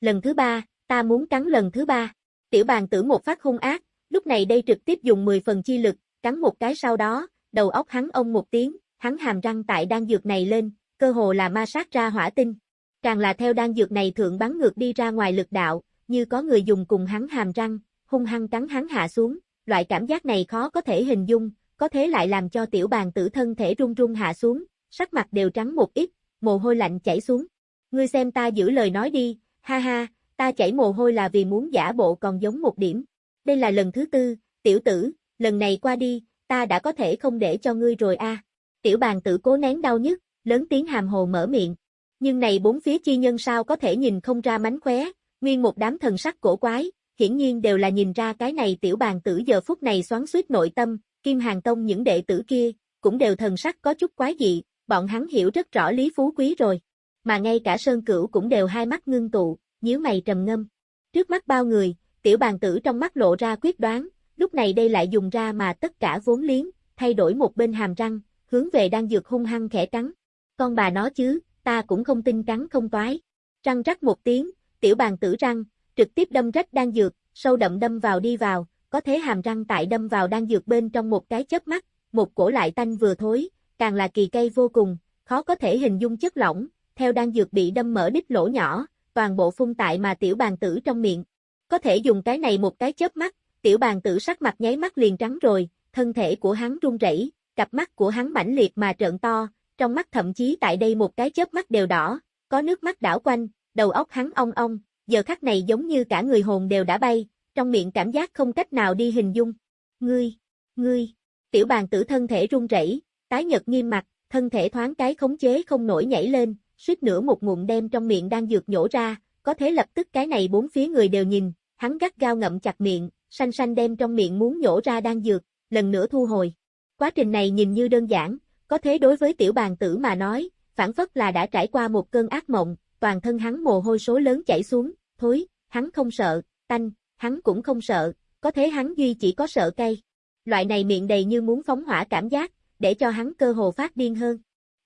Lần thứ ba, ta muốn cắn lần thứ ba. Tiểu bàn tử một phát hung ác, lúc này đây trực tiếp dùng 10 phần chi lực, cắn một cái sau đó, đầu óc hắn ông một tiếng, hắn hàm răng tại đan dược này lên, cơ hồ là ma sát ra hỏa tinh. Càng là theo đan dược này thượng bắn ngược đi ra ngoài lực đạo, như có người dùng cùng hắn hàm răng, hung hăng cắn hắn hạ xuống, loại cảm giác này khó có thể hình dung, có thế lại làm cho tiểu bàn tử thân thể run run hạ xuống, sắc mặt đều trắng một ít, mồ hôi lạnh chảy xuống. Ngươi xem ta giữ lời nói đi, ha ha, ta chảy mồ hôi là vì muốn giả bộ còn giống một điểm. Đây là lần thứ tư, tiểu tử, lần này qua đi, ta đã có thể không để cho ngươi rồi a. Tiểu bàn tử cố nén đau nhức, lớn tiếng hàm hồ mở miệng. Nhưng này bốn phía chi nhân sao có thể nhìn không ra mánh khóe, nguyên một đám thần sắc cổ quái, hiển nhiên đều là nhìn ra cái này tiểu bàn tử giờ phút này xoắn suýt nội tâm, Kim Hàng Tông những đệ tử kia, cũng đều thần sắc có chút quái dị, bọn hắn hiểu rất rõ Lý Phú Quý rồi. Mà ngay cả Sơn Cửu cũng đều hai mắt ngưng tụ, nhíu mày trầm ngâm. Trước mắt bao người, tiểu bàn tử trong mắt lộ ra quyết đoán, lúc này đây lại dùng ra mà tất cả vốn liếng, thay đổi một bên hàm răng, hướng về đang dược hung hăng khẽ cắn. Con bà nó chứ, ta cũng không tin cắn không toái. Răng rắc một tiếng, tiểu bàn tử răng, trực tiếp đâm rách đang dược, sâu đậm đâm vào đi vào, có thế hàm răng tại đâm vào đang dược bên trong một cái chớp mắt, một cổ lại tanh vừa thối, càng là kỳ cây vô cùng, khó có thể hình dung chất lỏng, theo đang dược bị đâm mở đít lỗ nhỏ, toàn bộ phun tại mà tiểu bàn tử trong miệng. Có thể dùng cái này một cái chớp mắt, tiểu bàn tử sắc mặt nháy mắt liền trắng rồi, thân thể của hắn run rẩy, cặp mắt của hắn mãnh liệt mà trợn to, trong mắt thậm chí tại đây một cái chớp mắt đều đỏ, có nước mắt đảo quanh, đầu óc hắn ong ong, giờ khắc này giống như cả người hồn đều đã bay, trong miệng cảm giác không cách nào đi hình dung. Ngươi, ngươi, tiểu bàn tử thân thể run rẩy, tái nhật nghiêm mặt, thân thể thoáng cái khống chế không nổi nhảy lên, suýt nữa một ngụm đem trong miệng đang dược nhổ ra, có thế lập tức cái này bốn phía người đều nhìn, hắn gắt gao ngậm chặt miệng, xanh xanh đem trong miệng muốn nhổ ra đang dược, lần nữa thu hồi. Quá trình này nhìn như đơn giản, có thế đối với tiểu bàn tử mà nói, phản phất là đã trải qua một cơn ác mộng, toàn thân hắn mồ hôi số lớn chảy xuống, thối, hắn không sợ, tanh, hắn cũng không sợ, có thế hắn duy chỉ có sợ cay. Loại này miệng đầy như muốn phóng hỏa cảm giác, để cho hắn cơ hồ phát điên hơn.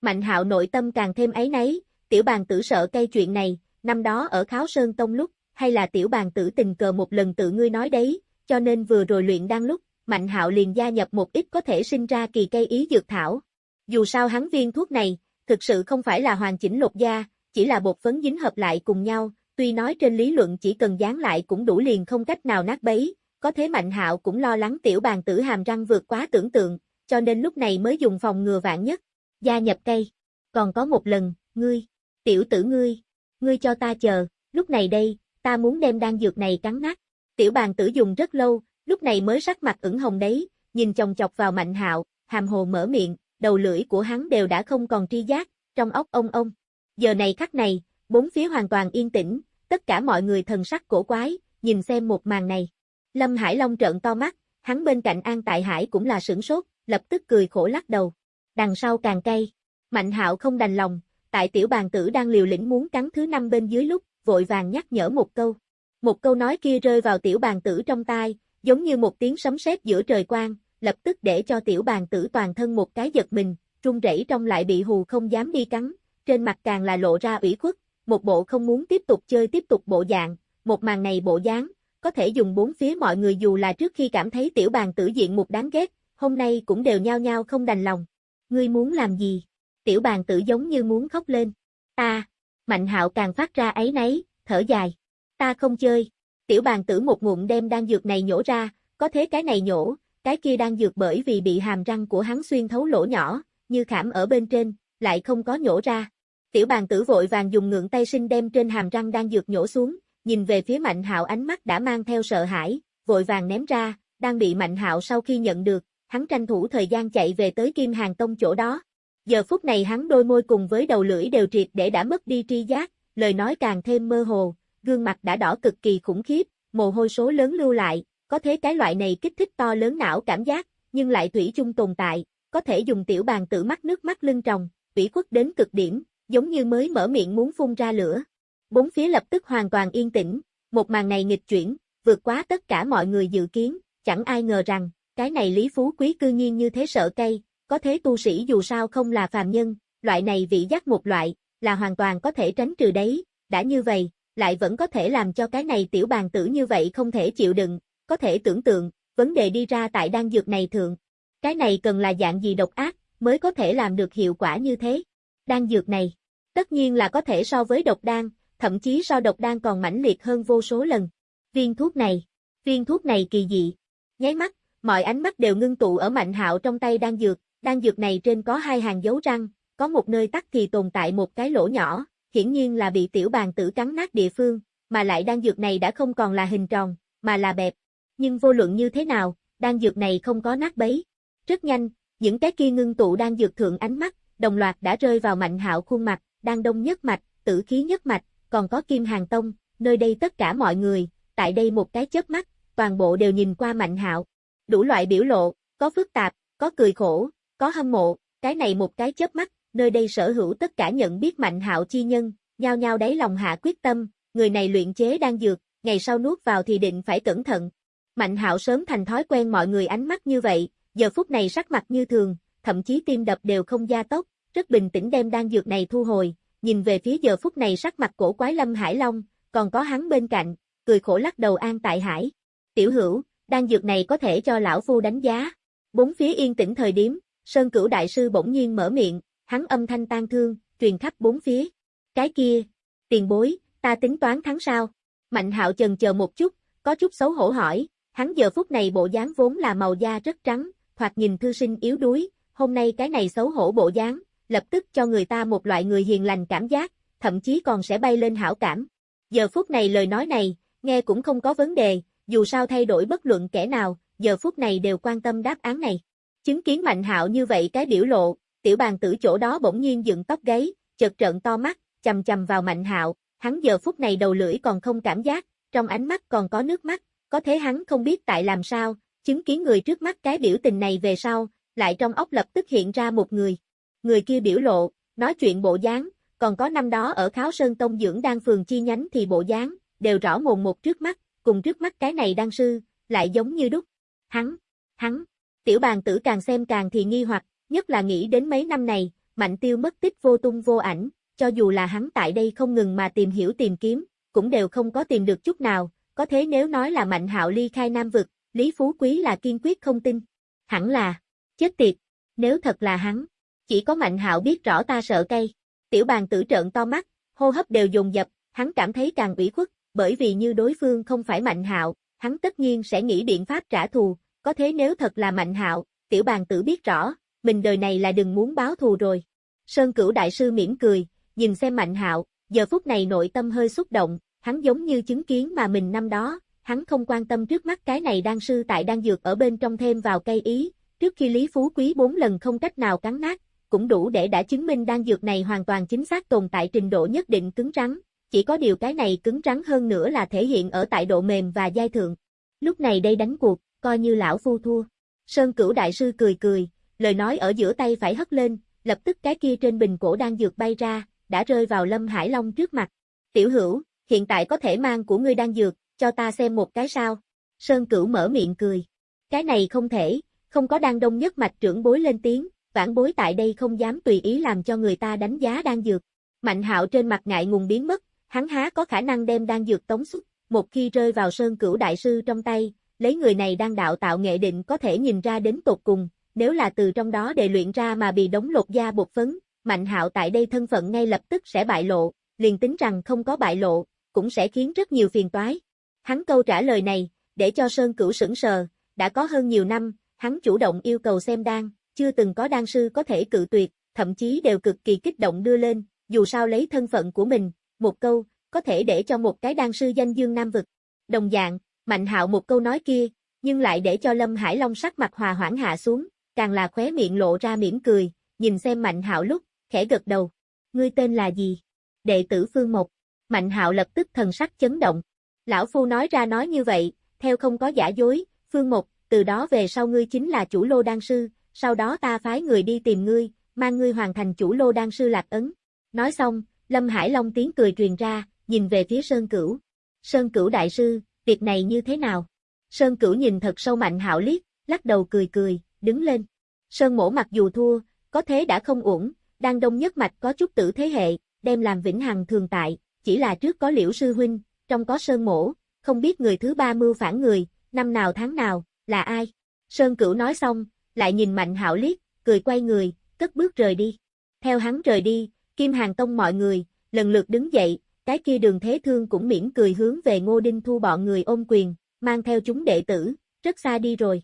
Mạnh hạo nội tâm càng thêm ấy nấy, tiểu bàn tử sợ cây chuyện này, năm đó ở Kháo Sơn Tông lúc, hay là tiểu bàn tử tình cờ một lần tự ngươi nói đấy, cho nên vừa rồi luyện đang lúc, Mạnh hạo liền gia nhập một ít có thể sinh ra kỳ cây ý dược thảo. Dù sao hắn viên thuốc này, thực sự không phải là hoàn chỉnh lột da, chỉ là bột phấn dính hợp lại cùng nhau, tuy nói trên lý luận chỉ cần dán lại cũng đủ liền không cách nào nát bấy, có thế Mạnh Hạo cũng lo lắng tiểu bàn tử hàm răng vượt quá tưởng tượng, cho nên lúc này mới dùng phòng ngừa vạn nhất, gia nhập cây. Còn có một lần, ngươi, tiểu tử ngươi, ngươi cho ta chờ, lúc này đây, ta muốn đem đan dược này cắn nát. Tiểu bàn tử dùng rất lâu, lúc này mới sắc mặt ửng hồng đấy, nhìn chồng chọc vào Mạnh Hạo, hàm hồ mở miệng, đầu lưỡi của hắn đều đã không còn tri giác, trong óc ông ông. Giờ này khắc này, bốn phía hoàn toàn yên tĩnh, tất cả mọi người thần sắc cổ quái, nhìn xem một màn này. Lâm Hải Long trợn to mắt, hắn bên cạnh An Tại Hải cũng là sửng sốt, lập tức cười khổ lắc đầu. Đằng sau càng cay, Mạnh Hạo không đành lòng, tại tiểu bàn tử đang liều lĩnh muốn cắn thứ năm bên dưới lúc, vội vàng nhắc nhở một câu. Một câu nói kia rơi vào tiểu bàn tử trong tai, giống như một tiếng sấm sét giữa trời quang, lập tức để cho tiểu bàn tử toàn thân một cái giật mình, trung rẩy trong lại bị hù không dám đi cắn, trên mặt càng là lộ ra ủy khuất, một bộ không muốn tiếp tục chơi tiếp tục bộ dạng, một màn này bộ dáng, có thể dùng bốn phía mọi người dù là trước khi cảm thấy tiểu bàn tử diện một đáng ghét, hôm nay cũng đều nhao nhao không đành lòng. Ngươi muốn làm gì? Tiểu bàn tử giống như muốn khóc lên. Ta, mạnh hạo càng phát ra ấy nấy, thở dài. Ta không chơi. Tiểu bàn tử một ngụm đem đan dược này nhổ ra, có thế cái này nhổ, cái kia đang dược bởi vì bị hàm răng của hắn xuyên thấu lỗ nhỏ, như khảm ở bên trên, lại không có nhổ ra. Tiểu bàn tử vội vàng dùng ngượng tay sinh đem trên hàm răng đang dược nhổ xuống, nhìn về phía Mạnh Hạo ánh mắt đã mang theo sợ hãi, vội vàng ném ra, đang bị Mạnh Hạo sau khi nhận được, hắn tranh thủ thời gian chạy về tới Kim Hàng Tông chỗ đó. Giờ phút này hắn đôi môi cùng với đầu lưỡi đều triệt để đã mất đi tri giác, lời nói càng thêm mơ hồ, gương mặt đã đỏ cực kỳ khủng khiếp, mồ hôi số lớn lưu lại, có thế cái loại này kích thích to lớn não cảm giác, nhưng lại thủy chung tồn tại, có thể dùng tiểu bàn tử mắt nước mắt lưng tròng, ủy khuất đến cực điểm, giống như mới mở miệng muốn phun ra lửa. Bốn phía lập tức hoàn toàn yên tĩnh, một màn này nghịch chuyển, vượt quá tất cả mọi người dự kiến, chẳng ai ngờ rằng, cái này Lý Phú Quý cư nhiên như thế sợ cây, có thế tu sĩ dù sao không là phàm nhân, loại này vị giác một loại, là hoàn toàn có thể tránh trừ đấy, đã như vậy, lại vẫn có thể làm cho cái này tiểu bàn tử như vậy không thể chịu đựng, có thể tưởng tượng, vấn đề đi ra tại đan dược này thượng. Cái này cần là dạng gì độc ác, mới có thể làm được hiệu quả như thế. Đan dược này, tất nhiên là có thể so với độc đan, thậm chí so độc đan còn mãnh liệt hơn vô số lần. Viên thuốc này, viên thuốc này kỳ dị. Nháy mắt, mọi ánh mắt đều ngưng tụ ở Mạnh Hạo trong tay đang dược, đang dược này trên có hai hàng dấu răng, có một nơi tắc thì tồn tại một cái lỗ nhỏ, hiển nhiên là bị tiểu bàn tử cắn nát địa phương, mà lại đan dược này đã không còn là hình tròn, mà là bẹp. Nhưng vô luận như thế nào, đan dược này không có nát bấy. Rất nhanh, những cái kia ngưng tụ đan dược thượng ánh mắt, đồng loạt đã rơi vào Mạnh Hạo khuôn mặt, đang đông nhất mạch, tử khí nhất mạch, còn có Kim Hàng Tông, nơi đây tất cả mọi người, tại đây một cái chớp mắt, toàn bộ đều nhìn qua Mạnh Hạo. Đủ loại biểu lộ, có phức tạp, có cười khổ, có hâm mộ, cái này một cái chớp mắt, nơi đây sở hữu tất cả nhận biết Mạnh Hạo chi nhân, nhao nhao đáy lòng hạ quyết tâm, người này luyện chế đang dược, ngày sau nuốt vào thì định phải cẩn thận. Mạnh Hạo sớm thành thói quen mọi người ánh mắt như vậy, giờ phút này sắc mặt như thường, thậm chí tim đập đều không gia tốc, rất bình tĩnh đem đan dược này thu hồi, nhìn về phía giờ phút này sắc mặt cổ quái Lâm Hải Long, còn có hắn bên cạnh, cười khổ lắc đầu an tại hải. Tiểu hữu, đan dược này có thể cho lão phu đánh giá. Bốn phía yên tĩnh thời điểm, Sơn Cửu Đại Sư bỗng nhiên mở miệng, hắn âm thanh tan thương, truyền khắp bốn phía. Cái kia, tiền bối, ta tính toán thắng sao? Mạnh hạo chần chờ một chút, có chút xấu hổ hỏi, hắn giờ phút này bộ dáng vốn là màu da rất trắng, thoạt nhìn thư sinh yếu đuối, hôm nay cái này xấu hổ bộ dáng, lập tức cho người ta một loại người hiền lành cảm giác, thậm chí còn sẽ bay lên hảo cảm. Giờ phút này lời nói này, nghe cũng không có vấn đề, dù sao thay đổi bất luận kẻ nào, giờ phút này đều quan tâm đáp án này. Chứng kiến Mạnh Hạo như vậy cái biểu lộ, tiểu bàn tử chỗ đó bỗng nhiên dựng tóc gáy, chợt trợn to mắt, chầm chầm vào Mạnh Hạo, hắn giờ phút này đầu lưỡi còn không cảm giác, trong ánh mắt còn có nước mắt, có thế hắn không biết tại làm sao, chứng kiến người trước mắt cái biểu tình này về sau, lại trong óc lập tức hiện ra một người. Người kia biểu lộ, nói chuyện bộ dáng, còn có năm đó ở Kháo Sơn Tông dưỡng đang phường chi nhánh thì bộ dáng, đều rõ mồn một trước mắt, cùng trước mắt cái này đan sư, lại giống như đúc. Hắn, hắn, tiểu bàn tử càng xem càng thì nghi hoặc, nhất là nghĩ đến mấy năm này, mạnh tiêu mất tích vô tung vô ảnh, cho dù là hắn tại đây không ngừng mà tìm hiểu tìm kiếm, cũng đều không có tìm được chút nào, có thế nếu nói là mạnh hạo ly khai Nam Vực, Lý Phú Quý là kiên quyết không tin. Hẳn là, chết tiệt, nếu thật là hắn, chỉ có mạnh hạo biết rõ ta sợ cây. Tiểu bàn tử trợn to mắt, hô hấp đều dồn dập, hắn cảm thấy càng ủy khuất, bởi vì như đối phương không phải mạnh hạo, hắn tất nhiên sẽ nghĩ biện pháp trả thù, có thế nếu thật là mạnh hạo, tiểu bàn tử biết rõ, mình đời này là đừng muốn báo thù rồi. Sơn cửu đại sư mỉm cười, nhìn xem mạnh hạo, giờ phút này nội tâm hơi xúc động, hắn giống như chứng kiến mà mình năm đó, hắn không quan tâm trước mắt cái này đang sư tại đang dược ở bên trong thêm vào cây ý, trước khi Lý Phú Quý bốn lần không cách nào cắn nát, cũng đủ để đã chứng minh đan dược này hoàn toàn chính xác tồn tại trình độ nhất định cứng rắn, chỉ có điều cái này cứng rắn hơn nữa là thể hiện ở tại độ mềm và giai thượng. Lúc này đây đánh cuộc, coi như lão phu thua. Sơn Cửu đại sư cười cười, lời nói ở giữa tay phải hất lên, lập tức cái kia trên bình cổ đang dược bay ra, đã rơi vào Lâm Hải Long trước mặt. Tiểu hữu, hiện tại có thể mang của ngươi đang dược, cho ta xem một cái sao. Sơn Cửu mở miệng cười. Cái này không thể, không có đang đông nhất mạch trưởng bối lên tiếng, vãn bối tại đây không dám tùy ý làm cho người ta đánh giá đang dược. Mạnh hạo trên mặt ngại ngùng biến mất, hắn há có khả năng đem đan dược tống xuất, một khi rơi vào Sơn Cửu đại sư trong tay, lấy người này đang đạo tạo nghệ định có thể nhìn ra đến tột cùng, nếu là từ trong đó để luyện ra mà bị đóng lột da bột phấn, Mạnh Hạo tại đây thân phận ngay lập tức sẽ bại lộ, liền tính rằng không có bại lộ, cũng sẽ khiến rất nhiều phiền toái. Hắn câu trả lời này, để cho Sơn Cửu sững sờ, đã có hơn nhiều năm, hắn chủ động yêu cầu xem đan, chưa từng có đan sư có thể cự tuyệt, thậm chí đều cực kỳ kích động đưa lên, dù sao lấy thân phận của mình, một câu, có thể để cho một cái đan sư danh dương nam vực. Đồng dạng, Mạnh Hạo một câu nói kia, nhưng lại để cho Lâm Hải Long sắc mặt hòa hoãn hạ xuống, càng là khóe miệng lộ ra mỉm cười, nhìn xem Mạnh Hạo lúc, khẽ gật đầu. Ngươi tên là gì? Đệ tử Phương Mộc. Mạnh Hạo lập tức thần sắc chấn động. Lão Phu nói ra nói như vậy, theo không có giả dối, Phương Mộc, từ đó về sau ngươi chính là chủ lô đan sư, sau đó ta phái người đi tìm ngươi, mang ngươi hoàn thành chủ lô đan sư lạc ấn. Nói xong, Lâm Hải Long tiếng cười truyền ra, nhìn về phía Sơn Cửu. Sơn Cửu đại sư, việc này như thế nào? Sơn Cửu nhìn thật sâu mạnh hạo liếc, lắc đầu cười cười, đứng lên. Sơn mổ mặc dù thua, có thế đã không uổng, đang đông nhất mạch có chút tử thế hệ, đem làm vĩnh hằng thường tại, chỉ là trước có liễu sư huynh, trong có sơn mổ, không biết người thứ ba mưu phản người, năm nào tháng nào, là ai. Sơn Cửu nói xong, lại nhìn Mạnh Hạo liếc, cười quay người, cất bước rời đi. Theo hắn rời đi, Kim Hàng Tông mọi người, lần lượt đứng dậy, cái kia đường thế thương cũng mỉm cười hướng về Ngô Đinh Thu bọn người ôm quyền, mang theo chúng đệ tử, rất xa đi rồi.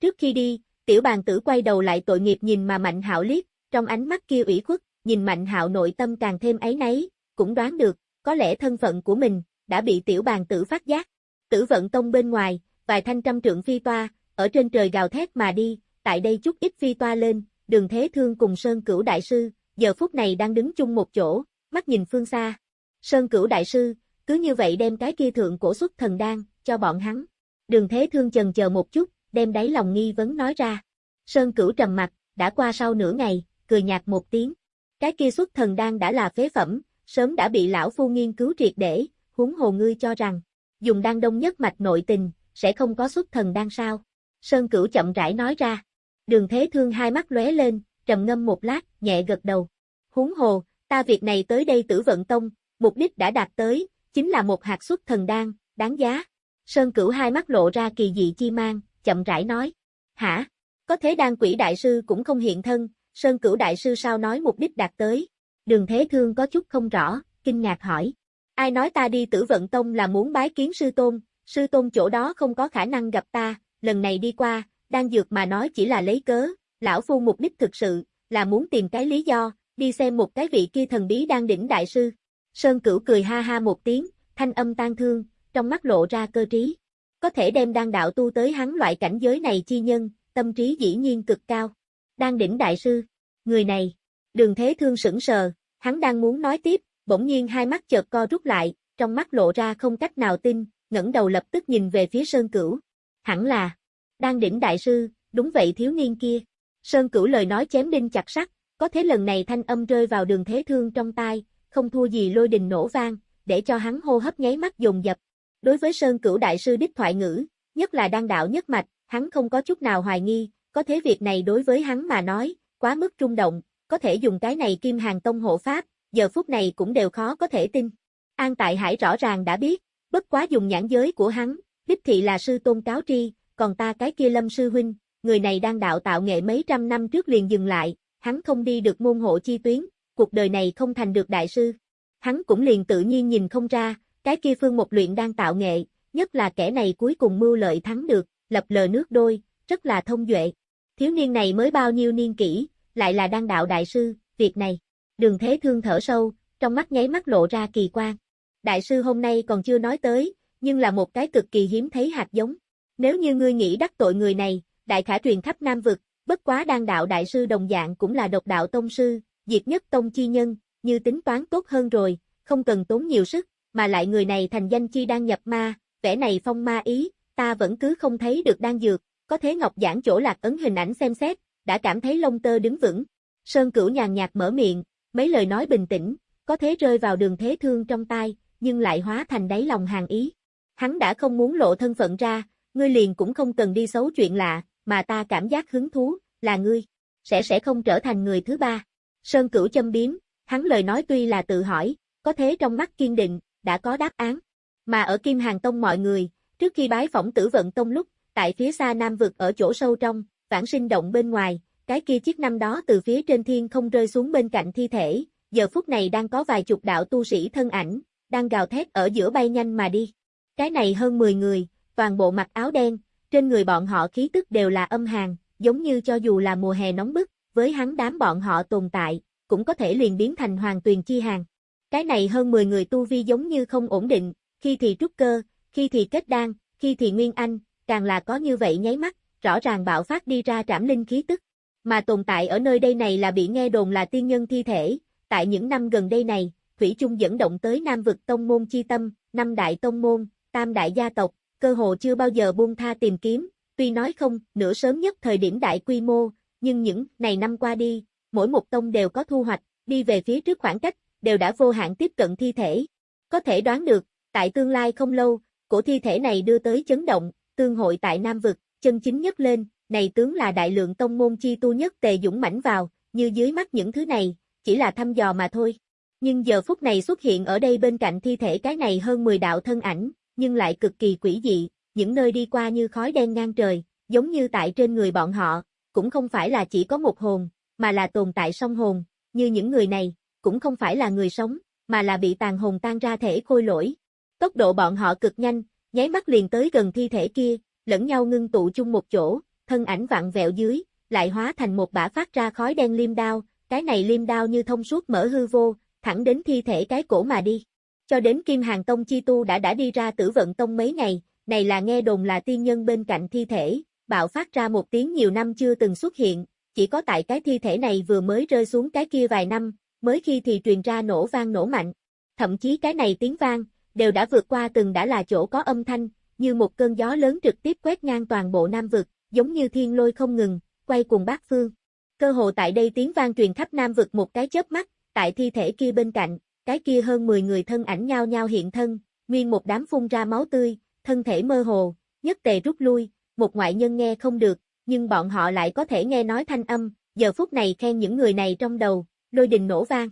Trước khi đi, tiểu bàn tử quay đầu lại tội nghiệp nhìn mà Mạnh Hạo liếc, trong ánh mắt kia ủy khuất, nhìn Mạnh Hạo nội tâm càng thêm ấy nấy, cũng đoán được, có lẽ thân phận của mình, đã bị tiểu bàn tử phát giác. Tử vận tông bên ngoài, vài thanh trăm trượng phi toa, ở trên trời gào thét mà đi, tại đây chút ít phi toa lên, đường thế thương cùng Sơn Cửu Đại Sư, giờ phút này đang đứng chung một chỗ, mắt nhìn phương xa. Sơn Cửu Đại Sư, cứ như vậy đem cái kia thượng cổ xuất thần đan, cho bọn hắn. Đường thế thương chần chờ một chút, đem đáy lòng nghi vấn nói ra. Sơn Cửu trầm mặt, đã qua sau nửa ngày, cười nhạt một tiếng. Cái kia xuất thần đan đã là phế phẩm, sớm đã bị lão phu nghiên cứu triệt để, huống hồ ngươi cho rằng, dùng đan đông nhất mạch nội tình, sẽ không có xuất thần đan sao. Sơn Cửu chậm rãi nói ra. Đường Thế Thương hai mắt lóe lên, trầm ngâm một lát, nhẹ gật đầu. Huống hồ, ta việc này tới đây tử vận tông, mục đích đã đạt tới, chính là một hạt xuất thần đan, đáng giá. Sơn Cửu hai mắt lộ ra kỳ dị chi mang, chậm rãi nói. Hả? Có thế đan quỷ đại sư cũng không hiện thân, Sơn Cửu đại sư sao nói mục đích đạt tới? Đường Thế Thương có chút không rõ, kinh ngạc hỏi. Ai nói ta đi tử vận tông là muốn bái kiến sư tôn, sư tôn chỗ đó không có khả năng gặp ta, lần này đi qua, đang dược mà nói chỉ là lấy cớ, lão phu mục đích thực sự, là muốn tìm cái lý do, đi xem một cái vị kia thần bí đang đỉnh đại sư. Sơn Cửu cười ha ha một tiếng, thanh âm tan thương, trong mắt lộ ra cơ trí. Có thể đem đan đạo tu tới hắn loại cảnh giới này chi nhân, tâm trí dĩ nhiên cực cao. Đang đỉnh đại sư, người này, đường thế thương sững sờ, hắn đang muốn nói tiếp, bỗng nhiên hai mắt chợt co rút lại, trong mắt lộ ra không cách nào tin, ngẩng đầu lập tức nhìn về phía Sơn Cửu. Hẳn là, đang đỉnh đại sư, đúng vậy thiếu niên kia. Sơn Cửu lời nói chém đinh chặt sắt, có thế lần này thanh âm rơi vào đường thế thương trong tai, không thua gì lôi đình nổ vang, để cho hắn hô hấp nháy mắt dồn dập. Đối với Sơn Cửu đại sư đích thoại ngữ, nhất là đang đạo nhất mạch, hắn không có chút nào hoài nghi, có thế việc này đối với hắn mà nói, quá mức trung động, có thể dùng cái này kim hàng tông hộ pháp, giờ phút này cũng đều khó có thể tin. An Tại Hải rõ ràng đã biết, bất quá dùng nhãn giới của hắn, đích thị là sư tôn cáo tri, còn ta cái kia lâm sư huynh, người này đang đạo tạo nghệ mấy trăm năm trước liền dừng lại, hắn không đi được môn hộ chi tuyến, cuộc đời này không thành được đại sư. Hắn cũng liền tự nhiên nhìn không ra, cái kia phương một luyện đang tạo nghệ, nhất là kẻ này cuối cùng mưu lợi thắng được, lập lờ nước đôi, rất là thông duệ. Thiếu niên này mới bao nhiêu niên kỷ, lại là đang đạo đại sư, việc này. Đường thế thương thở sâu, trong mắt nháy mắt lộ ra kỳ quan. Đại sư hôm nay còn chưa nói tới, nhưng là một cái cực kỳ hiếm thấy hạt giống. Nếu như ngươi nghĩ đắc tội người này, đại khả truyền khắp Nam Vực, bất quá đan đạo đại sư đồng dạng cũng là độc đạo tông sư, diệt nhất tông chi nhân, như tính toán tốt hơn rồi, không cần tốn nhiều sức, mà lại người này thành danh chi đang nhập ma, vẻ này phong ma ý, ta vẫn cứ không thấy được đang dược, có thế ngọc giảng chỗ lạc ấn hình ảnh xem xét, đã cảm thấy lông tơ đứng vững. Sơn Cửu nhàn nhạt mở miệng, mấy lời nói bình tĩnh, có thế rơi vào đường thế thương trong tai, nhưng lại hóa thành đáy lòng hàng ý. Hắn đã không muốn lộ thân phận ra, ngươi liền cũng không cần đi xấu chuyện lạ, mà ta cảm giác hứng thú, là ngươi, sẽ sẽ không trở thành người thứ ba. Sơn Cửu châm biếm, hắn lời nói tuy là tự hỏi, có thế trong mắt kiên định, đã có đáp án. Mà ở Kim Hàng Tông mọi người, trước khi bái phỏng tử vận tông lúc, tại phía xa Nam Vực ở chỗ sâu trong, vãng sinh động bên ngoài, cái kia chiếc năm đó từ phía trên thiên không rơi xuống bên cạnh thi thể, giờ phút này đang có vài chục đạo tu sĩ thân ảnh, đang gào thét ở giữa bay nhanh mà đi. Cái này hơn 10 người, toàn bộ mặc áo đen, trên người bọn họ khí tức đều là âm hàn, giống như cho dù là mùa hè nóng bức, với hắn đám bọn họ tồn tại, cũng có thể liền biến thành hoàng tuyền chi hàng. Cái này hơn 10 người tu vi giống như không ổn định, khi thì trúc cơ, khi thì kết đan, khi thì nguyên anh, càng là có như vậy nháy mắt, rõ ràng bạo phát đi ra trảm linh khí tức. Mà tồn tại ở nơi đây này là bị nghe đồn là tiên nhân thi thể, tại những năm gần đây này, Thủy chung dẫn động tới Nam vực tông môn chi tâm, năm đại tông môn, tam đại gia tộc, cơ hồ chưa bao giờ buông tha tìm kiếm, tuy nói không, nửa sớm nhất thời điểm đại quy mô, nhưng những này năm qua đi, mỗi một tông đều có thu hoạch, đi về phía trước khoảng cách, đều đã vô hạn tiếp cận thi thể. Có thể đoán được, tại tương lai không lâu, cổ thi thể này đưa tới chấn động, tương hội tại Nam Vực, chân chính nhất lên, này tướng là đại lượng tông môn chi tu nhất tề dũng mãnh vào, như dưới mắt những thứ này, chỉ là thăm dò mà thôi. Nhưng giờ phút này xuất hiện ở đây bên cạnh thi thể cái này hơn 10 đạo thân ảnh, nhưng lại cực kỳ quỷ dị, những nơi đi qua như khói đen ngang trời, giống như tại trên người bọn họ, cũng không phải là chỉ có một hồn, mà là tồn tại song hồn, như những người này, cũng không phải là người sống, mà là bị tàn hồn tan ra thể khôi lỗi. Tốc độ bọn họ cực nhanh, nháy mắt liền tới gần thi thể kia, lẫn nhau ngưng tụ chung một chỗ, thân ảnh vặn vẹo dưới, lại hóa thành một bả phát ra khói đen liêm đao, cái này liêm đao như thông suốt mở hư vô, thẳng đến thi thể cái cổ mà đi. Cho đến Kim Hàng Tông Chi Tu đã đã đi ra tử vận tông mấy ngày, này là nghe đồn là tiên nhân bên cạnh thi thể, bạo phát ra một tiếng nhiều năm chưa từng xuất hiện, chỉ có tại cái thi thể này vừa mới rơi xuống cái kia vài năm, mới khi thì truyền ra nổ vang nổ mạnh. Thậm chí cái này tiếng vang, đều đã vượt qua từng đã là chỗ có âm thanh, như một cơn gió lớn trực tiếp quét ngang toàn bộ Nam Vực, giống như thiên lôi không ngừng, quay cùng bát phương. Cơ hồ tại đây tiếng vang truyền khắp Nam Vực một cái chớp mắt, tại thi thể kia bên cạnh, cái kia hơn 10 người thân ảnh nhau nhau hiện thân, nguyên một đám phun ra máu tươi, thân thể mơ hồ, nhất tề rút lui, một ngoại nhân nghe không được, nhưng bọn họ lại có thể nghe nói thanh âm, giờ phút này khen những người này trong đầu, lôi đình nổ vang.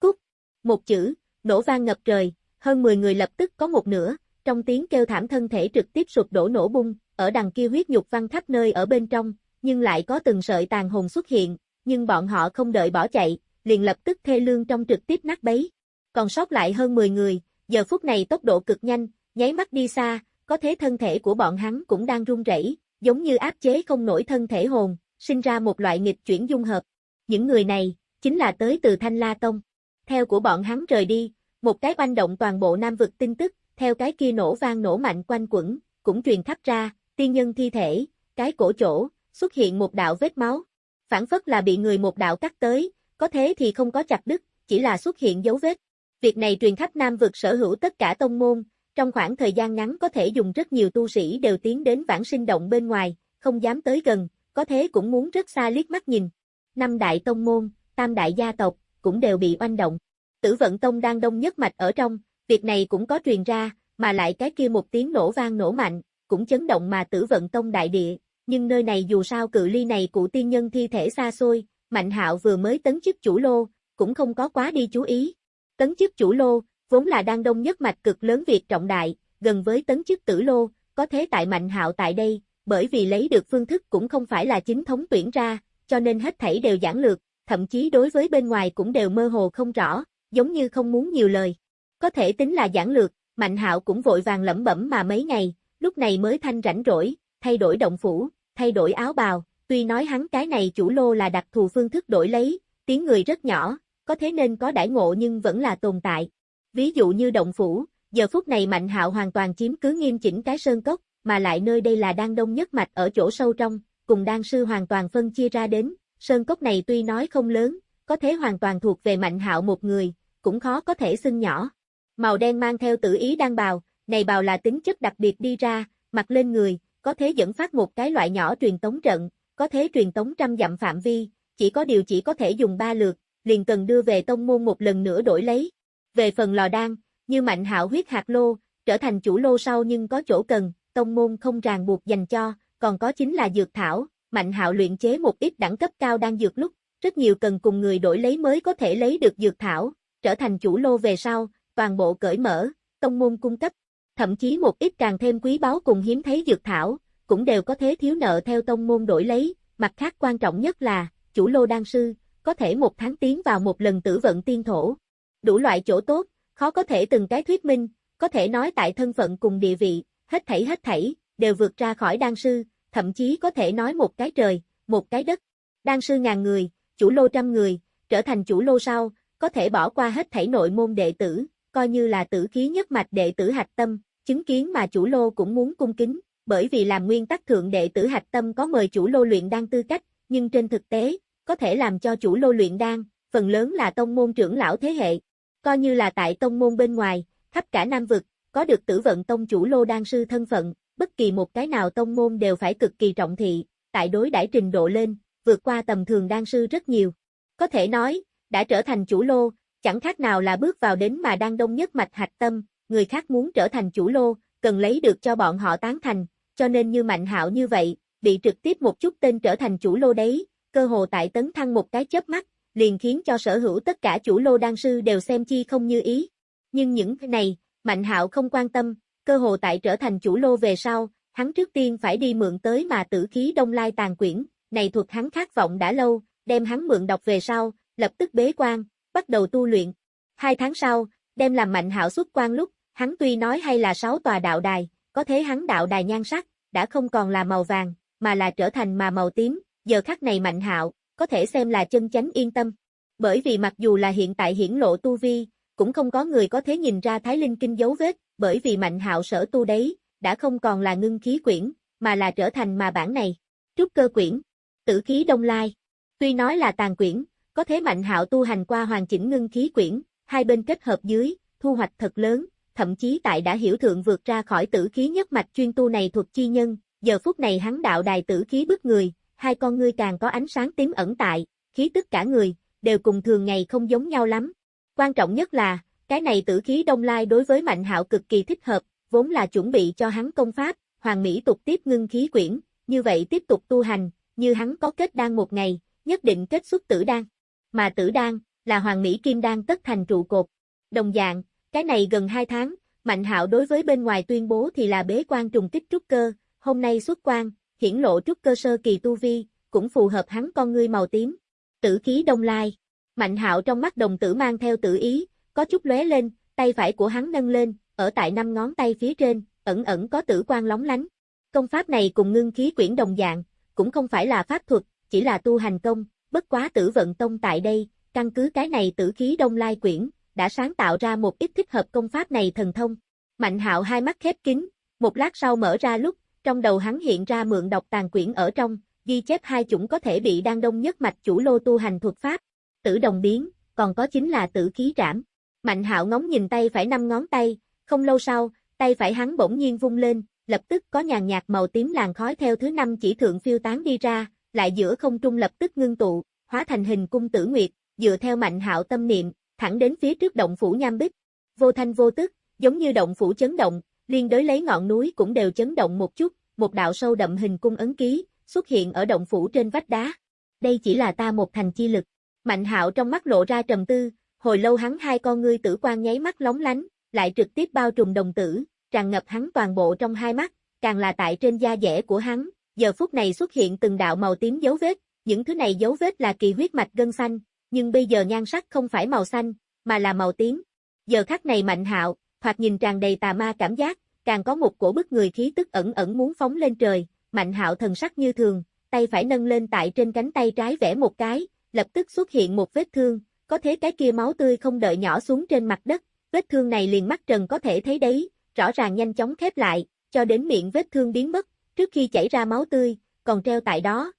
Cút! Một chữ, nổ vang ngập trời, hơn 10 người lập tức có một nửa, trong tiếng kêu thảm thân thể trực tiếp sụp đổ nổ bung, ở đằng kia huyết nhục văng khắp nơi ở bên trong, nhưng lại có từng sợi tàn hồn xuất hiện, nhưng bọn họ không đợi bỏ chạy, liền lập tức thê lương trong trực tiếp nát bấy. Còn sót lại hơn 10 người, giờ phút này tốc độ cực nhanh, nháy mắt đi xa, có thế thân thể của bọn hắn cũng đang run rẩy, giống như áp chế không nổi thân thể hồn, sinh ra một loại nghịch chuyển dung hợp. Những người này, chính là tới từ Thanh La Tông. Theo của bọn hắn rời đi, một cái oanh động toàn bộ Nam vực tin tức, theo cái kia nổ vang nổ mạnh quanh quẩn, cũng truyền khắp ra, tiên nhân thi thể, cái cổ chỗ, xuất hiện một đạo vết máu. Phản phất là bị người một đạo cắt tới, có thế thì không có chặt đứt, chỉ là xuất hiện dấu vết. Việc này truyền khắp Nam vực sở hữu tất cả tông môn, trong khoảng thời gian ngắn có thể dùng rất nhiều tu sĩ đều tiến đến vãng sinh động bên ngoài, không dám tới gần, có thế cũng muốn rất xa liếc mắt nhìn. Năm đại tông môn, tam đại gia tộc, cũng đều bị oanh động. Tử vận tông đang đông nhất mạch ở trong, việc này cũng có truyền ra, mà lại cái kia một tiếng nổ vang nổ mạnh, cũng chấn động mà tử vận tông đại địa, nhưng nơi này dù sao cự ly này cụ tiên nhân thi thể xa xôi, Mạnh hạo vừa mới tấn chức chủ lô, cũng không có quá đi chú ý. Tấn chức chủ lô, vốn là đang đông nhất mạch cực lớn việc trọng đại, gần với tấn chức tử lô, có thế tại Mạnh hạo tại đây, bởi vì lấy được phương thức cũng không phải là chính thống tuyển ra, cho nên hết thảy đều giản lược, thậm chí đối với bên ngoài cũng đều mơ hồ không rõ, giống như không muốn nhiều lời. Có thể tính là giản lược, Mạnh hạo cũng vội vàng lẩm bẩm mà mấy ngày, lúc này mới thanh rảnh rỗi, thay đổi động phủ, thay đổi áo bào, tuy nói hắn cái này chủ lô là đặc thù phương thức đổi lấy, tiếng người rất nhỏ, có thế nên có đãi ngộ nhưng vẫn là tồn tại. Ví dụ như động phủ, giờ phút này Mạnh Hạo hoàn toàn chiếm cứ nghiêm chỉnh cái sơn cốc, mà lại nơi đây là đang đông nhất mạch ở chỗ sâu trong, cùng đan sư hoàn toàn phân chia ra đến, sơn cốc này tuy nói không lớn, có thế hoàn toàn thuộc về Mạnh Hạo một người, cũng khó có thể xưng nhỏ. Màu đen mang theo tự ý đang bào, này bào là tính chất đặc biệt đi ra, mặc lên người, có thế dẫn phát một cái loại nhỏ truyền tống trận, có thế truyền tống trăm dặm phạm vi, chỉ có điều chỉ có thể dùng ba lượt, liền cần đưa về tông môn một lần nữa đổi lấy. Về phần lò đan, như mạnh hạo huyết hạt lô, trở thành chủ lô sau nhưng có chỗ cần, tông môn không ràng buộc dành cho, còn có chính là dược thảo, mạnh hạo luyện chế một ít đẳng cấp cao đang dược lúc, rất nhiều cần cùng người đổi lấy mới có thể lấy được dược thảo, trở thành chủ lô về sau, toàn bộ cởi mở, tông môn cung cấp, thậm chí một ít càng thêm quý báu cùng hiếm thấy dược thảo, cũng đều có thế thiếu nợ theo tông môn đổi lấy, mặt khác quan trọng nhất là, chủ lô đan sư, có thể một tháng tiến vào một lần tử vận tiên thổ. Đủ loại chỗ tốt, khó có thể từng cái thuyết minh, có thể nói tại thân phận cùng địa vị, hết thảy hết thảy, đều vượt ra khỏi đan sư, thậm chí có thể nói một cái trời, một cái đất. Đan sư ngàn người, chủ lô trăm người, trở thành chủ lô sau, có thể bỏ qua hết thảy nội môn đệ tử, coi như là tử khí nhất mạch đệ tử hạch tâm, chứng kiến mà chủ lô cũng muốn cung kính, bởi vì làm nguyên tắc thượng đệ tử hạch tâm có mời chủ lô luyện đan tư cách, nhưng trên thực tế, có thể làm cho chủ lô luyện đan, phần lớn là tông môn trưởng lão thế hệ. Coi như là tại tông môn bên ngoài, khắp cả Nam vực, có được tử vận tông chủ lô đan sư thân phận, bất kỳ một cái nào tông môn đều phải cực kỳ trọng thị, tại đối đãi trình độ lên, vượt qua tầm thường đan sư rất nhiều. Có thể nói, đã trở thành chủ lô, chẳng khác nào là bước vào đến mà đang đông nhất mạch hạch tâm, người khác muốn trở thành chủ lô, cần lấy được cho bọn họ tán thành, cho nên như Mạnh Hạo như vậy, bị trực tiếp một chút tên trở thành chủ lô đấy, cơ hồ tại tấn thăng một cái chớp mắt, liền khiến cho sở hữu tất cả chủ lô đan sư đều xem chi không như ý. Nhưng những này, Mạnh Hạo không quan tâm, cơ hồ tại trở thành chủ lô về sau, hắn trước tiên phải đi mượn tới mà tử khí đông lai tàn quyển, này thuộc hắn khát vọng đã lâu, đem hắn mượn đọc về sau, lập tức bế quan, bắt đầu tu luyện. Hai tháng sau, đem làm Mạnh Hạo xuất quan lúc, hắn tuy nói hay là sáu tòa đạo đài, có thế hắn đạo đài nhan sắc, đã không còn là màu vàng, mà là trở thành mà màu tím, giờ khắc này Mạnh Hạo, có thể xem là chân chánh yên tâm. Bởi vì mặc dù là hiện tại hiển lộ tu vi, cũng không có người có thể nhìn ra Thái Linh Kinh dấu vết, bởi vì Mạnh Hạo sở tu đấy, đã không còn là ngưng khí quyển, mà là trở thành mà bản này. Trúc cơ quyển, tử khí đông lai. Tuy nói là tàn quyển, có thế Mạnh Hạo tu hành qua hoàn chỉnh ngưng khí quyển, hai bên kết hợp dưới, thu hoạch thật lớn, thậm chí tại đã hiểu thượng vượt ra khỏi tử khí nhất mạch chuyên tu này thuộc chi nhân, giờ phút này hắn đạo đài tử khí bức người, hai con ngươi càng có ánh sáng tím ẩn tại, khí tức cả người, đều cùng thường ngày không giống nhau lắm. Quan trọng nhất là, cái này tử khí đông lai đối với Mạnh Hạo cực kỳ thích hợp, vốn là chuẩn bị cho hắn công pháp, hoàng mỹ tục tiếp ngưng khí quyển, như vậy tiếp tục tu hành, như hắn có kết đan một ngày, nhất định kết xuất tử đan. Mà tử đan, là hoàng mỹ kim đan tất thành trụ cột. Đồng dạng, cái này gần 2 tháng, Mạnh Hạo đối với bên ngoài tuyên bố thì là bế quan trùng kích trúc cơ, hôm nay xuất quan, hiển lộ chút cơ sơ kỳ tu vi, cũng phù hợp hắn con ngươi màu tím. Tử khí đông lai. Mạnh hạo trong mắt đồng tử mang theo tử ý, có chút lóe lên, tay phải của hắn nâng lên, ở tại năm ngón tay phía trên, ẩn ẩn có tử quang lóng lánh. Công pháp này cùng ngưng khí quyển đồng dạng, cũng không phải là pháp thuật, chỉ là tu hành công, bất quá tử vận tông tại đây, căn cứ cái này tử khí đông lai quyển, đã sáng tạo ra một ít thích hợp công pháp này thần thông. Mạnh hạo hai mắt khép kín, một lát sau mở ra lúc, trong đầu hắn hiện ra mượn đọc tàn quyển ở trong, ghi chép hai chủng có thể bị đan đông nhất mạch chủ lô tu hành thuật pháp. Tử đồng biến, còn có chính là tử khí trảm. Mạnh hạo ngóng nhìn tay phải năm ngón tay, không lâu sau, tay phải hắn bỗng nhiên vung lên, lập tức có nhàn nhạt màu tím làn khói theo thứ năm chỉ thượng phiêu tán đi ra, lại giữa không trung lập tức ngưng tụ, hóa thành hình cung tử nguyệt, dựa theo mạnh hạo tâm niệm, thẳng đến phía trước động phủ nham bích. Vô thanh vô tức, giống như động phủ chấn động, liên đối lấy ngọn núi cũng đều chấn động một chút, một đạo sâu đậm hình cung ấn ký, xuất hiện ở động phủ trên vách đá. Đây chỉ là ta một thành chi lực. Mạnh hạo trong mắt lộ ra trầm tư, hồi lâu hắn hai con ngươi tử quan nháy mắt lóng lánh, lại trực tiếp bao trùm đồng tử, tràn ngập hắn toàn bộ trong hai mắt, càng là tại trên da dẻ của hắn, giờ phút này xuất hiện từng đạo màu tím dấu vết, những thứ này dấu vết là kỳ huyết mạch gân xanh, nhưng bây giờ nhan sắc không phải màu xanh, mà là màu tím. Giờ khắc này mạnh hạo, thoạt nhìn tràn đầy tà ma cảm giác, càng có một cổ bức người khí tức ẩn ẩn muốn phóng lên trời, mạnh hạo thần sắc như thường, tay phải nâng lên tại trên cánh tay trái vẽ một cái, lập tức xuất hiện một vết thương, có thế cái kia máu tươi không đợi nhỏ xuống trên mặt đất, vết thương này liền mắt trần có thể thấy đấy, rõ ràng nhanh chóng khép lại, cho đến miệng vết thương biến mất, trước khi chảy ra máu tươi, còn treo tại đó.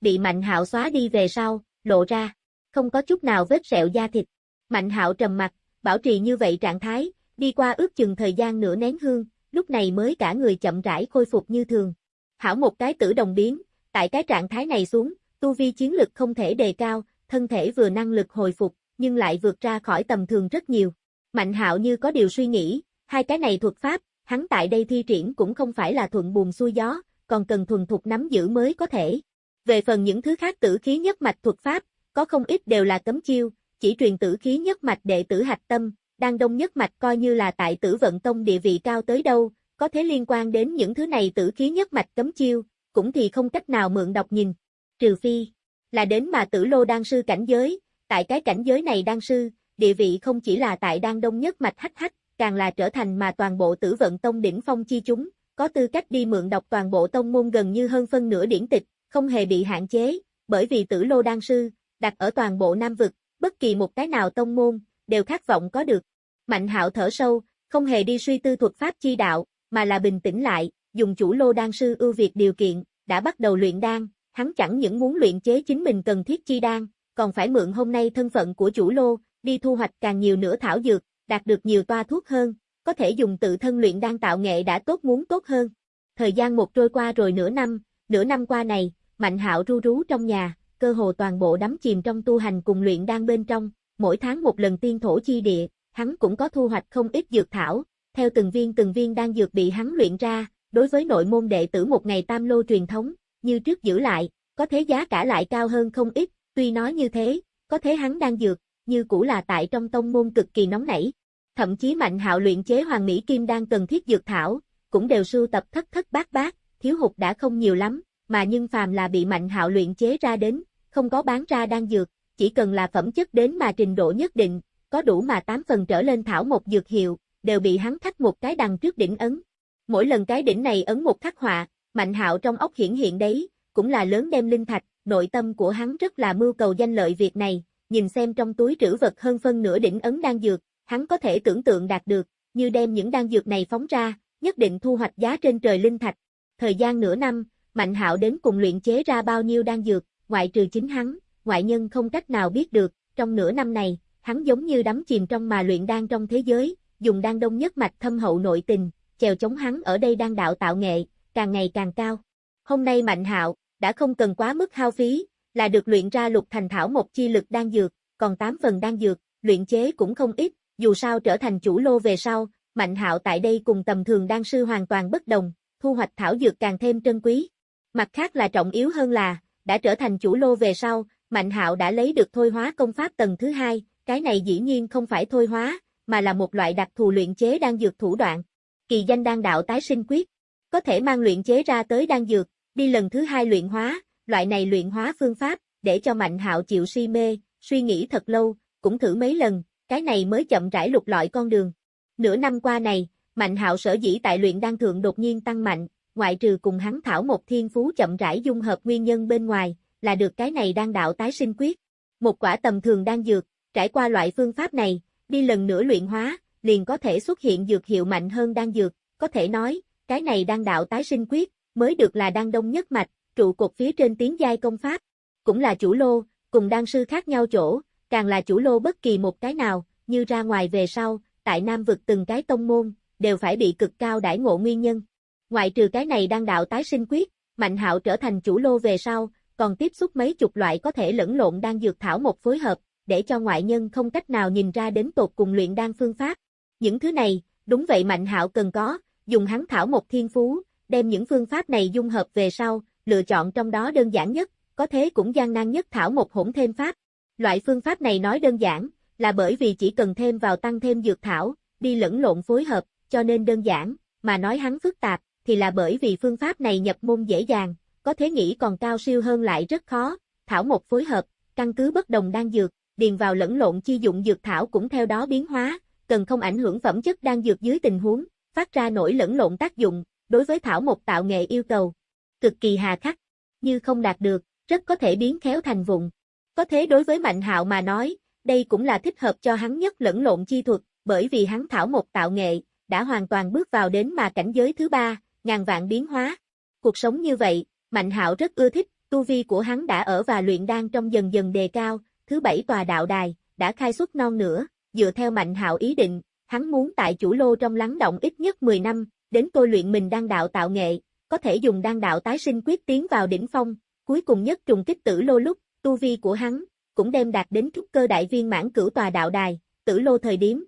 Bị Mạnh Hạo xóa đi về sau, lộ ra, không có chút nào vết sẹo da thịt. Mạnh Hạo trầm mặt, bảo trì như vậy trạng thái, đi qua ước chừng thời gian nửa nén hương, lúc này mới cả người chậm rãi khôi phục như thường. Hảo một cái tử đồng biến, tại cái trạng thái này xuống, tu vi chiến lực không thể đề cao, thân thể vừa năng lực hồi phục, nhưng lại vượt ra khỏi tầm thường rất nhiều. Mạnh hạo như có điều suy nghĩ, hai cái này thuật pháp, hắn tại đây thi triển cũng không phải là thuận buồm xuôi gió, còn cần thuần thục nắm giữ mới có thể. Về phần những thứ khác tử khí nhất mạch thuật pháp, có không ít đều là cấm chiêu, chỉ truyền tử khí nhất mạch đệ tử hạch tâm, đang đông nhất mạch coi như là tại tử vận tông địa vị cao tới đâu, có thể liên quan đến những thứ này tử khí nhất mạch cấm chiêu, cũng thì không cách nào mượn đọc nhìn. Trừ phi, là đến mà tử lô đan sư cảnh giới, tại cái cảnh giới này đan sư, địa vị không chỉ là tại đan đông nhất mạch hách hách, càng là trở thành mà toàn bộ tử vận tông đỉnh phong chi chúng, có tư cách đi mượn đọc toàn bộ tông môn gần như hơn phân nửa điển tịch, không hề bị hạn chế, bởi vì tử lô đan sư, đặt ở toàn bộ Nam Vực, bất kỳ một cái nào tông môn, đều khát vọng có được. Mạnh hạo thở sâu, không hề đi suy tư thuật pháp chi đạo, mà là bình tĩnh lại, dùng chủ lô đan sư ưu việt điều kiện, đã bắt đầu luyện đan, hắn chẳng những muốn luyện chế chính mình cần thiết chi đan, còn phải mượn hôm nay thân phận của chủ lô, đi thu hoạch càng nhiều nữa thảo dược, đạt được nhiều toa thuốc hơn, có thể dùng tự thân luyện đan tạo nghệ đã tốt muốn tốt hơn. Thời gian một trôi qua rồi nửa năm, nửa năm qua này, Mạnh Hạo ru rú trong nhà, cơ hồ toàn bộ đắm chìm trong tu hành cùng luyện đan bên trong, mỗi tháng một lần tiên thổ chi địa, hắn cũng có thu hoạch không ít dược thảo, theo từng viên từng viên đang dược bị hắn luyện ra, đối với nội môn đệ tử một ngày tam lô truyền thống, như trước giữ lại, có thế giá cả lại cao hơn không ít, tuy nói như thế, có thế hắn đang dược, như cũ là tại trong tông môn cực kỳ nóng nảy. Thậm chí Mạnh Hạo luyện chế Hoàng Mỹ Kim đang cần thiết dược thảo, cũng đều sưu tập thất thất bát bát, thiếu hụt đã không nhiều lắm, mà nhưng phàm là bị Mạnh Hạo luyện chế ra đến, không có bán ra đang dược, chỉ cần là phẩm chất đến mà trình độ nhất định, có đủ mà 8 phần trở lên thảo một dược hiệu, đều bị hắn khắc một cái đằng trước đỉnh ấn. Mỗi lần cái đỉnh này ấn một khắc họa, Mạnh Hạo trong ốc hiển hiện đấy, cũng là lớn đem linh thạch, nội tâm của hắn rất là mưu cầu danh lợi việc này, nhìn xem trong túi trữ vật hơn phân nửa đỉnh ấn đang dược, hắn có thể tưởng tượng đạt được, như đem những đan dược này phóng ra, nhất định thu hoạch giá trên trời linh thạch. Thời gian nửa năm, Mạnh Hạo đến cùng luyện chế ra bao nhiêu đan dược, ngoại trừ chính hắn, ngoại nhân không cách nào biết được, trong nửa năm này, hắn giống như đắm chìm trong mà luyện đan trong thế giới, dùng đan đông nhất mạch thâm hậu nội tình, chèo chống hắn ở đây đang đạo tạo nghệ, càng ngày càng cao. Hôm nay Mạnh Hạo đã không cần quá mức hao phí, là được luyện ra lục thành thảo một chi lực đan dược, còn 8 phần đan dược, luyện chế cũng không ít, dù sao trở thành chủ lô về sau, Mạnh Hạo tại đây cùng tầm thường đan sư hoàn toàn bất đồng, thu hoạch thảo dược càng thêm trân quý. Mặt khác là trọng yếu hơn là, đã trở thành chủ lô về sau, Mạnh Hạo đã lấy được thôi hóa công pháp tầng thứ hai, cái này dĩ nhiên không phải thôi hóa, mà là một loại đặc thù luyện chế đan dược thủ đoạn. Kỳ danh đan đạo tái sinh quyết, có thể mang luyện chế ra tới đan dược, đi lần thứ hai luyện hóa, loại này luyện hóa phương pháp, để cho Mạnh Hạo chịu si mê, suy nghĩ thật lâu, cũng thử mấy lần, cái này mới chậm rãi lục lọi con đường. Nửa năm qua này, Mạnh Hạo sở dĩ tại luyện đan thượng đột nhiên tăng mạnh, ngoại trừ cùng hắn thảo một thiên phú chậm rãi dung hợp nguyên nhân bên ngoài, là được cái này đan đạo tái sinh quyết. Một quả tầm thường đan dược, trải qua loại phương pháp này, đi lần nữa luyện hóa, liền có thể xuất hiện dược hiệu mạnh hơn đang dược, có thể nói, cái này đang đạo tái sinh quyết, mới được là đang đông nhất mạch, trụ cột phía trên tiếng giai công pháp. Cũng là chủ lô, cùng đan sư khác nhau chỗ, càng là chủ lô bất kỳ một cái nào, như ra ngoài về sau, tại Nam vực từng cái tông môn, đều phải bị cực cao đãi ngộ nguyên nhân. Ngoại trừ cái này đang đạo tái sinh quyết, Mạnh Hạo trở thành chủ lô về sau, còn tiếp xúc mấy chục loại có thể lẫn lộn đang dược thảo một phối hợp, để cho ngoại nhân không cách nào nhìn ra đến tột cùng luyện đan phương pháp. Những thứ này, đúng vậy Mạnh Hạo cần có, dùng hắn thảo một thiên phú, đem những phương pháp này dung hợp về sau, lựa chọn trong đó đơn giản nhất, có thế cũng gian nan nhất thảo một hỗn thêm pháp. Loại phương pháp này nói đơn giản, là bởi vì chỉ cần thêm vào tăng thêm dược thảo, đi lẫn lộn phối hợp, cho nên đơn giản, mà nói hắn phức tạp, thì là bởi vì phương pháp này nhập môn dễ dàng, có thế nghĩ còn cao siêu hơn lại rất khó, thảo một phối hợp, căn cứ bất đồng đan dược, điền vào lẫn lộn chi dụng dược thảo cũng theo đó biến hóa, cần không ảnh hưởng phẩm chất đang dược dưới tình huống, phát ra nổi lẫn lộn tác dụng, đối với thảo một tạo nghệ yêu cầu, cực kỳ hà khắc, như không đạt được, rất có thể biến khéo thành vụn. Có thế đối với Mạnh Hạo mà nói, đây cũng là thích hợp cho hắn nhất lẫn lộn chi thuật, bởi vì hắn thảo một tạo nghệ, đã hoàn toàn bước vào đến mà cảnh giới thứ ba, ngàn vạn biến hóa. Cuộc sống như vậy, Mạnh Hạo rất ưa thích, tu vi của hắn đã ở và luyện đan trong dần dần đề cao, thứ bảy tòa đạo đài, đã khai xuất non nữa, dựa theo Mạnh Hạo ý định, hắn muốn tại chủ lô trong lắng động ít nhất 10 năm, đến tôi luyện mình đan đạo tạo nghệ, có thể dùng đan đạo tái sinh quyết tiến vào đỉnh phong, cuối cùng nhất trùng kích tử lô lúc, tu vi của hắn, cũng đem đạt đến trúc cơ đại viên mãn cửu tòa đạo đài, tử lô thời điểm.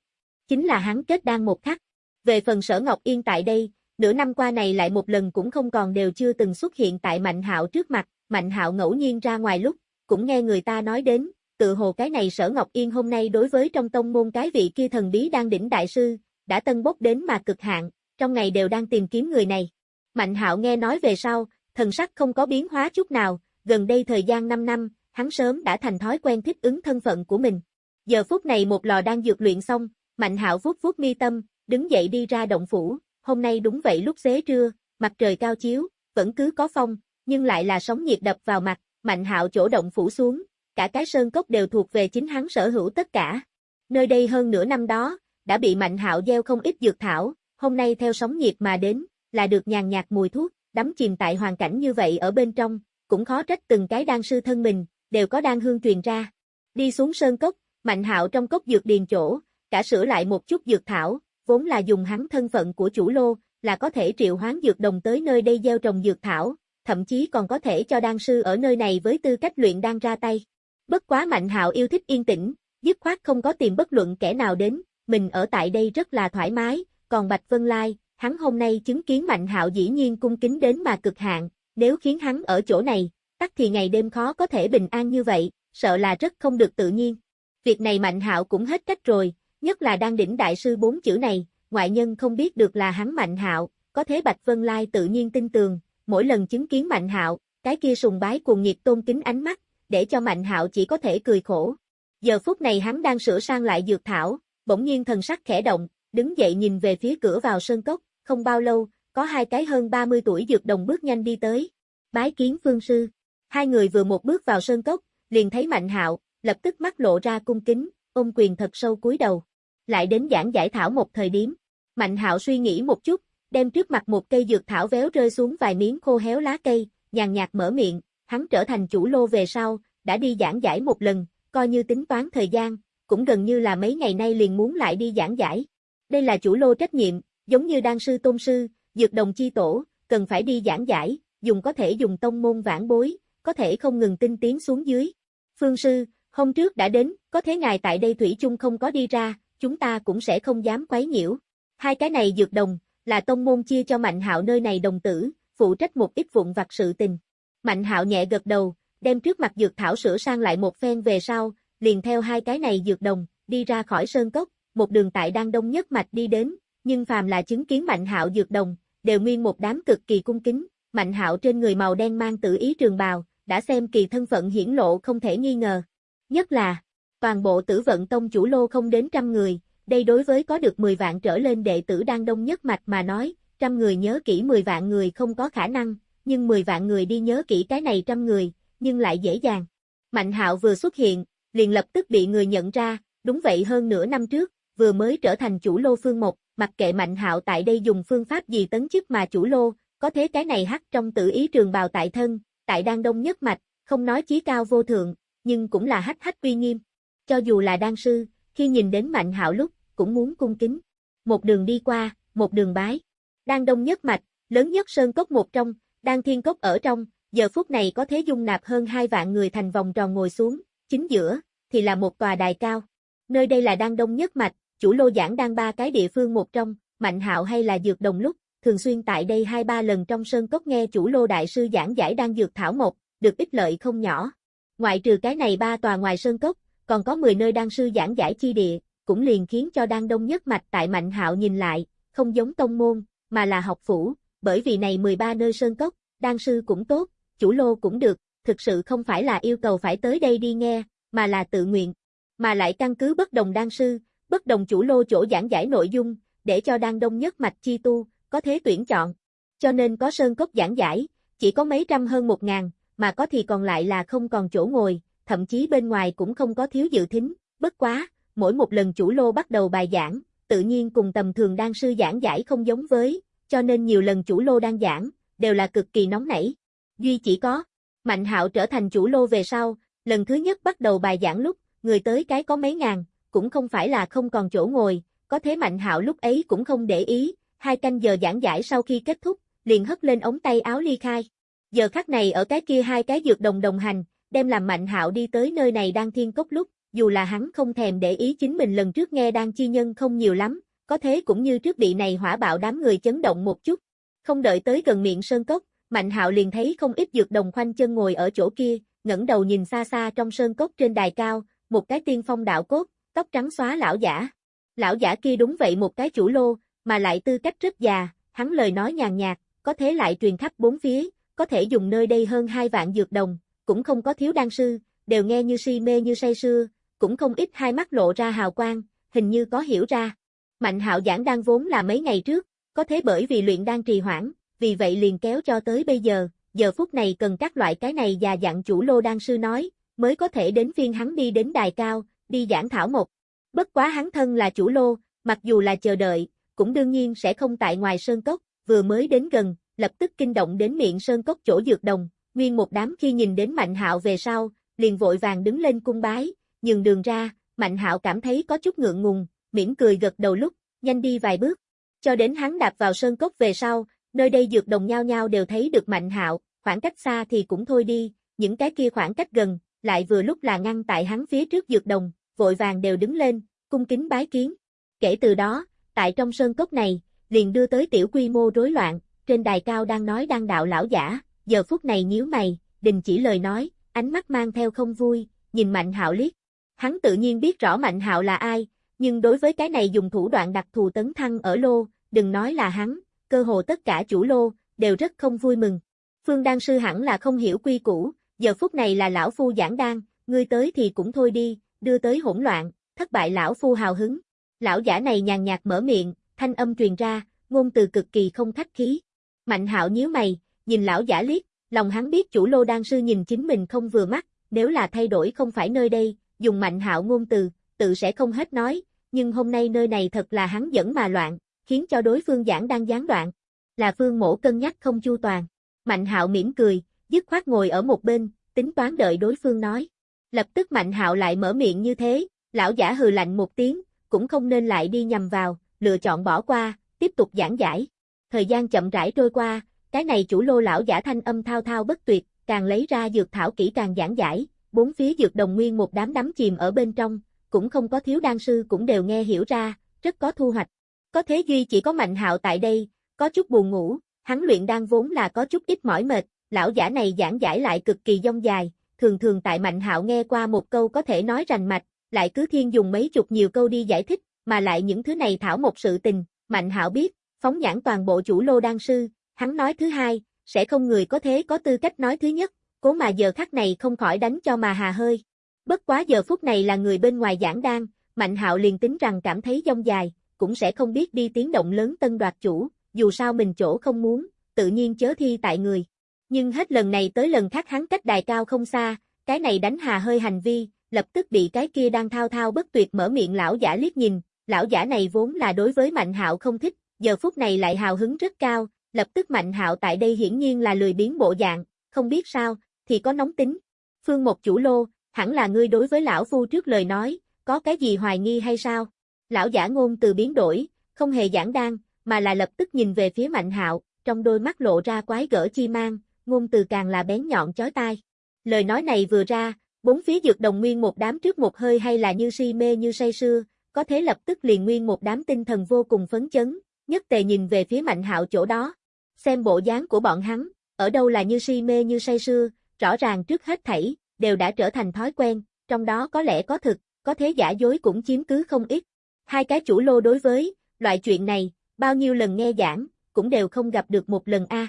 Chính là hắn kết đan một khắc. Về phần sở Ngọc Yên tại đây, nửa năm qua này lại một lần cũng không còn đều chưa từng xuất hiện tại Mạnh Hạo trước mặt, Mạnh Hạo ngẫu nhiên ra ngoài lúc, cũng nghe người ta nói đến, tự hồ cái này sở Ngọc Yên hôm nay đối với trong tông môn cái vị kia thần bí đang đỉnh đại sư, đã tân bốc đến mà cực hạn, trong ngày đều đang tìm kiếm người này. Mạnh Hạo nghe nói về sau, thần sắc không có biến hóa chút nào, gần đây thời gian 5 năm, hắn sớm đã thành thói quen thích ứng thân phận của mình. Giờ phút này một lò đang dược luyện xong, Mạnh Hạo vuốt vuốt mi tâm, đứng dậy đi ra động phủ, hôm nay đúng vậy lúc xế trưa, mặt trời cao chiếu, vẫn cứ có phong, nhưng lại là sóng nhiệt đập vào mặt, Mạnh Hạo chỗ động phủ xuống, cả cái sơn cốc đều thuộc về chính hắn sở hữu tất cả. Nơi đây hơn nửa năm đó, đã bị Mạnh Hạo gieo không ít dược thảo, hôm nay theo sóng nhiệt mà đến, là được nhàn nhạt mùi thuốc, đắm chìm tại hoàn cảnh như vậy ở bên trong, cũng khó trách từng cái đan sư thân mình, đều có đan hương truyền ra. Đi xuống sơn cốc, Mạnh Hạo trong cốc dược điền chỗ, cả sửa lại một chút dược thảo, vốn là dùng hắn thân phận của chủ lô, là có thể triệu hoán dược đồng tới nơi đây gieo trồng dược thảo, thậm chí còn có thể cho đan sư ở nơi này với tư cách luyện đan ra tay. Bất quá Mạnh Hạo yêu thích yên tĩnh, dứt khoát không có tìm bất luận kẻ nào đến, mình ở tại đây rất là thoải mái, còn Bạch Vân Lai, hắn hôm nay chứng kiến Mạnh Hạo dĩ nhiên cung kính đến mà cực hạn, nếu khiến hắn ở chỗ này, tắc thì ngày đêm khó có thể bình an như vậy, sợ là rất không được tự nhiên. Việc này Mạnh Hạo cũng hết cách rồi, nhất là đang đỉnh đại sư bốn chữ này, ngoại nhân không biết được là hắn Mạnh Hạo, có thế Bạch Vân Lai tự nhiên tin tường, mỗi lần chứng kiến Mạnh Hạo, cái kia sùng bái cuồng nhiệt tôn kính ánh mắt, để cho Mạnh Hạo chỉ có thể cười khổ. Giờ phút này hắn đang sửa sang lại dược thảo, bỗng nhiên thần sắc khẽ động, đứng dậy nhìn về phía cửa vào sơn cốc, không bao lâu, có hai cái hơn 30 tuổi dược đồng bước nhanh đi tới. Bái kiến phương sư. Hai người vừa một bước vào sơn cốc, liền thấy Mạnh Hạo, lập tức mắt lộ ra cung kính, ôm quyền thật sâu cúi đầu. Lại đến giảng giải thảo một thời điểm. Mạnh Hạo suy nghĩ một chút, đem trước mặt một cây dược thảo véo rơi xuống vài miếng khô héo lá cây, nhàn nhạt mở miệng, hắn trở thành chủ lô về sau, đã đi giảng giải một lần, coi như tính toán thời gian, cũng gần như là mấy ngày nay liền muốn lại đi giảng giải. Đây là chủ lô trách nhiệm, giống như đan sư tôn sư, dược đồng chi tổ, cần phải đi giảng giải, dùng có thể dùng tông môn vãn bối, có thể không ngừng tinh tiến xuống dưới. Phương sư, hôm trước đã đến, có thế ngài tại đây Thủy chung không có đi ra, chúng ta cũng sẽ không dám quấy nhiễu. Hai cái này dược đồng, là tông môn chia cho Mạnh Hạo nơi này đồng tử, phụ trách một ít vụn vặt sự tình. Mạnh Hạo nhẹ gật đầu, đem trước mặt dược thảo sửa sang lại một phen về sau, liền theo hai cái này dược đồng, đi ra khỏi sơn cốc, một đường tại đang đông nhất mạch đi đến, nhưng phàm là chứng kiến Mạnh Hạo dược đồng, đều nguyên một đám cực kỳ cung kính, Mạnh Hạo trên người màu đen mang tự ý trường bào, đã xem kỳ thân phận hiển lộ không thể nghi ngờ. Nhất là, toàn bộ tử vận tông chủ lô không đến trăm người, đây đối với có được 10 vạn trở lên đệ tử đang đông nhất mạch mà nói, trăm người nhớ kỹ 10 vạn người không có khả năng, nhưng 10 vạn người đi nhớ kỹ cái này trăm người, nhưng lại dễ dàng. Mạnh hạo vừa xuất hiện, liền lập tức bị người nhận ra, đúng vậy hơn nửa năm trước, vừa mới trở thành chủ lô phương một, mặc kệ Mạnh hạo tại đây dùng phương pháp gì tấn chức mà chủ lô, có thế cái này hắc trong tự ý trường bào tại thân, tại đang đông nhất mạch, không nói chí cao vô thượng, nhưng cũng là hắc hắc uy nghiêm. Cho dù là đan sư, khi nhìn đến Mạnh hạo lúc, cũng muốn cung kính. Một đường đi qua, một đường bái. Đang đông nhất mạch, lớn nhất sơn cốc một trong, đang thiên cốc ở trong, giờ phút này có thế dung nạp hơn hai vạn người thành vòng tròn ngồi xuống, chính giữa, thì là một tòa đài cao. Nơi đây là đang đông nhất mạch, chủ lô giảng đang ba cái địa phương một trong, mạnh hạo hay là dược đồng lúc, thường xuyên tại đây hai ba lần trong sơn cốc nghe chủ lô đại sư giảng giải đang dược thảo một, được ích lợi không nhỏ. Ngoại trừ cái này ba tòa ngoài sơn cốc, còn có 10 nơi đan sư giảng giải chi địa, cũng liền khiến cho đan đông nhất mạch tại Mạnh Hạo nhìn lại, không giống tông môn, mà là học phủ, bởi vì này 13 nơi sơn cốc, đan sư cũng tốt, chủ lô cũng được, thực sự không phải là yêu cầu phải tới đây đi nghe, mà là tự nguyện, mà lại căn cứ bất đồng đan sư, bất đồng chủ lô chỗ giảng giải nội dung, để cho đan đông nhất mạch chi tu, có thế tuyển chọn. Cho nên có sơn cốc giảng giải, chỉ có mấy trăm hơn một ngàn, mà có thì còn lại là không còn chỗ ngồi, thậm chí bên ngoài cũng không có thiếu dự thính, bất quá, mỗi một lần chủ lô bắt đầu bài giảng, tự nhiên cùng tầm thường đan sư giảng giải không giống với, cho nên nhiều lần chủ lô đang giảng, đều là cực kỳ nóng nảy. Duy chỉ có, Mạnh hạo trở thành chủ lô về sau, lần thứ nhất bắt đầu bài giảng lúc, người tới cái có mấy ngàn, cũng không phải là không còn chỗ ngồi, có thế Mạnh hạo lúc ấy cũng không để ý, hai canh giờ giảng giải sau khi kết thúc, liền hất lên ống tay áo ly khai. Giờ khắc này ở cái kia hai cái dược đồng đồng hành, đem làm Mạnh hạo đi tới nơi này đang thiên cốc lúc, dù là hắn không thèm để ý chính mình lần trước nghe đang chi nhân không nhiều lắm, có thế cũng như trước bị này hỏa bạo đám người chấn động một chút. Không đợi tới gần miệng sơn cốc, Mạnh hạo liền thấy không ít dược đồng khoanh chân ngồi ở chỗ kia, ngẩng đầu nhìn xa xa trong sơn cốc trên đài cao, một cái tiên phong đạo cốt, tóc trắng xóa lão giả. Lão giả kia đúng vậy một cái chủ lô, mà lại tư cách rất già, hắn lời nói nhàn nhạt, có thế lại truyền khắp bốn phía, có thể dùng nơi đây hơn hai vạn dược đồng, cũng không có thiếu đan sư, đều nghe như si mê như say sưa, cũng không ít hai mắt lộ ra hào quang, hình như có hiểu ra. Mạnh hạo giảng đang vốn là mấy ngày trước, có thế bởi vì luyện đang trì hoãn, vì vậy liền kéo cho tới bây giờ, giờ phút này cần các loại cái này và dặn chủ lô đan sư nói, mới có thể đến phiên hắn đi đến đài cao, đi giảng thảo một. Bất quá hắn thân là chủ lô, mặc dù là chờ đợi, cũng đương nhiên sẽ không tại ngoài sơn cốc, vừa mới đến gần, lập tức kinh động đến miệng sơn cốc chỗ dược đồng, nguyên một đám khi nhìn đến Mạnh Hạo về sau, liền vội vàng đứng lên cung bái, nhường đường ra, Mạnh Hạo cảm thấy có chút ngượng ngùng, mỉm cười gật đầu lúc, nhanh đi vài bước. Cho đến hắn đạp vào sơn cốc về sau, nơi đây dược đồng nhau nhau đều thấy được Mạnh Hạo, khoảng cách xa thì cũng thôi đi, những cái kia khoảng cách gần, lại vừa lúc là ngăn tại hắn phía trước dược đồng, vội vàng đều đứng lên, cung kính bái kiến. Kể từ đó, tại trong sơn cốc này, liền đưa tới tiểu quy mô rối loạn, trên đài cao đang nói đang đạo lão giả, giờ phút này nhíu mày, đình chỉ lời nói, ánh mắt mang theo không vui, nhìn Mạnh Hạo liếc. Hắn tự nhiên biết rõ Mạnh Hạo là ai, nhưng đối với cái này dùng thủ đoạn đặc thù tấn thăng ở lô, đừng nói là hắn, cơ hồ tất cả chủ lô, đều rất không vui mừng. Phương Đan Sư hẳn là không hiểu quy củ, giờ phút này là lão phu giảng đan, ngươi tới thì cũng thôi đi, đưa tới hỗn loạn, thất bại lão phu hào hứng. Lão giả này nhàn nhạt mở miệng, thanh âm truyền ra, ngôn từ cực kỳ không khách khí. Mạnh hạo nhíu mày, nhìn lão giả liếc, lòng hắn biết chủ lô đan sư nhìn chính mình không vừa mắt, nếu là thay đổi không phải nơi đây, dùng mạnh hạo ngôn từ, tự sẽ không hết nói, nhưng hôm nay nơi này thật là hắn dẫn mà loạn, khiến cho đối phương giảng đang gián đoạn. Là phương mổ cân nhắc không chu toàn. Mạnh hạo mỉm cười, dứt khoát ngồi ở một bên, tính toán đợi đối phương nói. Lập tức Mạnh hạo lại mở miệng như thế, lão giả hừ lạnh một tiếng, cũng không nên lại đi nhầm vào, lựa chọn bỏ qua, tiếp tục giảng giải. Thời gian chậm rãi trôi qua, cái này chủ lô lão giả thanh âm thao thao bất tuyệt, càng lấy ra dược thảo kỹ càng giảng giải, bốn phía dược đồng nguyên một đám đắm chìm ở bên trong, cũng không có thiếu đan sư cũng đều nghe hiểu ra, rất có thu hoạch. Có thế duy chỉ có mạnh hạo tại đây, có chút buồn ngủ, hắn luyện đan vốn là có chút ít mỏi mệt, lão giả này giảng giải lại cực kỳ dông dài, thường thường tại mạnh hạo nghe qua một câu có thể nói rành mạch, lại cứ thiên dùng mấy chục nhiều câu đi giải thích, mà lại những thứ này thảo một sự tình, mạnh hạo biết, phóng nhãn toàn bộ chủ lô đan sư, hắn nói thứ hai, sẽ không người có thế có tư cách nói thứ nhất, cố mà giờ khắc này không khỏi đánh cho mà hà hơi. Bất quá giờ phút này là người bên ngoài giảng đan, Mạnh Hạo liền tính rằng cảm thấy dông dài, cũng sẽ không biết đi tiếng động lớn tân đoạt chủ, dù sao mình chỗ không muốn, tự nhiên chớ thi tại người. Nhưng hết lần này tới lần khác hắn cách đài cao không xa, cái này đánh hà hơi hành vi, lập tức bị cái kia đang thao thao bất tuyệt mở miệng lão giả liếc nhìn, lão giả này vốn là đối với Mạnh Hạo không thích, giờ phút này lại hào hứng rất cao, lập tức Mạnh Hạo tại đây hiển nhiên là lười biến bộ dạng, không biết sao, thì có nóng tính. Phương một chủ lô, hẳn là ngươi đối với lão phu trước lời nói, có cái gì hoài nghi hay sao? Lão giả ngôn từ biến đổi, không hề giảng đan, mà là lập tức nhìn về phía Mạnh Hạo, trong đôi mắt lộ ra quái gở chi mang, ngôn từ càng là bén nhọn chói tai. Lời nói này vừa ra, bốn phía dược đồng nguyên một đám trước một hơi hay là như si mê như say sưa, có thế lập tức liền nguyên một đám tinh thần vô cùng phấn chấn, nhất tề nhìn về phía Mạnh Hạo chỗ đó. Xem bộ dáng của bọn hắn, ở đâu là như si mê như say sưa, rõ ràng trước hết thảy, đều đã trở thành thói quen, trong đó có lẽ có thực, có thế giả dối cũng chiếm cứ không ít. Hai cái chủ lô đối với, loại chuyện này, bao nhiêu lần nghe giảng, cũng đều không gặp được một lần a.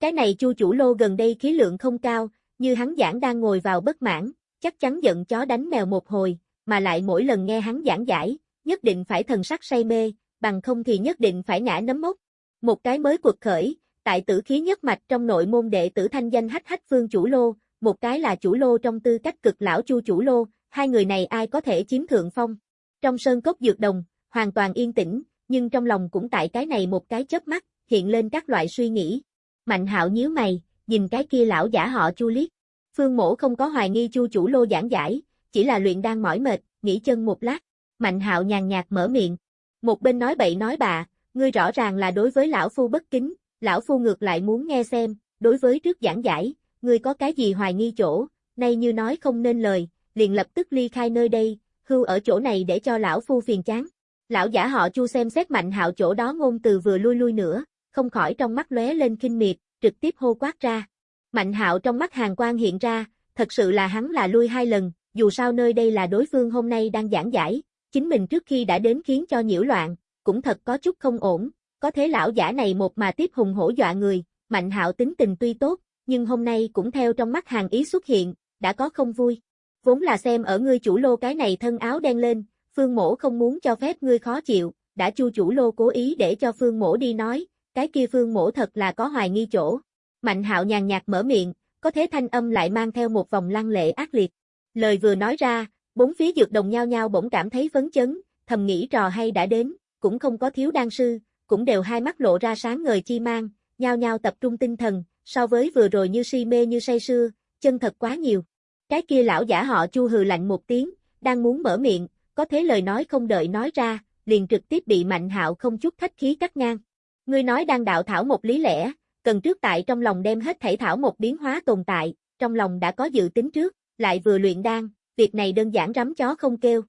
Cái này chu chủ lô gần đây khí lượng không cao, như hắn giảng đang ngồi vào bất mãn, chắc chắn giận chó đánh mèo một hồi, mà lại mỗi lần nghe hắn giảng giải, nhất định phải thần sắc say mê, bằng không thì nhất định phải ngã nấm mốc. Một cái mới cuộc khởi, tại tử khí nhất mạch trong nội môn đệ tử thanh danh hách hách phương chủ lô, một cái là chủ lô trong tư cách cực lão chu chủ lô, hai người này ai có thể chiếm thượng phong. Trong sơn cốc dược đồng, hoàn toàn yên tĩnh, nhưng trong lòng cũng tại cái này một cái chớp mắt, hiện lên các loại suy nghĩ. Mạnh hạo nhíu mày, nhìn cái kia lão giả họ chu liếc. Phương mổ không có hoài nghi chu chủ lô giảng giải, chỉ là luyện đang mỏi mệt, nghỉ chân một lát. Mạnh hạo nhàn nhạt mở miệng. Một bên nói bậy nói bà ngươi rõ ràng là đối với lão phu bất kính, lão phu ngược lại muốn nghe xem, đối với trước giảng giải, ngươi có cái gì hoài nghi chỗ, nay như nói không nên lời, liền lập tức ly khai nơi đây, hưu ở chỗ này để cho lão phu phiền chán. Lão giả họ chu xem xét mạnh hạo chỗ đó ngôn từ vừa lui lui nữa, không khỏi trong mắt lóe lên kinh miệt, trực tiếp hô quát ra. Mạnh hạo trong mắt hàng quan hiện ra, thật sự là hắn là lui hai lần, dù sao nơi đây là đối phương hôm nay đang giảng giải, chính mình trước khi đã đến khiến cho nhiễu loạn, cũng thật có chút không ổn, có thế lão giả này một mà tiếp hùng hổ dọa người, mạnh hạo tính tình tuy tốt, nhưng hôm nay cũng theo trong mắt hàng ý xuất hiện, đã có không vui. Vốn là xem ở ngươi chủ lô cái này thân áo đen lên, phương mổ không muốn cho phép ngươi khó chịu, đã chu chủ lô cố ý để cho phương mổ đi nói, cái kia phương mổ thật là có hoài nghi chỗ. Mạnh hạo nhàn nhạt mở miệng, có thế thanh âm lại mang theo một vòng lăng lệ ác liệt. Lời vừa nói ra, bốn phía dược đồng nhau nhau bỗng cảm thấy phấn chấn, thầm nghĩ trò hay đã đến, cũng không có thiếu đan sư, cũng đều hai mắt lộ ra sáng ngời chi mang, nhau nhau tập trung tinh thần, so với vừa rồi như si mê như say sưa, chân thật quá nhiều. Cái kia lão giả họ chu hừ lạnh một tiếng, đang muốn mở miệng, có thế lời nói không đợi nói ra, liền trực tiếp bị mạnh hạo không chút khách khí cắt ngang. Ngươi nói đang đạo thảo một lý lẽ, cần trước tại trong lòng đem hết thảy thảo một biến hóa tồn tại, trong lòng đã có dự tính trước, lại vừa luyện đan, việc này đơn giản rắm chó không kêu.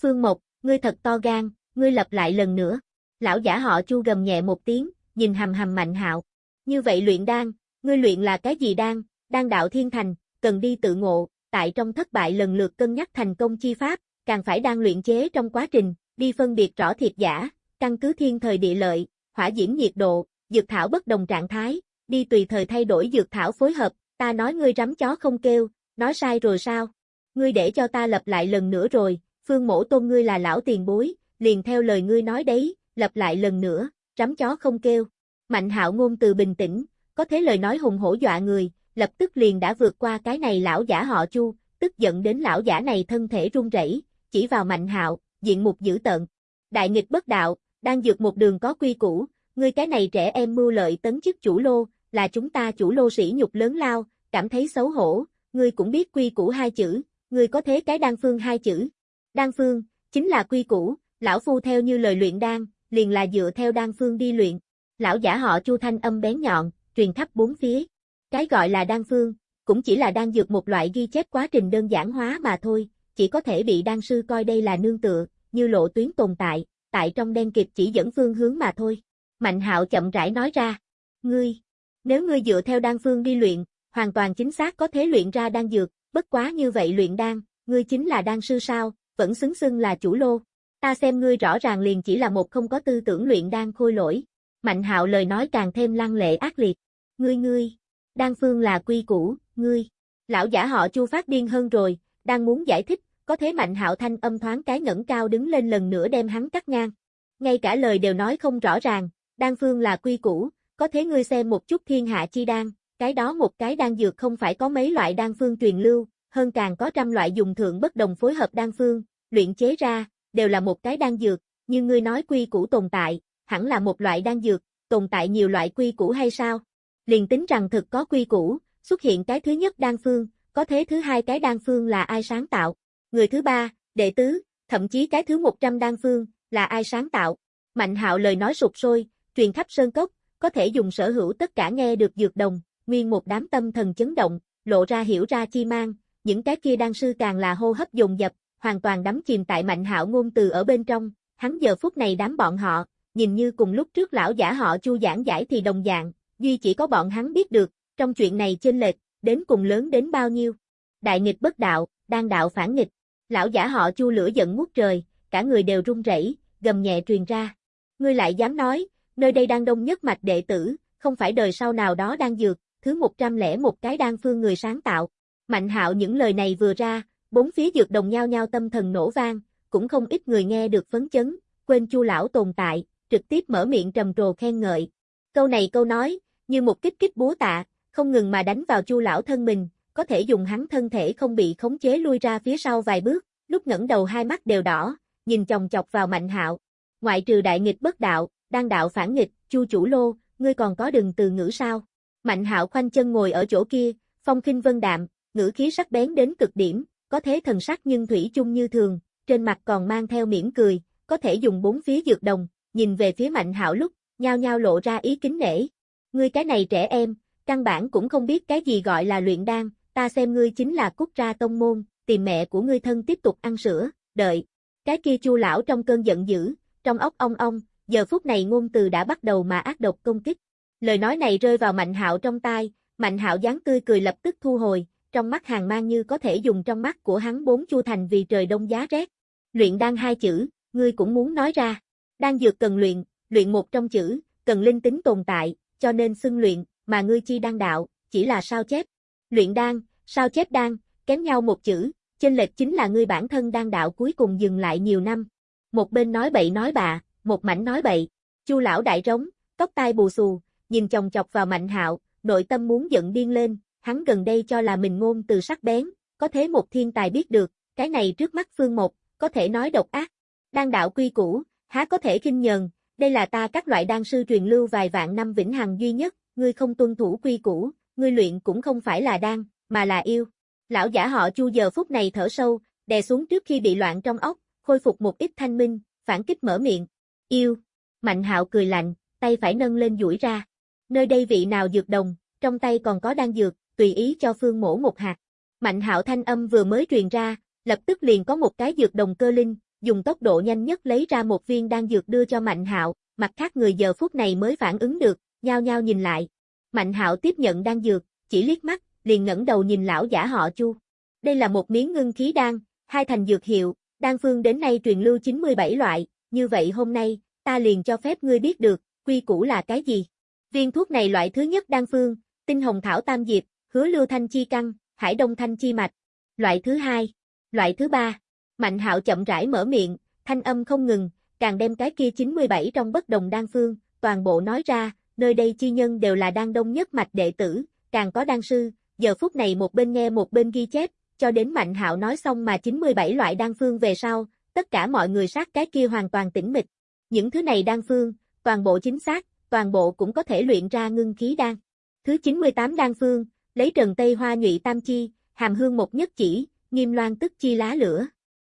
Phương Mộc, ngươi thật to gan, ngươi lập lại lần nữa. Lão giả họ chu gầm nhẹ một tiếng, nhìn hầm hầm mạnh hạo. Như vậy luyện đan, ngươi luyện là cái gì đang đang đạo thiên thành, cần đi tự ngộ, tại trong thất bại lần lượt cân nhắc thành công chi pháp, càng phải đang luyện chế trong quá trình, đi phân biệt rõ thiệt giả, căn cứ thiên thời địa lợi, hỏa diễm nhiệt độ, dược thảo bất đồng trạng thái, đi tùy thời thay đổi dược thảo phối hợp, ta nói ngươi rắm chó không kêu, nói sai rồi sao? Ngươi để cho ta lập lại lần nữa rồi, phương mổ tôn ngươi là lão tiền bối, liền theo lời ngươi nói đấy, lập lại lần nữa, rắm chó không kêu. Mạnh hạo ngôn từ bình tĩnh, có thế lời nói hùng hổ dọa người, lập tức liền đã vượt qua cái này lão giả họ chu, tức giận đến lão giả này thân thể run rẩy, chỉ vào mạnh hạo, diện mục dữ tợn. Đại nghịch bất đạo, đang dược một đường có quy củ, ngươi cái này trẻ em mưu lợi tấn chức chủ lô, là chúng ta chủ lô sĩ nhục lớn lao, cảm thấy xấu hổ, ngươi cũng biết quy củ hai chữ, ngươi có thế cái đan phương hai chữ. Đan phương, chính là quy củ, lão phu theo như lời luyện đan, liền là dựa theo đan phương đi luyện. Lão giả họ Chu thanh âm bén nhọn, truyền khắp bốn phía. Cái gọi là đan phương, cũng chỉ là đan dược một loại ghi chép quá trình đơn giản hóa mà thôi, chỉ có thể bị đan sư coi đây là nương tựa, như lộ tuyến tồn tại, tại trong đen kịp chỉ dẫn phương hướng mà thôi. Mạnh hạo chậm rãi nói ra, ngươi, nếu ngươi dựa theo đan phương đi luyện, hoàn toàn chính xác có thể luyện ra đan dược, bất quá như vậy luyện đan, ngươi chính là đan sư sao, vẫn xứng xưng là chủ lô. Ta xem ngươi rõ ràng liền chỉ là một không có tư tưởng luyện đan khôi lỗi. Mạnh hạo lời nói càng thêm lăng lệ ác liệt. Ngươi ngươi, đan phương là quy củ, ngươi. Lão giả họ chu phát điên hơn rồi, đang muốn giải thích, có thế mạnh hạo thanh âm thoáng cái ngẩng cao đứng lên lần nữa đem hắn cắt ngang. Ngay cả lời đều nói không rõ ràng, đan phương là quy củ, có thế ngươi xem một chút thiên hạ chi đan, cái đó một cái đan dược không phải có mấy loại đan phương truyền lưu, hơn càng có trăm loại dùng thượng bất đồng phối hợp đan phương, luyện chế ra, đều là một cái đan dược, như ngươi nói quy củ tồn tại, hẳn là một loại đan dược, tồn tại nhiều loại quy củ hay sao? Liền tính rằng thực có quy củ, xuất hiện cái thứ nhất đan phương, có thế thứ hai cái đan phương là ai sáng tạo? Người thứ ba, đệ tứ, thậm chí cái thứ 100 đan phương, là ai sáng tạo? Mạnh hạo lời nói sụp sôi, truyền khắp sơn cốc, có thể dùng sở hữu tất cả nghe được dược đồng, nguyên một đám tâm thần chấn động, lộ ra hiểu ra chi mang, những cái kia đan sư càng là hô hấp dồn dập, hoàn toàn đắm chìm tại mạnh hạo ngôn từ ở bên trong, hắn giờ phút này đám bọn họ, nhìn như cùng lúc trước lão giả họ chu giảng giải thì đồng dạng, duy chỉ có bọn hắn biết được, trong chuyện này chênh lệch, đến cùng lớn đến bao nhiêu. Đại nghịch bất đạo, đang đạo phản nghịch, lão giả họ chu lửa giận ngút trời, cả người đều run rẩy, gầm nhẹ truyền ra. Ngươi lại dám nói, nơi đây đang đông nhất mạch đệ tử, không phải đời sau nào đó đang dược, thứ 101 cái đan phương người sáng tạo. Mạnh hạo những lời này vừa ra, bốn phía dược đồng nhau nhau tâm thần nổ vang, cũng không ít người nghe được phấn chấn, quên chu lão tồn tại, trực tiếp mở miệng trầm trồ khen ngợi. Câu này câu nói, như một kích kích búa tạ, không ngừng mà đánh vào chu lão thân mình, có thể dùng hắn thân thể không bị khống chế lui ra phía sau vài bước, lúc ngẩng đầu hai mắt đều đỏ, nhìn chồng chọc vào mạnh hạo. Ngoại trừ đại nghịch bất đạo, đang đạo phản nghịch, chu chủ lô, ngươi còn có đừng từ ngữ sao? Mạnh hạo khoanh chân ngồi ở chỗ kia, phong khinh vân đạm, ngữ khí sắc bén đến cực điểm, có thế thần sắc nhưng thủy chung như thường, trên mặt còn mang theo mỉm cười, có thể dùng bốn phía dược đồng, nhìn về phía mạnh hạo lúc, nhao nhao lộ ra ý kính nể. Ngươi cái này trẻ em, căn bản cũng không biết cái gì gọi là luyện đan, ta xem ngươi chính là cút ra tông môn, tìm mẹ của ngươi thân tiếp tục ăn sữa, đợi. Cái kia chu lão trong cơn giận dữ, trong ốc ong ong, giờ phút này ngôn từ đã bắt đầu mà ác độc công kích. Lời nói này rơi vào Mạnh Hạo trong tai, Mạnh Hạo dáng tươi cười lập tức thu hồi, trong mắt hàng mang như có thể dùng trong mắt của hắn bốn chu thành vì trời đông giá rét. Luyện đan hai chữ, ngươi cũng muốn nói ra. Đan dược cần luyện, luyện một trong chữ, cần linh tính tồn tại, cho nên xưng luyện, mà ngươi chi đang đạo, chỉ là sao chép. Luyện đan, sao chép đan, kém nhau một chữ, chênh lệch chính là ngươi bản thân đang đạo cuối cùng dừng lại nhiều năm. Một bên nói bậy nói bạ, một mảnh nói bậy. Chu lão đại rống, tóc tai bù xù, nhìn chồng chọc vào Mạnh Hạo, nội tâm muốn giận điên lên, hắn gần đây cho là mình ngôn từ sắc bén, có thế một thiên tài biết được, cái này trước mắt Phương Một, có thể nói độc ác. đang đạo quy củ, há có thể kinh nhờn, đây là ta các loại đan sư truyền lưu vài vạn năm vĩnh hằng duy nhất, ngươi không tuân thủ quy củ, ngươi luyện cũng không phải là đan, mà là yêu. Lão giả họ Chu giờ phút này thở sâu, đè xuống trước khi bị loạn trong ốc, khôi phục một ít thanh minh, phản kích mở miệng. Yêu. Mạnh hạo cười lạnh, tay phải nâng lên duỗi ra. Nơi đây vị nào dược đồng, trong tay còn có đan dược, tùy ý cho phương mổ một hạt. Mạnh hạo thanh âm vừa mới truyền ra, lập tức liền có một cái dược đồng cơ linh, dùng tốc độ nhanh nhất lấy ra một viên đan dược đưa cho Mạnh hạo, mặt khác người giờ phút này mới phản ứng được, nhao nhao nhìn lại. Mạnh hạo tiếp nhận đan dược, chỉ liếc mắt, liền ngẩng đầu nhìn lão giả họ chu. Đây là một miếng ngưng khí đan, hai thành dược hiệu, đan phương đến nay truyền lưu 97 loại, như vậy hôm nay, ta liền cho phép ngươi biết được, quy củ là cái gì. Viên thuốc này loại thứ nhất đan phương, tinh hồng thảo tam diệp, hứa lưu thanh chi căn, hải đông thanh chi mạch. Loại thứ hai, loại thứ ba. Mạnh hạo chậm rãi mở miệng, thanh âm không ngừng, càng đem cái kia 97 trong bất đồng đan phương, toàn bộ nói ra, nơi đây chi nhân đều là đan đông nhất mạch đệ tử, càng có đan sư, giờ phút này một bên nghe một bên ghi chép, cho đến Mạnh Hạo nói xong mà 97 loại đan phương về sau, tất cả mọi người sát cái kia hoàn toàn tĩnh mịch. Những thứ này đan phương, toàn bộ chính xác, toàn bộ cũng có thể luyện ra ngưng khí đan. Thứ 98 đan phương, lấy trần tây hoa nhụy tam chi, hàm hương một nhất chỉ, nghiêm loan tức chi lá lửa.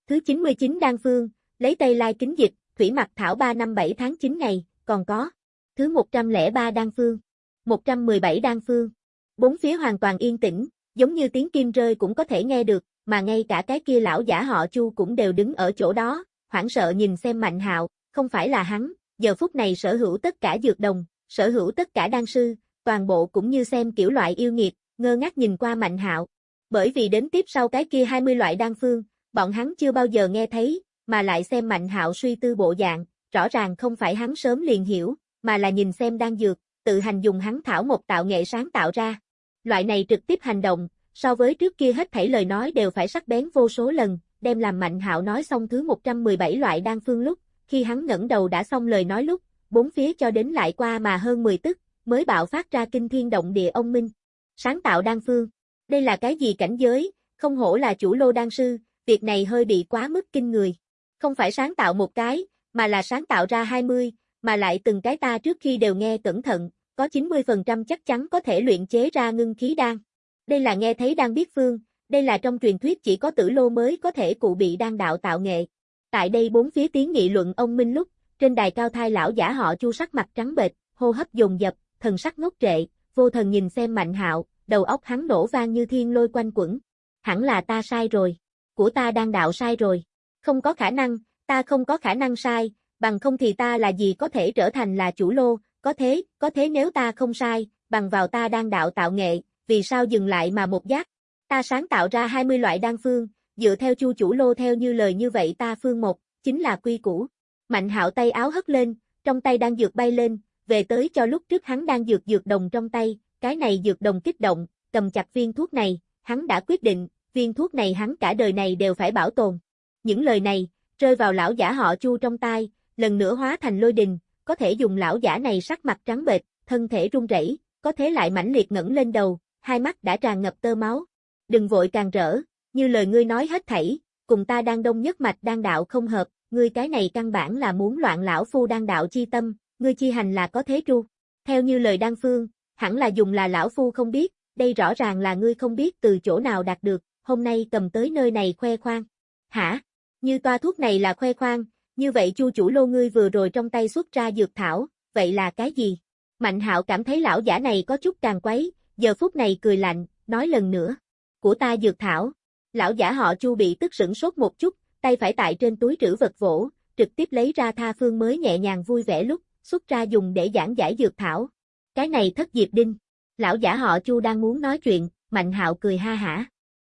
Thứ 99 đan phương, lấy tây lai kính dịch, thủy mặt thảo 3 năm 7 tháng 9 ngày, còn có. Thứ 103 đan phương, 117 đan phương. Bốn phía hoàn toàn yên tĩnh, giống như tiếng kim rơi cũng có thể nghe được, mà ngay cả cái kia lão giả họ Chu cũng đều đứng ở chỗ đó, hoảng sợ nhìn xem Mạnh Hạo, không phải là hắn, giờ phút này sở hữu tất cả dược đồng, sở hữu tất cả đan sư, toàn bộ cũng như xem kiểu loại yêu nghiệt, ngơ ngác nhìn qua Mạnh Hạo. Bởi vì đến tiếp sau cái kia 20 loại đan phương, bọn hắn chưa bao giờ nghe thấy, mà lại xem Mạnh Hạo suy tư bộ dạng, rõ ràng không phải hắn sớm liền hiểu, mà là nhìn xem đang dược, tự hành dùng hắn thảo một tạo nghệ sáng tạo ra. Loại này trực tiếp hành động, so với trước kia hết thảy lời nói đều phải sắc bén vô số lần, đem làm Mạnh Hạo nói xong thứ 117 loại đan phương lúc, khi hắn ngẩng đầu đã xong lời nói lúc, bốn phía cho đến lại qua mà hơn 10 tức, mới bạo phát ra kinh thiên động địa ông minh. Sáng tạo đan phương. Đây là cái gì cảnh giới, không hổ là chủ lô đan sư, việc này hơi bị quá mức kinh người. Không phải sáng tạo một cái, mà là sáng tạo ra 20, mà lại từng cái ta trước khi đều nghe cẩn thận, có 90% chắc chắn có thể luyện chế ra ngưng khí đan. Đây là nghe thấy đang biết phương, đây là trong truyền thuyết chỉ có tử lô mới có thể cụ bị đan đạo tạo nghệ. Tại đây bốn phía tiếng nghị luận ông Minh lúc, trên đài cao thai lão giả họ chu sắc mặt trắng bệch, hô hấp dồn dập, thần sắc ngốc trệ, vô thần nhìn xem mạnh hạo, đầu óc hắn nổ vang như thiên lôi quanh quẩn. Hẳn là ta sai rồi. Của ta đang đạo sai rồi. Không có khả năng, ta không có khả năng sai, bằng không thì ta là gì có thể trở thành là chủ lô, có thế, có thế nếu ta không sai, bằng vào ta đang đạo tạo nghệ, vì sao dừng lại mà một giác? Ta sáng tạo ra 20 loại đan phương, dựa theo chu chủ lô theo như lời như vậy ta phương một, chính là quy củ. Mạnh hạo tay áo hất lên, trong tay đang dược bay lên, về tới cho lúc trước hắn đang dược dược đồng trong tay, cái này dược đồng kích động, cầm chặt viên thuốc này, hắn đã quyết định, viên thuốc này hắn cả đời này đều phải bảo tồn. Những lời này, rơi vào lão giả họ chu trong tai, lần nữa hóa thành lôi đình, có thể dùng lão giả này sắc mặt trắng bệch, thân thể run rẩy, có thế lại mãnh liệt ngẩng lên đầu, hai mắt đã tràn ngập tơ máu. Đừng vội càng rỡ, như lời ngươi nói hết thảy, cùng ta đang đông nhất mạch đang đạo không hợp, ngươi cái này căn bản là muốn loạn lão phu đang đạo chi tâm, ngươi chi hành là có thế tru. Theo như lời đan phương, hẳn là dùng là lão phu không biết, đây rõ ràng là ngươi không biết từ chỗ nào đạt được, hôm nay cầm tới nơi này khoe khoang. Hả? Như toa thuốc này là khoe khoang, như vậy chu chủ lô ngươi vừa rồi trong tay xuất ra dược thảo, vậy là cái gì? Mạnh hạo cảm thấy lão giả này có chút càng quấy, giờ phút này cười lạnh, nói lần nữa. Của ta dược thảo. Lão giả họ chu bị tức sửng sốt một chút, tay phải tại trên túi trữ vật vỗ, trực tiếp lấy ra tha phương mới nhẹ nhàng vui vẻ lúc, xuất ra dùng để giảng giải dược thảo. Cái này thất diệp đinh. Lão giả họ chu đang muốn nói chuyện, mạnh hạo cười ha hả.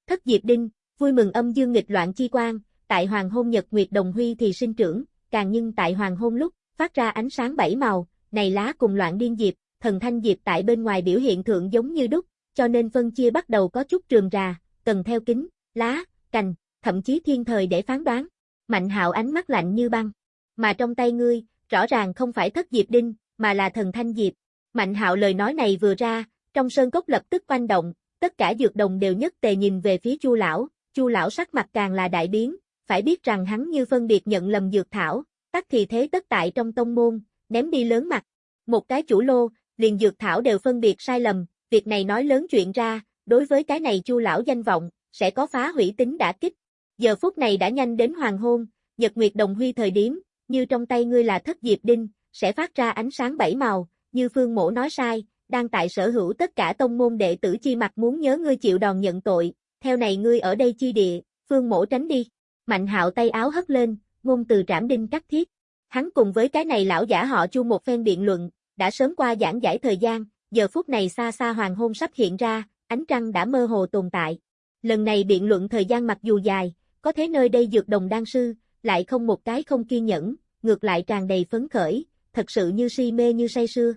Thất diệp đinh, vui mừng âm dương nghịch loạn chi quan, tại hoàng hôn nhật nguyệt đồng huy thì sinh trưởng, càng nhưng tại hoàng hôn lúc, phát ra ánh sáng bảy màu, này lá cùng loạn điên diệp, thần thanh diệp tại bên ngoài biểu hiện thượng giống như đúc, cho nên phân chia bắt đầu có chút trường rà, cần theo kính, lá, cành, thậm chí thiên thời để phán đoán. Mạnh hạo ánh mắt lạnh như băng. Mà trong tay ngươi, rõ ràng không phải thất diệp đinh, mà là thần thanh diệp. Mạnh hạo lời nói này vừa ra, trong sơn cốc lập tức quanh động, tất cả dược đồng đều nhất tề nhìn về phía chu lão, chu lão sắc mặt càng là đại biến, phải biết rằng hắn như phân biệt nhận lầm dược thảo, tắc thì thế tất tại trong tông môn, ném đi lớn mặt. Một cái chủ lô, liền dược thảo đều phân biệt sai lầm, việc này nói lớn chuyện ra, đối với cái này chu lão danh vọng, sẽ có phá hủy tính đã kích. Giờ phút này đã nhanh đến hoàng hôn, nhật nguyệt đồng huy thời điểm, như trong tay ngươi là thất diệp đinh, sẽ phát ra ánh sáng bảy màu, như phương mổ nói sai, đang tại sở hữu tất cả tông môn đệ tử chi mặt muốn nhớ ngươi chịu đòn nhận tội, theo này ngươi ở đây chi địa, phương mổ tránh đi. Mạnh hạo tay áo hất lên, ngôn từ trảm đinh cắt thiết. Hắn cùng với cái này lão giả họ chu một phen biện luận, đã sớm qua giảng giải thời gian, giờ phút này xa xa hoàng hôn sắp hiện ra, ánh trăng đã mơ hồ tồn tại. Lần này biện luận thời gian mặc dù dài, có thế nơi đây dược đồng đan sư, lại không một cái không kiên nhẫn, ngược lại tràn đầy phấn khởi, thật sự như si mê như say sưa.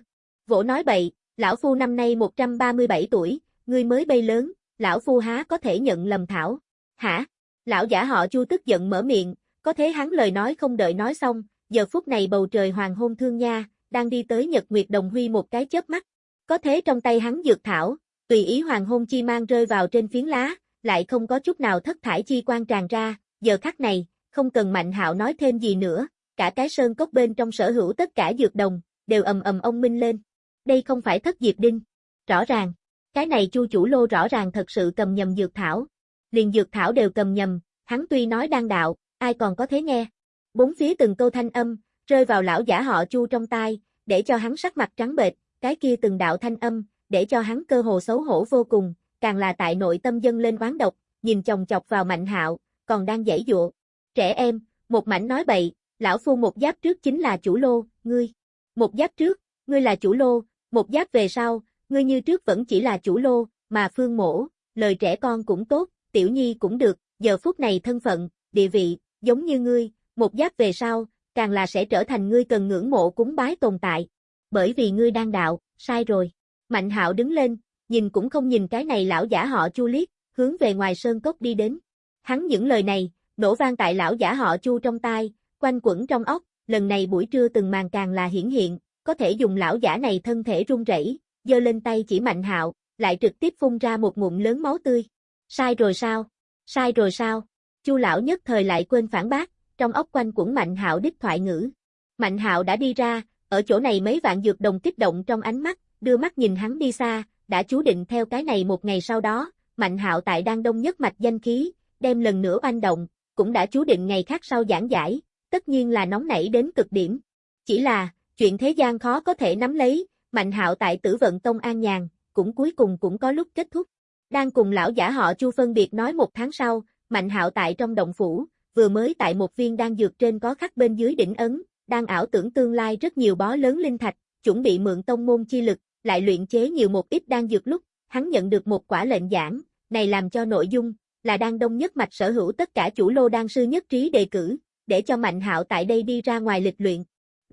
Vỗ nói bậy, lão phu năm nay 137 tuổi, ngươi mới bay lớn, lão phu há có thể nhận lầm thảo. Hả? Lão giả họ chu tức giận mở miệng, có thế hắn lời nói không đợi nói xong, giờ phút này bầu trời hoàng hôn thương nha, đang đi tới Nhật Nguyệt Đồng Huy một cái chớp mắt. Có thế trong tay hắn dược thảo, tùy ý hoàng hôn chi mang rơi vào trên phiến lá, lại không có chút nào thất thải chi quan tràn ra, giờ khắc này, không cần Mạnh Hạo nói thêm gì nữa, cả cái sơn cốc bên trong sở hữu tất cả dược đồng, đều ầm ầm ông minh lên. Đây không phải thất diệp đinh. Rõ ràng, cái này chu chủ lô rõ ràng thật sự cầm nhầm dược thảo. Liền dược thảo đều cầm nhầm, hắn tuy nói đang đạo, ai còn có thế nghe. Bốn phía từng câu thanh âm, rơi vào lão giả họ chu trong tai, để cho hắn sắc mặt trắng bệch, cái kia từng đạo thanh âm, để cho hắn cơ hồ xấu hổ vô cùng, càng là tại nội tâm dân lên oán độc, nhìn chồng chọc vào mạnh hạo, còn đang dãy dụa. Trẻ em, một mảnh nói bậy, lão phu một giáp trước chính là chủ lô, ngươi. Một giáp trước, ngươi là chủ lô, một giáp về sau, ngươi như trước vẫn chỉ là chủ lô, mà phương mổ, lời trẻ con cũng tốt, tiểu nhi cũng được, giờ phút này thân phận, địa vị, giống như ngươi, một giáp về sau, càng là sẽ trở thành ngươi cần ngưỡng mộ cúng bái tồn tại. Bởi vì ngươi đang đạo, sai rồi. Mạnh hạo đứng lên, nhìn cũng không nhìn cái này lão giả họ chu liếc, hướng về ngoài sơn cốc đi đến. Hắn những lời này, nổ vang tại lão giả họ chu trong tai, quanh quẩn trong óc, lần này buổi trưa từng màn càng là hiển hiện, có thể dùng lão giả này thân thể run rẩy, giơ lên tay chỉ mạnh hạo, lại trực tiếp phun ra một ngụm lớn máu tươi. Sai rồi sao? Sai rồi sao? Chu lão nhất thời lại quên phản bác, trong óc quanh quẩn mạnh hạo đích thoại ngữ. Mạnh hạo đã đi ra, ở chỗ này mấy vạn dược đồng kích động trong ánh mắt, đưa mắt nhìn hắn đi xa, đã chú định theo cái này một ngày sau đó, Mạnh Hạo tại đang đông nhất mạch danh khí, đem lần nữa oanh động, cũng đã chú định ngày khác sau giảng giải, tất nhiên là nóng nảy đến cực điểm. Chỉ là, chuyện thế gian khó có thể nắm lấy, Mạnh Hạo tại Tử Vận Tông an nhàn, cũng cuối cùng cũng có lúc kết thúc. Đang cùng lão giả họ Chu phân biệt nói một tháng sau, Mạnh Hạo tại trong động phủ, vừa mới tại một viên đan dược trên có khắc bên dưới đỉnh ấn, đang ảo tưởng tương lai rất nhiều bó lớn linh thạch, chuẩn bị mượn tông môn chi lực, lại luyện chế nhiều một ít đan dược lúc, hắn nhận được một quả lệnh giảng, này làm cho nội dung là đang đông nhất mạch sở hữu tất cả chủ lô đan sư nhất trí đề cử, để cho Mạnh Hạo tại đây đi ra ngoài lịch luyện.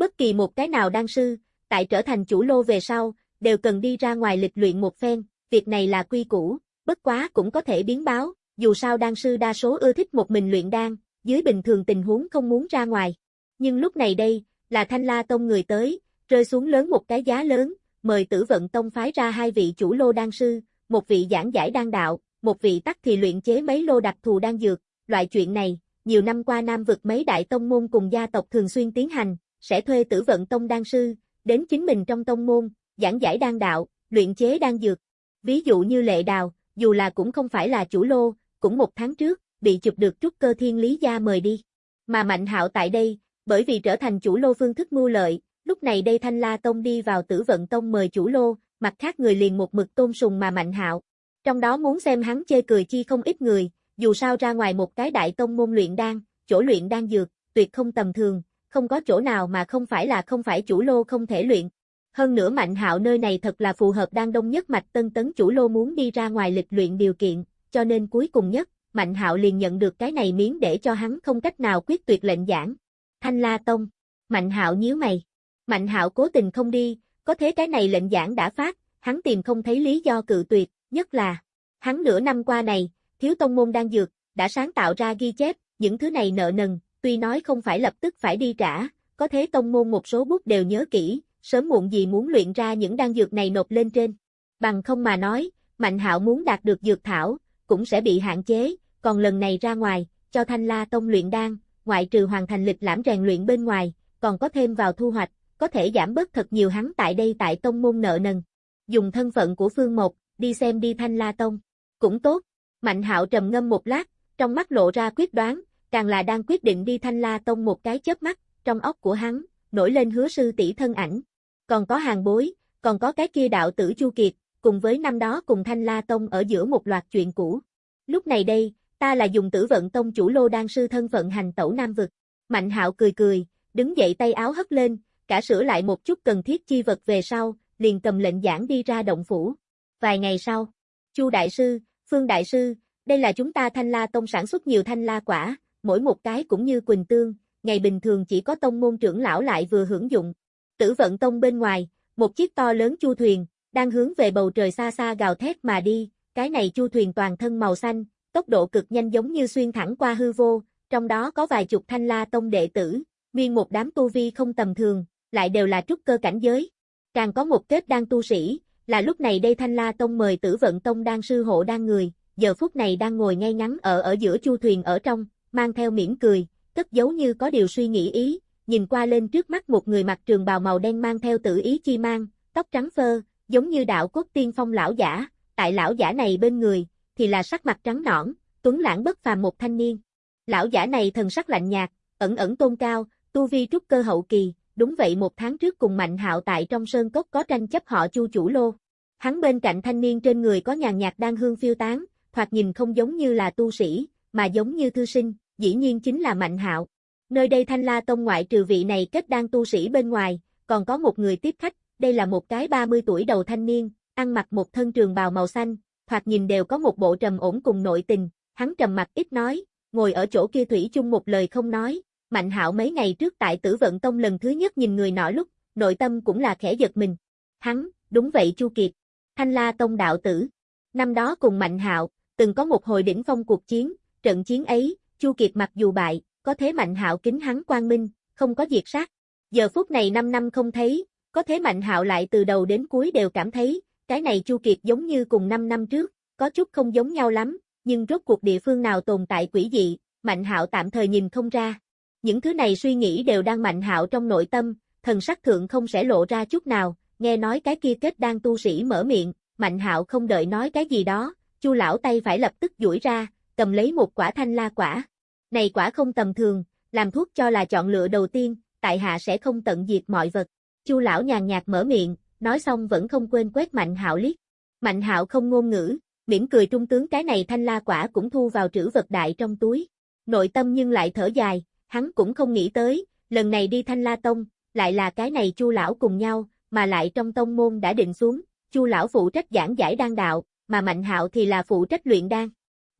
Bất kỳ một cái nào đan sư, tại trở thành chủ lô về sau, đều cần đi ra ngoài lịch luyện một phen, việc này là quy củ, bất quá cũng có thể biến báo, dù sao đan sư đa số ưa thích một mình luyện đan, dưới bình thường tình huống không muốn ra ngoài. Nhưng lúc này đây, là Thanh La Tông người tới, rơi xuống lớn một cái giá lớn, mời tử vận tông phái ra hai vị chủ lô đan sư, một vị giảng giải đan đạo, một vị tắc thì luyện chế mấy lô đặc thù đan dược, loại chuyện này, nhiều năm qua Nam vực mấy đại tông môn cùng gia tộc thường xuyên tiến hành, sẽ thuê tử vận tông đan sư, đến chính mình trong tông môn, giảng giải đan đạo, luyện chế đan dược. Ví dụ như lệ đào, dù là cũng không phải là chủ lô, cũng một tháng trước, bị chụp được trúc cơ thiên lý gia mời đi. Mà Mạnh hạo tại đây, bởi vì trở thành chủ lô phương thức mưu lợi, lúc này đây Thanh La Tông đi vào tử vận tông mời chủ lô, mặt khác người liền một mực tôn sùng mà Mạnh hạo. Trong đó muốn xem hắn chê cười chi không ít người, dù sao ra ngoài một cái đại tông môn luyện đan, chỗ luyện đan dược, tuyệt không tầm thường, không có chỗ nào mà không phải là không phải chủ lô không thể luyện. Hơn nữa Mạnh Hạo nơi này thật là phù hợp đang đông nhất mạch tân tấn chủ lô muốn đi ra ngoài lịch luyện điều kiện, cho nên cuối cùng nhất, Mạnh Hạo liền nhận được cái này miếng để cho hắn không cách nào quyết tuyệt lệnh giảng. Thanh La Tông. Mạnh Hạo nhíu mày. Mạnh Hạo cố tình không đi, có thế cái này lệnh giảng đã phát, hắn tìm không thấy lý do cự tuyệt, nhất là hắn nửa năm qua này, thiếu tông môn đang dược, đã sáng tạo ra ghi chép, những thứ này nợ nần, tuy nói không phải lập tức phải đi trả, có thế tông môn một số bút đều nhớ kỹ, sớm muộn gì muốn luyện ra những đan dược này nộp lên trên. Bằng không mà nói, Mạnh Hạo muốn đạt được dược thảo, cũng sẽ bị hạn chế, còn lần này ra ngoài, cho Thanh La Tông luyện đan, ngoại trừ hoàn thành lịch lãm rèn luyện bên ngoài, còn có thêm vào thu hoạch, có thể giảm bớt thật nhiều hắn tại đây tại tông môn nợ nần. Dùng thân phận của Phương Mộc, đi xem đi Thanh La Tông. Cũng tốt. Mạnh hạo trầm ngâm một lát, trong mắt lộ ra quyết đoán, càng là đang quyết định đi Thanh La Tông một cái chớp mắt, trong óc của hắn, nổi lên hứa sư tỷ thân ảnh. Còn có hàng bối, còn có cái kia đạo tử Chu Kiệt, cùng với năm đó cùng Thanh La Tông ở giữa một loạt chuyện cũ. Lúc này đây, ta là dùng tử vận tông chủ lô đan sư thân phận hành tẩu Nam Vực. Mạnh hạo cười cười, đứng dậy tay áo hất lên, cả sửa lại một chút cần thiết chi vật về sau, liền cầm lệnh giảng đi ra động phủ. Vài ngày sau, Chu Đại Sư, Phương Đại Sư, Đây là chúng ta Thanh La Tông sản xuất nhiều thanh la quả, mỗi một cái cũng như quỳnh tương, ngày bình thường chỉ có tông môn trưởng lão lại vừa hưởng dụng. Tử vận tông bên ngoài, một chiếc to lớn chu thuyền, đang hướng về bầu trời xa xa gào thét mà đi, cái này chu thuyền toàn thân màu xanh, tốc độ cực nhanh giống như xuyên thẳng qua hư vô, trong đó có vài chục thanh la tông đệ tử, nguyên một đám tu vi không tầm thường, lại đều là trúc cơ cảnh giới. Càng có một kết đang tu sĩ, là lúc này đây thanh la tông mời tử vận tông đang sư hộ đang người, giờ phút này đang ngồi ngay ngắn ở ở giữa chu thuyền ở trong, mang theo mỉm cười, cất giấu như có điều suy nghĩ ý, nhìn qua lên trước mắt một người mặc trường bào màu đen mang theo tự ý chi mang, tóc trắng phơ, giống như đạo cốt tiên phong lão giả, tại lão giả này bên người, thì là sắc mặt trắng nõn, tuấn lãng bất phàm một thanh niên. Lão giả này thần sắc lạnh nhạt, ẩn ẩn tôn cao, tu vi trúc cơ hậu kỳ, đúng vậy một tháng trước cùng Mạnh Hạo tại trong sơn cốc có tranh chấp họ Chu chủ lô. Hắn bên cạnh thanh niên trên người có nhàn nhạt đang hương phiêu tán, thoạt nhìn không giống như là tu sĩ, mà giống như thư sinh, dĩ nhiên chính là Mạnh Hạo. Nơi đây Thanh La Tông ngoại trừ vị này kết đang tu sĩ bên ngoài, còn có một người tiếp khách, đây là một cái 30 tuổi đầu thanh niên, ăn mặc một thân trường bào màu xanh, thoạt nhìn đều có một bộ trầm ổn cùng nội tình, hắn trầm mặt ít nói, ngồi ở chỗ kia thủy chung một lời không nói. Mạnh Hạo mấy ngày trước tại Tử Vận Tông lần thứ nhất nhìn người nọ lúc, nội tâm cũng là khẽ giật mình. Hắn, đúng vậy Chu Kiệt, Thanh La Tông đạo tử. Năm đó cùng Mạnh Hạo, từng có một hồi đỉnh phong cuộc chiến, trận chiến ấy, Chu Kiệt mặc dù bại, có thế Mạnh Hạo kính hắn quang minh, không có diệt sát. Giờ phút này 5 năm không thấy, có thế Mạnh Hạo lại từ đầu đến cuối đều cảm thấy, cái này Chu Kiệt giống như cùng 5 năm trước, có chút không giống nhau lắm, nhưng rốt cuộc địa phương nào tồn tại quỷ dị, Mạnh Hạo tạm thời nhìn không ra. Những thứ này suy nghĩ đều đang Mạnh Hạo trong nội tâm, thần sắc thượng không sẽ lộ ra chút nào, nghe nói cái kia kết đang tu sĩ mở miệng, Mạnh Hạo không đợi nói cái gì đó, Chu lão tay phải lập tức duỗi ra, cầm lấy một quả thanh la quả. Này quả không tầm thường, làm thuốc cho là chọn lựa đầu tiên, tại hạ sẽ không tận diệt mọi vật. Chu lão nhàn nhạt mở miệng, nói xong vẫn không quên quét Mạnh Hạo liếc. Mạnh Hạo không ngôn ngữ, mỉm cười trung tướng cái này thanh la quả cũng thu vào trữ vật đại trong túi. Nội tâm nhưng lại thở dài, hắn cũng không nghĩ tới, lần này đi thanh la tông, lại là cái này chu lão cùng nhau, mà lại trong tông môn đã định xuống, chu lão phụ trách giảng giải đan đạo, mà Mạnh Hạo thì là phụ trách luyện đan.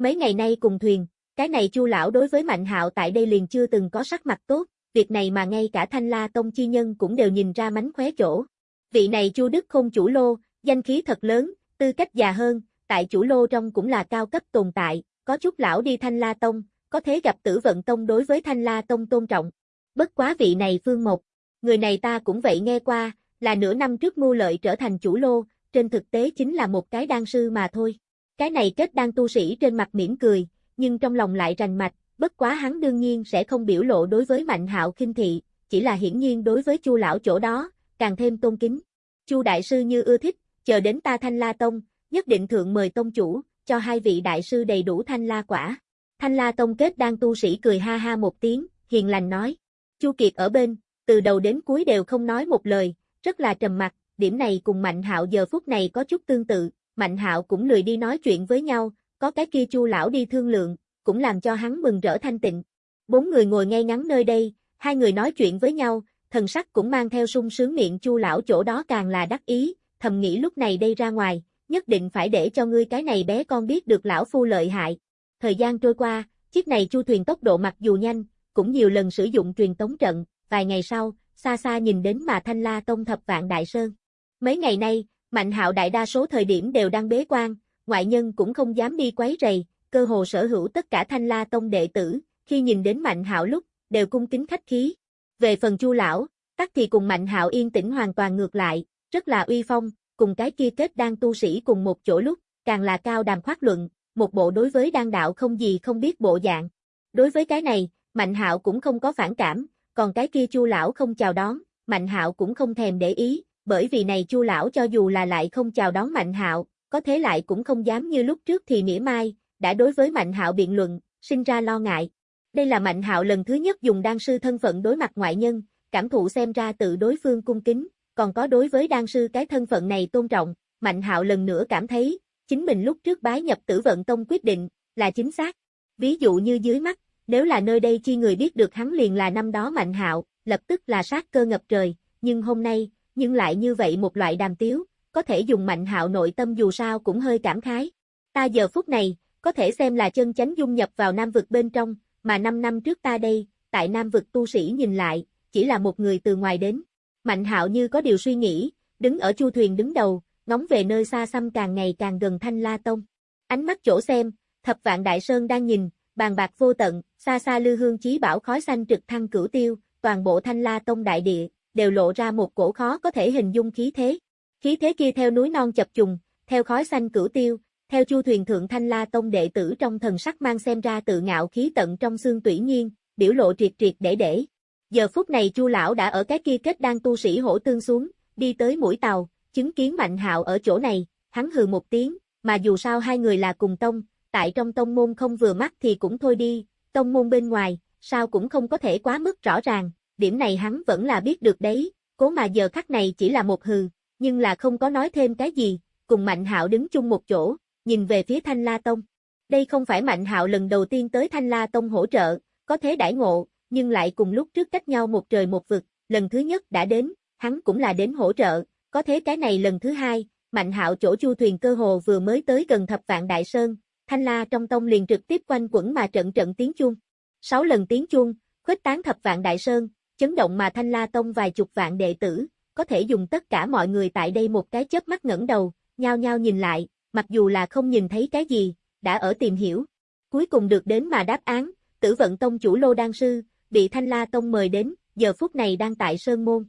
Mấy ngày nay cùng thuyền, cái này Chu lão đối với Mạnh Hạo tại đây liền chưa từng có sắc mặt tốt, việc này mà ngay cả Thanh La tông chi nhân cũng đều nhìn ra mánh khóe chỗ. Vị này Chu Đức Khôn chủ lô, danh khí thật lớn, tư cách già hơn, tại chủ lô trong cũng là cao cấp tồn tại, có chút lão đi Thanh La tông, có thế gặp Tử Vận tông đối với Thanh La tông tôn trọng. Bất quá vị này Phương Mộc, người này ta cũng vậy nghe qua, là nửa năm trước mưu lợi trở thành chủ lô, trên thực tế chính là một cái đan sư mà thôi. Cái này kết đang tu sĩ trên mặt mỉm cười, nhưng trong lòng lại rành mạch, bất quá hắn đương nhiên sẽ không biểu lộ đối với Mạnh Hạo khinh thị, chỉ là hiển nhiên đối với Chu lão chỗ đó, càng thêm tôn kính. Chu đại sư như ưa thích, chờ đến ta Thanh La tông, nhất định thượng mời tông chủ, cho hai vị đại sư đầy đủ Thanh La quả. Thanh La tông kết đang tu sĩ cười ha ha một tiếng, hiền lành nói. Chu Kiệt ở bên, từ đầu đến cuối đều không nói một lời, rất là trầm mặc, điểm này cùng Mạnh Hạo giờ phút này có chút tương tự, Mạnh Hạo cũng lười đi nói chuyện với nhau, có cái kia Chu lão đi thương lượng, cũng làm cho hắn mừng rỡ thanh tịnh. Bốn người ngồi ngay ngắn nơi đây, hai người nói chuyện với nhau, thần sắc cũng mang theo sung sướng miệng Chu lão chỗ đó càng là đắc ý, thầm nghĩ lúc này đây ra ngoài, nhất định phải để cho ngươi cái này bé con biết được lão phu lợi hại. Thời gian trôi qua, chiếc này chu thuyền tốc độ mặc dù nhanh, cũng nhiều lần sử dụng truyền tống trận, vài ngày sau, xa xa nhìn đến mà Thanh La Tông thập vạn đại sơn. Mấy ngày nay, Mạnh Hạo đại đa số thời điểm đều đang bế quan, ngoại nhân cũng không dám đi quấy rầy, cơ hồ sở hữu tất cả Thanh La Tông đệ tử, khi nhìn đến Mạnh Hạo lúc, đều cung kính khách khí. Về phần Chu lão, tắc thì cùng Mạnh Hạo yên tĩnh hoàn toàn ngược lại, rất là uy phong, cùng cái kia kết đang tu sĩ cùng một chỗ lúc, càng là cao đàm khoát luận, một bộ đối với đan đạo không gì không biết bộ dạng. Đối với cái này, Mạnh Hạo cũng không có phản cảm, còn cái kia Chu lão không chào đón, Mạnh Hạo cũng không thèm để ý, bởi vì này Chu lão cho dù là lại không chào đón Mạnh Hạo, có thế lại cũng không dám như lúc trước thì mỉa mai, đã đối với Mạnh Hạo biện luận, sinh ra lo ngại. Đây là Mạnh Hạo lần thứ nhất dùng đan sư thân phận đối mặt ngoại nhân, cảm thụ xem ra tự đối phương cung kính, còn có đối với đan sư cái thân phận này tôn trọng, Mạnh Hạo lần nữa cảm thấy, chính mình lúc trước bái nhập Tử Vận Tông quyết định là chính xác. Ví dụ như dưới mắt, nếu là nơi đây chi người biết được hắn liền là năm đó Mạnh Hạo, lập tức là sát cơ ngập trời, nhưng hôm nay, nhưng lại như vậy một loại đàm tiếu, có thể dùng mạnh hạo nội tâm dù sao cũng hơi cảm khái. Ta giờ phút này, có thể xem là chân chánh dung nhập vào Nam vực bên trong, mà 5 năm trước ta đây, tại Nam vực tu sĩ nhìn lại, chỉ là một người từ ngoài đến. Mạnh hạo như có điều suy nghĩ, đứng ở chu thuyền đứng đầu, ngóng về nơi xa xăm càng ngày càng gần Thanh La Tông. Ánh mắt chỗ xem, thập vạn đại sơn đang nhìn, bàn bạc vô tận, xa xa lư hương chí bảo khói xanh trực thăng cửu tiêu, toàn bộ Thanh La Tông đại địa, đều lộ ra một cổ khó có thể hình dung khí thế. Khí thế kia theo núi non chập trùng, theo khói xanh cửu tiêu, theo chu thuyền thượng Thanh La Tông đệ tử trong thần sắc mang xem ra tự ngạo khí tận trong xương tủy nhiên, biểu lộ triệt triệt để để. Giờ phút này chu lão đã ở cái kia kết đang tu sĩ hổ tương xuống, đi tới mũi tàu, chứng kiến Mạnh Hạo ở chỗ này, hắn hừ một tiếng, mà dù sao hai người là cùng tông, tại trong tông môn không vừa mắt thì cũng thôi đi, tông môn bên ngoài, sao cũng không có thể quá mức rõ ràng, điểm này hắn vẫn là biết được đấy, cố mà giờ khắc này chỉ là một hừ, nhưng là không có nói thêm cái gì, cùng Mạnh Hạo đứng chung một chỗ, nhìn về phía Thanh La Tông. Đây không phải Mạnh Hạo lần đầu tiên tới Thanh La Tông hỗ trợ, có thế đãi ngộ, nhưng lại cùng lúc trước cách nhau một trời một vực, lần thứ nhất đã đến, hắn cũng là đến hỗ trợ, có thế cái này lần thứ hai, Mạnh Hạo chỗ chu thuyền cơ hồ vừa mới tới gần thập vạn đại sơn, Thanh La trong tông liền trực tiếp quanh quẩn mà trận trận tiếng chuông. Sáu lần tiếng chuông, khuếch tán thập vạn đại sơn, chấn động mà Thanh La tông vài chục vạn đệ tử, có thể dùng tất cả mọi người tại đây một cái chớp mắt ngẩng đầu, nhao nhao nhìn lại, mặc dù là không nhìn thấy cái gì, đã ở tìm hiểu. Cuối cùng được đến mà đáp án, tử vận tông chủ Lô Đan Sư, bị Thanh La Tông mời đến, giờ phút này đang tại Sơn Môn.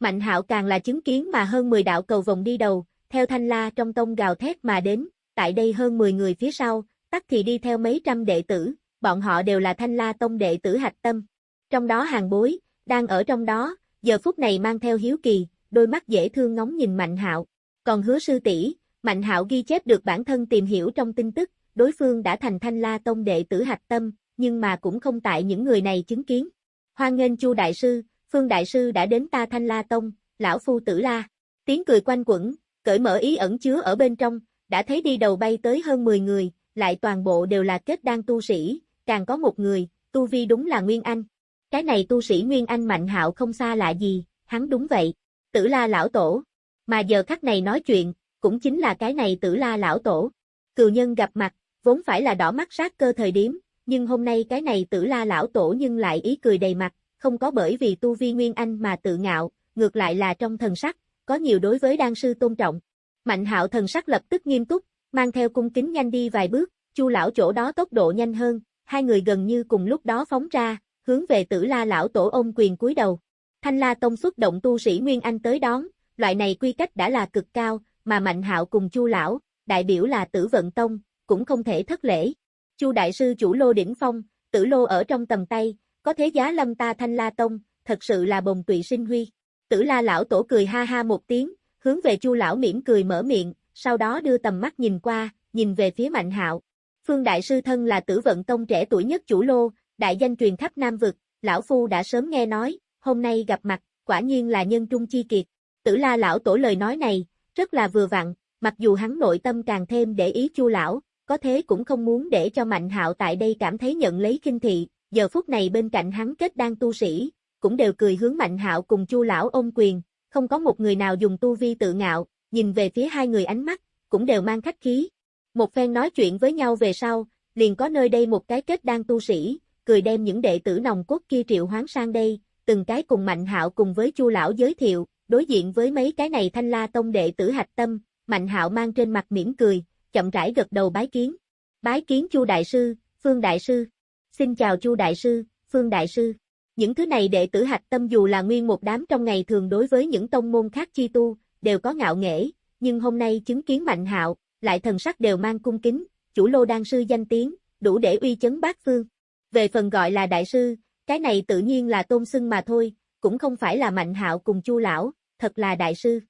Mạnh hạo càng là chứng kiến mà hơn 10 đạo cầu vòng đi đầu, theo Thanh La trong tông gào thét mà đến, tại đây hơn 10 người phía sau, tắc thì đi theo mấy trăm đệ tử, bọn họ đều là Thanh La tông đệ tử hạch tâm. Trong đó hàng bối, đang ở trong đó, giờ phút này mang theo hiếu kỳ, đôi mắt dễ thương ngóng nhìn Mạnh Hạo. Còn hứa sư tỷ, Mạnh Hạo ghi chép được bản thân tìm hiểu trong tin tức, đối phương đã thành Thanh La tông đệ tử hạch tâm, nhưng mà cũng không tại những người này chứng kiến. Hoan nghênh Chu đại sư, Phương đại sư đã đến ta Thanh La tông, lão phu tử la. Tiếng cười quanh quẩn, cởi mở ý ẩn chứa ở bên trong, đã thấy đi đầu bay tới hơn 10 người, lại toàn bộ đều là kết đan tu sĩ, càng có một người, tu vi đúng là Nguyên Anh. Cái này tu sĩ Nguyên Anh mạnh hạo không xa lạ gì, hắn đúng vậy. Tử la lão tổ. Mà giờ khắc này nói chuyện, cũng chính là cái này tử la lão tổ. Cừu nhân gặp mặt, vốn phải là đỏ mắt sát cơ thời điểm, nhưng hôm nay cái này tử la lão tổ nhưng lại ý cười đầy mặt, không có bởi vì tu vi Nguyên Anh mà tự ngạo, ngược lại là trong thần sắc, có nhiều đối với đan sư tôn trọng. Mạnh hạo thần sắc lập tức nghiêm túc, mang theo cung kính nhanh đi vài bước, chu lão chỗ đó tốc độ nhanh hơn, hai người gần như cùng lúc đó phóng ra, hướng về tử la lão tổ ôm quyền cúi đầu. Thanh la tông xuất động tu sĩ Nguyên Anh tới đón, loại này quy cách đã là cực cao, mà mạnh hạo cùng chu lão, đại biểu là tử vận tông, cũng không thể thất lễ. Chu đại sư chủ lô đỉnh phong, tử lô ở trong tầm tay, có thế giá lâm ta thanh la tông, thật sự là bồng tụy sinh huy. Tử la lão tổ cười ha ha một tiếng, hướng về chu lão mỉm cười mở miệng, sau đó đưa tầm mắt nhìn qua, nhìn về phía Mạnh Hạo. Phương Đại Sư thân là tử vận tông trẻ tuổi nhất chủ lô, đại danh truyền khắp Nam Vực, Lão Phu đã sớm nghe nói, hôm nay gặp mặt, quả nhiên là nhân trung chi kiệt. Tử la lão tổ lời nói này, rất là vừa vặn, mặc dù hắn nội tâm càng thêm để ý chu lão, có thế cũng không muốn để cho Mạnh Hạo tại đây cảm thấy nhận lấy kinh thị, giờ phút này bên cạnh hắn kết đang tu sĩ, cũng đều cười hướng Mạnh Hạo cùng chu lão ôm quyền, không có một người nào dùng tu vi tự ngạo, nhìn về phía hai người ánh mắt, cũng đều mang khách khí. Một phen nói chuyện với nhau về sau, liền có nơi đây một cái kết đang tu sĩ, cười đem những đệ tử nòng cốt kia triệu hoán sang đây, từng cái cùng Mạnh Hạo cùng với Chu lão giới thiệu, đối diện với mấy cái này Thanh La tông đệ tử hạch tâm, Mạnh Hạo mang trên mặt mỉm cười, chậm rãi gật đầu bái kiến. Bái kiến Chu đại sư, Phương đại sư. Xin chào Chu đại sư, Phương đại sư. Những thứ này đệ tử hạch tâm dù là nguyên một đám trong ngày thường đối với những tông môn khác chi tu, đều có ngạo nghễ, nhưng hôm nay chứng kiến Mạnh Hạo, lại thần sắc đều mang cung kính, chủ lô đan sư danh tiếng, đủ để uy chấn bát phương. Về phần gọi là đại sư, cái này tự nhiên là tôn xưng mà thôi, cũng không phải là Mạnh Hạo cùng Chu lão, thật là đại sư.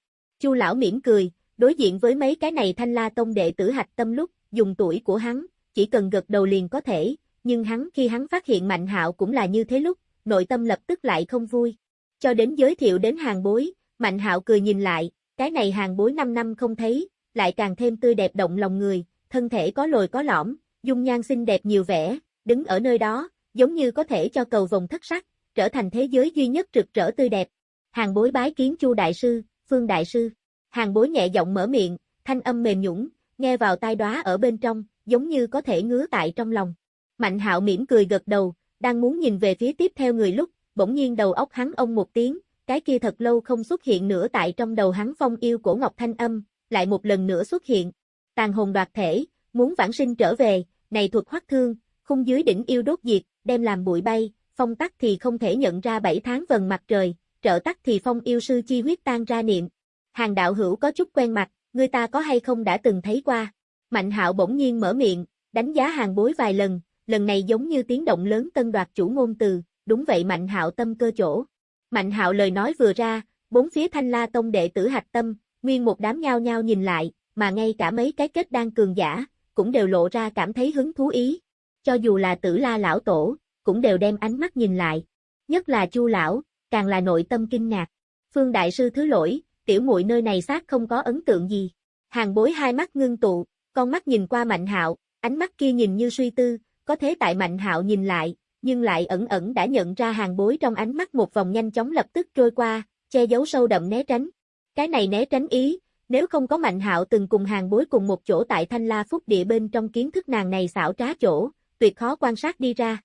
Chu lão mỉm cười, đối diện với mấy cái này Thanh La tông đệ tử hạch tâm lúc, dùng tuổi của hắn, chỉ cần gật đầu liền có thể, nhưng hắn khi hắn phát hiện Mạnh Hạo cũng là như thế lúc, nội tâm lập tức lại không vui. Cho đến giới thiệu đến hàng bối, Mạnh Hạo cười nhìn lại, cái này hàng bối 5 năm không thấy, lại càng thêm tươi đẹp động lòng người, thân thể có lồi có lõm, dung nhan xinh đẹp nhiều vẻ, đứng ở nơi đó, giống như có thể cho cầu vòng thất sắc, trở thành thế giới duy nhất rực rỡ tươi đẹp. Hàng bối bái kiến Chu đại sư, Phương đại sư. Hàng bối nhẹ giọng mở miệng, thanh âm mềm nhũng, nghe vào tai đóa ở bên trong, giống như có thể ngứa tại trong lòng. Mạnh hạo mỉm cười gật đầu, đang muốn nhìn về phía tiếp theo người lúc, bỗng nhiên đầu óc hắn ông một tiếng, cái kia thật lâu không xuất hiện nữa tại trong đầu hắn phong yêu của Ngọc Thanh Âm, lại một lần nữa xuất hiện. Tàn hồn đoạt thể, muốn vãng sinh trở về, này thuật hoắc thương, khung dưới đỉnh yêu đốt diệt, đem làm bụi bay, phong tắc thì không thể nhận ra bảy tháng vần mặt trời, trợ tắc thì phong yêu sư chi huyết tan ra niệm. Hàng đạo hữu có chút quen mặt, người ta có hay không đã từng thấy qua. Mạnh hạo bỗng nhiên mở miệng, đánh giá hàng bối vài lần, lần này giống như tiếng động lớn tân đoạt chủ ngôn từ, đúng vậy Mạnh hạo tâm cơ chỗ. Mạnh hạo lời nói vừa ra, bốn phía thanh la tông đệ tử hạch tâm, nguyên một đám nhao nhao nhìn lại, mà ngay cả mấy cái kết đang cường giả, cũng đều lộ ra cảm thấy hứng thú ý. Cho dù là tử la lão tổ, cũng đều đem ánh mắt nhìn lại. Nhất là chu lão, càng là nội tâm kinh ngạc. Phương Đại Sư thứ lỗi, tiểu muội nơi này xác không có ấn tượng gì. Hàng bối hai mắt ngưng tụ, con mắt nhìn qua Mạnh Hạo, ánh mắt kia nhìn như suy tư, có thế tại Mạnh Hạo nhìn lại, nhưng lại ẩn ẩn đã nhận ra hàng bối trong ánh mắt một vòng nhanh chóng lập tức trôi qua, che giấu sâu đậm né tránh. Cái này né tránh ý, nếu không có Mạnh Hạo từng cùng hàng bối cùng một chỗ tại Thanh La Phúc địa bên trong kiến thức nàng này xảo trá chỗ, tuyệt khó quan sát đi ra.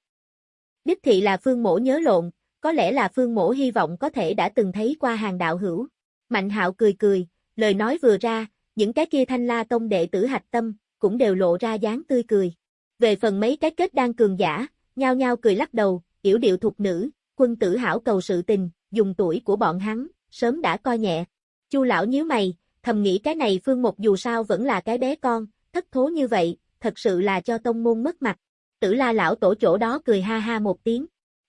Đích thị là Phương Mổ nhớ lộn, có lẽ là Phương Mổ hy vọng có thể đã từng thấy qua hàng đạo hữu. Mạnh Hạo cười cười, lời nói vừa ra, những cái kia Thanh La tông đệ tử hạch tâm cũng đều lộ ra dáng tươi cười. Về phần mấy cái kết đang cường giả, nhao nhao cười lắc đầu, yểu điệu thuộc nữ, quân tử hảo cầu sự tình, dùng tuổi của bọn hắn, sớm đã coi nhẹ. Chu lão nhíu mày, thầm nghĩ cái này Phương Một dù sao vẫn là cái bé con, thất thố như vậy, thật sự là cho tông môn mất mặt. Tử la lão tổ chỗ đó cười ha ha một tiếng.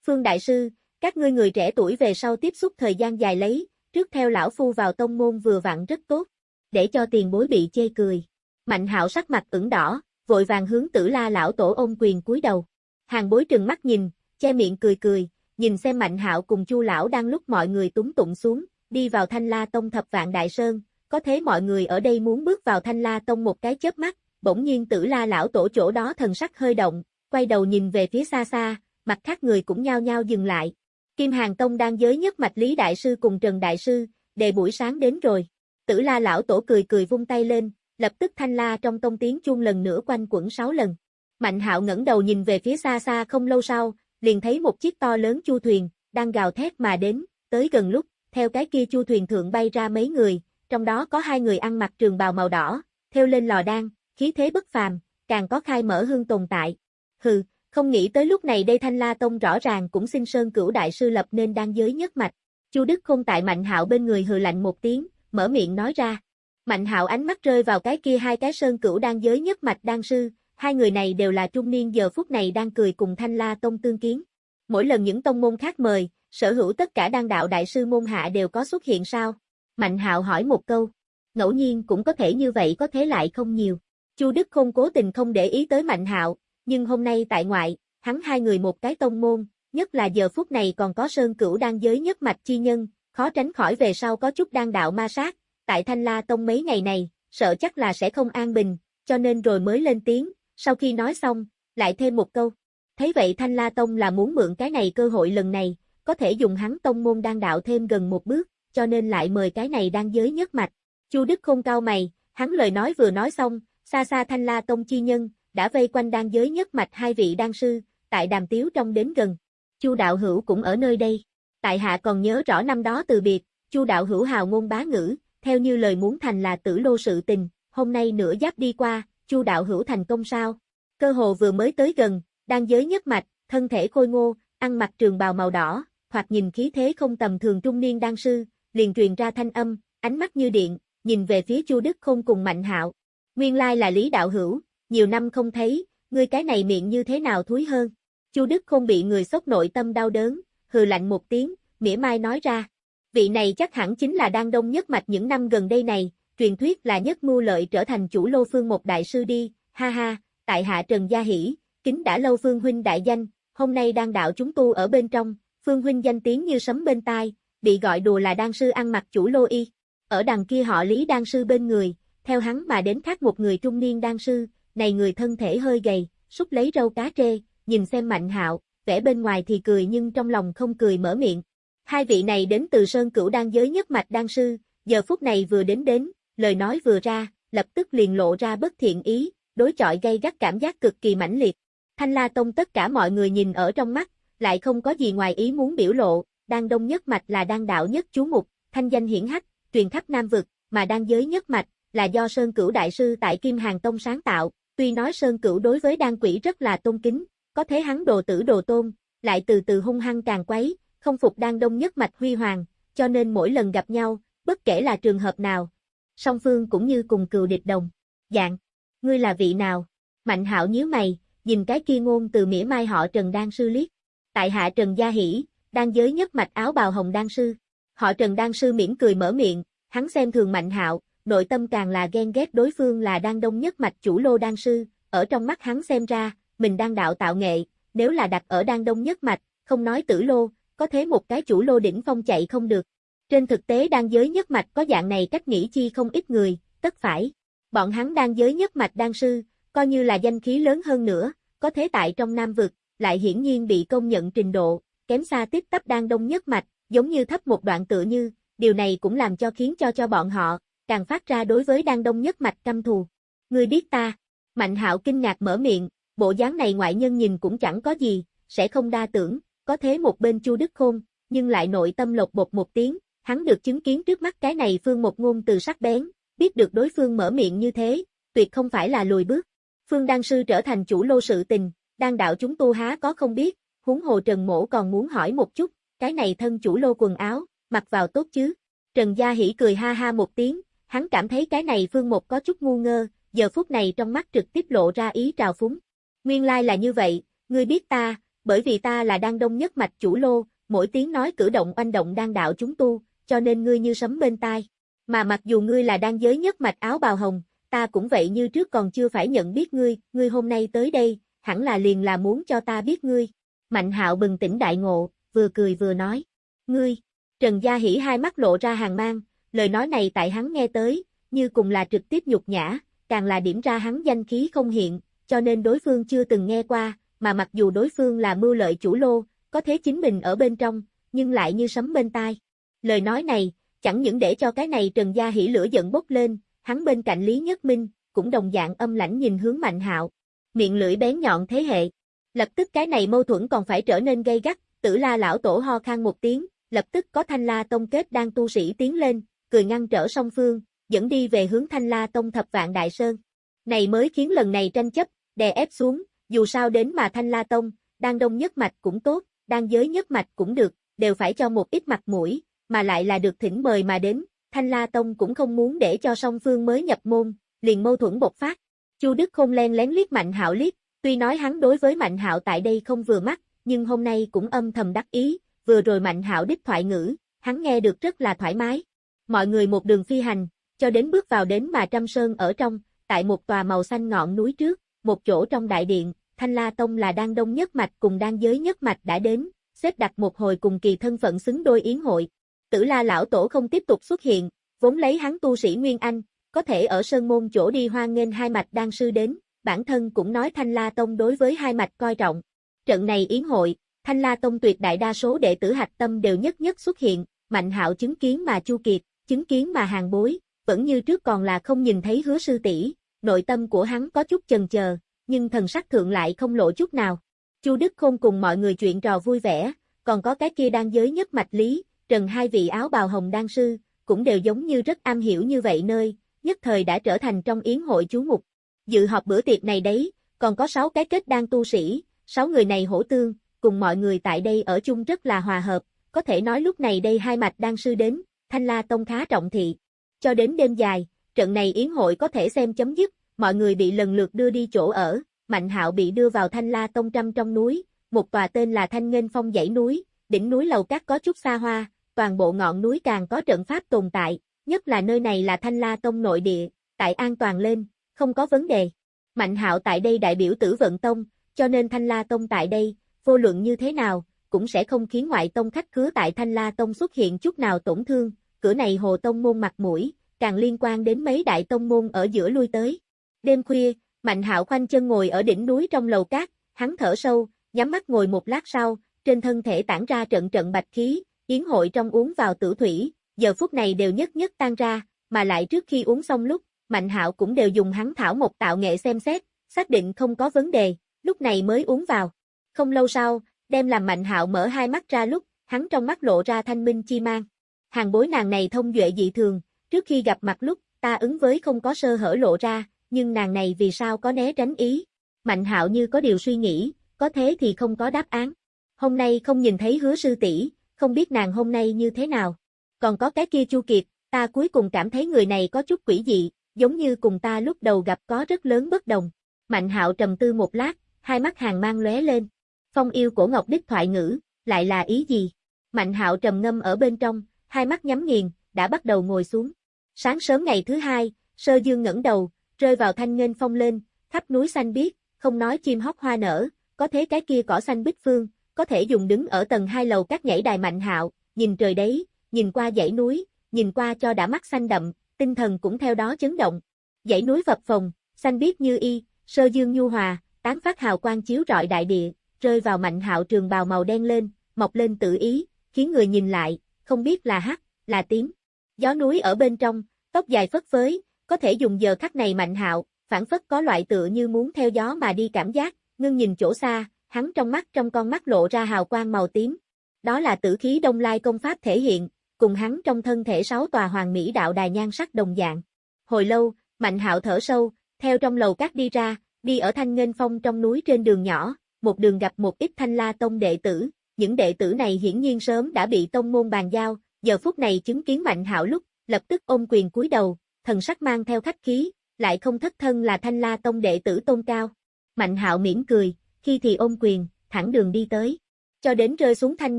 Phương Đại Sư, các ngươi người trẻ tuổi về sau tiếp xúc thời gian dài lấy, trước theo lão phu vào tông môn vừa vặn rất tốt, để cho tiền bối bị chê cười. Mạnh hạo sắc mặt ửng đỏ, vội vàng hướng tử la lão tổ ôm quyền cúi đầu. Hàng bối trừng mắt nhìn, che miệng cười cười, nhìn xem mạnh hạo cùng chu lão đang lúc mọi người túng tụng xuống, đi vào thanh la tông thập vạn đại sơn, có thế mọi người ở đây muốn bước vào thanh la tông một cái chớp mắt, bỗng nhiên tử la lão tổ chỗ đó thần sắc hơi động, quay đầu nhìn về phía xa xa, mặt khác người cũng nhao nhao dừng lại. Kim Hàng Tông đang giới nhất mạch Lý Đại Sư cùng Trần Đại Sư, đề buổi sáng đến rồi. Tử la lão tổ cười cười vung tay lên, lập tức thanh la trong tông tiếng chuông lần nữa quanh quẩn sáu lần. Mạnh hạo ngẩng đầu nhìn về phía xa xa không lâu sau, liền thấy một chiếc to lớn chu thuyền, đang gào thét mà đến, tới gần lúc, theo cái kia chu thuyền thượng bay ra mấy người, trong đó có hai người ăn mặc trường bào màu đỏ, theo lên lò đan, khí thế bất phàm, càng có khai mở hương tồn tại. Hừ, không nghĩ tới lúc này đây Thanh La Tông rõ ràng cũng xin Sơn Cửu Đại Sư lập nên đan giới nhất mạch. Chu Đức Khôn tại Mạnh Hạo bên người hừ lạnh một tiếng, mở miệng nói ra. Mạnh Hạo ánh mắt rơi vào cái kia hai cái Sơn Cửu đan giới nhất mạch đan sư, hai người này đều là trung niên giờ phút này đang cười cùng Thanh La Tông tương kiến. Mỗi lần những tông môn khác mời, sở hữu tất cả đan đạo đại sư môn hạ đều có xuất hiện sao? Mạnh Hạo hỏi một câu. Ngẫu nhiên cũng có thể như vậy có thế lại không nhiều. Chu Đức Khôn cố tình không để ý tới Mạnh Hạo, nhưng hôm nay tại ngoại, hắn hai người một cái tông môn, nhất là giờ phút này còn có Sơn Cửu đang giới nhất mạch chi nhân, khó tránh khỏi về sau có chút đang đạo ma sát, tại Thanh La Tông mấy ngày này, sợ chắc là sẽ không an bình, cho nên rồi mới lên tiếng, sau khi nói xong, lại thêm một câu. Thấy vậy Thanh La Tông là muốn mượn cái này cơ hội lần này, có thể dùng hắn tông môn đang đạo thêm gần một bước, cho nên lại mời cái này đang giới nhất mạch. Chu Đức không cao mày, hắn lời nói vừa nói xong, xa xa Thanh La Tông chi nhân, đã vây quanh đan giới nhất mạch hai vị đan sư, tại đàm tiếu trong đến gần. Chu đạo hữu cũng ở nơi đây. Tại hạ còn nhớ rõ năm đó từ biệt, Chu đạo hữu hào ngôn bá ngữ, theo như lời muốn thành là tử lô sự tình, hôm nay nửa giáp đi qua, Chu đạo hữu thành công sao? Cơ hồ vừa mới tới gần, đan giới nhất mạch, thân thể khôi ngô, ăn mặc trường bào màu đỏ, hoặc nhìn khí thế không tầm thường trung niên đan sư, liền truyền ra thanh âm, ánh mắt như điện, nhìn về phía Chu Đức Khôn cùng Mạnh Hạo. Nguyên lai là Lý đạo hữu, nhiều năm không thấy, ngươi cái này miệng như thế nào thúi hơn. Chu Đức không bị người sốc nội tâm đau đớn, hừ lạnh một tiếng, mỉa mai nói ra. Vị này chắc hẳn chính là đang đông nhất mạch những năm gần đây này, truyền thuyết là nhất mưu lợi trở thành chủ lô phương một đại sư đi, ha ha, tại hạ Trần Gia Hỷ, kính đã lâu phương huynh đại danh, hôm nay đang đạo chúng tu ở bên trong, phương huynh danh tiếng như sấm bên tai, bị gọi đùa là đan sư ăn mặc chủ lô y. Ở đằng kia họ Lý đan sư bên người, theo hắn mà đến khác một người trung niên đan sư, này người thân thể hơi gầy, xúc lấy râu cá trê, nhìn xem mạnh hạo, vẻ bên ngoài thì cười nhưng trong lòng không cười mở miệng. Hai vị này đến từ Sơn Cửu Đan giới nhất mạch đan sư, giờ phút này vừa đến đến, lời nói vừa ra, lập tức liền lộ ra bất thiện ý, đối chọi gây gắt cảm giác cực kỳ mãnh liệt. Thanh La Tông tất cả mọi người nhìn ở trong mắt, lại không có gì ngoài ý muốn biểu lộ, đang đông nhất mạch là đang đạo nhất chú mục, thanh danh hiển hách, truyền khắp Nam Vực, mà đang giới nhất mạch, là do Sơn Cửu Đại Sư tại Kim Hàng Tông sáng tạo, tuy nói Sơn Cửu đối với đan quỷ rất là tôn kính, có thế hắn đồ tử đồ tôn, lại từ từ hung hăng càng quấy, không phục đan đông nhất mạch huy hoàng, cho nên mỗi lần gặp nhau, bất kể là trường hợp nào, song phương cũng như cùng cừu địch đồng. Dạng, ngươi là vị nào? Mạnh hạo nhíu mày, nhìn cái kia ngôn từ mỉa mai họ Trần Đan Sư liếc. Tại hạ Trần Gia Hỷ, đan giới nhất mạch áo bào hồng Đan Sư. Họ Trần Đan Sư mỉm cười mở miệng, hắn xem thường Mạnh hạo, nội tâm càng là ghen ghét đối phương là đang đông nhất mạch chủ lô Đan Sư, ở trong mắt hắn xem ra, mình đang đạo tạo nghệ, nếu là đặt ở đang đông nhất mạch, không nói tử lô, có thế một cái chủ lô đỉnh phong chạy không được. Trên thực tế đang giới nhất mạch có dạng này cách nghĩ chi không ít người, tất phải. Bọn hắn đang giới nhất mạch đan sư, coi như là danh khí lớn hơn nữa, có thế tại trong Nam Vực, lại hiển nhiên bị công nhận trình độ, kém xa tiếp tấp đang đông nhất mạch, giống như thấp một đoạn tựa như, điều này cũng làm cho khiến cho cho bọn họ, càng phát ra đối với đang đông nhất mạch căm thù. Người biết ta, Mạnh hạo kinh ngạc mở miệng, bộ dáng này ngoại nhân nhìn cũng chẳng có gì, sẽ không đa tưởng, có thế một bên Chu Đức Khôn, nhưng lại nội tâm lột bột một tiếng, hắn được chứng kiến trước mắt cái này phương một ngôn từ sắc bén, biết được đối phương mở miệng như thế, tuyệt không phải là lùi bước. Phương Đăng Sư trở thành chủ lô sự tình, đang đạo chúng tu há có không biết, huống hồ Trần Mổ còn muốn hỏi một chút, cái này thân chủ lô quần áo, mặc vào tốt chứ. Trần Gia Hỷ cười ha ha một tiếng, hắn cảm thấy cái này Phương Một có chút ngu ngơ, giờ phút này trong mắt trực tiếp lộ ra ý trào phúng. Nguyên lai là như vậy, ngươi biết ta, bởi vì ta là đang đông nhất mạch chủ lô, mỗi tiếng nói cử động oanh động đang đạo chúng tu, cho nên ngươi như sấm bên tai. Mà mặc dù ngươi là đang giới nhất mạch áo bào hồng, ta cũng vậy như trước còn chưa phải nhận biết ngươi, ngươi hôm nay tới đây, hẳn là liền là muốn cho ta biết ngươi. Mạnh hạo bừng tỉnh đại ngộ, vừa cười vừa nói. Ngươi, Trần Gia Hỷ hai mắt lộ ra hàng mang, lời nói này tại hắn nghe tới, như cùng là trực tiếp nhục nhã, càng là điểm ra hắn danh khí không hiện, cho nên đối phương chưa từng nghe qua, mà mặc dù đối phương là mưu lợi chủ lô, có thế chính mình ở bên trong, nhưng lại như sấm bên tai. Lời nói này, chẳng những để cho cái này Trần Gia hỉ lửa giận bốc lên, hắn bên cạnh Lý Nhất Minh, cũng đồng dạng âm lãnh nhìn hướng Mạnh Hạo, miệng lưỡi bén nhọn thế hệ. Lập tức cái này mâu thuẫn còn phải trở nên gây gắt, tử la lão tổ ho khan một tiếng, lập tức có thanh la tông kết đang tu sĩ tiến lên, cười ngăn trở song phương, dẫn đi về hướng thanh la tông thập vạn đại sơn. Này mới khiến lần này tranh chấp, đè ép xuống, dù sao đến mà thanh la tông, đang đông nhất mạch cũng tốt, đang giới nhất mạch cũng được, đều phải cho một ít mặt mũi, mà lại là được thỉnh mời mà đến, thanh la tông cũng không muốn để cho song phương mới nhập môn, liền mâu thuẫn bộc phát. Chu Đức Khôn len lén liếc Mạnh Hạo liếc, tuy nói hắn đối với Mạnh Hạo tại đây không vừa mắt, nhưng hôm nay cũng âm thầm đắc ý, vừa rồi Mạnh Hạo đích thoại ngữ, hắn nghe được rất là thoải mái. Mọi người một đường phi hành, cho đến bước vào đến mà Trăm Sơn ở trong, tại một tòa màu xanh ngọn núi trước, một chỗ trong đại điện, Thanh La Tông là đang đông nhất mạch cùng đang giới nhất mạch đã đến, xếp đặt một hồi cùng kỳ thân phận xứng đôi yến hội. Tử La lão tổ không tiếp tục xuất hiện, vốn lấy hắn tu sĩ Nguyên Anh, có thể ở sơn môn chỗ đi hoan nghênh hai mạch đang sư đến, bản thân cũng nói Thanh La Tông đối với hai mạch coi trọng. Trận này yến hội, Thanh La Tông tuyệt đại đa số đệ tử hạch tâm đều nhất nhất xuất hiện, Mạnh Hạo chứng kiến mà Chu Kiệt, chứng kiến mà hàng bối, vẫn như trước còn là không nhìn thấy hứa sư tỷ, nội tâm của hắn có chút chần chờ, nhưng thần sắc thượng lại không lộ chút nào. Chu Đức Khôn cùng mọi người chuyện trò vui vẻ, còn có cái kia đang giới nhất mạch lý, trần hai vị áo bào hồng đan sư, cũng đều giống như rất am hiểu như vậy nơi, nhất thời đã trở thành trong yến hội chú mục. Dự họp bữa tiệc này đấy, còn có sáu cái kết đang tu sĩ, sáu người này hỗ tương, cùng mọi người tại đây ở chung rất là hòa hợp, có thể nói lúc này đây hai mạch đan sư đến, Thanh La Tông khá trọng thị. Cho đến đêm dài, trận này yến hội có thể xem chấm dứt, mọi người bị lần lượt đưa đi chỗ ở, Mạnh Hạo bị đưa vào Thanh La Tông trăm trong núi, một tòa tên là Thanh Nghênh Phong dãy núi, đỉnh núi lầu cát có chút xa hoa, toàn bộ ngọn núi càng có trận pháp tồn tại, nhất là nơi này là Thanh La Tông nội địa, tại an toàn lên, không có vấn đề. Mạnh Hạo tại đây đại biểu Tử Vận Tông, cho nên Thanh La Tông tại đây, vô luận như thế nào, cũng sẽ không khiến ngoại tông khách khứa tại Thanh La Tông xuất hiện chút nào tổn thương, cửa này hồ tông môn mặt mũi, càng liên quan đến mấy đại tông môn ở giữa lui tới. Đêm khuya, Mạnh Hạo khoanh chân ngồi ở đỉnh núi trong lầu cát, hắn thở sâu, nhắm mắt ngồi một lát sau, trên thân thể tản ra trận trận bạch khí, yến hội trong uống vào tử thủy, giờ phút này đều nhất nhất tan ra, mà lại trước khi uống xong lúc, Mạnh Hạo cũng đều dùng hắn thảo một tạo nghệ xem xét, xác định không có vấn đề, lúc này mới uống vào. Không lâu sau, đem làm Mạnh Hạo mở hai mắt ra lúc, hắn trong mắt lộ ra thanh minh chi mang. Hàng bối nàng này thông duệ dị thường, trước khi gặp mặt lúc, ta ứng với không có sơ hở lộ ra, nhưng nàng này vì sao có né tránh ý. Mạnh Hạo như có điều suy nghĩ, có thế thì không có đáp án. Hôm nay không nhìn thấy hứa sư tỷ, không biết nàng hôm nay như thế nào. Còn có cái kia Chu Kiệt, ta cuối cùng cảm thấy người này có chút quỷ dị, giống như cùng ta lúc đầu gặp có rất lớn bất đồng. Mạnh hạo trầm tư một lát, hai mắt hàng mang lóe lên. Phong yêu của Ngọc Đích thoại ngữ, lại là ý gì? Mạnh hạo trầm ngâm ở bên trong, hai mắt nhắm nghiền, đã bắt đầu ngồi xuống. Sáng sớm ngày thứ hai, sơ dương ngẩng đầu, rơi vào thanh nghênh phong lên, khắp núi xanh biếc, không nói chim hót hoa nở, có thế cái kia cỏ xanh bích phương, có thể dùng đứng ở tầng hai lầu các nhảy đài mạnh hạo, nhìn trời đấy, nhìn qua dãy núi, nhìn qua cho đã mắt xanh đậm, tinh thần cũng theo đó chấn động. Dãy núi vập phồng, xanh biếc như y, sơ dương nhu hòa, tán phát hào quang chiếu rọi đại địa, rơi vào mạnh hạo trường bào màu đen lên, mọc lên tự ý, khiến người nhìn lại, không biết là hắc, là tím. Gió núi ở bên trong, tóc dài phất phới, có thể dùng giờ khắc này mạnh hạo, phản phất có loại tựa như muốn theo gió mà đi cảm giác, ngưng nhìn chỗ xa, hắn trong mắt trong con mắt lộ ra hào quang màu tím. Đó là tử khí đông lai công pháp thể hiện, cùng hắn trong thân thể sáu tòa hoàng mỹ đạo đài nhan sắc đồng dạng. Hồi lâu, Mạnh Hạo thở sâu, theo trong lầu cát đi ra, đi ở thanh nghênh phong trong núi trên đường nhỏ, một đường gặp một ít thanh la tông đệ tử, những đệ tử này hiển nhiên sớm đã bị tông môn bàn giao, giờ phút này chứng kiến Mạnh Hạo lúc, lập tức ôm quyền cúi đầu, thần sắc mang theo khách khí, lại không thất thân là thanh la tông đệ tử tôn cao. Mạnh Hạo mỉm cười, khi thì ôm quyền, thẳng đường đi tới. Cho đến rơi xuống thanh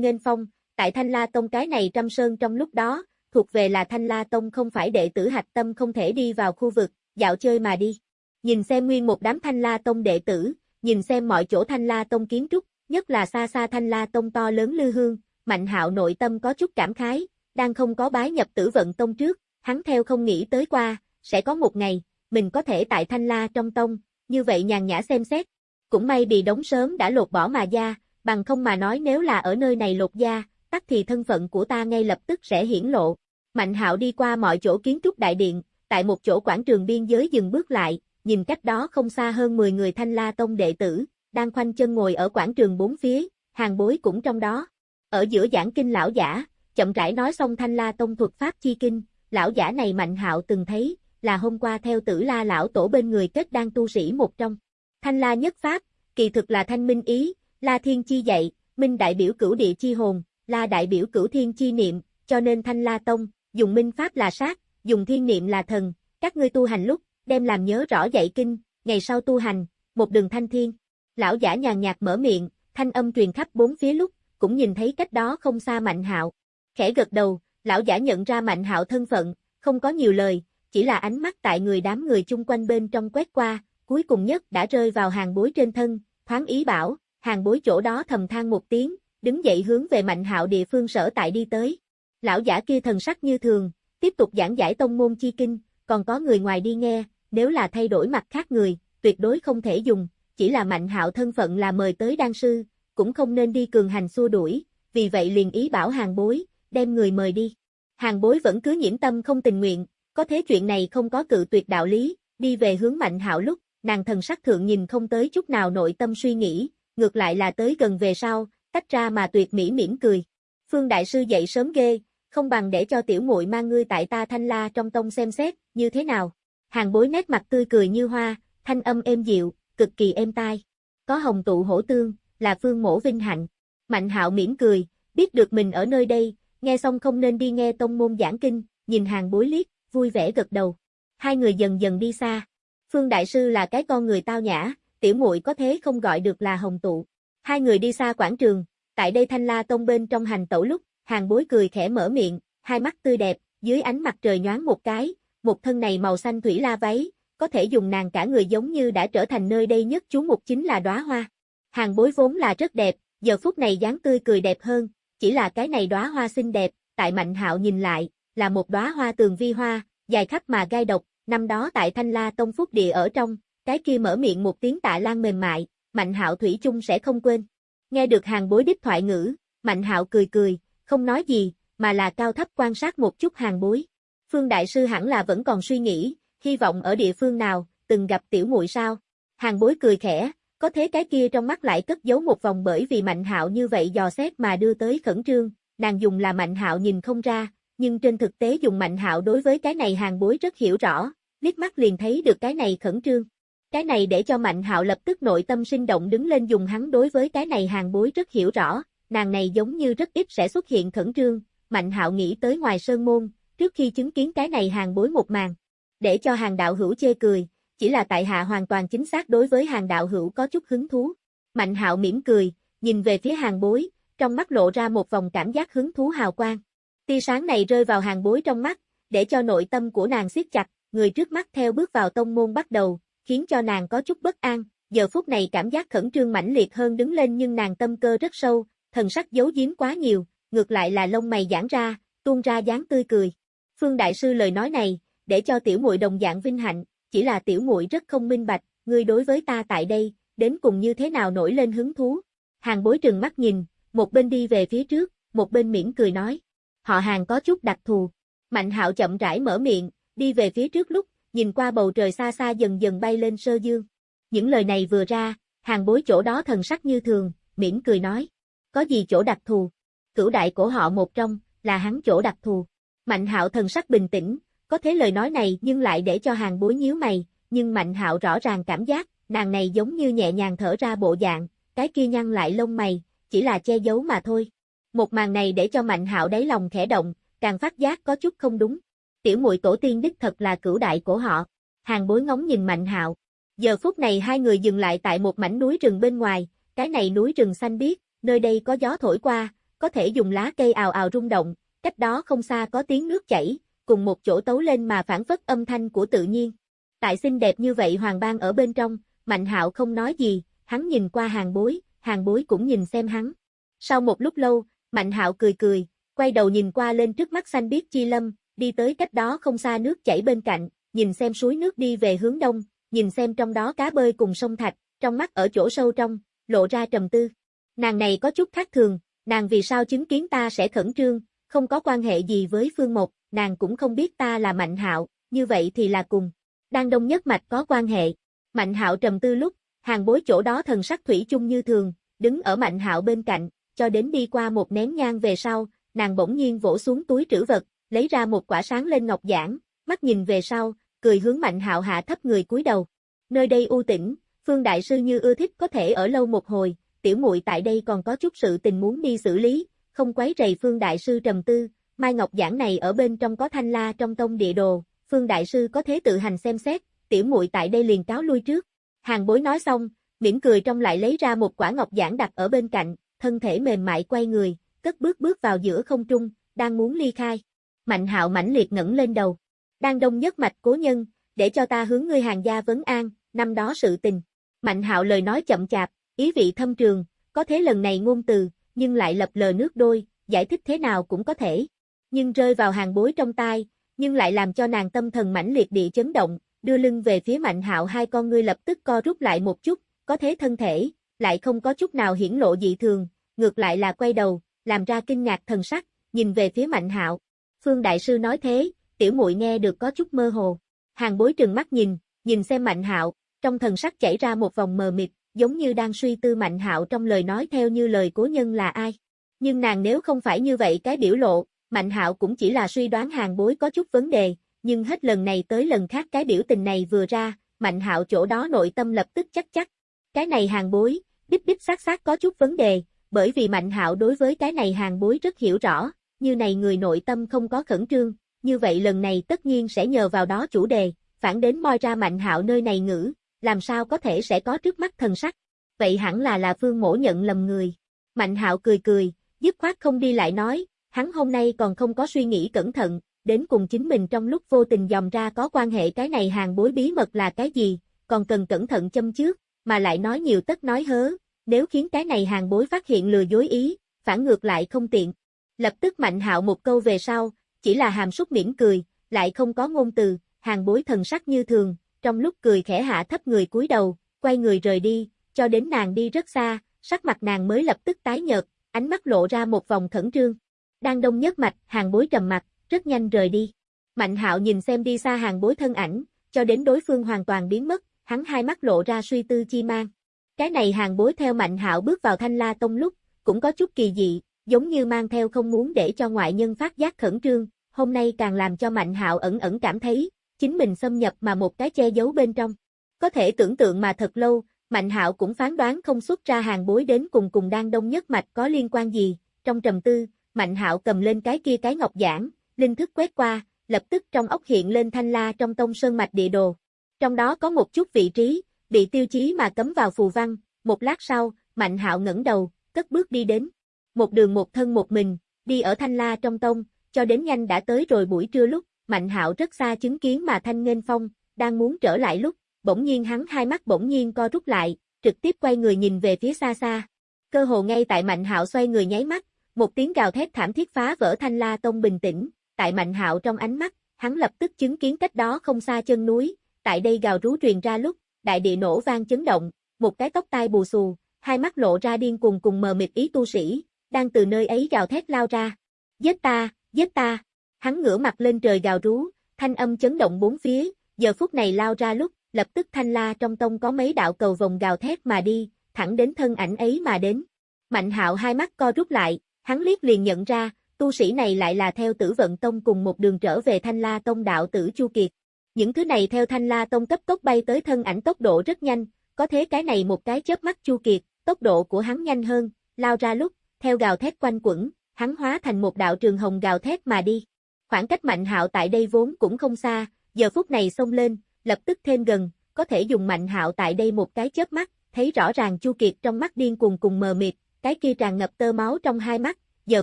nghênh phong, tại thanh la tông cái này trăm sơn trong lúc đó, thuộc về là thanh la tông không phải đệ tử hạch tâm không thể đi vào khu vực, dạo chơi mà đi. Nhìn xem nguyên một đám thanh la tông đệ tử, nhìn xem mọi chỗ thanh la tông kiến trúc, nhất là xa xa thanh la tông to lớn lư hương, mạnh hạo nội tâm có chút cảm khái, đang không có bái nhập tử vận tông trước, hắn theo không nghĩ tới qua, sẽ có một ngày, mình có thể tại thanh la trong tông, như vậy nhàn nhã xem xét. Cũng may bị đóng sớm đã lột bỏ mà da, bằng không mà nói nếu là ở nơi này lột da, tắc thì thân phận của ta ngay lập tức sẽ hiển lộ. Mạnh hạo đi qua mọi chỗ kiến trúc đại điện, tại một chỗ quảng trường biên giới dừng bước lại, nhìn cách đó không xa hơn 10 người thanh la tông đệ tử, đang khoanh chân ngồi ở quảng trường bốn phía, hàng bối cũng trong đó. Ở giữa giảng kinh lão giả, chậm rãi nói xong thanh la tông thuật pháp chi kinh, lão giả này mạnh hạo từng thấy, là hôm qua theo tử la lão tổ bên người kết đang tu sĩ một trong. Thanh la nhất pháp, kỳ thực là thanh minh ý, la thiên chi dạy, minh đại biểu cửu địa chi hồn, la đại biểu cửu thiên chi niệm, cho nên thanh la tông, dùng minh pháp là sát, dùng thiên niệm là thần, các ngươi tu hành lúc, đem làm nhớ rõ dạy kinh, ngày sau tu hành, một đường thanh thiên. Lão giả nhàn nhạt mở miệng, thanh âm truyền khắp bốn phía lúc, cũng nhìn thấy cách đó không xa Mạnh Hạo. Khẽ gật đầu, lão giả nhận ra Mạnh Hạo thân phận, không có nhiều lời, chỉ là ánh mắt tại người đám người chung quanh bên trong quét qua, cuối cùng nhất đã rơi vào hàng bối trên thân, thoáng ý bảo, hàng bối chỗ đó thầm than một tiếng, đứng dậy hướng về Mạnh Hạo địa phương sở tại đi tới. Lão giả kia thần sắc như thường, tiếp tục giảng giải tông môn chi kinh, còn có người ngoài đi nghe, nếu là thay đổi mặt khác người, tuyệt đối không thể dùng, chỉ là Mạnh Hạo thân phận là mời tới đan sư, cũng không nên đi cường hành xua đuổi, vì vậy liền ý bảo hàng bối, đem người mời đi. Hàng bối vẫn cứ nhiễm tâm không tình nguyện, có thế chuyện này không có cự tuyệt đạo lý, đi về hướng Mạnh Hạo lúc, nàng thần sắc thượng nhìn không tới chút nào nội tâm suy nghĩ, ngược lại là tới gần về sau, tách ra mà tuyệt mỹ mỉm cười. Phương đại sư dậy sớm ghê, không bằng để cho tiểu muội mang ngươi tại ta thanh la trong tông xem xét, như thế nào. Hàng bối nét mặt tươi cười như hoa, thanh âm êm dịu, cực kỳ êm tai. Có hồng tụ hổ tương, là phương mổ vinh hạnh. Mạnh hạo mỉm cười, biết được mình ở nơi đây, nghe xong không nên đi nghe tông môn giảng kinh, nhìn hàng bối liếc, vui vẻ gật đầu. Hai người dần dần đi xa. Phương Đại Sư là cái con người tao nhã, tiểu muội có thế không gọi được là hồng tụ. Hai người đi xa quảng trường, tại đây thanh la tông bên trong hành tẩu lúc, hàng bối cười khẽ mở miệng, hai mắt tươi đẹp, dưới ánh mặt trời nhoáng một cái, một thân này màu xanh thủy la váy, có thể dùng nàng cả người giống như đã trở thành nơi đây nhất chú mục chính là đóa hoa. Hàng bối vốn là rất đẹp, giờ phút này dáng tươi cười đẹp hơn, chỉ là cái này đóa hoa xinh đẹp, tại Mạnh Hạo nhìn lại, là một đóa hoa tường vi hoa, dài khắp mà gai độc, năm đó tại Thanh La Tông Phúc Địa ở trong, cái kia mở miệng một tiếng tạ lan mềm mại, Mạnh Hạo thủy chung sẽ không quên. Nghe được hàng bối đích thoại ngữ, Mạnh Hạo cười cười, không nói gì, mà là cao thấp quan sát một chút hàng bối. Phương Đại Sư hẳn là vẫn còn suy nghĩ, hy vọng ở địa phương nào, từng gặp tiểu muội sao? Hàng bối cười khẽ, có thế cái kia trong mắt lại cất giấu một vòng bởi vì Mạnh Hạo như vậy dò xét mà đưa tới khẩn trương, nàng dùng là Mạnh Hạo nhìn không ra, nhưng trên thực tế dùng Mạnh Hạo đối với cái này hàng bối rất hiểu rõ, liếc mắt liền thấy được cái này khẩn trương. Cái này để cho Mạnh Hạo lập tức nội tâm sinh động đứng lên dùng hắn đối với cái này hàng bối rất hiểu rõ, nàng này giống như rất ít sẽ xuất hiện khẩn trương, Mạnh Hạo nghĩ tới ngoài sơn môn, trước khi chứng kiến cái này hàng bối một màn. Để cho hàng đạo hữu chê cười, chỉ là tại hạ hoàn toàn chính xác đối với hàng đạo hữu có chút hứng thú. Mạnh Hạo mỉm cười, nhìn về phía hàng bối, trong mắt lộ ra một vòng cảm giác hứng thú hào quang. Tia sáng này rơi vào hàng bối trong mắt, để cho nội tâm của nàng siết chặt, người trước mắt theo bước vào tông môn bắt đầu, khiến cho nàng có chút bất an, giờ phút này cảm giác khẩn trương mãnh liệt hơn đứng lên nhưng nàng tâm cơ rất sâu, thần sắc giấu giếm quá nhiều, ngược lại là lông mày giãn ra, tuôn ra dáng tươi cười. Phương Đại Sư lời nói này, để cho tiểu muội đồng dạng vinh hạnh, chỉ là tiểu muội rất không minh bạch, ngươi đối với ta tại đây, đến cùng như thế nào nổi lên hứng thú. Hàng bối trừng mắt nhìn, một bên đi về phía trước, một bên mỉm cười nói. Họ hàng có chút đặc thù. Mạnh hạo chậm rãi mở miệng, đi về phía trước lúc, nhìn qua bầu trời xa xa dần dần bay lên sơ dương. Những lời này vừa ra, hàng bối chỗ đó thần sắc như thường, mỉm cười nói. Có gì chỗ đặc thù? Cửu đại của họ một trong, là hắn chỗ đặc thù. Mạnh hạo thần sắc bình tĩnh, có thế lời nói này nhưng lại để cho hàng bối nhíu mày, nhưng Mạnh hạo rõ ràng cảm giác, nàng này giống như nhẹ nhàng thở ra bộ dạng, cái kia nhăn lại lông mày, chỉ là che giấu mà thôi. Một màn này để cho Mạnh hạo đáy lòng khẽ động, càng phát giác có chút không đúng. Tiểu muội tổ tiên đích thật là cửu đại của họ. Hàng bối ngóng nhìn Mạnh hạo. Giờ phút này hai người dừng lại tại một mảnh núi rừng bên ngoài, cái này núi rừng xanh biếc, nơi đây có gió thổi qua, có thể dùng lá cây ào ào rung động, cách đó không xa có tiếng nước chảy, cùng một chỗ tấu lên mà phản phất âm thanh của tự nhiên. Tại xinh đẹp như vậy hoàng bang ở bên trong, Mạnh hạo không nói gì, hắn nhìn qua hàng bối, hàng bối cũng nhìn xem hắn. Sau một lúc lâu, Mạnh hạo cười cười, quay đầu nhìn qua lên trước mắt xanh biếc chi lâm, đi tới cách đó không xa nước chảy bên cạnh, nhìn xem suối nước đi về hướng đông, nhìn xem trong đó cá bơi cùng sông thạch, trong mắt ở chỗ sâu trong, lộ ra trầm tư. Nàng này có chút khác thường, nàng vì sao chứng kiến ta sẽ khẩn trương, không có quan hệ gì với Phương Mộc, nàng cũng không biết ta là Mạnh Hạo, như vậy thì là cùng. Đang đông nhất mạch có quan hệ. Mạnh Hạo trầm tư lúc, hàng bối chỗ đó thần sắc thủy chung như thường, đứng ở Mạnh Hạo bên cạnh, cho đến đi qua một nén nhang về sau, nàng bỗng nhiên vỗ xuống túi trữ vật, lấy ra một quả sáng lên ngọc giản, mắt nhìn về sau, cười hướng Mạnh Hạo hạ thấp người cúi đầu. Nơi đây u tĩnh, Phương đại sư như ưa thích có thể ở lâu một hồi, tiểu muội tại đây còn có chút sự tình muốn đi xử lý, không quấy rầy Phương Đại Sư trầm tư, Mai Ngọc giảng này ở bên trong có thanh la trong tông địa đồ, Phương Đại Sư có thế tự hành xem xét, tiểu muội tại đây liền cáo lui trước. Hàng bối nói xong, mỉm cười trong lại lấy ra một quả ngọc giảng đặt ở bên cạnh, thân thể mềm mại quay người, cất bước bước vào giữa không trung, đang muốn ly khai. Mạnh hạo mãnh liệt ngẩng lên đầu. Đang đông nhất mạch cố nhân, để cho ta hướng ngươi hàng gia vấn an, năm đó sự tình. Mạnh hạo lời nói chậm chạp, ý vị thâm trường, có thế lần này ngôn từ, nhưng lại lập lờ nước đôi, giải thích thế nào cũng có thể. Nhưng rơi vào hàng bối trong tai, nhưng lại làm cho nàng tâm thần mãnh liệt địa chấn động, đưa lưng về phía mạnh hạo hai con ngươi lập tức co rút lại một chút, có thế thân thể, lại không có chút nào hiển lộ dị thường, ngược lại là quay đầu, làm ra kinh ngạc thần sắc, nhìn về phía mạnh hạo. Phương Đại Sư nói thế, tiểu muội nghe được có chút mơ hồ. Hàng bối trừng mắt nhìn, nhìn xem mạnh hạo, trong thần sắc chảy ra một vòng mờ mịt, giống như đang suy tư Mạnh Hạo trong lời nói theo như lời cố nhân là ai. Nhưng nàng nếu không phải như vậy cái biểu lộ, Mạnh Hạo cũng chỉ là suy đoán hàng bối có chút vấn đề, nhưng hết lần này tới lần khác cái biểu tình này vừa ra, Mạnh Hạo chỗ đó nội tâm lập tức chắc chắc. Cái này hàng bối, đích đích xác xác có chút vấn đề, bởi vì Mạnh Hạo đối với cái này hàng bối rất hiểu rõ, như này người nội tâm không có khẩn trương, như vậy lần này tất nhiên sẽ nhờ vào đó chủ đề, phản đến moi ra Mạnh Hạo nơi này ngữ, làm sao có thể sẽ có trước mắt thần sắc. Vậy hẳn là là Phương Mổ nhận lầm người. Mạnh hạo cười cười, dứt khoát không đi lại nói, hắn hôm nay còn không có suy nghĩ cẩn thận, đến cùng chính mình trong lúc vô tình dòm ra có quan hệ cái này hàng bối bí mật là cái gì, còn cần cẩn thận châm trước, mà lại nói nhiều tất nói hớ, nếu khiến cái này hàng bối phát hiện lừa dối ý, phản ngược lại không tiện. Lập tức mạnh hạo một câu về sau, chỉ là hàm súc mỉm cười, lại không có ngôn từ, hàng bối thần sắc như thường, trong lúc cười khẽ hạ thấp người cúi đầu, quay người rời đi, cho đến nàng đi rất xa, sắc mặt nàng mới lập tức tái nhợt, ánh mắt lộ ra một vòng khẩn trương. Đang đông nhất mạch, hàng bối trầm mặt, rất nhanh rời đi. Mạnh hạo nhìn xem đi xa hàng bối thân ảnh, cho đến đối phương hoàn toàn biến mất, hắn hai mắt lộ ra suy tư chi mang. Cái này hàng bối theo Mạnh Hạo bước vào Thanh La Tông lúc, cũng có chút kỳ dị, giống như mang theo không muốn để cho ngoại nhân phát giác khẩn trương, hôm nay càng làm cho Mạnh Hạo ẩn ẩn cảm thấy, chính mình xâm nhập mà một cái che giấu bên trong. Có thể tưởng tượng mà thật lâu, Mạnh Hạo cũng phán đoán không xuất ra hàng bối đến cùng cùng đang đông nhất mạch có liên quan gì, trong trầm tư, Mạnh Hạo cầm lên cái kia cái ngọc giản, linh thức quét qua, lập tức trong ốc hiện lên thanh la trong tông sơn mạch địa đồ. Trong đó có một chút vị trí, bị tiêu chí mà cấm vào phù văn, một lát sau, Mạnh Hạo ngẩng đầu, cất bước đi đến. Một đường một thân một mình, đi ở thanh la trong tông, cho đến nhanh đã tới rồi buổi trưa lúc, Mạnh Hạo rất xa chứng kiến mà thanh nghênh phong, đang muốn trở lại lúc, bỗng nhiên hắn hai mắt bỗng nhiên co rút lại, trực tiếp quay người nhìn về phía xa xa. Cơ hồ ngay tại Mạnh Hạo xoay người nháy mắt, một tiếng gào thét thảm thiết phá vỡ Thanh La Tông bình tĩnh, tại Mạnh Hạo trong ánh mắt, hắn lập tức chứng kiến cách đó không xa chân núi, tại đây gào rú truyền ra lúc, đại địa nổ vang chấn động, một cái tóc tai bù xù, hai mắt lộ ra điên cuồng cùng mờ mịt ý tu sĩ, đang từ nơi ấy gào thét lao ra. Giết ta, giết ta. Hắn ngửa mặt lên trời gào rú, thanh âm chấn động bốn phía, giờ phút này lao ra lúc, lập tức thanh la trong tông có mấy đạo cầu vòng gào thét mà đi, thẳng đến thân ảnh ấy mà đến. Mạnh hạo hai mắt co rút lại, hắn liếc liền nhận ra, tu sĩ này lại là theo tử vận tông cùng một đường trở về thanh la tông đạo tử Chu Kiệt. Những thứ này theo thanh la tông cấp tốc bay tới thân ảnh tốc độ rất nhanh, có thế cái này một cái chớp mắt Chu Kiệt, tốc độ của hắn nhanh hơn, lao ra lúc, theo gào thét quanh quẩn, hắn hóa thành một đạo trường hồng gào thét mà đi. Khoảng cách mạnh hạo tại đây vốn cũng không xa, giờ phút này xông lên, lập tức thêm gần, có thể dùng mạnh hạo tại đây một cái chớp mắt, thấy rõ ràng Chu Kiệt trong mắt điên cuồng cùng mờ mịt, cái kia tràn ngập tơ máu trong hai mắt, giờ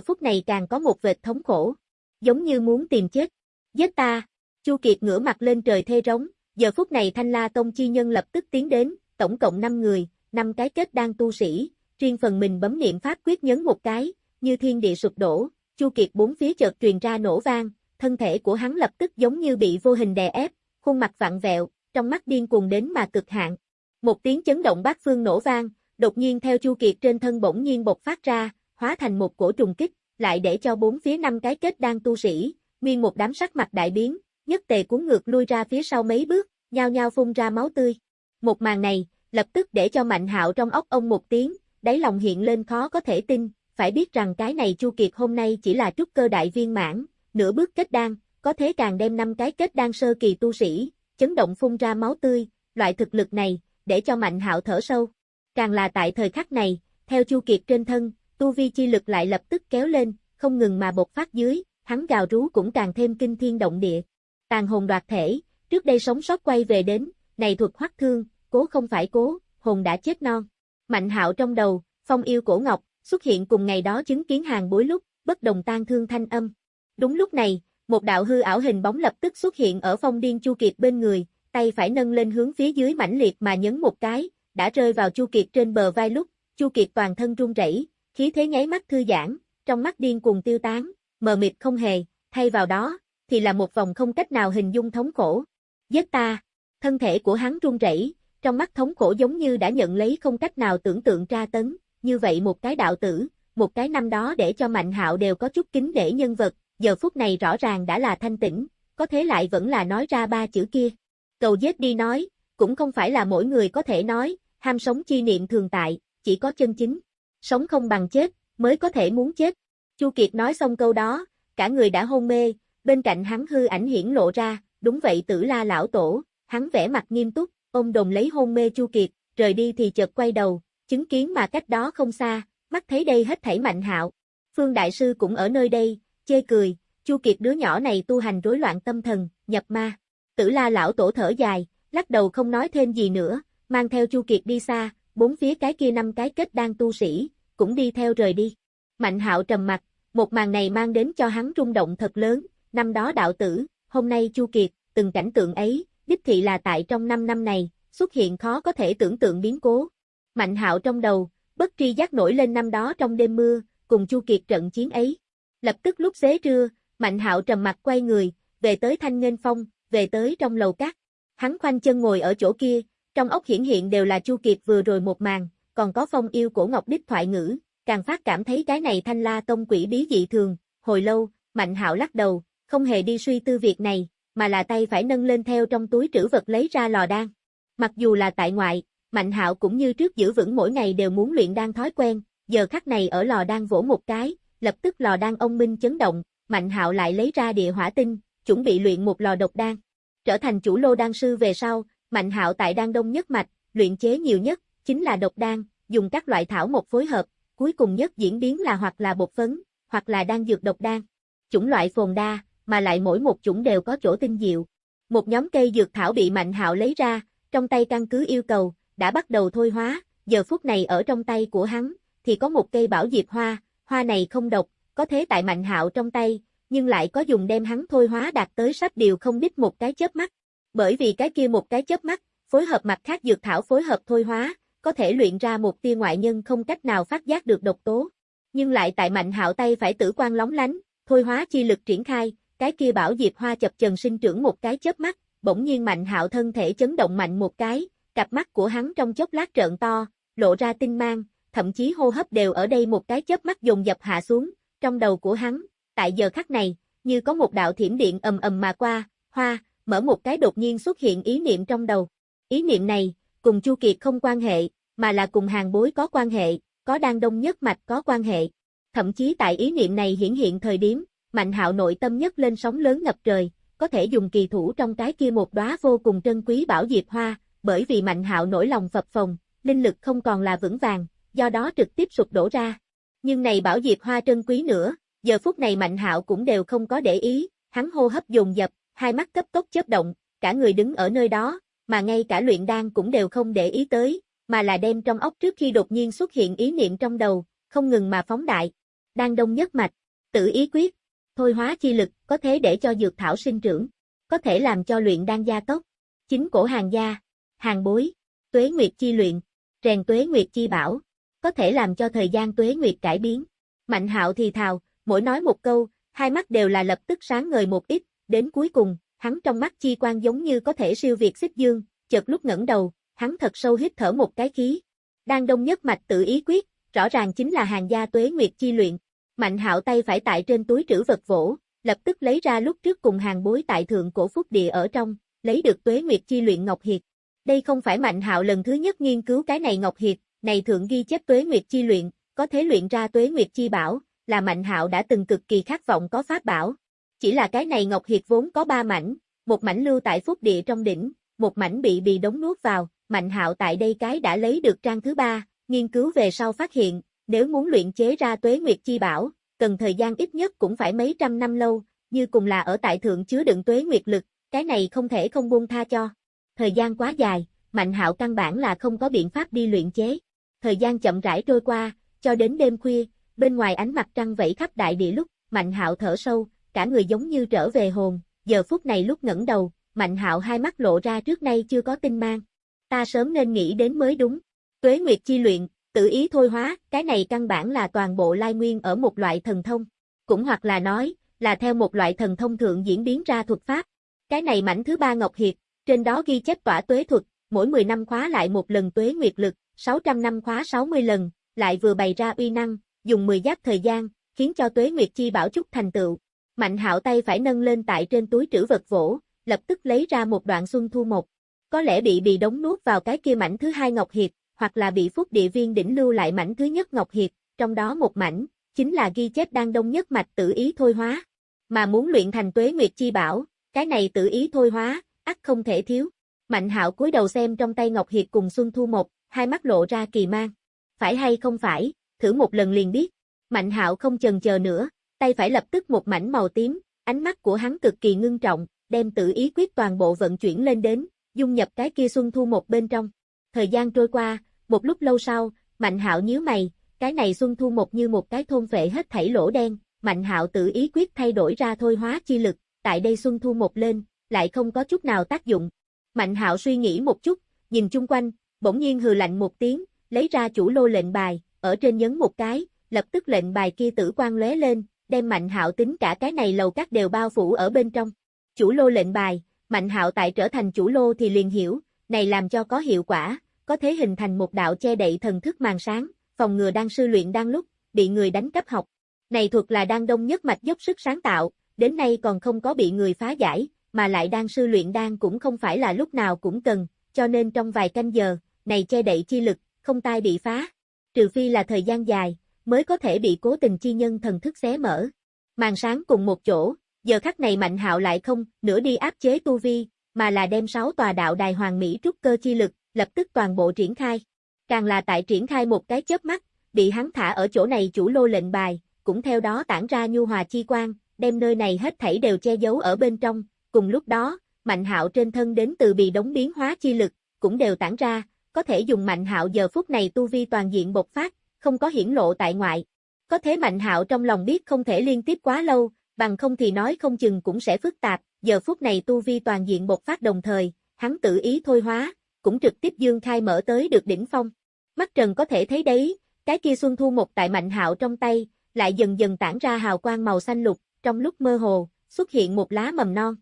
phút này càng có một vệt thống khổ, giống như muốn tìm chết. Giết ta! Chu Kiệt ngửa mặt lên trời thê rống, giờ phút này Thanh La Tông chi nhân lập tức tiến đến, tổng cộng 5 người, năm cái kết đang tu sĩ, riêng phần mình bấm niệm pháp quyết nhấn một cái, như thiên địa sụp đổ, Chu Kiệt bốn phía chợt truyền ra nổ vang, thân thể của hắn lập tức giống như bị vô hình đè ép, khuôn mặt vặn vẹo, trong mắt điên cuồng đến mà cực hạn. Một tiếng chấn động bát phương nổ vang, đột nhiên theo Chu Kiệt trên thân bỗng nhiên bộc phát ra, hóa thành một cổ trùng kích, lại để cho bốn phía năm cái kết đang tu sĩ, nguyên một đám sắc mặt đại biến, nhất tề cuốn ngược lui ra phía sau mấy bước, nhao nhao phun ra máu tươi. Một màn này, lập tức để cho Mạnh Hạo trong ốc ông một tiếng, đáy lòng hiện lên khó có thể tin, phải biết rằng cái này Chu Kiệt hôm nay chỉ là trúc cơ đại viên mãn, nửa bước kết đan, có thế càng đem năm cái kết đan sơ kỳ tu sĩ, chấn động phun ra máu tươi, loại thực lực này, để cho Mạnh Hạo thở sâu. Càng là tại thời khắc này, theo Chu Kiệt trên thân, tu vi chi lực lại lập tức kéo lên, không ngừng mà bộc phát dưới, hắn gào rú cũng càng thêm kinh thiên động địa. Tàn hồn đoạt thể, trước đây sống sót quay về đến, này thuật hoắc thương, cố không phải cố, hồn đã chết non. Mạnh hạo trong đầu, phong yêu cổ ngọc, xuất hiện cùng ngày đó chứng kiến hàng bối lúc, bất đồng tan thương thanh âm. Đúng lúc này, một đạo hư ảo hình bóng lập tức xuất hiện ở phong điên Chu Kiệt bên người, tay phải nâng lên hướng phía dưới mãnh liệt mà nhấn một cái, đã rơi vào Chu Kiệt trên bờ vai lúc, Chu Kiệt toàn thân run rẩy, khí thế nháy mắt thư giãn, trong mắt điên cuồng tiêu tán, mờ mịt không hề, thay vào đó, thì là một vòng không cách nào hình dung thống khổ. Giết ta, thân thể của hắn run rẩy, trong mắt thống khổ giống như đã nhận lấy không cách nào tưởng tượng tra tấn, như vậy một cái đạo tử, một cái năm đó để cho Mạnh Hạo đều có chút kính để nhân vật, giờ phút này rõ ràng đã là thanh tĩnh, có thế lại vẫn là nói ra ba chữ kia. Cầu giết đi nói, cũng không phải là mỗi người có thể nói, ham sống chi niệm thường tại, chỉ có chân chính. Sống không bằng chết, mới có thể muốn chết. Chu Kiệt nói xong câu đó, cả người đã hôn mê, bên cạnh hắn hư ảnh hiển lộ ra, đúng vậy tử la lão tổ, hắn vẻ mặt nghiêm túc, ôm đồn lấy hôn mê Chu Kiệt, rời đi thì chợt quay đầu, chứng kiến mà cách đó không xa, mắt thấy đây hết thảy mạnh hạo. Phương Đại Sư cũng ở nơi đây, chê cười, Chu Kiệt đứa nhỏ này tu hành rối loạn tâm thần, nhập ma. Tử la lão tổ thở dài, lắc đầu không nói thêm gì nữa, mang theo Chu Kiệt đi xa, bốn phía cái kia năm cái kết đang tu sĩ, cũng đi theo rời đi. Mạnh hạo trầm mặt, một màn này mang đến cho hắn rung động thật lớn, năm đó đạo tử, hôm nay Chu Kiệt, từng cảnh tượng ấy, đích thị là tại trong năm năm này, xuất hiện khó có thể tưởng tượng biến cố. Mạnh hạo trong đầu, bất tri giác nổi lên năm đó trong đêm mưa, cùng Chu Kiệt trận chiến ấy. Lập tức lúc xế trưa, Mạnh hạo trầm mặt quay người, về tới thanh nghênh phong, về tới trong lầu cát. Hắn khoanh chân ngồi ở chỗ kia, trong ốc hiển hiện đều là Chu Kiệt vừa rồi một màn, còn có phong yêu cổ ngọc đích thoại ngữ, càng phát cảm thấy cái này thanh la tông quỷ bí dị thường, hồi lâu, Mạnh hạo lắc đầu, không hề đi suy tư việc này, mà là tay phải nâng lên theo trong túi trữ vật lấy ra lò đan. Mặc dù là tại ngoại, Mạnh Hạo cũng như trước giữ vững mỗi ngày đều muốn luyện đan thói quen, giờ khắc này ở lò đan vỗ một cái, lập tức lò đan ông minh chấn động, Mạnh Hạo lại lấy ra địa hỏa tinh, chuẩn bị luyện một lò độc đan. Trở thành chủ lô đan sư về sau, Mạnh Hạo tại đan đông nhất mạch, luyện chế nhiều nhất chính là độc đan, dùng các loại thảo một phối hợp, cuối cùng nhất diễn biến là hoặc là bột phấn, hoặc là đan dược độc đan. Chủng loại phồn đa, mà lại mỗi một chủng đều có chỗ tinh diệu. Một nhóm cây dược thảo bị Mạnh Hạo lấy ra, trong tay căn cứ yêu cầu, đã bắt đầu thôi hóa, giờ phút này ở trong tay của hắn, thì có một cây bảo diệp hoa, hoa này không độc, có thế tại Mạnh Hạo trong tay, nhưng lại có dùng đem hắn thôi hóa đạt tới sắp điều không đích một cái chớp mắt. Bởi vì cái kia một cái chớp mắt, phối hợp mặt khác dược thảo phối hợp thôi hóa, có thể luyện ra một tia ngoại nhân không cách nào phát giác được độc tố. Nhưng lại tại Mạnh Hạo tay phải tử quan lóng lánh, thôi hóa chi lực triển khai, cái kia bảo diệp hoa chập chần sinh trưởng một cái chớp mắt, bỗng nhiên Mạnh Hạo thân thể chấn động mạnh một cái, cặp mắt của hắn trong chốc lát trợn to, lộ ra tinh mang, thậm chí hô hấp đều ở đây một cái chớp mắt dồn dập hạ xuống, trong đầu của hắn, tại giờ khắc này, như có một đạo thiểm điện ầm ầm mà qua, hoa, mở một cái đột nhiên xuất hiện ý niệm trong đầu. Ý niệm này, cùng Chu Kiệt không quan hệ, mà là cùng hàng bối có quan hệ, có đang đông nhất mạch có quan hệ. Thậm chí tại ý niệm này hiển hiện thời điểm, Mạnh Hạo nội tâm nhất lên sóng lớn ngập trời, có thể dùng kỳ thủ trong cái kia một đóa vô cùng trân quý bảo diệp hoa, bởi vì Mạnh Hạo nổi lòng phập phồng, linh lực không còn là vững vàng, do đó trực tiếp sụp đổ ra. Nhưng này bảo diệp hoa trân quý nữa, giờ phút này Mạnh Hạo cũng đều không có để ý, hắn hô hấp dồn dập, hai mắt cấp tốc chớp động, cả người đứng ở nơi đó, mà ngay cả luyện đan cũng đều không để ý tới, mà là đem trong óc trước khi đột nhiên xuất hiện ý niệm trong đầu, không ngừng mà phóng đại. Đan đông nhất mạch, tự ý quyết, thôi hóa chi lực có thể để cho dược thảo sinh trưởng, có thể làm cho luyện đan gia tốc. Chính cổ hàng gia, hàng bối, tuế nguyệt chi luyện, rèn tuế nguyệt chi bảo, có thể làm cho thời gian tuế nguyệt cải biến. Mạnh hạo thì thào, mỗi nói một câu, hai mắt đều là lập tức sáng ngời một ít, đến cuối cùng, hắn trong mắt chi quan giống như có thể siêu việt xích dương, chợt lúc ngẩng đầu, hắn thật sâu hít thở một cái khí. Đang đông nhất mạch tự ý quyết, rõ ràng chính là hàng gia tuế nguyệt chi luyện. Mạnh hạo tay phải tại trên túi trữ vật vỗ, lập tức lấy ra lúc trước cùng hàng bối tại thượng cổ phúc địa ở trong, lấy được tuế nguyệt chi luyện Ngọc Hiệt. Đây không phải Mạnh hạo lần thứ nhất nghiên cứu cái này Ngọc Hiệt, này thượng ghi chép tuế nguyệt chi luyện, có thể luyện ra tuế nguyệt chi bảo, là Mạnh hạo đã từng cực kỳ khát vọng có pháp bảo. Chỉ là cái này Ngọc Hiệt vốn có ba mảnh, một mảnh lưu tại phúc địa trong đỉnh, một mảnh bị bị đống nuốt vào, Mạnh hạo tại đây cái đã lấy được trang thứ ba, nghiên cứu về sau phát hiện, nếu muốn luyện chế ra tuế nguyệt chi bảo, cần thời gian ít nhất cũng phải mấy trăm năm lâu, như cùng là ở tại thượng chứa đựng tuế nguyệt lực, cái này không thể không buông tha cho. Thời gian quá dài, Mạnh hạo căn bản là không có biện pháp đi luyện chế. Thời gian chậm rãi trôi qua, cho đến đêm khuya, bên ngoài ánh mặt trăng vẫy khắp đại địa lúc, Mạnh hạo thở sâu, cả người giống như trở về hồn, giờ phút này lúc ngẩng đầu, Mạnh hạo hai mắt lộ ra trước nay chưa có tinh mang. Ta sớm nên nghĩ đến mới đúng. Tuế Nguyệt chi luyện, tự ý thôi hóa, cái này căn bản là toàn bộ lai nguyên ở một loại thần thông. Cũng hoặc là nói, là theo một loại thần thông thượng diễn biến ra thuật pháp. Cái này mảnh thứ ba Ngọc hiệp trên đó ghi chép tỏa tuế thuật, mỗi 10 năm khóa lại một lần tuế nguyệt lực, 600 năm khóa 60 lần, lại vừa bày ra uy năng, dùng 10 giáp thời gian, khiến cho tuế nguyệt chi bảo chút thành tựu. Mạnh hạo tay phải nâng lên tại trên túi trữ vật vỗ, lập tức lấy ra một đoạn xuân thu một. Có lẽ bị bị đóng nuốt vào cái kia mảnh thứ hai Ngọc hiệp hoặc là bị phúc địa viên đỉnh lưu lại mảnh thứ nhất Ngọc hiệp trong đó một mảnh, chính là ghi chép đang đông nhất mạch tự ý thôi hóa. Mà muốn luyện thành tuế nguyệt chi bảo, cái này tự ý thôi hóa, ắt không thể thiếu. Mạnh hạo cúi đầu xem trong tay Ngọc hiệp cùng Xuân Thu một, hai mắt lộ ra kỳ mang. Phải hay không phải, thử một lần liền biết. Mạnh hạo không chần chờ nữa, tay phải lập tức một mảnh màu tím, ánh mắt của hắn cực kỳ ngưng trọng, đem tự ý quyết toàn bộ vận chuyển lên đến, dung nhập cái kia Xuân Thu một bên trong. Thời gian trôi qua, một lúc lâu sau, Mạnh Hạo nhíu mày, cái này Xuân Thu một như một cái thôn vệ hết thảy lỗ đen, Mạnh Hạo tự ý quyết thay đổi ra thôi hóa chi lực, tại đây Xuân Thu một lên, lại không có chút nào tác dụng. Mạnh Hạo suy nghĩ một chút, nhìn chung quanh, bỗng nhiên hừ lạnh một tiếng, lấy ra chủ lô lệnh bài, ở trên nhấn một cái, lập tức lệnh bài kia tử quang lóe lên, đem Mạnh Hạo tính cả cái này lầu các đều bao phủ ở bên trong. Chủ lô lệnh bài, Mạnh Hạo tại trở thành chủ lô thì liền hiểu, này làm cho có hiệu quả, có thể hình thành một đạo che đậy thần thức màn sáng, phòng ngừa đang sư luyện đang lúc, bị người đánh cấp học. Này thuật là đang đông nhất mạch dốc sức sáng tạo, đến nay còn không có bị người phá giải, mà lại đang sư luyện đang cũng không phải là lúc nào cũng cần, cho nên trong vài canh giờ, này che đậy chi lực, không tai bị phá. Trừ phi là thời gian dài, mới có thể bị cố tình chi nhân thần thức xé mở. Màn sáng cùng một chỗ, giờ khắc này Mạnh Hạo lại không nửa đi áp chế tu vi, mà là đem sáu tòa đạo đài hoàng mỹ trúc cơ chi lực, lập tức toàn bộ triển khai. Càng là tại triển khai một cái chớp mắt, bị hắn thả ở chỗ này chủ lô lệnh bài, cũng theo đó tản ra nhu hòa chi quan, đem nơi này hết thảy đều che giấu ở bên trong, cùng lúc đó, Mạnh Hạo trên thân đến từ bị đóng biến hóa chi lực, cũng đều tản ra, có thể dùng Mạnh Hạo giờ phút này tu vi toàn diện bộc phát, không có hiển lộ tại ngoại. Có thế Mạnh Hạo trong lòng biết không thể liên tiếp quá lâu, bằng không thì nói không chừng cũng sẽ phức tạp, giờ phút này tu vi toàn diện bộc phát đồng thời, hắn tự ý thôi hóa, cũng trực tiếp dương khai mở tới được đỉnh phong. Mắt Trần có thể thấy đấy, cái kia Xuân Thu một tại Mạnh Hạo trong tay, lại dần dần tản ra hào quang màu xanh lục, trong lúc mơ hồ, xuất hiện một lá mầm non.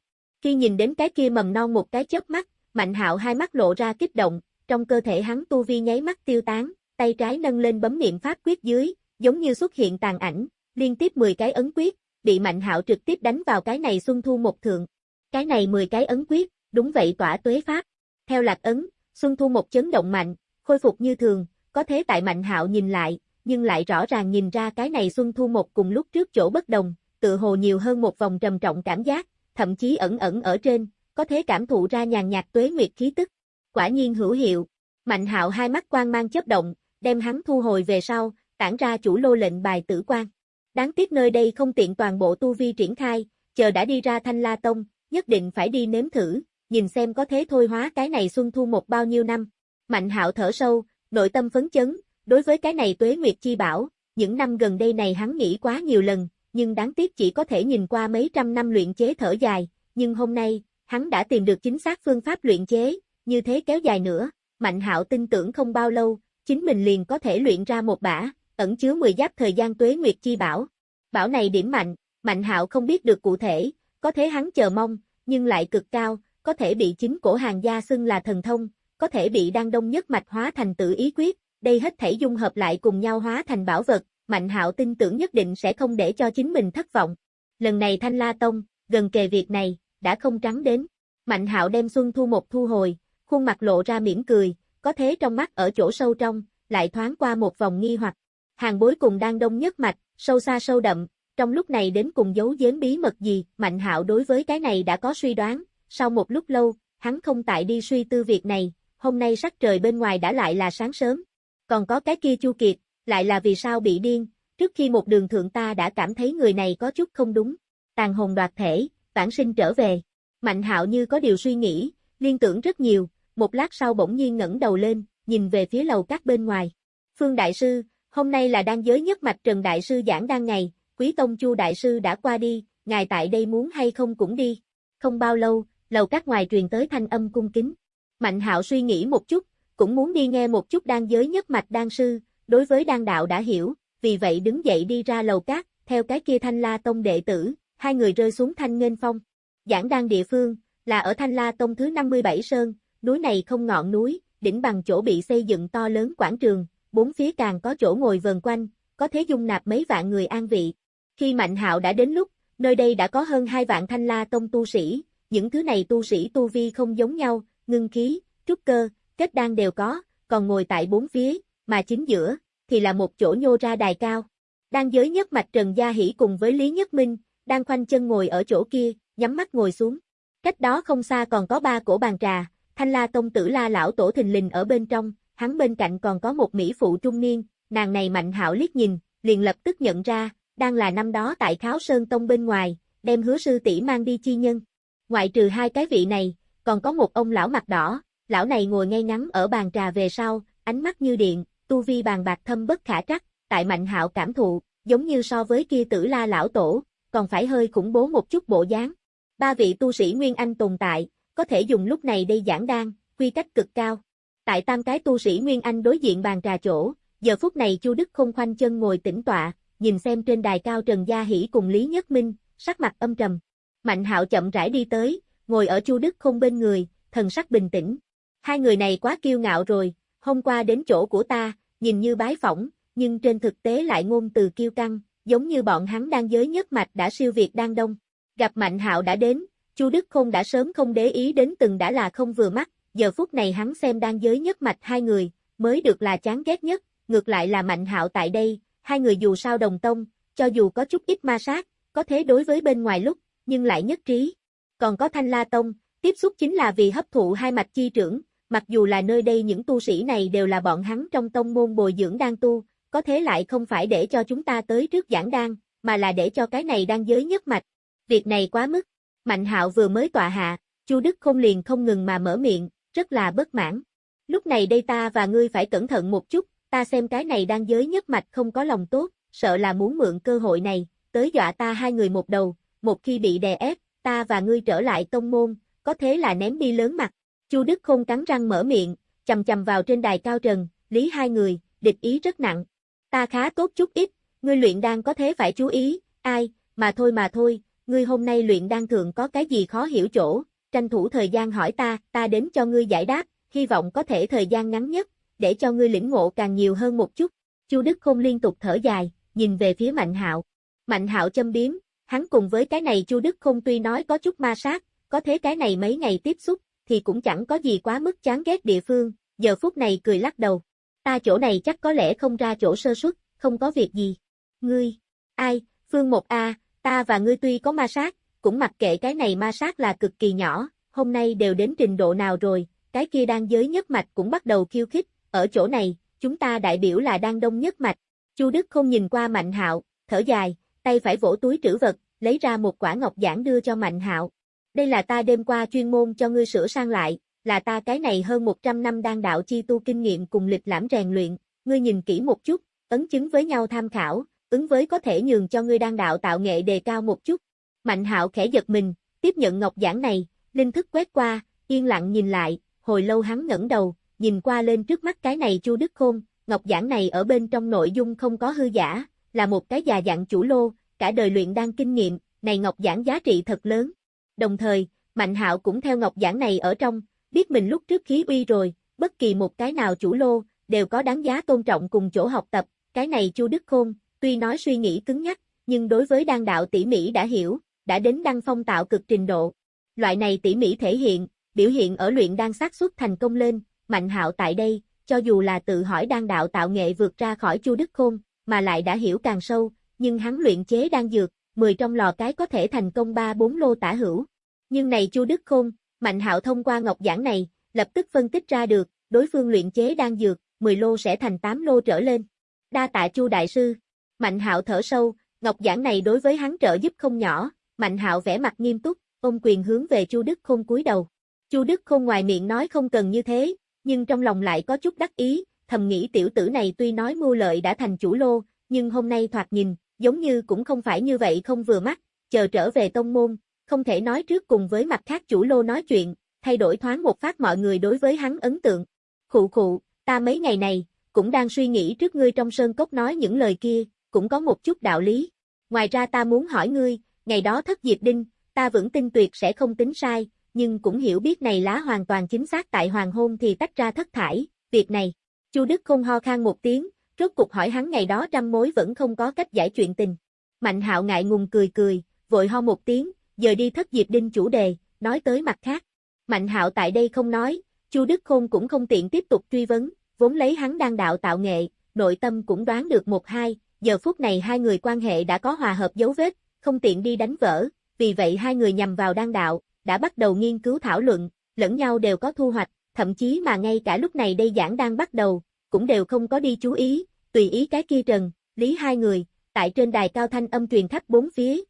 Khi nhìn đến cái kia mầm non một cái chớp mắt, Mạnh Hạo hai mắt lộ ra kích động, trong cơ thể hắn tu vi nháy mắt tiêu tán, tay trái nâng lên bấm niệm pháp quyết dưới, giống như xuất hiện tàn ảnh, liên tiếp 10 cái ấn quyết, bị Mạnh Hạo trực tiếp đánh vào cái này Xuân Thu một thượng. Cái này 10 cái ấn quyết, đúng vậy tỏa tuế pháp. Theo lạc ấn, Xuân Thu một chấn động mạnh, khôi phục như thường, có thế tại Mạnh Hạo nhìn lại, nhưng lại rõ ràng nhìn ra cái này Xuân Thu một cùng lúc trước chỗ bất đồng, tự hồ nhiều hơn một vòng trầm trọng cảm giác, thậm chí ẩn ẩn ở trên, có thể cảm thụ ra nhàn nhạt tuế nguyệt khí tức. Quả nhiên hữu hiệu. Mạnh hạo hai mắt quang mang chớp động, đem hắn thu hồi về sau, tản ra chủ lô lệnh bài tử quan. Đáng tiếc nơi đây không tiện toàn bộ tu vi triển khai, chờ đã đi ra thanh la tông, nhất định phải đi nếm thử, nhìn xem có thế thôi hóa cái này xuân thu một bao nhiêu năm. Mạnh hạo thở sâu, nội tâm phấn chấn, đối với cái này tuế nguyệt chi bảo, những năm gần đây này hắn nghĩ quá nhiều lần, nhưng đáng tiếc chỉ có thể nhìn qua mấy trăm năm luyện chế thở dài, nhưng hôm nay, hắn đã tìm được chính xác phương pháp luyện chế, như thế kéo dài nữa, Mạnh Hạo tin tưởng không bao lâu, chính mình liền có thể luyện ra một bả, ẩn chứa 10 giáp thời gian tuế nguyệt chi bảo. Bảo này điểm mạnh, Mạnh Hạo không biết được cụ thể, có thế hắn chờ mong, nhưng lại cực cao, có thể bị chính cổ hàng gia xưng là thần thông, có thể bị đan đông nhất mạch hóa thành tự ý quyết, đây hết thể dung hợp lại cùng nhau hóa thành bảo vật, Mạnh Hạo tin tưởng nhất định sẽ không để cho chính mình thất vọng. Lần này Thanh La Tông, gần kề việc này, đã không trắng đến. Mạnh Hạo đem Xuân Thu một thu hồi, khuôn mặt lộ ra mỉm cười, có thế trong mắt ở chỗ sâu trong, lại thoáng qua một vòng nghi hoặc. Hàng bối cùng đang đông nhất mạch, sâu xa sâu đậm, trong lúc này đến cùng giấu giếm bí mật gì, Mạnh Hạo đối với cái này đã có suy đoán, sau một lúc lâu, hắn không tại đi suy tư việc này, hôm nay sắc trời bên ngoài đã lại là sáng sớm. Còn có cái kia Chu Kiệt, lại là vì sao bị điên, trước khi một đường thượng ta đã cảm thấy người này có chút không đúng, tàn hồn đoạt thể, vãng sinh trở về. Mạnh hạo như có điều suy nghĩ, liên tưởng rất nhiều, một lát sau bỗng nhiên ngẩng đầu lên, nhìn về phía lầu các bên ngoài. Phương Đại Sư, hôm nay là đang giới nhất mạch Trần Đại Sư giảng đang ngày, Quý Tông Chu Đại Sư đã qua đi, ngài tại đây muốn hay không cũng đi. Không bao lâu, lầu các ngoài truyền tới thanh âm cung kính. Mạnh hạo suy nghĩ một chút, cũng muốn đi nghe một chút đang giới nhất mạch đan sư, đối với đan đạo đã hiểu, vì vậy đứng dậy đi ra lầu cát, theo cái kia thanh la tông đệ tử, hai người rơi xuống thanh nghênh phong. Giảng đan địa phương, là ở thanh la tông thứ 57 sơn, núi này không ngọn núi, đỉnh bằng chỗ bị xây dựng to lớn quảng trường, bốn phía càng có chỗ ngồi vần quanh, có thế dung nạp mấy vạn người an vị. Khi Mạnh Hạo đã đến lúc, nơi đây đã có hơn hai vạn thanh la tông tu sĩ, những thứ này tu sĩ tu vi không giống nhau, ngưng khí, trúc cơ, kết đan đều có, còn ngồi tại bốn phía, mà chính giữa, thì là một chỗ nhô ra đài cao. Đang giới nhất mạch Trần Gia Hỷ cùng với Lý Nhất Minh, đang khoanh chân ngồi ở chỗ kia, nhắm mắt ngồi xuống. Cách đó không xa còn có ba cổ bàn trà, thanh la tông tử la lão tổ thình lình ở bên trong, hắn bên cạnh còn có một mỹ phụ trung niên, nàng này mạnh hảo liếc nhìn, liền lập tức nhận ra, đang là năm đó tại Kháo Sơn Tông bên ngoài, đem hứa sư tỷ mang đi chi nhân. Ngoại trừ hai cái vị này, còn có một ông lão mặt đỏ, lão này ngồi ngay ngắn ở bàn trà về sau, ánh mắt như điện, tu vi bàn bạc thâm bất khả trắc, tại mạnh hạo cảm thụ, giống như so với kia tử la lão tổ, còn phải hơi khủng bố một chút bộ dáng. Ba vị tu sĩ Nguyên Anh tồn tại, có thể dùng lúc này đây giảng đan, quy cách cực cao. Tại tam cái tu sĩ Nguyên Anh đối diện bàn trà chỗ, giờ phút này Chu Đức không khoanh chân ngồi tĩnh tọa, nhìn xem trên đài cao Trần Gia Hỷ cùng Lý Nhất Minh, sắc mặt âm trầm. Mạnh hạo chậm rãi đi tới, ngồi ở Chu Đức không bên người, thần sắc bình tĩnh. Hai người này quá kiêu ngạo rồi, hôm qua đến chỗ của ta, nhìn như bái phỏng, nhưng trên thực tế lại ngôn từ kiêu căng, giống như bọn hắn đang giới nhất mạch đã siêu việt đang đông. Gặp Mạnh Hạo đã đến, Chu Đức Khôn đã sớm không để ý đến từng đã là không vừa mắt, giờ phút này hắn xem đang giới nhất mạch hai người, mới được là chán ghét nhất, ngược lại là Mạnh Hạo tại đây, hai người dù sao đồng tông, cho dù có chút ít ma sát, có thế đối với bên ngoài lúc, nhưng lại nhất trí. Còn có Thanh La Tông, tiếp xúc chính là vì hấp thụ hai mạch chi trưởng, mặc dù là nơi đây những tu sĩ này đều là bọn hắn trong tông môn bồi dưỡng đang tu, có thế lại không phải để cho chúng ta tới trước giảng đan, mà là để cho cái này đang giới nhất mạch. Việc này quá mức. Mạnh Hạo vừa mới tọa hạ, Chu Đức không liền không ngừng mà mở miệng, rất là bất mãn. Lúc này đây ta và ngươi phải cẩn thận một chút, ta xem cái này đang giới nhất mạch không có lòng tốt, sợ là muốn mượn cơ hội này, tới dọa ta hai người một đầu, một khi bị đè ép, ta và ngươi trở lại tông môn, có thế là ném đi lớn mặt. Chu Đức Khôn cắn răng mở miệng, chầm chầm vào trên đài cao trần, lý hai người, địch ý rất nặng. Ta khá tốt chút ít, ngươi luyện đang có thế phải chú ý, ai, mà thôi mà thôi, ngươi hôm nay luyện đan thượng có cái gì khó hiểu chỗ, tranh thủ thời gian hỏi ta, ta đến cho ngươi giải đáp, hy vọng có thể thời gian ngắn nhất, để cho ngươi lĩnh ngộ càng nhiều hơn một chút. Chu Đức Khôn liên tục thở dài, nhìn về phía Mạnh Hạo. Mạnh Hạo châm biếm, hắn cùng với cái này Chu Đức Khôn tuy nói có chút ma sát, có thế cái này mấy ngày tiếp xúc, thì cũng chẳng có gì quá mức chán ghét địa phương, giờ phút này cười lắc đầu. Ta chỗ này chắc có lẽ không ra chỗ sơ suất, không có việc gì. Ngươi, ai, Phương Một A, ta và ngươi tuy có ma sát, cũng mặc kệ cái này ma sát là cực kỳ nhỏ, hôm nay đều đến trình độ nào rồi, cái kia đang giới nhất mạch cũng bắt đầu khiêu khích, ở chỗ này, chúng ta đại biểu là đang đông nhất mạch. Chu Đức không nhìn qua Mạnh Hạo, thở dài, tay phải vỗ túi trữ vật, lấy ra một quả ngọc giản đưa cho Mạnh Hạo. Đây là ta đêm qua chuyên môn cho ngươi sửa sang lại, là ta cái này hơn 100 năm đang đạo chi tu kinh nghiệm cùng lịch lãm rèn luyện, ngươi nhìn kỹ một chút, ấn chứng với nhau tham khảo, ứng với có thể nhường cho ngươi đang đạo tạo nghệ đề cao một chút. Mạnh hạo khẽ giật mình, tiếp nhận ngọc giảng này, linh thức quét qua, yên lặng nhìn lại, hồi lâu hắn ngẩng đầu, nhìn qua lên trước mắt cái này Chu Đức Khôn, ngọc giảng này ở bên trong nội dung không có hư giả, là một cái già dạng chủ lô, cả đời luyện đang kinh nghiệm, này ngọc giảng giá trị thật lớn. Đồng thời, Mạnh Hạo cũng theo ngọc giảng này ở trong, biết mình lúc trước khí uy rồi, bất kỳ một cái nào chủ lô, đều có đáng giá tôn trọng cùng chỗ học tập, cái này Chu Đức Khôn, tuy nói suy nghĩ cứng nhắc, nhưng đối với đan đạo tỉ mỹ đã hiểu, đã đến đăng phong tạo cực trình độ. Loại này tỉ mỹ thể hiện, biểu hiện ở luyện đan xác suất thành công lên, mạnh hạo tại đây, cho dù là tự hỏi đan đạo tạo nghệ vượt ra khỏi Chu Đức Khôn, mà lại đã hiểu càng sâu, nhưng hắn luyện chế đan dược, 10 trong lò cái có thể thành công 3-4 lô tả hữu. Nhưng này Chu Đức Khôn, Mạnh Hạo thông qua ngọc giảng này, lập tức phân tích ra được, đối phương luyện chế đan dược, 10 lô sẽ thành 8 lô trở lên. Đa tạ Chu đại sư. Mạnh Hạo thở sâu, ngọc giảng này đối với hắn trợ giúp không nhỏ, Mạnh Hạo vẻ mặt nghiêm túc, ôm quyền hướng về Chu Đức Khôn cúi đầu. Chu Đức Khôn ngoài miệng nói không cần như thế, nhưng trong lòng lại có chút đắc ý, thầm nghĩ tiểu tử này tuy nói mưu lợi đã thành chủ lô, nhưng hôm nay thoạt nhìn, giống như cũng không phải như vậy không vừa mắt, chờ trở về tông môn, không thể nói trước cùng với mặt khác chủ lô nói chuyện, thay đổi thoáng một phát mọi người đối với hắn ấn tượng. Khụ khụ, ta mấy ngày này, cũng đang suy nghĩ trước ngươi trong sơn cốc nói những lời kia, cũng có một chút đạo lý. Ngoài ra ta muốn hỏi ngươi, ngày đó thất diệp đinh, ta vẫn tin tuyệt sẽ không tính sai, nhưng cũng hiểu biết này lá hoàn toàn chính xác tại hoàng hôn thì tách ra thất thải, việc này. Chu Đức không ho khan một tiếng, rốt cục hỏi hắn ngày đó trăm mối vẫn không có cách giải chuyện tình. Mạnh hạo ngại ngùng cười cười, vội ho một tiếng, giờ đi thất diệp đinh chủ đề, nói tới mặt khác. Mạnh hạo tại đây không nói, Chu Đức Khôn cũng không tiện tiếp tục truy vấn, vốn lấy hắn đang đạo tạo nghệ, nội tâm cũng đoán được một hai, giờ phút này hai người quan hệ đã có hòa hợp dấu vết, không tiện đi đánh vỡ, vì vậy hai người nhằm vào đan đạo, đã bắt đầu nghiên cứu thảo luận, lẫn nhau đều có thu hoạch, thậm chí mà ngay cả lúc này đây giảng đang bắt đầu, cũng đều không có đi chú ý, tùy ý cái kia trần, lý hai người, tại trên đài cao thanh âm truyền khắp bốn phía.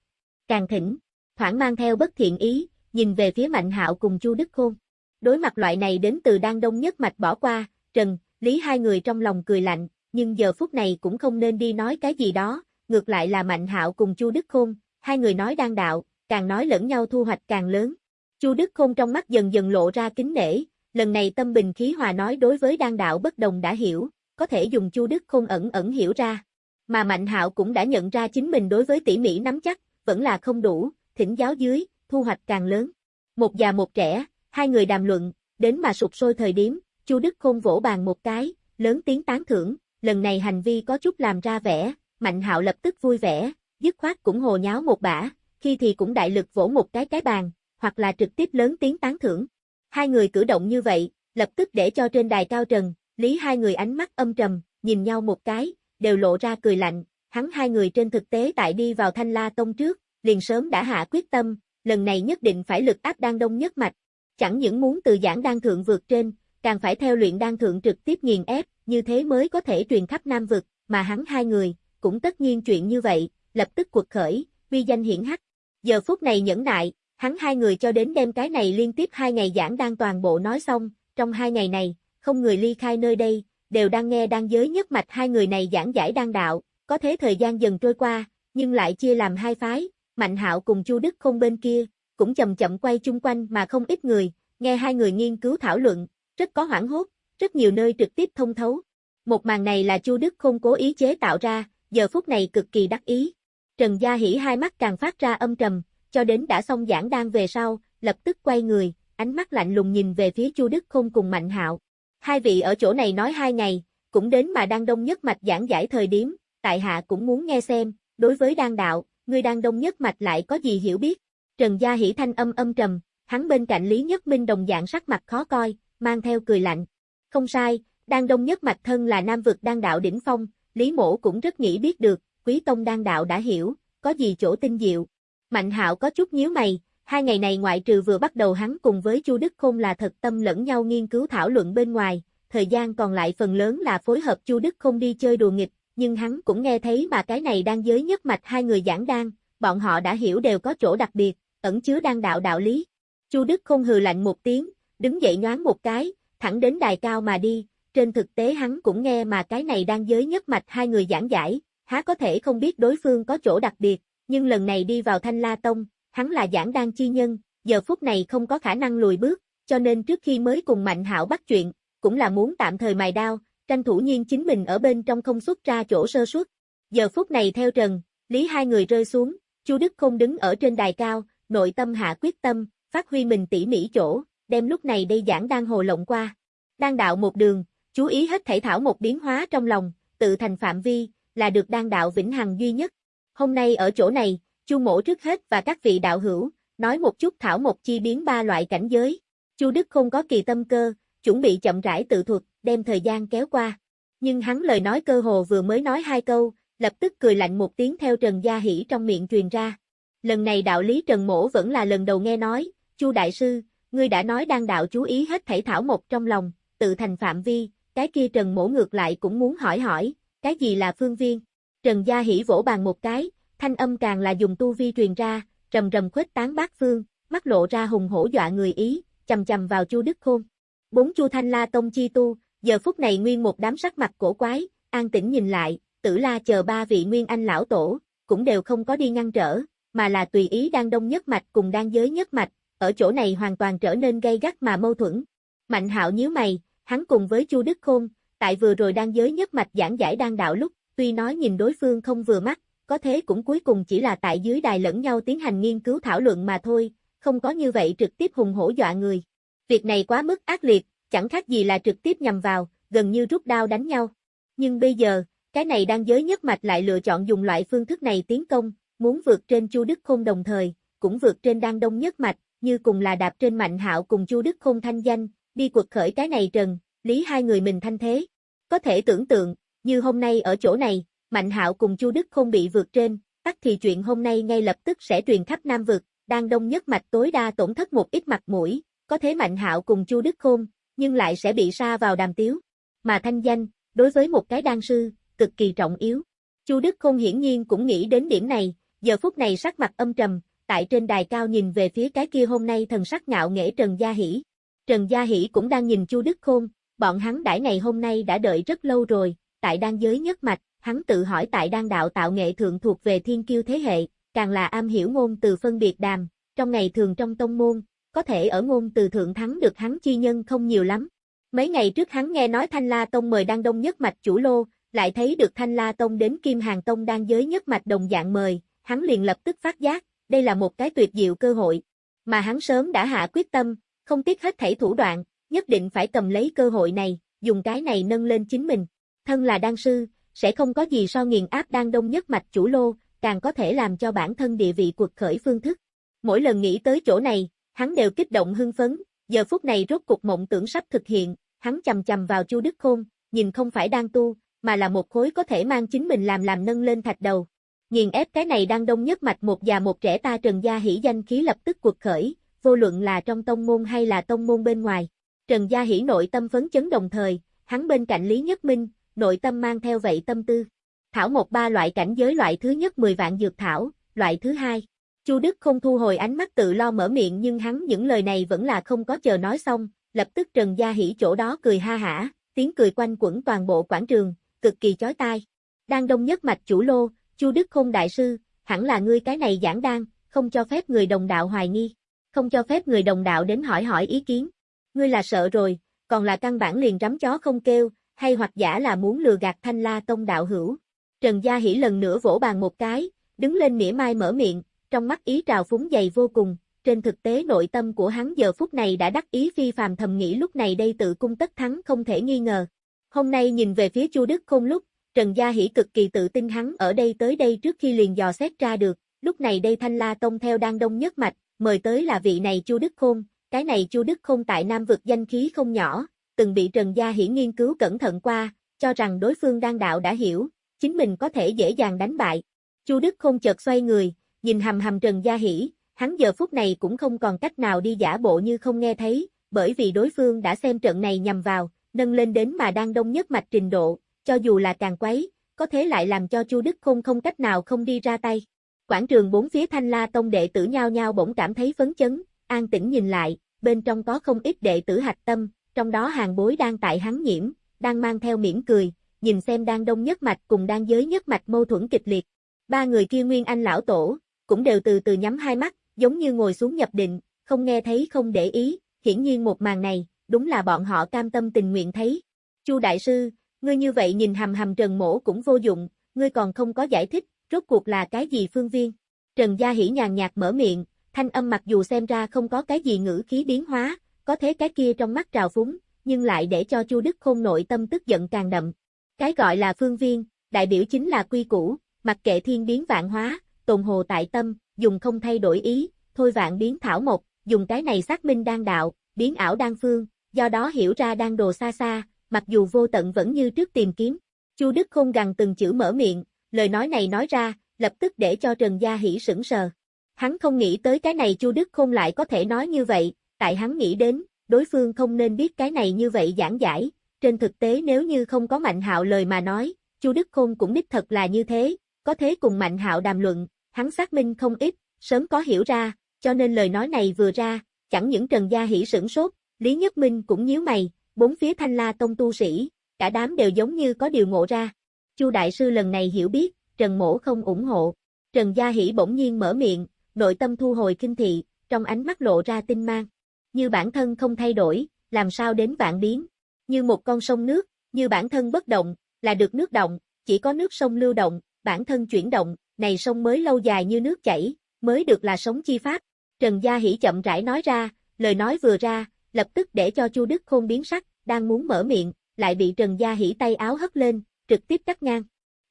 Càng thỉnh, thoảng mang theo bất thiện ý, nhìn về phía Mạnh Hạo cùng Chu Đức Khôn. Đối mặt loại này đến từ đan đông nhất mạch bỏ qua, Trần, Lý hai người trong lòng cười lạnh, nhưng giờ phút này cũng không nên đi nói cái gì đó, ngược lại là Mạnh Hạo cùng Chu Đức Khôn, hai người nói đang đạo, càng nói lẫn nhau thu hoạch càng lớn. Chu Đức Khôn trong mắt dần dần lộ ra kính nể, lần này tâm bình khí hòa nói đối với đan đạo bất đồng đã hiểu, có thể dùng Chu Đức Khôn ẩn ẩn hiểu ra. Mà Mạnh Hạo cũng đã nhận ra chính mình đối với tỉ mỉ nắm chắc, vẫn là không đủ, thỉnh giáo dưới, thu hoạch càng lớn. Một già một trẻ, hai người đàm luận, đến mà sụp sôi thời điểm, Chu Đức Khôn vỗ bàn một cái, lớn tiếng tán thưởng, lần này hành vi có chút làm ra vẻ, Mạnh Hạo lập tức vui vẻ, dứt khoát cũng hồ nháo một bả, khi thì cũng đại lực vỗ một cái cái bàn, hoặc là trực tiếp lớn tiếng tán thưởng. Hai người cử động như vậy, lập tức để cho trên đài cao trần, lý hai người ánh mắt âm trầm, nhìn nhau một cái, đều lộ ra cười lạnh, hắn hai người trên thực tế tại đi vào thanh la tông trước, liền sớm đã hạ quyết tâm, lần này nhất định phải lực áp đang đông nhất mạch. Chẳng những muốn từ giảng đan thượng vượt trên, càng phải theo luyện đan thượng trực tiếp nghiền ép, như thế mới có thể truyền khắp Nam vực, mà hắn hai người, cũng tất nhiên chuyện như vậy, lập tức cuộc khởi, vi danh hiển hách. Giờ phút này nhẫn nại, hắn hai người cho đến đêm cái này liên tiếp hai ngày giảng đang toàn bộ nói xong, trong hai ngày này, không người ly khai nơi đây, đều đang nghe đang giới nhất mạch hai người này giảng giải đang đạo, có thế thời gian dần trôi qua, nhưng lại chia làm hai phái, Mạnh Hạo cùng Chu Đức Không bên kia, cũng chậm chậm quay chung quanh mà không ít người, nghe hai người nghiên cứu thảo luận, rất có hoảng hốt, rất nhiều nơi trực tiếp thông thấu. Một màn này là Chu Đức không cố ý chế tạo ra, giờ phút này cực kỳ đắc ý. Trần Gia Hỷ hai mắt càng phát ra âm trầm, cho đến đã xong giảng đang về sau, lập tức quay người, ánh mắt lạnh lùng nhìn về phía Chu Đức không cùng Mạnh Hạo. Hai vị ở chỗ này nói hai ngày, cũng đến mà đang đông nhất mạch giảng giải thời điểm, tại hạ cũng muốn nghe xem, đối với đan đạo, ngươi đang đông nhất mạch lại có gì hiểu biết. Trần Gia Hỷ thanh âm âm trầm, hắn bên cạnh Lý Nhất Minh đồng dạng sắc mặt khó coi, mang theo cười lạnh. Không sai, đang đông nhất mạch thân là nam vực đang đạo đỉnh phong, Lý Mổ cũng rất nghĩ biết được, quý tông đang đạo đã hiểu, có gì chỗ tinh diệu. Mạnh hạo có chút nhíu mày, hai ngày này ngoại trừ vừa bắt đầu hắn cùng với Chu Đức Khôn là thật tâm lẫn nhau nghiên cứu thảo luận bên ngoài, thời gian còn lại phần lớn là phối hợp Chu Đức Khôn đi chơi đùa nghịch, nhưng hắn cũng nghe thấy mà cái này đang giới nhất mạch hai người giảng đan, bọn họ đã hiểu đều có chỗ đặc biệt, ẩn chứa đang đạo đạo lý. Chu Đức Khôn hừ lạnh một tiếng, đứng dậy nhoáng một cái, thẳng đến đài cao mà đi, trên thực tế hắn cũng nghe mà cái này đang giới nhất mạch hai người giảng giải, há có thể không biết đối phương có chỗ đặc biệt, nhưng lần này đi vào Thanh La Tông, hắn là giảng đang chi nhân, giờ phút này không có khả năng lùi bước, cho nên trước khi mới cùng Mạnh Hạo bắt chuyện, cũng là muốn tạm thời mài đao, tranh thủ nhiên chính mình ở bên trong không xuất ra chỗ sơ suất. Giờ phút này theo Trần, Lý hai người rơi xuống, Chu Đức không đứng ở trên đài cao, nội tâm hạ quyết tâm, phát huy mình tỉ mỉ chỗ, đem lúc này đây giảng đang hồ lộng qua. Đang đạo một đường, chú ý hết thảy thảo một biến hóa trong lòng, tự thành phạm vi, là được đang đạo vĩnh hằng duy nhất. Hôm nay ở chỗ này, Chu mổ trước hết và các vị đạo hữu, nói một chút thảo một chi biến ba loại cảnh giới. Chu Đức không có kỳ tâm cơ, chuẩn bị chậm rãi tự thuật, đem thời gian kéo qua. Nhưng hắn lời nói cơ hồ vừa mới nói hai câu, lập tức cười lạnh một tiếng theo Trần Gia Hỷ trong miệng truyền ra. Lần này đạo lý Trần Mổ vẫn là lần đầu nghe nói, Chu Đại Sư, ngươi đã nói đang đạo chú ý hết thảy thảo một trong lòng, tự thành phạm vi, cái kia Trần Mổ ngược lại cũng muốn hỏi hỏi, cái gì là phương viên? Trần Gia Hỷ vỗ bàn một cái, thanh âm càng là dùng tu vi truyền ra, rầm rầm khuếch tán bát phương, mắt lộ ra hùng hổ dọa người ý, chầm chầm vào Chu Đức Khôn. Bốn Chu Thanh La Tông chi tu, giờ phút này nguyên một đám sắc mặt cổ quái, an tĩnh nhìn lại, tử la chờ ba vị nguyên anh lão tổ, cũng đều không có đi ngăn trở, mà là tùy ý đang đông nhất mạch cùng đang giới nhất mạch, ở chỗ này hoàn toàn trở nên gây gắt mà mâu thuẫn. Mạnh hạo nhíu mày, hắn cùng với Chu Đức Khôn, tại vừa rồi đang giới nhất mạch giảng giải đang đạo lúc, tuy nói nhìn đối phương không vừa mắt, có thế cũng cuối cùng chỉ là tại dưới đài lẫn nhau tiến hành nghiên cứu thảo luận mà thôi, không có như vậy trực tiếp hùng hổ dọa người. Việc này quá mức ác liệt, chẳng khác gì là trực tiếp nhằm vào, gần như rút đao đánh nhau. Nhưng bây giờ, cái này đang giới nhất mạch lại lựa chọn dùng loại phương thức này tiến công, muốn vượt trên Chu Đức Khôn đồng thời, cũng vượt trên đang đông nhất mạch, như cùng là đạp trên Mạnh Hạo cùng Chu Đức Khôn thanh danh, đi quật khởi cái này trần, lý hai người mình thanh thế. Có thể tưởng tượng, như hôm nay ở chỗ này, Mạnh Hạo cùng Chu Đức Khôn bị vượt trên, tắc thì chuyện hôm nay ngay lập tức sẽ truyền khắp Nam vực, đang đông nhất mạch tối đa tổn thất một ít mặt mũi, có thế Mạnh Hạo cùng Chu Đức Khôn, nhưng lại sẽ bị sa vào đàm tiếu. Mà thanh danh, đối với một cái đan sư, cực kỳ trọng yếu. Chu Đức Khôn hiển nhiên cũng nghĩ đến điểm này, giờ phút này sắc mặt âm trầm, tại trên đài cao nhìn về phía cái kia hôm nay thần sắc ngạo nghễ Trần Gia Hỷ. Trần Gia Hỷ cũng đang nhìn Chu Đức Khôn, bọn hắn đãi ngày hôm nay đã đợi rất lâu rồi, tại đan giới nhất mạch, hắn tự hỏi tại đan đạo tạo nghệ thượng thuộc về thiên kiêu thế hệ, càng là am hiểu ngôn từ phân biệt đàm, trong ngày thường trong tông môn, có thể ở ngôn từ thượng thắng được hắn chi nhân không nhiều lắm. Mấy ngày trước hắn nghe nói Thanh La Tông mời đan đông nhất mạch chủ lô, lại thấy được Thanh La Tông đến Kim Hàng Tông đang giới nhất mạch đồng dạng mời, hắn liền lập tức phát giác, đây là một cái tuyệt diệu cơ hội. Mà hắn sớm đã hạ quyết tâm, không tiếc hết thảy thủ đoạn, nhất định phải cầm lấy cơ hội này, dùng cái này nâng lên chính mình. Thân là đan sư, sẽ không có gì so nghiền áp đan đông nhất mạch chủ lô, càng có thể làm cho bản thân địa vị cuộc khởi phương thức. Mỗi lần nghĩ tới chỗ này, hắn đều kích động hưng phấn, giờ phút này rốt cuộc mộng tưởng sắp thực hiện, hắn chầm chầm vào Chu Đức Khôn, nhìn không phải đang tu, mà là một khối có thể mang chính mình làm làm nâng lên thạch đầu. Nghiền ép cái này đang đông nhất mạch một già một trẻ ta Trần Gia Hỷ danh khí lập tức cuộc khởi, vô luận là trong tông môn hay là tông môn bên ngoài. Trần Gia Hỷ nội tâm phấn chấn đồng thời, hắn bên cạnh Lý Nhất Minh, nội tâm mang theo vậy tâm tư. Thảo một ba loại cảnh giới loại thứ nhất 10 vạn dược thảo, loại thứ hai. Chu Đức không thu hồi ánh mắt tự lo mở miệng nhưng hắn những lời này vẫn là không có chờ nói xong, lập tức Trần Gia Hỷ chỗ đó cười ha hả, tiếng cười quanh quẩn toàn bộ quảng trường, cực kỳ chói tai. Đang đông nhất mạch chủ lô, Chu Đức Khôn đại sư, hẳn là ngươi cái này giảng đan, không cho phép người đồng đạo hoài nghi, không cho phép người đồng đạo đến hỏi hỏi ý kiến. Ngươi là sợ rồi, còn là căn bản liền rắm chó không kêu, hay hoặc giả là muốn lừa gạt thanh la tông đạo hữu. Trần Gia Hỷ lần nữa vỗ bàn một cái, đứng lên mỉa mai mở miệng, trong mắt ý trào phúng dày vô cùng, trên thực tế nội tâm của hắn giờ phút này đã đắc ý phi phàm thầm nghĩ lúc này đây tự cung tất thắng không thể nghi ngờ. Hôm nay nhìn về phía Chu Đức Khôn lúc, Trần Gia Hỷ cực kỳ tự tin hắn ở đây tới đây trước khi liền dò xét ra được, lúc này đây Thanh La Tông theo đang đông nhất mạch, mời tới là vị này Chu Đức Khôn, cái này Chu Đức Khôn tại Nam vực danh khí không nhỏ, từng bị Trần Gia Hỷ nghiên cứu cẩn thận qua, cho rằng đối phương đang đạo đã hiểu, chính mình có thể dễ dàng đánh bại. Chu Đức Khôn chợt xoay người, nhìn hầm hầm Trần Gia Hỷ, hắn giờ phút này cũng không còn cách nào đi giả bộ như không nghe thấy, bởi vì đối phương đã xem trận này nhằm vào, nâng lên đến mà đang đông nhất mạch trình độ, cho dù là càng quấy, có thế lại làm cho Chu Đức Khôn không cách nào không đi ra tay. Quảng trường bốn phía Thanh La Tông đệ tử nhao nhao bỗng cảm thấy phấn chấn, an tĩnh nhìn lại, bên trong có không ít đệ tử hạch tâm, trong đó hàng bối đang tại hắn nhiễm, đang mang theo mỉm cười, nhìn xem đang đông nhất mạch cùng đang giới nhất mạch mâu thuẫn kịch liệt. Ba người kia nguyên anh lão tổ, cũng đều từ từ nhắm hai mắt, giống như ngồi xuống nhập định, không nghe thấy không để ý, hiển nhiên một màn này, đúng là bọn họ cam tâm tình nguyện thấy. Chu đại sư, ngươi như vậy nhìn hầm hầm Trần Mổ cũng vô dụng, ngươi còn không có giải thích, rốt cuộc là cái gì phương viên. Trần Gia Hỷ nhàn nhạt mở miệng, thanh âm mặc dù xem ra không có cái gì ngữ khí biến hóa, có thế cái kia trong mắt trào phúng, nhưng lại để cho Chu Đức Khôn nội tâm tức giận càng đậm. Cái gọi là phương viên, đại biểu chính là quy củ, mặc kệ thiên biến vạn hóa, tồn hồ tại tâm, dùng không thay đổi ý, thôi vạn biến thảo một, dùng cái này xác minh đang đạo, biến ảo đang phương, do đó hiểu ra đang đồ xa xa, mặc dù vô tận vẫn như trước tìm kiếm. Chu Đức Khôn gằn từng chữ mở miệng, lời nói này nói ra, lập tức để cho Trần Gia Hỷ sững sờ. Hắn không nghĩ tới cái này Chu Đức Khôn lại có thể nói như vậy, tại hắn nghĩ đến, đối phương không nên biết cái này như vậy giảng giải, trên thực tế nếu như không có Mạnh Hạo lời mà nói, Chu Đức Khôn cũng đích thật là như thế, có thế cùng Mạnh Hạo đàm luận, hắn xác minh không ít, sớm có hiểu ra, cho nên lời nói này vừa ra, chẳng những Trần Gia Hỷ sửng sốt, Lý Nhất Minh cũng nhíu mày, bốn phía Thanh La Tông tu sĩ, cả đám đều giống như có điều ngộ ra. Chu đại sư lần này hiểu biết, Trần Mỗ không ủng hộ. Trần Gia Hỷ bỗng nhiên mở miệng, nội tâm thu hồi kinh thị, trong ánh mắt lộ ra tinh mang. Như bản thân không thay đổi, làm sao đến vạn biến. Như một con sông nước, như bản thân bất động, là được nước động, chỉ có nước sông lưu động, bản thân chuyển động, này sông mới lâu dài như nước chảy, mới được là sống chi pháp. Trần Gia Hỷ chậm rãi nói ra, lời nói vừa ra, lập tức để cho Chu Đức Khôn biến sắc, đang muốn mở miệng, lại bị Trần Gia Hỷ tay áo hất lên, trực tiếp cắt ngang.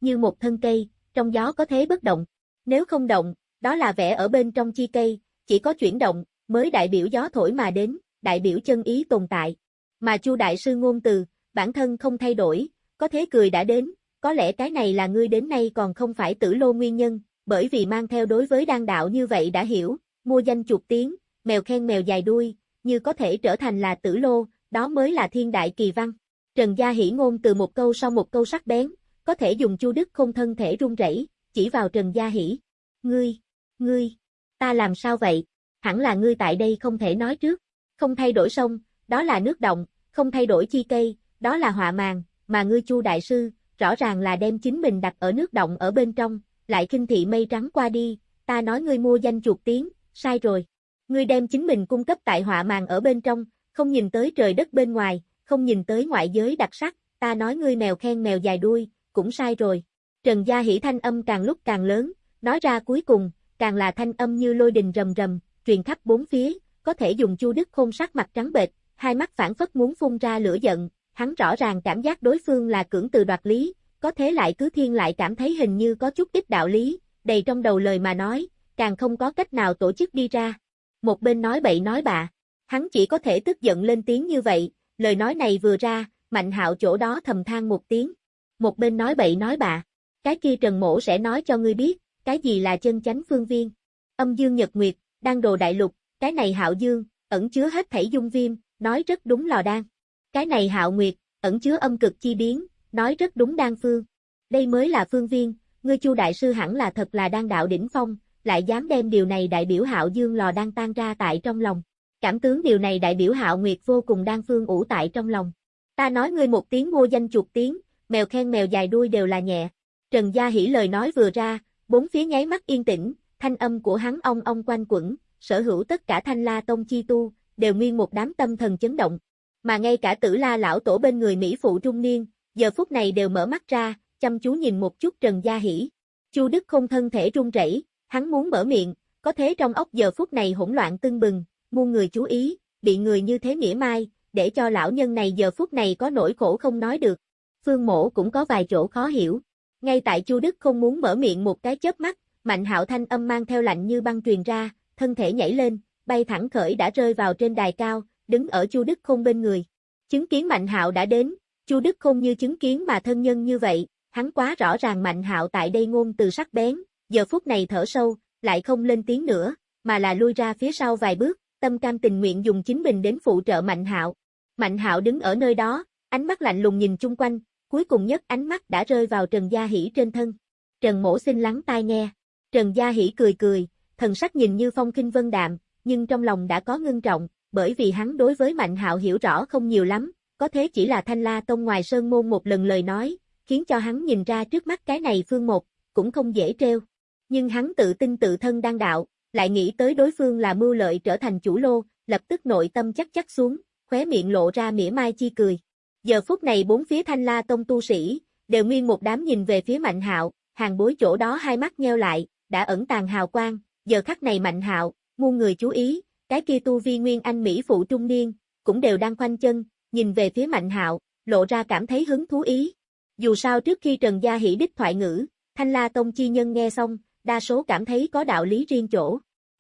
Như một thân cây, trong gió có thế bất động. Nếu không động, đó là vẽ ở bên trong chi cây, chỉ có chuyển động, mới đại biểu gió thổi mà đến, đại biểu chân ý tồn tại. Mà Chu Đại Sư ngôn từ, bản thân không thay đổi, có thế cười đã đến, có lẽ cái này là ngươi đến nay còn không phải tử lô nguyên nhân, bởi vì mang theo đối với đan đạo như vậy đã hiểu, mua danh chuột tiếng, mèo khen mèo dài đuôi, như có thể trở thành là tử lô, đó mới là thiên đại kỳ văn. Trần Gia Hỷ ngôn từ một câu sau một câu sắc bén, có thể dùng chu đức không thân thể run rẩy, chỉ vào Trần Gia Hỷ. Ngươi, ngươi, ta làm sao vậy? Hẳn là ngươi tại đây không thể nói trước. Không thay đổi sông, đó là nước động, không thay đổi chi cây, đó là họa màng, mà ngươi chu đại sư, rõ ràng là đem chính mình đặt ở nước động ở bên trong, lại kinh thị mây trắng qua đi, ta nói ngươi mua danh chuột tiếng, sai rồi. Ngươi đem chính mình cung cấp tại họa màng ở bên trong, không nhìn tới trời đất bên ngoài, không nhìn tới ngoại giới đặc sắc, ta nói ngươi mèo khen mèo dài đuôi, cũng sai rồi. Trần Gia Hỷ thanh âm càng lúc càng lớn, nói ra cuối cùng, càng là thanh âm như lôi đình rầm rầm, truyền khắp bốn phía, có thể dùng Chu Đức Khôn sắc mặt trắng bệch, hai mắt phản phất muốn phun ra lửa giận, hắn rõ ràng cảm giác đối phương là cưỡng từ đoạt lý, có thế lại cứ thiên lại cảm thấy hình như có chút ít đạo lý, đầy trong đầu lời mà nói, càng không có cách nào tổ chức đi ra. Một bên nói bậy nói bạ, hắn chỉ có thể tức giận lên tiếng như vậy, lời nói này vừa ra, Mạnh Hạo chỗ đó thầm than một tiếng. Một bên nói bậy nói bạ, cái kia Trần Mỗ sẽ nói cho ngươi biết, cái gì là chân chánh phương viên. Âm dương nhật nguyệt, đang đồ đại lục, cái này Hạo dương, ẩn chứa hết thảy dung viêm, nói rất đúng lò đan. Cái này Hạo nguyệt, ẩn chứa âm cực chi biến, nói rất đúng đan phương. Đây mới là phương viên, ngươi Chu đại sư hẳn là thật là đang đạo đỉnh phong, lại dám đem điều này đại biểu Hạo Dương lò đang tan ra tại trong lòng. Cảm tướng điều này đại biểu Hạo Nguyệt vô cùng đang phương ủ tại trong lòng. Ta nói ngươi một tiếng mua danh chuột tiếng, mèo khen mèo dài đuôi đều là nhẹ. Trần Gia Hỷ lời nói vừa ra, bốn phía nháy mắt yên tĩnh, thanh âm của hắn ong ong quanh quẩn, sở hữu tất cả thanh la tông chi tu, đều nguyên một đám tâm thần chấn động. Mà ngay cả tử la lão tổ bên người Mỹ phụ trung niên, giờ phút này đều mở mắt ra, chăm chú nhìn một chút Trần Gia Hỷ. Chu Đức không thân thể run rẩy, hắn muốn mở miệng, có thế trong ốc giờ phút này hỗn loạn tưng bừng, muôn người chú ý, bị người như thế nghĩa mai, để cho lão nhân này giờ phút này có nỗi khổ không nói được. Phương Mổ cũng có vài chỗ khó hiểu. Ngay tại Chu Đức không muốn mở miệng một cái chớp mắt, Mạnh Hạo thanh âm mang theo lạnh như băng truyền ra, thân thể nhảy lên, bay thẳng khởi đã rơi vào trên đài cao, đứng ở Chu Đức không bên người. Chứng kiến Mạnh Hạo đã đến, Chu Đức không như chứng kiến mà thân nhân như vậy, hắn quá rõ ràng Mạnh Hạo tại đây ngôn từ sắc bén, giờ phút này thở sâu, lại không lên tiếng nữa, mà là lui ra phía sau vài bước, tâm cam tình nguyện dùng chính mình đến phụ trợ Mạnh Hạo. Mạnh Hạo đứng ở nơi đó, ánh mắt lạnh lùng nhìn chung quanh, cuối cùng nhất ánh mắt đã rơi vào Trần Gia Hỷ trên thân. Trần mỗ xin lắng tai nghe. Trần Gia Hỷ cười cười, thần sắc nhìn như phong kinh vân đạm, nhưng trong lòng đã có ngưng trọng, bởi vì hắn đối với Mạnh Hạo hiểu rõ không nhiều lắm, có thế chỉ là Thanh La Tông ngoài sơn môn một lần lời nói, khiến cho hắn nhìn ra trước mắt cái này phương một, cũng không dễ treo. Nhưng hắn tự tin tự thân đang đạo, lại nghĩ tới đối phương là mưu lợi trở thành chủ lô, lập tức nội tâm chắc chắc xuống, khóe miệng lộ ra mỉa mai chi cười. Giờ phút này bốn phía thanh la tông tu sĩ, đều nguyên một đám nhìn về phía mạnh hạo, hàng bối chỗ đó hai mắt nheo lại, đã ẩn tàng hào quang, giờ khắc này mạnh hạo, muôn người chú ý, cái kia tu vi nguyên anh Mỹ phụ trung niên, cũng đều đang khoanh chân, nhìn về phía mạnh hạo, lộ ra cảm thấy hứng thú ý. Dù sao trước khi Trần Gia Hỷ đích thoại ngữ, Thanh La Tông chi nhân nghe xong, đa số cảm thấy có đạo lý riêng chỗ.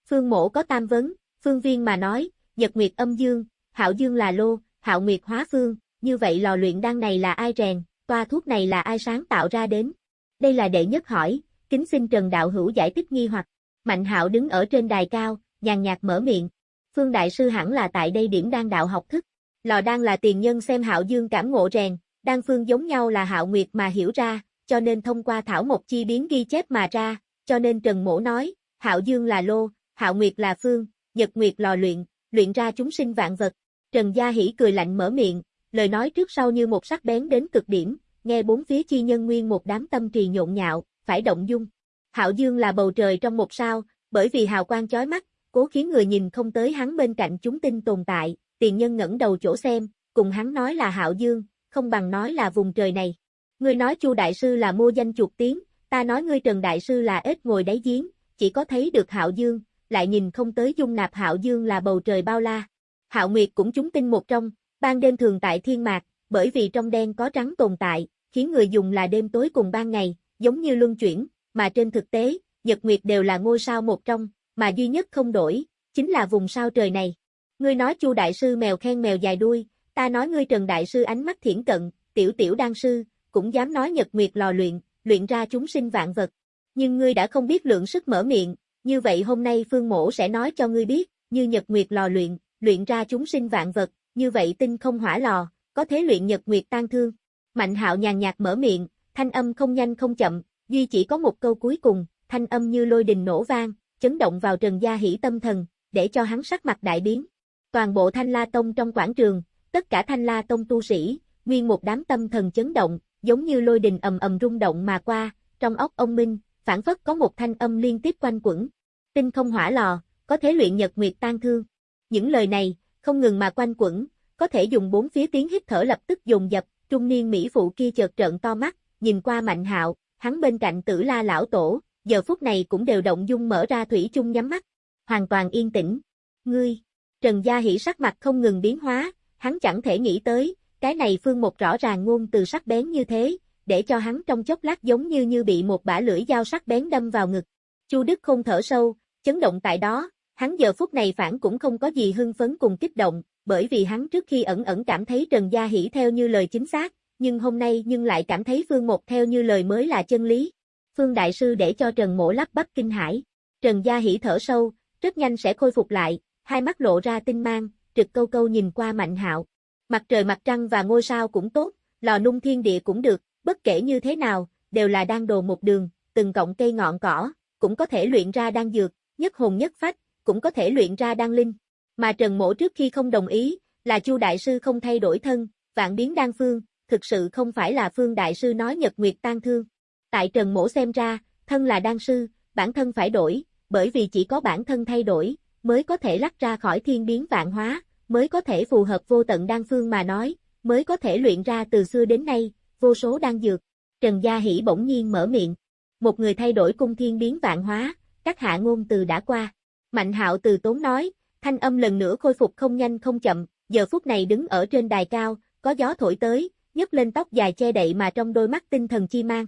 Phương mổ có tam vấn, phương viên mà nói, nhật nguyệt âm dương, hạo dương là lô, hạo nguyệt hóa phương, như vậy lò luyện đan này là ai rèn, toa thuốc này là ai sáng tạo ra đến. Đây là đệ nhất hỏi, kính xin Trần Đạo Hữu giải thích nghi hoặc. Mạnh hạo đứng ở trên đài cao, nhàn nhạt mở miệng. Phương Đại Sư hẳn là tại đây điểm đan đạo học thức. Lò đan là tiền nhân xem hạo dương cảm ngộ rèn, đan phương giống nhau là hạo nguyệt mà hiểu ra, cho nên thông qua thảo một chi biến ghi chép mà ra, cho nên Trần Mỗ nói, Hạo Dương là lô, Hạo Nguyệt là phương, Nhật Nguyệt lò luyện, luyện ra chúng sinh vạn vật. Trần Gia Hỷ cười lạnh mở miệng, lời nói trước sau như một sắc bén đến cực điểm, nghe bốn phía chi nhân nguyên một đám tâm trì nhộn nhạo, phải động dung. Hạo Dương là bầu trời trong một sao, bởi vì hào quang chói mắt, cố khiến người nhìn không tới hắn bên cạnh chúng tinh tồn tại, tiền nhân ngẩng đầu chỗ xem, cùng hắn nói là Hạo Dương, không bằng nói là vùng trời này. Người nói Chu đại sư là mua danh chuột tiếng, Ta nói ngươi Trần Đại Sư là ếch ngồi đáy giếng, chỉ có thấy được Hạo Dương, lại nhìn không tới dung nạp Hạo Dương là bầu trời bao la. Hạo Nguyệt cũng chúng tin một trong, ban đêm thường tại thiên mạc, bởi vì trong đen có trắng tồn tại, khiến người dùng là đêm tối cùng ban ngày, giống như luân chuyển, mà trên thực tế, Nhật Nguyệt đều là ngôi sao một trong, mà duy nhất không đổi, chính là vùng sao trời này. Ngươi nói Chu đại sư mèo khen mèo dài đuôi, ta nói ngươi Trần đại sư ánh mắt thiển cận, tiểu tiểu đan sư, cũng dám nói Nhật Nguyệt lò luyện, luyện ra chúng sinh vạn vật. Nhưng ngươi đã không biết lượng sức mở miệng, như vậy hôm nay Phương Mổ sẽ nói cho ngươi biết, như Nhật Nguyệt lò luyện, luyện ra chúng sinh vạn vật, như vậy tinh không hỏa lò, có thế luyện Nhật Nguyệt tan thương. Mạnh hạo nhàn nhạt mở miệng, thanh âm không nhanh không chậm, duy chỉ có một câu cuối cùng, thanh âm như lôi đình nổ vang, chấn động vào Trần Gia Hỷ tâm thần, để cho hắn sắc mặt đại biến. Toàn bộ Thanh La Tông trong quảng trường, tất cả Thanh La Tông tu sĩ, nguyên một đám tâm thần chấn động, giống như lôi đình ầm ầm rung động mà qua, trong óc ông Minh, phản phất có một thanh âm liên tiếp quanh quẩn. Tinh không hỏa lò, có thể luyện nhật nguyệt tan thương. Những lời này, không ngừng mà quanh quẩn, có thể dùng bốn phía tiếng hít thở lập tức dùng dập, trung niên Mỹ phụ kia chợt trợn to mắt, nhìn qua mạnh hạo, hắn bên cạnh tử la lão tổ, giờ phút này cũng đều động dung mở ra thủy chung nhắm mắt, hoàn toàn yên tĩnh. Ngươi, Trần Gia Hỷ sắc mặt không ngừng biến hóa, hắn chẳng thể nghĩ tới, cái này phương một rõ ràng ngôn từ sắc bén như thế, để cho hắn trong chốc lát giống như như bị một bả lưỡi dao sắc bén đâm vào ngực. Chu Đức không thở sâu, chấn động tại đó, Hắn giờ phút này phản cũng không có gì hưng phấn cùng kích động, bởi vì hắn trước khi ẩn ẩn cảm thấy Trần Gia Hỷ theo như lời chính xác, nhưng hôm nay nhưng lại cảm thấy Phương Một theo như lời mới là chân lý. Phương Đại Sư để cho Trần Mổ lắp bắp kinh hải. Trần Gia Hỷ thở sâu, rất nhanh sẽ khôi phục lại, hai mắt lộ ra tinh mang, trực câu câu nhìn qua Mạnh Hạo. Mặt trời mặt trăng và ngôi sao cũng tốt, lò nung thiên địa cũng được, bất kể như thế nào, đều là đang đồ một đường, từng cọng cây ngọn cỏ, cũng có thể luyện ra đan dược, nhất hồn nhất phách, cũng có thể luyện ra đan linh. Mà Trần Mỗ trước khi không đồng ý, là Chu Đại Sư không thay đổi thân, vạn biến đan phương, thực sự không phải là Phương Đại Sư nói nhật nguyệt tan thương. Tại Trần Mỗ xem ra, thân là đan sư, bản thân phải đổi, bởi vì chỉ có bản thân thay đổi, mới có thể lắc ra khỏi thiên biến vạn hóa, mới có thể phù hợp vô tận đan phương mà nói, mới có thể luyện ra từ xưa đến nay, vô số đan dược. Trần Gia Hỷ bỗng nhiên mở miệng. Một người thay đổi cung thiên biến vạn hóa, các hạ ngôn từ đã qua. Mạnh hạo từ tốn nói, thanh âm lần nữa khôi phục không nhanh không chậm, giờ phút này đứng ở trên đài cao, có gió thổi tới, nhấc lên tóc dài che đậy mà trong đôi mắt tinh thần chi mang.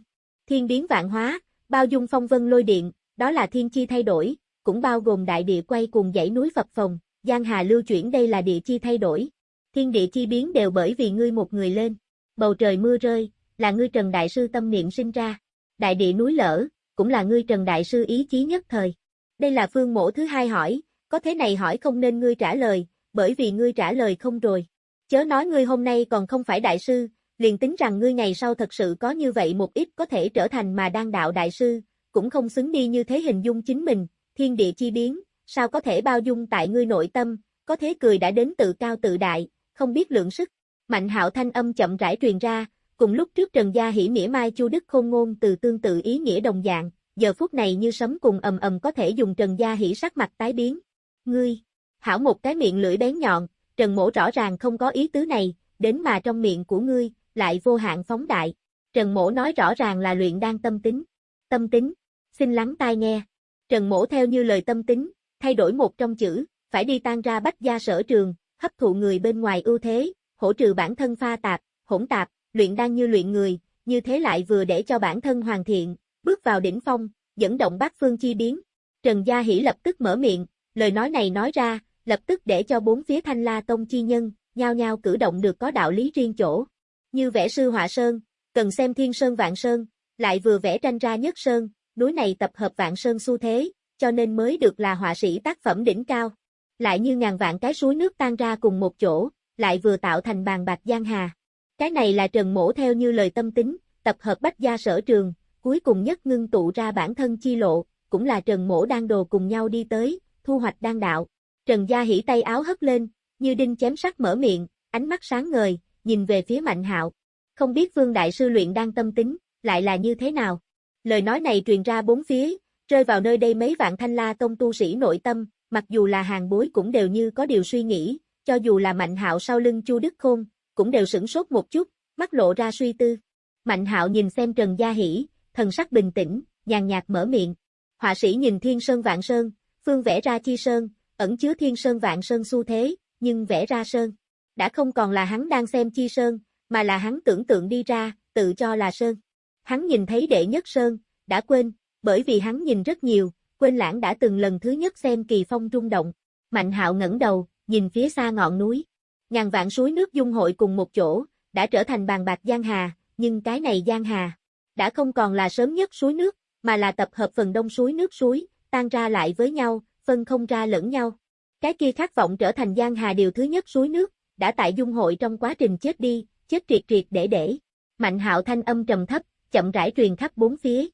Thiên biến vạn hóa, bao dung phong vân lôi điện, đó là thiên chi thay đổi, cũng bao gồm đại địa quay cùng dãy núi phập phồng, giang hà lưu chuyển đây là địa chi thay đổi. Thiên địa chi biến đều bởi vì ngươi một người lên. Bầu trời mưa rơi, là ngươi Trần Đại Sư tâm niệm sinh ra. Đại địa núi lở, cũng là ngươi Trần Đại Sư ý chí nhất thời. Đây là phương mổ thứ hai hỏi, có thế này hỏi không nên ngươi trả lời, bởi vì ngươi trả lời không rồi. Chớ nói ngươi hôm nay còn không phải đại sư, liền tính rằng ngươi ngày sau thật sự có như vậy một ít có thể trở thành mà đang đạo đại sư, cũng không xứng đi như thế hình dung chính mình, thiên địa chi biến, sao có thể bao dung tại ngươi nội tâm, có thế cười đã đến tự cao tự đại, không biết lượng sức. Mạnh hạo thanh âm chậm rãi truyền ra, cùng lúc trước Trần Gia Hỷ mỉa mai Chu Đức Khôn ngôn từ tương tự ý nghĩa đồng dạng, giờ phút này như sấm cùng ầm ầm có thể dùng Trần Gia Hỷ sắc mặt tái biến. Ngươi, hảo một cái miệng lưỡi bén nhọn, Trần Mổ rõ ràng không có ý tứ này, đến mà trong miệng của ngươi, lại vô hạn phóng đại. Trần Mổ nói rõ ràng là luyện đang tâm tính. Tâm tính, xin lắng tai nghe. Trần Mổ theo như lời tâm tính, thay đổi một trong chữ, phải đi tan ra bách gia sở trường, hấp thụ người bên ngoài ưu thế, hỗ trừ bản thân pha tạp, hỗn tạp, luyện đang như luyện người, như thế lại vừa để cho bản thân hoàn thiện, bước vào đỉnh phong, dẫn động bát phương chi biến. Trần Gia Hỷ lập tức mở miệng, lời nói này nói ra, lập tức để cho bốn phía thanh la tông chi nhân, nhao nhao cử động được có đạo lý riêng chỗ. Như vẽ sư họa sơn, cần xem thiên sơn vạn sơn, lại vừa vẽ tranh ra nhất sơn, núi này tập hợp vạn sơn xu thế, cho nên mới được là họa sĩ tác phẩm đỉnh cao. Lại như ngàn vạn cái suối nước tan ra cùng một chỗ, lại vừa tạo thành bàn bạc giang hà. Cái này là Trần Mổ theo như lời tâm tính, tập hợp bách gia sở trường, cuối cùng nhất ngưng tụ ra bản thân chi lộ, cũng là Trần Mổ đang đồ cùng nhau đi tới, thu hoạch đan đạo. Trần Gia hỉ tay áo hất lên, như đinh chém sắt mở miệng, ánh mắt sáng ngời, nhìn về phía Mạnh Hạo. Không biết Vương Đại Sư luyện đang tâm tính, lại là như thế nào? Lời nói này truyền ra bốn phía, rơi vào nơi đây mấy vạn thanh la tông tu sĩ nội tâm, mặc dù là hàng bối cũng đều như có điều suy nghĩ, cho dù là Mạnh Hạo sau lưng Chu Đức Khôn, cũng đều sửng sốt một chút, mắt lộ ra suy tư. Mạnh Hạo nhìn xem Trần Gia Hỷ, thần sắc bình tĩnh, nhàn nhạt mở miệng. Họa sĩ nhìn Thiên Sơn Vạn Sơn, phương vẽ ra chi sơn, ẩn chứa Thiên Sơn Vạn Sơn xu thế, nhưng vẽ ra sơn. Đã không còn là hắn đang xem chi sơn, mà là hắn tưởng tượng đi ra, tự cho là sơn. Hắn nhìn thấy đệ nhất sơn, đã quên, bởi vì hắn nhìn rất nhiều, quên lãng đã từng lần thứ nhất xem kỳ phong rung động. Mạnh hạo ngẩng đầu, nhìn phía xa ngọn núi. Ngàn vạn suối nước dung hội cùng một chỗ, đã trở thành bàn bạc Giang Hà, nhưng cái này Giang Hà, đã không còn là sớm nhất suối nước, mà là tập hợp phần đông suối nước suối, tan ra lại với nhau, phân không ra lẫn nhau. Cái kia khát vọng trở thành Giang Hà điều thứ nhất suối nước, đã tại dung hội trong quá trình chết đi, chết triệt triệt để để. Mạnh hạo thanh âm trầm thấp, chậm rãi truyền khắp bốn phía.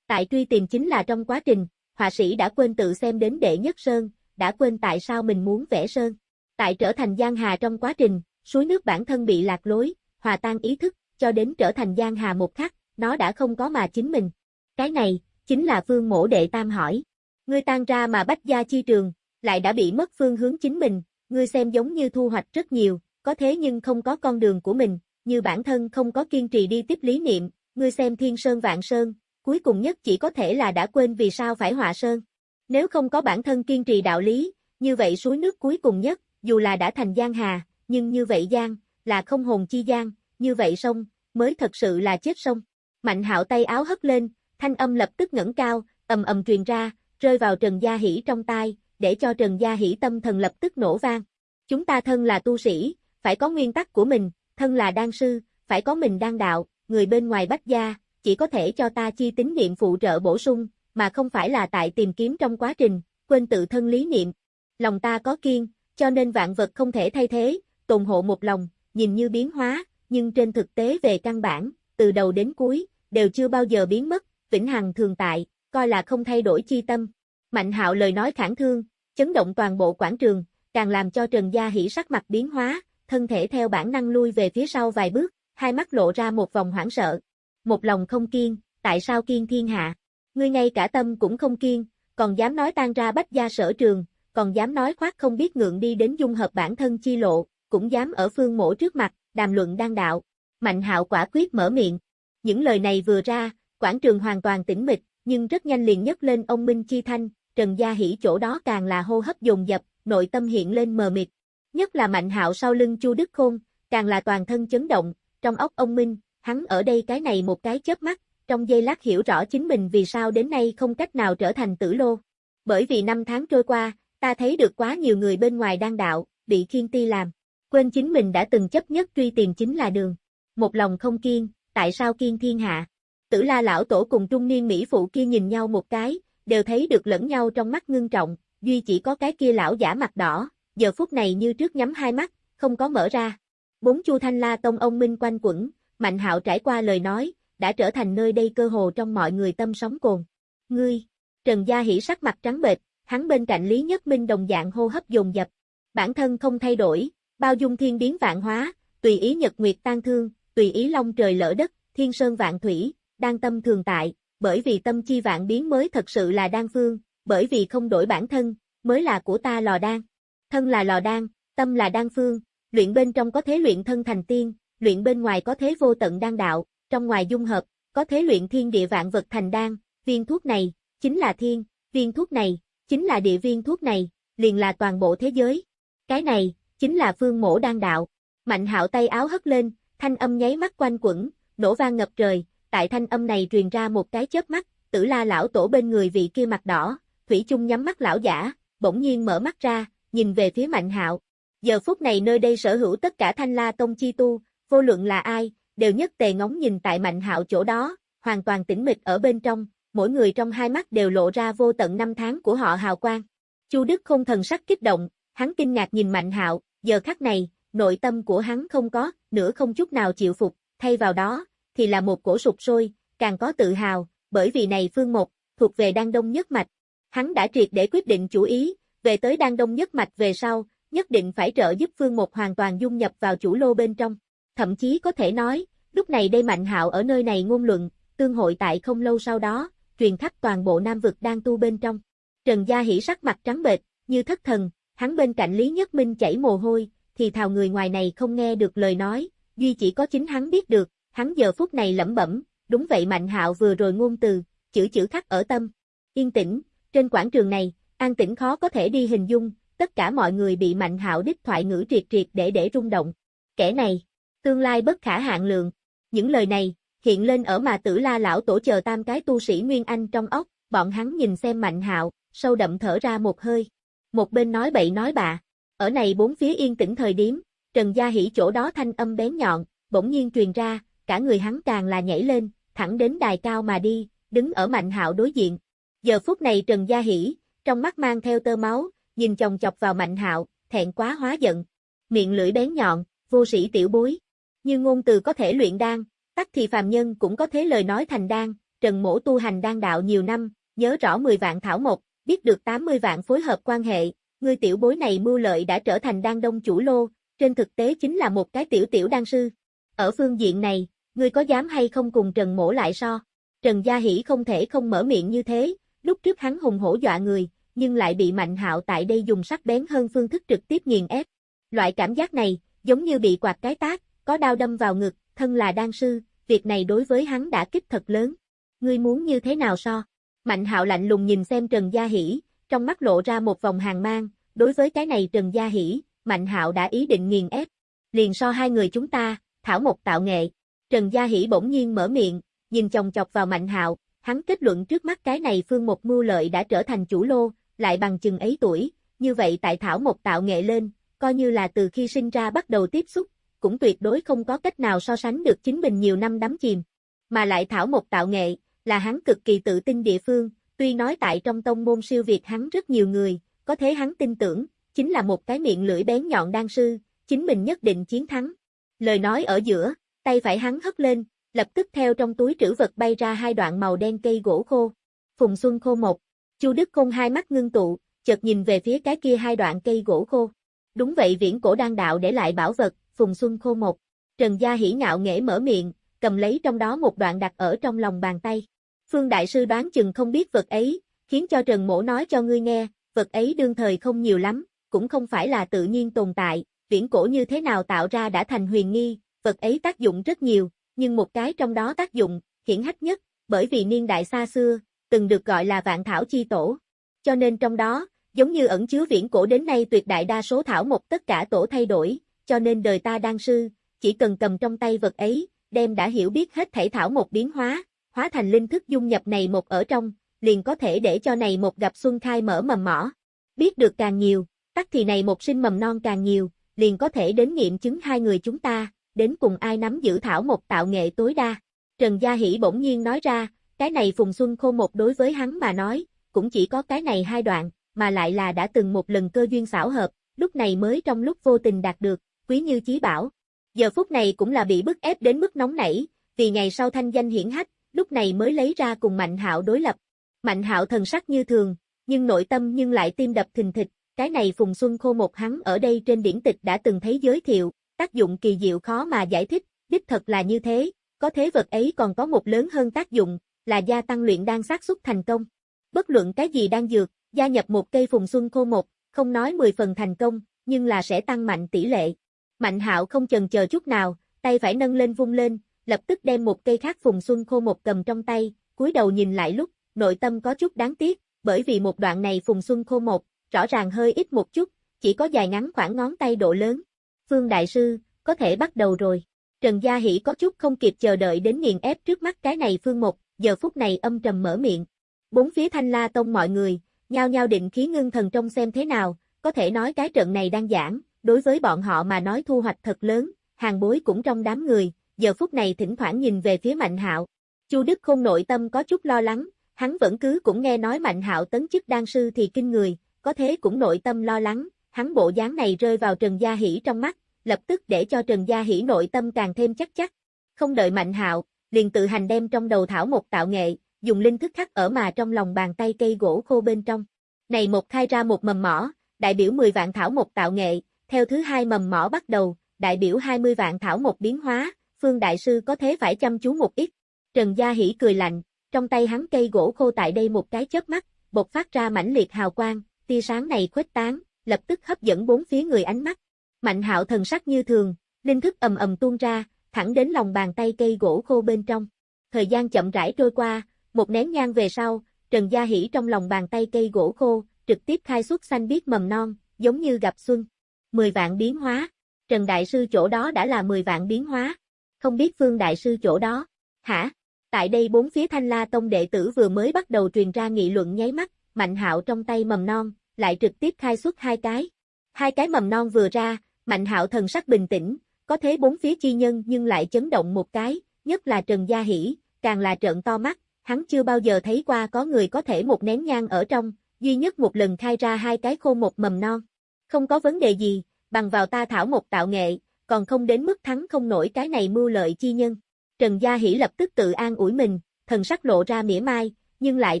Tại truy tìm chính là trong quá trình, họa sĩ đã quên tự xem đến đệ nhất sơn, đã quên tại sao mình muốn vẽ sơn. Tại trở thành Giang Hà trong quá trình, suối nước bản thân bị lạc lối, hòa tan ý thức, cho đến trở thành Giang Hà một khắc, nó đã không có mà chính mình. Cái này, chính là phương mổ đệ tam hỏi. Ngươi tan ra mà bách gia chi trường, lại đã bị mất phương hướng chính mình, ngươi xem giống như thu hoạch rất nhiều, có thế nhưng không có con đường của mình, như bản thân không có kiên trì đi tiếp lý niệm, ngươi xem thiên sơn vạn sơn, cuối cùng nhất chỉ có thể là đã quên vì sao phải họa sơn. Nếu không có bản thân kiên trì đạo lý, như vậy suối nước cuối cùng nhất, dù là đã thành giang hà, nhưng như vậy giang, là không hồn chi giang, như vậy sông, mới thật sự là chết sông. Mạnh hạo tay áo hất lên, thanh âm lập tức ngẩng cao, ầm ầm truyền ra, rơi vào Trần Gia Hỷ trong tai, để cho Trần Gia Hỷ tâm thần lập tức nổ vang. Chúng ta thân là tu sĩ, phải có nguyên tắc của mình, thân là đan sư, phải có mình đan đạo, người bên ngoài bách gia, chỉ có thể cho ta chi tín niệm phụ trợ bổ sung, mà không phải là tại tìm kiếm trong quá trình, quên tự thân lý niệm. Lòng ta có kiên, cho nên vạn vật không thể thay thế, tồn hộ một lòng, nhìn như biến hóa, nhưng trên thực tế về căn bản, từ đầu đến cuối, đều chưa bao giờ biến mất, vĩnh hằng thường tại, coi là không thay đổi chi tâm. Mạnh hạo lời nói khẳng thương, chấn động toàn bộ quảng trường, càng làm cho Trần Gia Hỷ sắc mặt biến hóa, thân thể theo bản năng lui về phía sau vài bước, hai mắt lộ ra một vòng hoảng sợ. Một lòng không kiên, tại sao kiên thiên hạ? Ngươi ngay cả tâm cũng không kiên, còn dám nói tan ra bách gia sở trường, còn dám nói khoác không biết ngượng đi đến dung hợp bản thân chi lộ, cũng dám ở phương mổ trước mặt, đàm luận đan đạo. Mạnh hạo quả quyết mở miệng. Những lời này vừa ra, quảng trường hoàn toàn tĩnh mịch, nhưng rất nhanh liền nhấc lên ông Minh Chi Thanh, Trần Gia Hỷ chỗ đó càng là hô hấp dồn dập, nội tâm hiện lên mờ mịt. Nhất là Mạnh Hạo sau lưng Chu Đức Khôn, càng là toàn thân chấn động, trong óc ông Minh, hắn ở đây cái này một cái chớp mắt, trong giây lát hiểu rõ chính mình vì sao đến nay không cách nào trở thành tử lô. Bởi vì năm tháng trôi qua, ta thấy được quá nhiều người bên ngoài đang đạo, bị khiên ti làm. Quên chính mình đã từng chấp nhất truy tìm chính là đường. Một lòng không kiên, tại sao kiên thiên hạ? Tử la lão tổ cùng trung niên Mỹ phụ kia nhìn nhau một cái, đều thấy được lẫn nhau trong mắt ngưng trọng, duy chỉ có cái kia lão giả mặt đỏ, giờ phút này như trước nhắm hai mắt, không có mở ra. Bốn chu thanh la tông ông minh quanh quẩn, mạnh hạo trải qua lời nói, đã trở thành nơi đây cơ hồ trong mọi người tâm sóng cồn. Ngươi, Trần Gia Hỷ sắc mặt trắng bệch, hắn bên cạnh Lý Nhất Minh đồng dạng hô hấp dồn dập. Bản thân không thay đổi, bao dung thiên biến vạn hóa, tùy ý nhật nguyệt tan thương, tùy ý long trời lỡ đất, thiên sơn vạn thủy, đang tâm thường tại, bởi vì tâm chi vạn biến mới thật sự là đan phương, bởi vì không đổi bản thân, mới là của ta lò đan. Thân là lò đan, tâm là đan phương, luyện bên trong có thế luyện thân thành tiên, luyện bên ngoài có thế vô tận đan đạo, trong ngoài dung hợp, có thế luyện thiên địa vạn vật thành đan, viên thuốc này, chính là thiên, viên thuốc này, chính là địa viên thuốc này, liền là toàn bộ thế giới. Cái này, chính là phương mổ đan đạo. Mạnh hạo tay áo hất lên, thanh âm nháy mắt quanh quẩn, nổ vang ngập trời, tại thanh âm này truyền ra một cái chớp mắt, tử la lão tổ bên người vị kia mặt đỏ, thủy chung nhắm mắt lão giả, bỗng nhiên mở mắt ra, nhìn về phía mạnh hạo. Giờ phút này nơi đây sở hữu tất cả thanh la tông chi tu, vô luận là ai, đều nhất tề ngóng nhìn tại mạnh hạo chỗ đó, hoàn toàn tĩnh mịch ở bên trong, mỗi người trong hai mắt đều lộ ra vô tận năm tháng của họ hào quang. Chu Đức không thần sắc kích động, hắn kinh ngạc nhìn mạnh hạo, giờ khắc này, nội tâm của hắn không có, nửa không chút nào chịu phục, thay vào đó, thì là một cổ sụp sôi, càng có tự hào, bởi vì này phương một, thuộc về đan đông nhất mạch. Hắn đã triệt để quyết định chủ ý, về tới đan đông nhất mạch về sau, nhất định phải trợ giúp phương một hoàn toàn dung nhập vào chủ lô bên trong. Thậm chí có thể nói, lúc này đây Mạnh Hạo ở nơi này ngôn luận, tương hội tại không lâu sau đó, truyền khắp toàn bộ Nam vực đang tu bên trong. Trần Gia Hỷ sắc mặt trắng bệch, như thất thần, hắn bên cạnh Lý Nhất Minh chảy mồ hôi, thì thào người ngoài này không nghe được lời nói, duy chỉ có chính hắn biết được, hắn giờ phút này lẩm bẩm, đúng vậy Mạnh Hạo vừa rồi ngôn từ, chữ chữ khắc ở tâm. Yên tĩnh, trên quảng trường này, an tĩnh khó có thể đi hình dung, tất cả mọi người bị Mạnh Hạo đích thoại ngữ triệt triệt để để rung động. Kẻ này, tương lai bất khả hạn lượng. Những lời này, hiện lên ở mà tử la lão tổ chờ tam cái tu sĩ Nguyên Anh trong ốc, bọn hắn nhìn xem Mạnh Hạo, sâu đậm thở ra một hơi. Một bên nói bậy nói bạ, ở này bốn phía yên tĩnh thời điểm, Trần Gia Hỷ chỗ đó thanh âm bén nhọn, bỗng nhiên truyền ra, cả người hắn càng là nhảy lên, thẳng đến đài cao mà đi, đứng ở Mạnh Hạo đối diện. Giờ phút này Trần Gia Hỷ, trong mắt mang theo tơ máu, nhìn chồng chọc vào Mạnh Hạo, thẹn quá hóa giận. Miệng lưỡi bén nhọn, vô sĩ tiểu bối. Như ngôn từ có thể luyện đan, tắc thì phàm nhân cũng có thế lời nói thành đan, Trần Mổ tu hành đan đạo nhiều năm, nhớ rõ 10 vạn thảo mộc, biết được 80 vạn phối hợp quan hệ, người tiểu bối này mưu lợi đã trở thành đan đông chủ lô, trên thực tế chính là một cái tiểu tiểu đan sư. Ở phương diện này, ngươi có dám hay không cùng Trần Mổ lại so? Trần Gia Hỷ không thể không mở miệng như thế, lúc trước hắn hùng hổ dọa người, nhưng lại bị Mạnh Hạo tại đây dùng sắc bén hơn phương thức trực tiếp nghiền ép. Loại cảm giác này, giống như bị quạt cái tác, có đau đâm vào ngực, thân là đan sư, việc này đối với hắn đã kích thật lớn. Ngươi muốn như thế nào so? Mạnh Hạo lạnh lùng nhìn xem Trần Gia Hỷ, trong mắt lộ ra một vòng hàng mang, đối với cái này Trần Gia Hỷ, Mạnh Hạo đã ý định nghiền ép. Liền so hai người chúng ta, thảo một tạo nghệ. Trần Gia Hỷ bỗng nhiên mở miệng, nhìn chồng chọc vào Mạnh Hạo, hắn kết luận trước mắt cái này phương một mưu lợi đã trở thành chủ lô, lại bằng chừng ấy tuổi, như vậy tại thảo một tạo nghệ lên, coi như là từ khi sinh ra bắt đầu tiếp xúc, cũng tuyệt đối không có cách nào so sánh được chính mình nhiều năm đắm chìm. Mà lại thảo một tạo nghệ, là hắn cực kỳ tự tin địa phương, tuy nói tại trong tông môn siêu việt hắn rất nhiều người, có thế hắn tin tưởng, chính là một cái miệng lưỡi bén nhọn đan sư, chính mình nhất định chiến thắng. Lời nói ở giữa, tay phải hắn hất lên, lập tức theo trong túi trữ vật bay ra hai đoạn màu đen cây gỗ khô. Phùng Xuân khô một, Chu Đức Khôn hai mắt ngưng tụ, chợt nhìn về phía cái kia hai đoạn cây gỗ khô. Đúng vậy viễn cổ đan đạo để lại bảo vật, Phùng Xuân khô một. Trần Gia hỉ ngạo nghễ mở miệng, cầm lấy trong đó một đoạn đặt ở trong lòng bàn tay. Phương Đại Sư đoán chừng không biết vật ấy, khiến cho Trần Mổ nói cho ngươi nghe, vật ấy đương thời không nhiều lắm, cũng không phải là tự nhiên tồn tại, viễn cổ như thế nào tạo ra đã thành huyền nghi, vật ấy tác dụng rất nhiều, nhưng một cái trong đó tác dụng, hiển hách nhất, bởi vì niên đại xa xưa, từng được gọi là vạn thảo chi tổ. Cho nên trong đó, giống như ẩn chứa viễn cổ đến nay tuyệt đại đa số thảo một tất cả tổ thay đổi, cho nên đời ta đang sư, chỉ cần cầm trong tay vật ấy, đem đã hiểu biết hết thể thảo một biến hóa, hóa thành linh thức dung nhập này một ở trong, liền có thể để cho này một gặp xuân khai mở mầm mỏ. Biết được càng nhiều, tắc thì này một sinh mầm non càng nhiều, liền có thể đến nghiệm chứng hai người chúng ta, đến cùng ai nắm giữ thảo một tạo nghệ tối đa. Trần Gia Hỷ bỗng nhiên nói ra, cái này Phùng Xuân Khô một đối với hắn mà nói, cũng chỉ có cái này hai đoạn, mà lại là đã từng một lần cơ duyên xảo hợp, lúc này mới trong lúc vô tình đạt được, quý như chí bảo. Giờ phút này cũng là bị bức ép đến mức nóng nảy, vì ngày sau thanh danh hiển hách, lúc này mới lấy ra cùng Mạnh Hạo đối lập. Mạnh Hạo thần sắc như thường, nhưng nội tâm nhưng lại tim đập thình thịch, cái này Phùng Xuân Khô một hắn ở đây trên điển tịch đã từng thấy giới thiệu, tác dụng kỳ diệu khó mà giải thích, đích thật là như thế, có thế vật ấy còn có một lớn hơn tác dụng, là gia tăng luyện đan xác suất thành công. Bất luận cái gì đang dược, gia nhập một cây Phùng Xuân Khô một, không nói 10 phần thành công, nhưng là sẽ tăng mạnh tỷ lệ. Mạnh Hạo không chần chờ chút nào, tay phải nâng lên vung lên, lập tức đem một cây khác Phùng Xuân Khô một cầm trong tay, cúi đầu nhìn lại lúc, nội tâm có chút đáng tiếc, bởi vì một đoạn này Phùng Xuân Khô một, rõ ràng hơi ít một chút, chỉ có dài ngắn khoảng ngón tay độ lớn. Phương Đại Sư, có thể bắt đầu rồi. Trần Gia Hỷ có chút không kịp chờ đợi đến nghiền ép trước mắt cái này Phương Một, giờ phút này âm trầm mở miệng. Bốn phía thanh la tông mọi người, nhao nhao định khí ngưng thần trong xem thế nào, có thể nói cái trận này đang giảng, đối với bọn họ mà nói thu hoạch thật lớn, hàng bối cũng trong đám người, giờ phút này thỉnh thoảng nhìn về phía Mạnh Hạo. Chu Đức Khôn nội tâm có chút lo lắng, hắn vẫn cứ cũng nghe nói Mạnh Hạo tấn chức đan sư thì kinh người, có thế cũng nội tâm lo lắng, hắn bộ dáng này rơi vào Trần Gia Hỷ trong mắt, lập tức để cho Trần Gia Hỷ nội tâm càng thêm chắc chắc. Không đợi Mạnh Hạo, liền tự hành đem trong đầu thảo một tạo nghệ, dùng linh thức khắc ở mà trong lòng bàn tay cây gỗ khô bên trong. Này một khai ra một mầm mỏ, đại biểu 10 vạn thảo một tạo nghệ, theo thứ hai mầm mỏ bắt đầu, đại biểu 20 vạn thảo một biến hóa, Phương Đại Sư có thế phải chăm chú một ít. Trần Gia Hỷ cười lạnh, trong tay hắn cây gỗ khô tại đây một cái chớp mắt, bộc phát ra mãnh liệt hào quang, tia sáng này khuếch tán, lập tức hấp dẫn bốn phía người ánh mắt. Mạnh hạo thần sắc như thường, linh thức ầm ầm tuôn ra, thẳng đến lòng bàn tay cây gỗ khô bên trong. Thời gian chậm rãi trôi qua, một nén nhang về sau, Trần Gia Hỷ trong lòng bàn tay cây gỗ khô, trực tiếp khai xuất xanh biết mầm non, giống như gặp xuân. Mười vạn biến hóa. Trần Đại Sư chỗ đó đã là mười vạn biến hóa. Không biết Phương Đại Sư chỗ đó. Hả? Tại đây bốn phía Thanh La Tông đệ tử vừa mới bắt đầu truyền ra nghị luận nháy mắt, Mạnh Hạo trong tay mầm non, lại trực tiếp khai xuất hai cái. Hai cái mầm non vừa ra, Mạnh Hạo thần sắc bình tĩnh, có thế bốn phía chi nhân nhưng lại chấn động một cái, nhất là Trần Gia Hỷ, càng là trợn to mắt, hắn chưa bao giờ thấy qua có người có thể một nén nhang ở trong, duy nhất một lần khai ra hai cái khô một mầm non. Không có vấn đề gì, bằng vào ta thảo một tạo nghệ, còn không đến mức thắng không nổi cái này mưu lợi chi nhân. Trần Gia Hỷ lập tức tự an ủi mình, thần sắc lộ ra mỉa mai, nhưng lại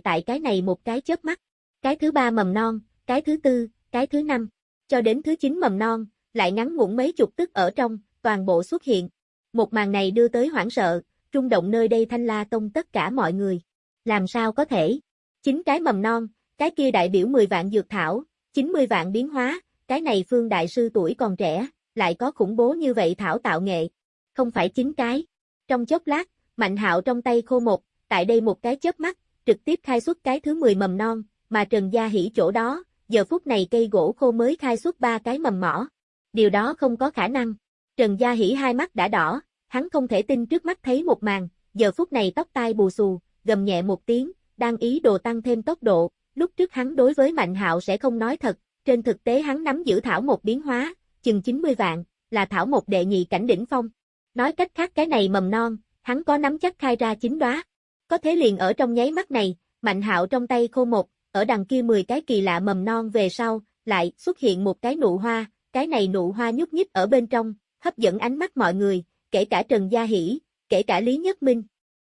tại cái này một cái chớp mắt. Cái thứ ba mầm non, cái thứ tư, cái thứ năm, cho đến thứ chín mầm non, lại ngắn ngủn mấy chục tức ở trong, toàn bộ xuất hiện. Một màn này đưa tới hoảng sợ, trung động nơi đây thanh la tông tất cả mọi người. Làm sao có thể? Chính cái mầm non, cái kia đại biểu 10 vạn dược thảo, 90 vạn biến hóa, cái này phương đại sư tuổi còn trẻ, lại có khủng bố như vậy thảo tạo nghệ. Không phải chính cái. Trong chốc lát, Mạnh hạo trong tay khô một, tại đây một cái chớp mắt, trực tiếp khai xuất cái thứ 10 mầm non, mà Trần Gia Hỷ chỗ đó, giờ phút này cây gỗ khô mới khai xuất ba cái mầm mỏ. Điều đó không có khả năng. Trần Gia Hỷ hai mắt đã đỏ, hắn không thể tin trước mắt thấy một màn, giờ phút này tóc tai bù xù, gầm nhẹ một tiếng, đang ý đồ tăng thêm tốc độ, lúc trước hắn đối với Mạnh Hạo sẽ không nói thật, trên thực tế hắn nắm giữ thảo một biến hóa, chừng 90 vạn, là thảo một đệ nhị cảnh đỉnh phong. Nói cách khác cái này mầm non, hắn có nắm chắc khai ra chính đóa. Có thế liền ở trong nháy mắt này, Mạnh Hạo trong tay khô một, ở đằng kia 10 cái kỳ lạ mầm non về sau, lại xuất hiện một cái nụ hoa, cái này nụ hoa nhúc nhích ở bên trong, hấp dẫn ánh mắt mọi người, kể cả Trần Gia Hỷ, kể cả Lý Nhất Minh.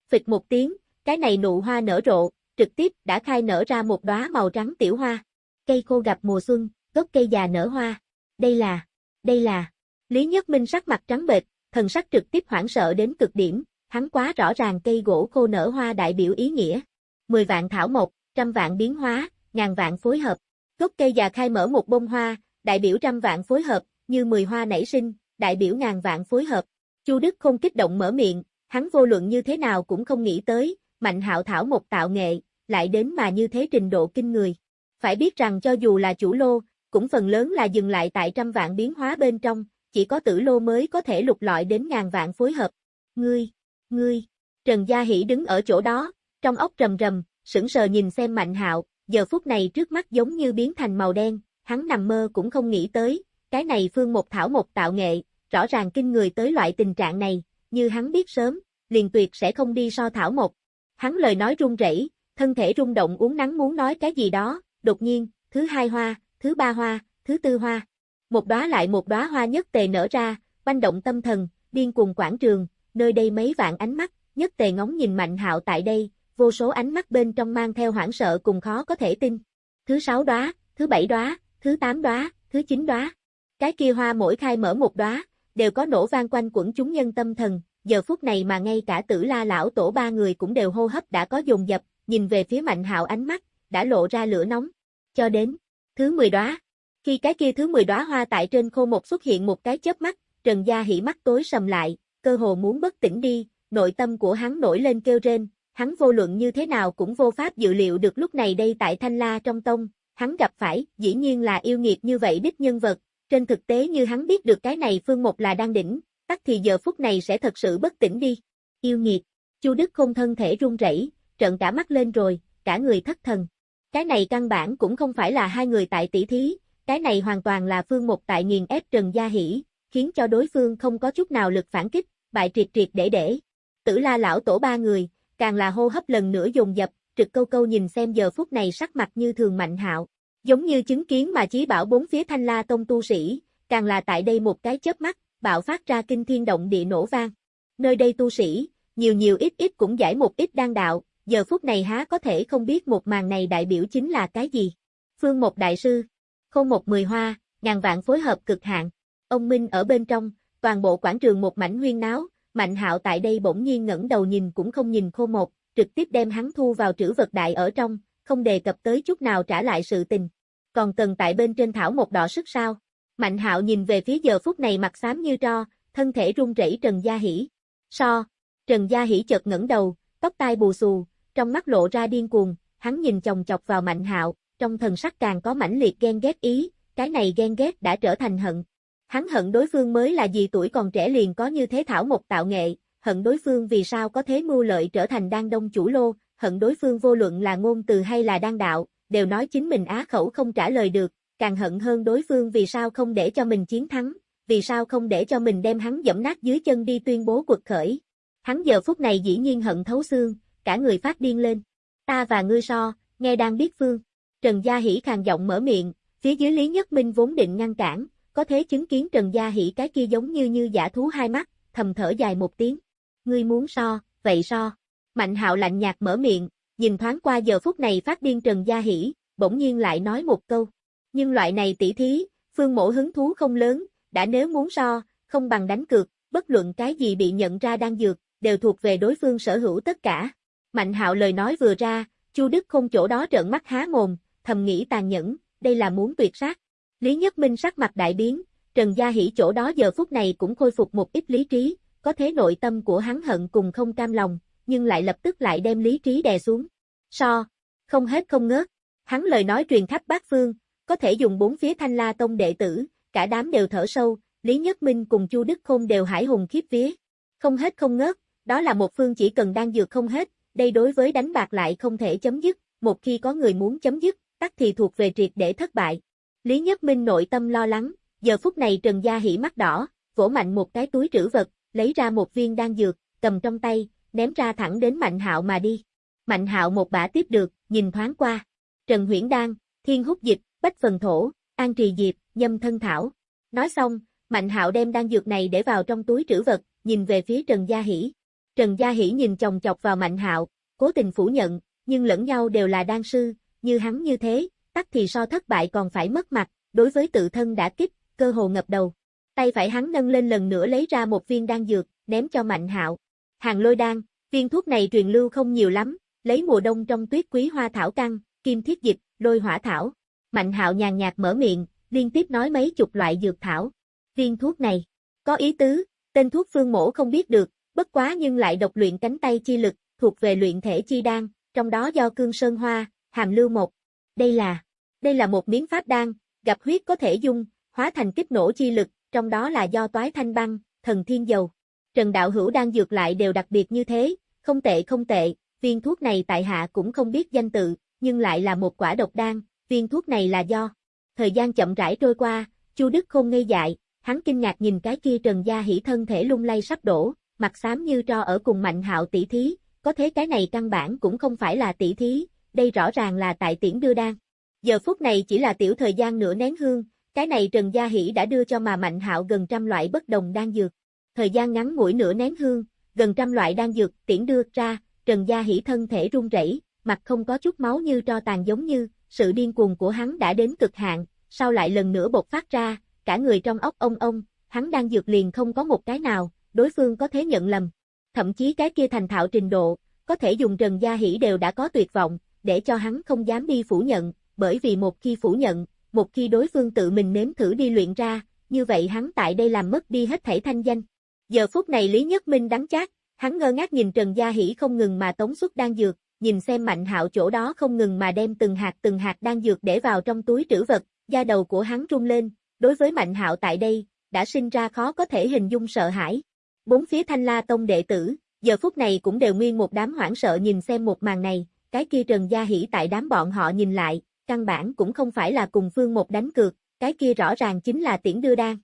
Phịch một tiếng, cái này nụ hoa nở rộ, trực tiếp đã khai nở ra một đóa màu trắng tiểu hoa. Cây khô gặp mùa xuân, gốc cây già nở hoa. Đây là, đây là. Lý Nhất Minh sắc mặt trắng bệch, thần sắc trực tiếp hoảng sợ đến cực điểm, hắn quá rõ ràng cây gỗ khô nở hoa đại biểu ý nghĩa. Mười vạn thảo một, trăm vạn biến hóa, ngàn vạn phối hợp. Gốc cây già khai mở một bông hoa, đại biểu trăm vạn phối hợp, như mười hoa nảy sinh, đại biểu ngàn vạn phối hợp. Chu Đức không kích động mở miệng, hắn vô luận như thế nào cũng không nghĩ tới, Mạnh Hạo thảo một tạo nghệ, lại đến mà như thế trình độ kinh người. Phải biết rằng cho dù là chủ lô, cũng phần lớn là dừng lại tại trăm vạn biến hóa bên trong, chỉ có tử lô mới có thể lục lọi đến ngàn vạn phối hợp. Ngươi, ngươi, Trần Gia Hỷ đứng ở chỗ đó, trong ốc rầm rầm, sững sờ nhìn xem Mạnh Hạo, giờ phút này trước mắt giống như biến thành màu đen, hắn nằm mơ cũng không nghĩ tới, cái này phương một thảo một tạo nghệ, rõ ràng kinh người tới loại tình trạng này, như hắn biết sớm, liền tuyệt sẽ không đi so thảo một. Hắn lời nói run rẩy, thân thể rung động uống nắng muốn nói cái gì đó, đột nhiên, thứ hai hoa, thứ ba hoa, thứ tư hoa. Một đóa lại một đóa hoa nhất tề nở ra, banh động tâm thần, điên cuồng quảng trường, nơi đây mấy vạn ánh mắt, nhất tề ngóng nhìn Mạnh Hạo tại đây, vô số ánh mắt bên trong mang theo hoảng sợ cùng khó có thể tin. Thứ sáu đóa, thứ bảy đóa, thứ tám đóa, thứ chín đóa. Cái kia hoa mỗi khai mở một đóa, đều có nổ vang quanh quẩn chúng nhân tâm thần, giờ phút này mà ngay cả tử la lão tổ ba người cũng đều hô hấp đã có dồn dập, nhìn về phía mạnh hạo ánh mắt, đã lộ ra lửa nóng. Cho đến, thứ 10 đóa. Khi cái kia thứ 10 đóa hoa tại trên khô một xuất hiện một cái chớp mắt, Trần Gia Hỉ mắt tối sầm lại, cơ hồ muốn bất tỉnh đi, nội tâm của hắn nổi lên kêu rên, hắn vô luận như thế nào cũng vô pháp dự liệu được lúc này đây tại Thanh La trong tông, hắn gặp phải, dĩ nhiên là yêu nghiệt như vậy đích nhân vật, trên thực tế như hắn biết được cái này Phương Một là đang đỉnh, tắc thì giờ phút này sẽ thật sự bất tỉnh đi. Yêu nghiệt, Chu Đức không thân thể run rẩy, trợn cả mắt lên rồi, cả người thất thần. Cái này căn bản cũng không phải là hai người tại tỷ thí, cái này hoàn toàn là Phương Một tại nghiền ép Trần Gia Hỷ, khiến cho đối phương không có chút nào lực phản kích, bại triệt triệt để để. Tử La lão tổ ba người, càng là hô hấp lần nữa dồn dập, trực câu câu nhìn xem giờ phút này sắc mặt như thường mạnh hạo, giống như chứng kiến mà chí bảo bốn phía thanh la tông tu sĩ, càng là tại đây một cái chớp mắt, bạo phát ra kinh thiên động địa nổ vang. Nơi đây tu sĩ, nhiều nhiều ít ít cũng giải một ít đang đạo, giờ phút này há có thể không biết một màn này đại biểu chính là cái gì. Phương một đại sư, không một mười hoa, ngàn vạn phối hợp cực hạn. Ông Minh ở bên trong, toàn bộ quảng trường một mảnh huyên náo, Mạnh hạo tại đây bỗng nhiên ngẩng đầu nhìn cũng không nhìn khô một, trực tiếp đem hắn thu vào trữ vật đại ở trong, không đề cập tới chút nào trả lại sự tình. Còn cần tại bên trên thảo một đỏ sức sao? Mạnh hạo nhìn về phía giờ phút này mặt xám như tro, thân thể run rẩy Trần Gia Hỷ. So, Trần Gia Hỷ chợt ngẩng đầu, tóc tai bù xù, trong mắt lộ ra điên cuồng, hắn nhìn chồng chọc vào Mạnh Hạo, trong thần sắc càng có mãnh liệt ghen ghét ý, cái này ghen ghét đã trở thành hận. Hắn hận đối phương mới là gì tuổi còn trẻ liền có như thế thảo một tạo nghệ, hận đối phương vì sao có thế mưu lợi trở thành đan đông chủ lô, hận đối phương vô luận là ngôn từ hay là đan đạo, đều nói chính mình á khẩu không trả lời được, càng hận hơn đối phương vì sao không để cho mình chiến thắng, vì sao không để cho mình đem hắn dẫm nát dưới chân đi tuyên bố cuộc khởi. Hắn giờ phút này dĩ nhiên hận thấu xương, cả người phát điên lên. Ta và ngươi so, nghe đang biết phương. Trần Gia Hỷ khàn giọng mở miệng, phía dưới Lý Nhất Minh vốn định ngăn cản, có thế chứng kiến Trần Gia Hỷ cái kia giống như như giả thú hai mắt, thầm thở dài một tiếng. Ngươi muốn so, vậy so. Mạnh hạo lạnh nhạt mở miệng, nhìn thoáng qua giờ phút này phát điên Trần Gia Hỷ, bỗng nhiên lại nói một câu. Nhưng loại này tỷ thí, phương mổ hứng thú không lớn, đã nếu muốn so, không bằng đánh cược, bất luận cái gì bị nhận ra đang dược, đều thuộc về đối phương sở hữu tất cả. Mạnh hạo lời nói vừa ra, Chu Đức không chỗ đó trợn mắt há mồm, thầm nghĩ tàn nhẫn, đây là muốn tuyệt sát. Lý Nhất Minh sắc mặt đại biến, Trần Gia Hỷ chỗ đó giờ phút này cũng khôi phục một ít lý trí, có thế nội tâm của hắn hận cùng không cam lòng, nhưng lại lập tức lại đem lý trí đè xuống. So, không hết không ngớt, hắn lời nói truyền khắp bát phương, có thể dùng bốn phía thanh la tông đệ tử, cả đám đều thở sâu, Lý Nhất Minh cùng Chu Đức Khôn đều hải hùng khiếp vía. Không hết không ngớt, đó là một phương chỉ cần đang dược không hết, đây đối với đánh bạc lại không thể chấm dứt, một khi có người muốn chấm dứt, tắc thì thuộc về triệt để thất bại. Lý Nhất Minh nội tâm lo lắng, giờ phút này Trần Gia hỉ mắt đỏ, vỗ mạnh một cái túi trữ vật, lấy ra một viên đan dược, cầm trong tay, ném ra thẳng đến Mạnh Hạo mà đi. Mạnh Hạo một bả tiếp được, nhìn thoáng qua. Trần Huyễn Đan, Thiên húc Dịch, Bách Phần Thổ, An Trì Diệp, Nhâm Thân Thảo. Nói xong, Mạnh Hạo đem đan dược này để vào trong túi trữ vật, nhìn về phía Trần Gia Hỷ. Trần Gia Hỷ nhìn chồng chọc vào Mạnh Hạo, cố tình phủ nhận, nhưng lẫn nhau đều là đan sư, như hắn như thế, tắc thì so thất bại còn phải mất mặt, đối với tự thân đã kích, cơ hồ ngập đầu. Tay phải hắn nâng lên lần nữa lấy ra một viên đan dược, ném cho Mạnh Hạo. Hàng lôi đan, viên thuốc này truyền lưu không nhiều lắm, lấy mùa đông trong tuyết quý hoa thảo căng, kim thiết dịch, lôi hỏa thảo. Mạnh Hạo nhàn nhạt mở miệng, liên tiếp nói mấy chục loại dược thảo. Viên thuốc này, có ý tứ, tên thuốc phương mổ không biết được, bất quá nhưng lại độc luyện cánh tay chi lực, thuộc về luyện thể chi đan, trong đó do cương sơn hoa, hàm lưu một. Đây là, đây là một miếng pháp đan, gặp huyết có thể dung, hóa thành kích nổ chi lực, trong đó là do toái thanh băng, thần thiên dầu. Trần Đạo Hữu đang dược lại đều đặc biệt như thế, không tệ không tệ, viên thuốc này tại hạ cũng không biết danh tự, nhưng lại là một quả độc đan, viên thuốc này là do. Thời gian chậm rãi trôi qua, Chu Đức không ngây dại, hắn kinh ngạc nhìn cái kia Trần Gia Hỷ thân thể lung lay sắp đổ, mặt xám như tro ở cùng Mạnh Hạo tỷ thí, có thế cái này căn bản cũng không phải là tỷ thí, đây rõ ràng là tại tiễn đưa đan. Giờ phút này chỉ là tiểu thời gian nửa nén hương, cái này Trần Gia Hỷ đã đưa cho mà Mạnh Hạo gần trăm loại bất đồng đan dược. Thời gian ngắn ngủi nửa nén hương, gần trăm loại đan dược tiễn đưa ra, Trần Gia Hỷ thân thể run rẩy, mặt không có chút máu như tro tàn giống như, sự điên cuồng của hắn đã đến cực hạn, sau lại lần nữa bộc phát ra, cả người trong ốc ông ông, hắn đang dược liền không có một cái nào, đối phương có thế nhận lầm. Thậm chí cái kia thành thạo trình độ, có thể dùng Trần Gia Hỷ đều đã có tuyệt vọng, để cho hắn không dám đi phủ nhận, bởi vì một khi phủ nhận, một khi đối phương tự mình nếm thử đi luyện ra, như vậy hắn tại đây làm mất đi hết thảy thanh danh. Giờ phút này Lý Nhất Minh đắng chát, hắn ngơ ngác nhìn Trần Gia Hỷ không ngừng mà tống xuất đan dược, nhìn xem Mạnh Hạo chỗ đó không ngừng mà đem từng hạt từng hạt đan dược để vào trong túi trữ vật, da đầu của hắn rung lên, đối với Mạnh Hạo tại đây, đã sinh ra khó có thể hình dung sợ hãi. Bốn phía Thanh La Tông đệ tử, giờ phút này cũng đều nguyên một đám hoảng sợ nhìn xem một màn này, cái kia Trần Gia Hỷ tại đám bọn họ nhìn lại, căn bản cũng không phải là cùng phương một đánh cược, cái kia rõ ràng chính là tiễn đưa đan.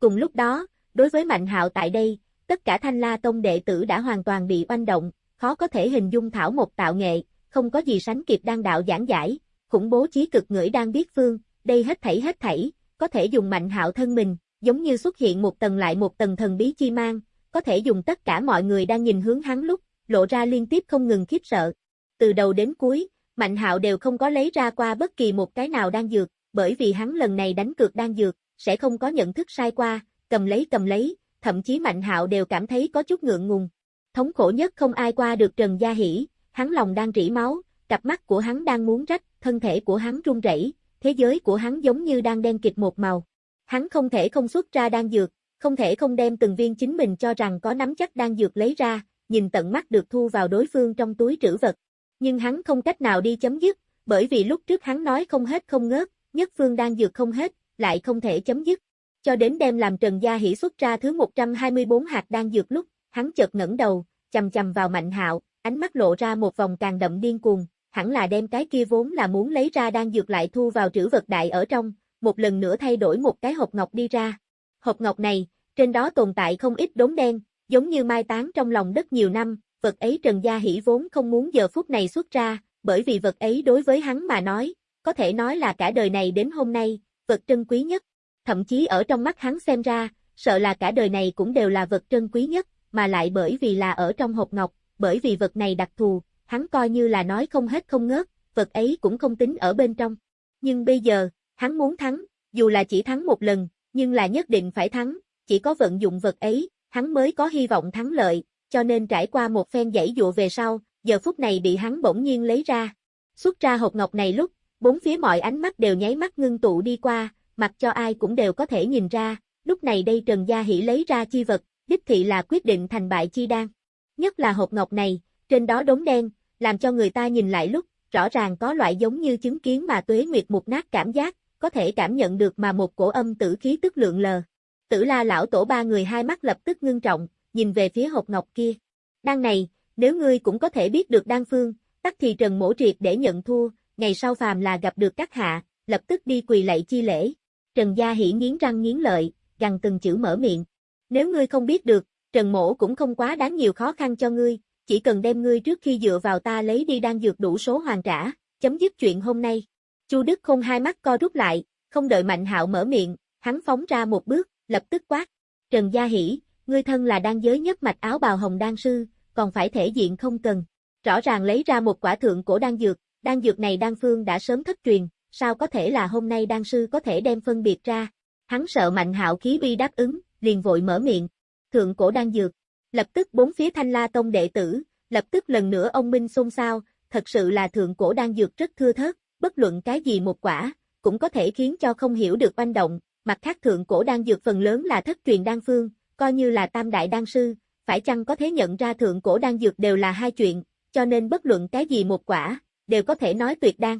Cùng lúc đó, đối với Mạnh Hạo tại đây, tất cả Thanh La Tông đệ tử đã hoàn toàn bị oanh động, khó có thể hình dung thảo một tạo nghệ, không có gì sánh kịp đan đạo giảng giải, khủng bố chí cực ngửi đang biết phương, đây hết thảy hết thảy, có thể dùng Mạnh Hạo thân mình, giống như xuất hiện một tầng lại một tầng thần bí chi mang, có thể dùng tất cả mọi người đang nhìn hướng hắn lúc, lộ ra liên tiếp không ngừng khiếp sợ. Từ đầu đến cuối, Mạnh Hạo đều không có lấy ra qua bất kỳ một cái nào đang dược, bởi vì hắn lần này đánh cược đang dược, sẽ không có nhận thức sai qua, cầm lấy cầm lấy, thậm chí Mạnh Hạo đều cảm thấy có chút ngượng ngùng. Thống khổ nhất không ai qua được Trần Gia Hỷ, hắn lòng đang rỉ máu, cặp mắt của hắn đang muốn rách, thân thể của hắn run rẩy, thế giới của hắn giống như đang đen kịt một màu. Hắn không thể không xuất ra đan dược, không thể không đem từng viên chính mình cho rằng có nắm chắc đan dược lấy ra, nhìn tận mắt được thu vào đối phương trong túi trữ vật. Nhưng hắn không cách nào đi chấm dứt, bởi vì lúc trước hắn nói không hết không ngớt, nhất phương đan dược không hết, lại không thể chấm dứt. Cho đến đem làm Trần Gia Hỷ xuất ra thứ 124 hạt đan dược lúc, hắn chợt ngẩng đầu, chầm chầm vào Mạnh Hạo, ánh mắt lộ ra một vòng càng đậm điên cuồng, hẳn là đem cái kia vốn là muốn lấy ra đan dược lại thu vào trữ vật đại ở trong, một lần nữa thay đổi một cái hộp ngọc đi ra. Hộp ngọc này, trên đó tồn tại không ít đốm đen, giống như mai táng trong lòng đất nhiều năm, vật ấy Trần Gia Hỷ vốn không muốn giờ phút này xuất ra, bởi vì vật ấy đối với hắn mà nói, có thể nói là cả đời này đến hôm nay, vật trân quý nhất. Thậm chí ở trong mắt hắn xem ra, sợ là cả đời này cũng đều là vật trân quý nhất, mà lại bởi vì là ở trong hộp ngọc, bởi vì vật này đặc thù, hắn coi như là nói không hết không ngớt, vật ấy cũng không tính ở bên trong. Nhưng bây giờ, hắn muốn thắng, dù là chỉ thắng một lần, nhưng là nhất định phải thắng, chỉ có vận dụng vật ấy, hắn mới có hy vọng thắng lợi, cho nên trải qua một phen giãy dụa về sau, giờ phút này bị hắn bỗng nhiên lấy ra. Xuất ra hộp ngọc này lúc, bốn phía mọi ánh mắt đều nháy mắt ngưng tụ đi qua, mặc cho ai cũng đều có thể nhìn ra, lúc này đây Trần Gia Hỷ lấy ra chi vật, đích thị là quyết định thành bại chi đan. Nhất là hộp ngọc này, trên đó đống đen, làm cho người ta nhìn lại lúc, rõ ràng có loại giống như chứng kiến mà tuế nguyệt một nát cảm giác, có thể cảm nhận được mà một cổ âm tử khí tức lượng lờ. Tử la lão tổ ba người hai mắt lập tức ngưng trọng, nhìn về phía hộp ngọc kia. Đan này, nếu ngươi cũng có thể biết được đan phương, tắc thì trần mổ triệt để nhận thua, ngày sau phàm là gặp được các hạ, lập tức đi quỳ lạy chi lễ. Trần Gia Hỷ nghiến răng nghiến lợi, gằn từng chữ mở miệng. Nếu ngươi không biết được, Trần Mổ cũng không quá đáng nhiều khó khăn cho ngươi, chỉ cần đem ngươi trước khi dựa vào ta lấy đi đang dược đủ số hoàn trả, chấm dứt chuyện hôm nay. Chu Đức không hai mắt co rút lại, không đợi Mạnh Hạo mở miệng, hắn phóng ra một bước, lập tức quát. Trần Gia Hỷ, ngươi thân là đan giới nhất mạch áo bào hồng đan sư, còn phải thể diện không cần. Rõ ràng lấy ra một quả thượng cổ đan dược, đan dược này đan phương đã sớm thất truyền, sao có thể là hôm nay đan sư có thể đem phân biệt ra. Hắn sợ Mạnh Hạo khí uy đáp ứng, liền vội mở miệng. Thượng cổ đan dược. Lập tức bốn phía Thanh La tông đệ tử, lập tức lần nữa ông minh xôn xao, thật sự là thượng cổ đan dược rất thưa thớt, bất luận cái gì một quả, cũng có thể khiến cho không hiểu được oanh động, mặt khác thượng cổ đan dược phần lớn là thất truyền đan phương, coi như là tam đại đan sư, phải chăng có thể nhận ra thượng cổ đan dược đều là hai chuyện, cho nên bất luận cái gì một quả, đều có thể nói tuyệt đan.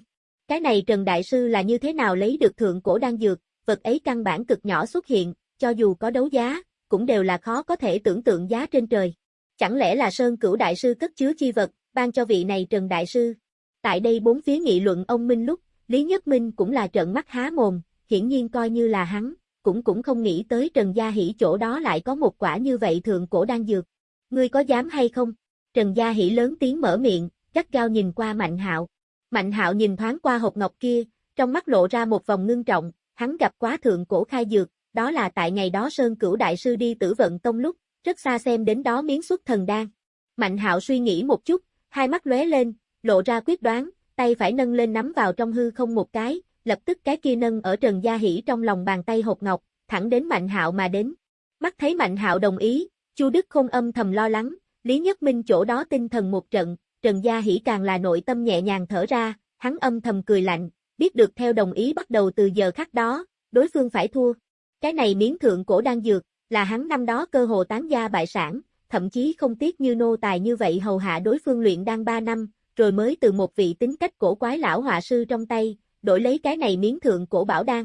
Cái này Trần Đại Sư là như thế nào lấy được thượng cổ đan dược, vật ấy căn bản cực nhỏ xuất hiện, cho dù có đấu giá, cũng đều là khó có thể tưởng tượng giá trên trời. Chẳng lẽ là Sơn Cửu Đại Sư cất chứa chi vật, ban cho vị này Trần Đại Sư? Tại đây bốn phía nghị luận ông Minh lúc, Lý Nhất Minh cũng là trợn mắt há mồm, hiển nhiên coi như là hắn, cũng cũng không nghĩ tới Trần Gia Hỷ chỗ đó lại có một quả như vậy thượng cổ đang dược. Ngươi có dám hay không? Trần Gia Hỷ lớn tiếng mở miệng, gắt gao nhìn qua Mạnh Hạo. Mạnh Hạo nhìn thoáng qua hộp ngọc kia, trong mắt lộ ra một vòng ngưng trọng, hắn gặp quá thượng cổ khai dược, đó là tại ngày đó Sơn Cửu Đại Sư đi tử vận tông lúc, rất xa xem đến đó miếng xuất thần đan. Mạnh Hạo suy nghĩ một chút, hai mắt lóe lên, lộ ra quyết đoán, tay phải nâng lên nắm vào trong hư không một cái, lập tức cái kia nâng ở Trần Gia Hỷ trong lòng bàn tay hộp ngọc, thẳng đến Mạnh Hạo mà đến. Mắt thấy Mạnh Hạo đồng ý, Chu Đức Khôn âm thầm lo lắng, Lý Nhất Minh chỗ đó tinh thần một trận, Trần Gia Hỷ càng là nội tâm nhẹ nhàng thở ra, hắn âm thầm cười lạnh, biết được theo đồng ý bắt đầu từ giờ khắc đó, đối phương phải thua. Cái này miếng thượng cổ đang dược, là hắn năm đó cơ hồ tán gia bại sản, thậm chí không tiếc như nô tài như vậy hầu hạ đối phương luyện đang 3 năm, rồi mới từ một vị tính cách cổ quái lão họa sư trong tay, đổi lấy cái này miếng thượng cổ bảo đan.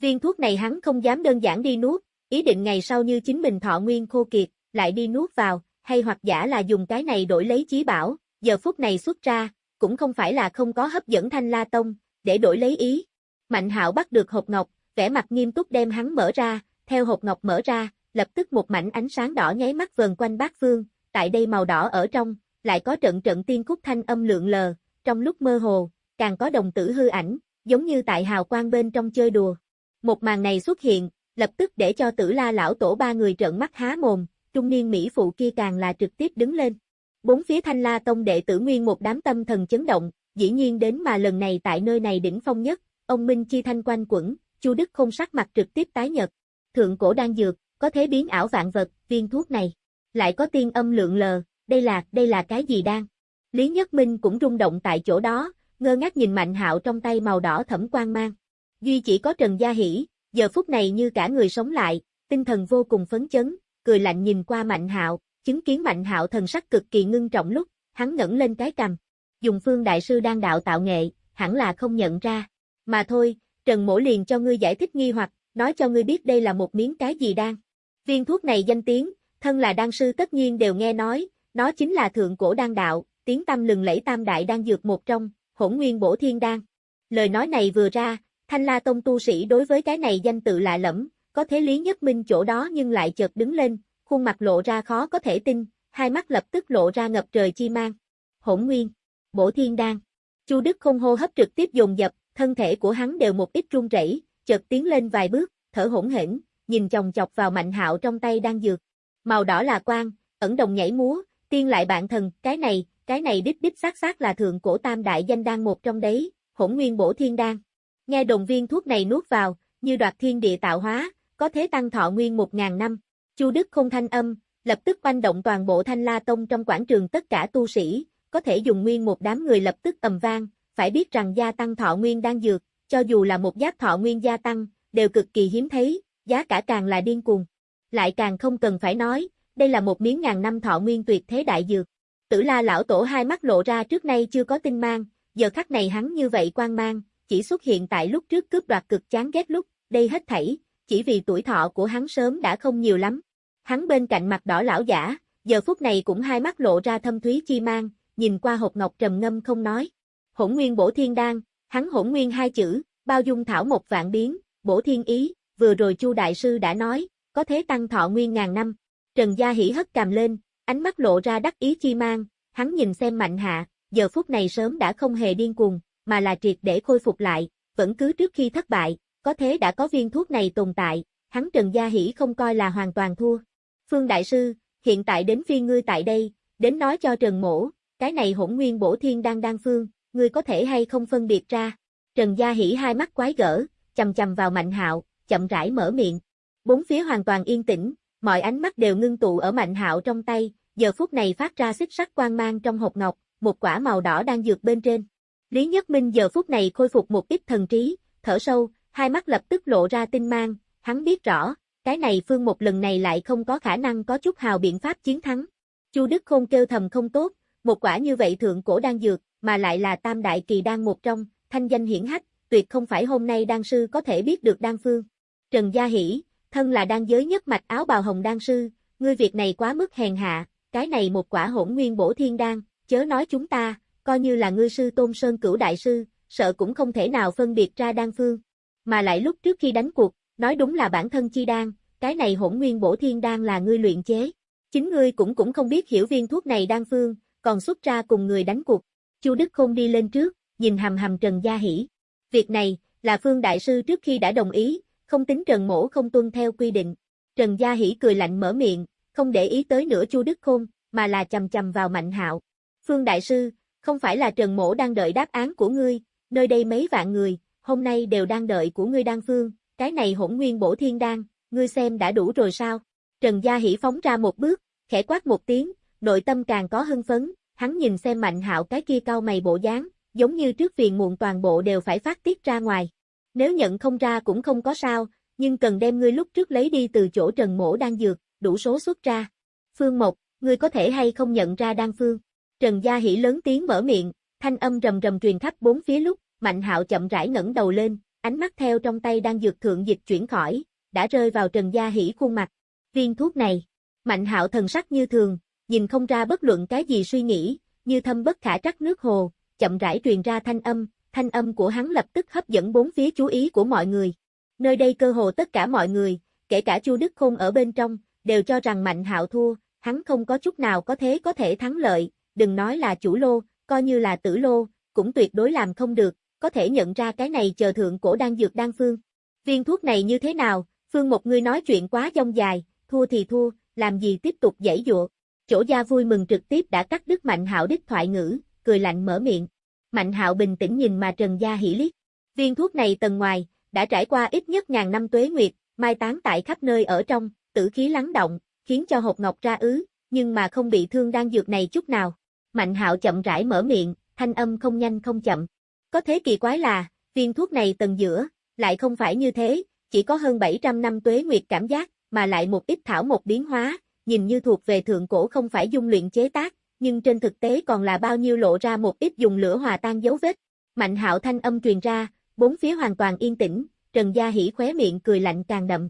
Viên thuốc này hắn không dám đơn giản đi nuốt, ý định ngày sau như chính mình thọ nguyên khô kiệt, lại đi nuốt vào, hay hoặc giả là dùng cái này đổi lấy chí bảo, giờ phút này xuất ra, cũng không phải là không có hấp dẫn thanh la tông, để đổi lấy ý. Mạnh hạo bắt được hộp ngọc, vẻ mặt nghiêm túc đem hắn mở ra, theo hộp ngọc mở ra, lập tức một mảnh ánh sáng đỏ nháy mắt vờn quanh bát phương, tại đây màu đỏ ở trong, lại có trận trận tiên khúc thanh âm lượng lờ, trong lúc mơ hồ, càng có đồng tử hư ảnh, giống như tại hào quang bên trong chơi đùa. Một màn này xuất hiện, lập tức để cho tử la lão tổ ba người trợn mắt há mồm, trung niên Mỹ phụ kia càng là trực tiếp đứng lên. Bốn phía thanh la tông đệ tử nguyên một đám tâm thần chấn động, dĩ nhiên đến mà lần này tại nơi này đỉnh phong nhất, ông Minh Chi thanh quanh quẩn, Chu Đức không sắc mặt trực tiếp tái nhật. Thượng cổ đang dược, có thế biến ảo vạn vật, viên thuốc này. Lại có tiên âm lượng lờ, đây là, đây là cái gì đang? Lý Nhất Minh cũng rung động tại chỗ đó, ngơ ngác nhìn Mạnh Hạo trong tay màu đỏ thẫm quang mang. Duy chỉ có Trần Gia Hỷ, giờ phút này như cả người sống lại, tinh thần vô cùng phấn chấn, cười lạnh nhìn qua Mạnh Hạo, chứng kiến Mạnh Hạo thần sắc cực kỳ ngưng trọng lúc, hắn ngẩng lên cái cằm. Dùng Phương đại sư đang đạo tạo nghệ, hẳn là không nhận ra. Mà thôi, Trần Mỗ liền cho ngươi giải thích nghi hoặc, nói cho ngươi biết đây là một miếng cái gì đang. Viên thuốc này danh tiếng, thân là đan sư tất nhiên đều nghe nói, nó chính là thượng cổ đan đạo, tiếng tâm lừng lẫy tam đại đan dược một trong, hỗn nguyên bổ thiên đan. Lời nói này vừa ra, Thanh La Tông tu sĩ đối với cái này danh tự lạ lẫm, có thế Lý Nhất Minh chỗ đó nhưng lại chợt đứng lên, khuôn mặt lộ ra khó có thể tin, hai mắt lập tức lộ ra ngập trời chi mang. Hỗn nguyên, bổ thiên đan. Chu Đức không hô hấp trực tiếp dồn dập, thân thể của hắn đều một ít run rẩy, chợt tiến lên vài bước, thở hỗn hển, nhìn chồng chọc vào Mạnh Hạo trong tay đang dược. Màu đỏ là quang, ẩn đồng nhảy múa, tiên lại bạn thần, cái này, cái này đích đích xác xác là thượng cổ tam đại danh đan một trong đấy, hỗn nguyên bổ thiên đan. Nghe đồng viên thuốc này nuốt vào, như đoạt thiên địa tạo hóa, có thế tăng thọ nguyên một ngàn năm. Chu Đức không thanh âm, lập tức quanh động toàn bộ thanh la tông trong quảng trường tất cả tu sĩ, có thể dùng nguyên một đám người lập tức ầm vang, phải biết rằng gia tăng thọ nguyên đang dược, cho dù là một giáp thọ nguyên gia tăng, đều cực kỳ hiếm thấy, giá cả càng là điên cuồng. Lại càng không cần phải nói, đây là một miếng ngàn năm thọ nguyên tuyệt thế đại dược. Tử la lão tổ hai mắt lộ ra trước nay chưa có tinh mang, giờ khắc này hắn như vậy quan mang, chỉ xuất hiện tại lúc trước cướp đoạt cực chán ghét lúc, đây hết thảy, chỉ vì tuổi thọ của hắn sớm đã không nhiều lắm. Hắn bên cạnh mặt đỏ lão giả, giờ phút này cũng hai mắt lộ ra thâm thúy chi mang, nhìn qua hộp ngọc trầm ngâm không nói. Hỗn nguyên bổ thiên đan, Hắn hỗn nguyên hai chữ, bao dung thảo một vạn biến, bổ thiên ý, vừa rồi Chu đại sư đã nói, có thế tăng thọ nguyên ngàn năm. Trần Gia hỉ hất cằm lên, ánh mắt lộ ra đắc ý chi mang, hắn nhìn xem Mạnh Hạ, giờ phút này sớm đã không hề điên cuồng, mà là triệt để khôi phục lại, vẫn cứ trước khi thất bại, có thế đã có viên thuốc này tồn tại, hắn Trần Gia Hỷ không coi là hoàn toàn thua. Phương Đại Sư, hiện tại đến phiên ngươi tại đây, đến nói cho Trần Mổ, cái này hỗn nguyên bổ thiên đang đan phương, ngươi có thể hay không phân biệt ra. Trần Gia Hỷ hai mắt quái gở, chầm chầm vào Mạnh Hạo, chậm rãi mở miệng. Bốn phía hoàn toàn yên tĩnh, mọi ánh mắt đều ngưng tụ ở Mạnh Hạo trong tay, giờ phút này phát ra xích sắc quang mang trong hộp ngọc, một quả màu đỏ đang dược bên trên. Lý Nhất Minh giờ phút này khôi phục một ít thần trí, thở sâu, hai mắt lập tức lộ ra tinh mang, hắn biết rõ, cái này phương một lần này lại không có khả năng có chút hào biện pháp chiến thắng. Chu Đức Khôn kêu thầm không tốt, một quả như vậy thượng cổ đang dược, mà lại là tam đại kỳ đang một trong, thanh danh hiển hách, tuyệt không phải hôm nay đan sư có thể biết được đan phương. Trần Gia Hỷ, thân là đan giới nhất mạch áo bào hồng đan sư, ngươi việc này quá mức hèn hạ, cái này một quả hỗn nguyên bổ thiên đan, chớ nói chúng ta, coi như là ngư sư tôn sơn cửu đại sư, sợ cũng không thể nào phân biệt ra đan phương. Mà lại lúc trước khi đánh cuộc, nói đúng là bản thân chi đan, cái này hỗn nguyên bổ thiên đan là ngươi luyện chế. Chính ngươi cũng cũng không biết hiểu viên thuốc này đan phương, còn xuất ra cùng người đánh cuộc. Chu Đức Khôn đi lên trước, nhìn hầm hầm Trần Gia Hỷ. Việc này, là Phương Đại Sư trước khi đã đồng ý, không tính Trần Mổ không tuân theo quy định. Trần Gia Hỷ cười lạnh mở miệng, không để ý tới nửa Chu Đức Khôn, mà là chầm chầm vào Mạnh Hạo. Phương Đại Sư, không phải là Trần Mổ đang đợi đáp án của ngươi, nơi đây mấy vạn người, hôm nay đều đang đợi của ngươi đan phương, cái này hỗn nguyên bổ thiên đan, ngươi xem đã đủ rồi sao? Trần Gia Hỷ phóng ra một bước, khẽ quát một tiếng, nội tâm càng có hưng phấn, hắn nhìn xem Mạnh Hạo cái kia cao mày bộ dáng, giống như trước phiền muộn toàn bộ đều phải phát tiết ra ngoài. Nếu nhận không ra cũng không có sao, nhưng cần đem ngươi lúc trước lấy đi từ chỗ Trần Mổ đang dược, đủ số xuất ra. Phương Mộc, ngươi có thể hay không nhận ra đan phương? Trần Gia Hỷ lớn tiếng mở miệng, thanh âm rầm rầm truyền khắp bốn phía lúc, Mạnh Hạo chậm rãi ngẩng đầu lên, ánh mắt theo trong tay đang dược thượng dịch chuyển khỏi, đã rơi vào Trần Gia Hỷ khuôn mặt. Viên thuốc này, Mạnh Hạo thần sắc như thường, nhìn không ra bất luận cái gì suy nghĩ, như thâm bất khả trắc nước hồ, chậm rãi truyền ra thanh âm, thanh âm của hắn lập tức hấp dẫn bốn phía chú ý của mọi người. Nơi đây cơ hồ tất cả mọi người, kể cả Chu Đức Khôn ở bên trong, đều cho rằng Mạnh Hạo thua, hắn không có chút nào có thế có thể thắng lợi, đừng nói là chủ lô, coi như là tử lô, cũng tuyệt đối làm không được, có thể nhận ra cái này chờ thượng cổ đang dược đan phương. Viên thuốc này như thế nào, phương một người nói chuyện quá dông dài, thua thì thua, làm gì tiếp tục dãy dụa. Chỗ gia vui mừng trực tiếp đã cắt đứt Mạnh Hạo đích thoại ngữ, cười lạnh mở miệng. Mạnh Hạo bình tĩnh nhìn mà Trần Gia hỉ liếc. Viên thuốc này tầng ngoài, đã trải qua ít nhất ngàn năm tuế nguyệt, mai tán tại khắp nơi ở trong, tử khí lắng động, khiến cho hột ngọc ra ứ, nhưng mà không bị thương đang dược này chút nào. Mạnh Hạo chậm rãi mở miệng, thanh âm không nhanh không chậm. Có thế kỳ quái là, viên thuốc này tầng giữa, lại không phải như thế, chỉ có hơn 700 năm tuế nguyệt cảm giác, mà lại một ít thảo một biến hóa, nhìn như thuộc về thượng cổ không phải dung luyện chế tác, nhưng trên thực tế còn là bao nhiêu lộ ra một ít dùng lửa hòa tan dấu vết. Mạnh hạo thanh âm truyền ra, bốn phía hoàn toàn yên tĩnh, Trần Gia Hỷ khóe miệng cười lạnh càng đậm.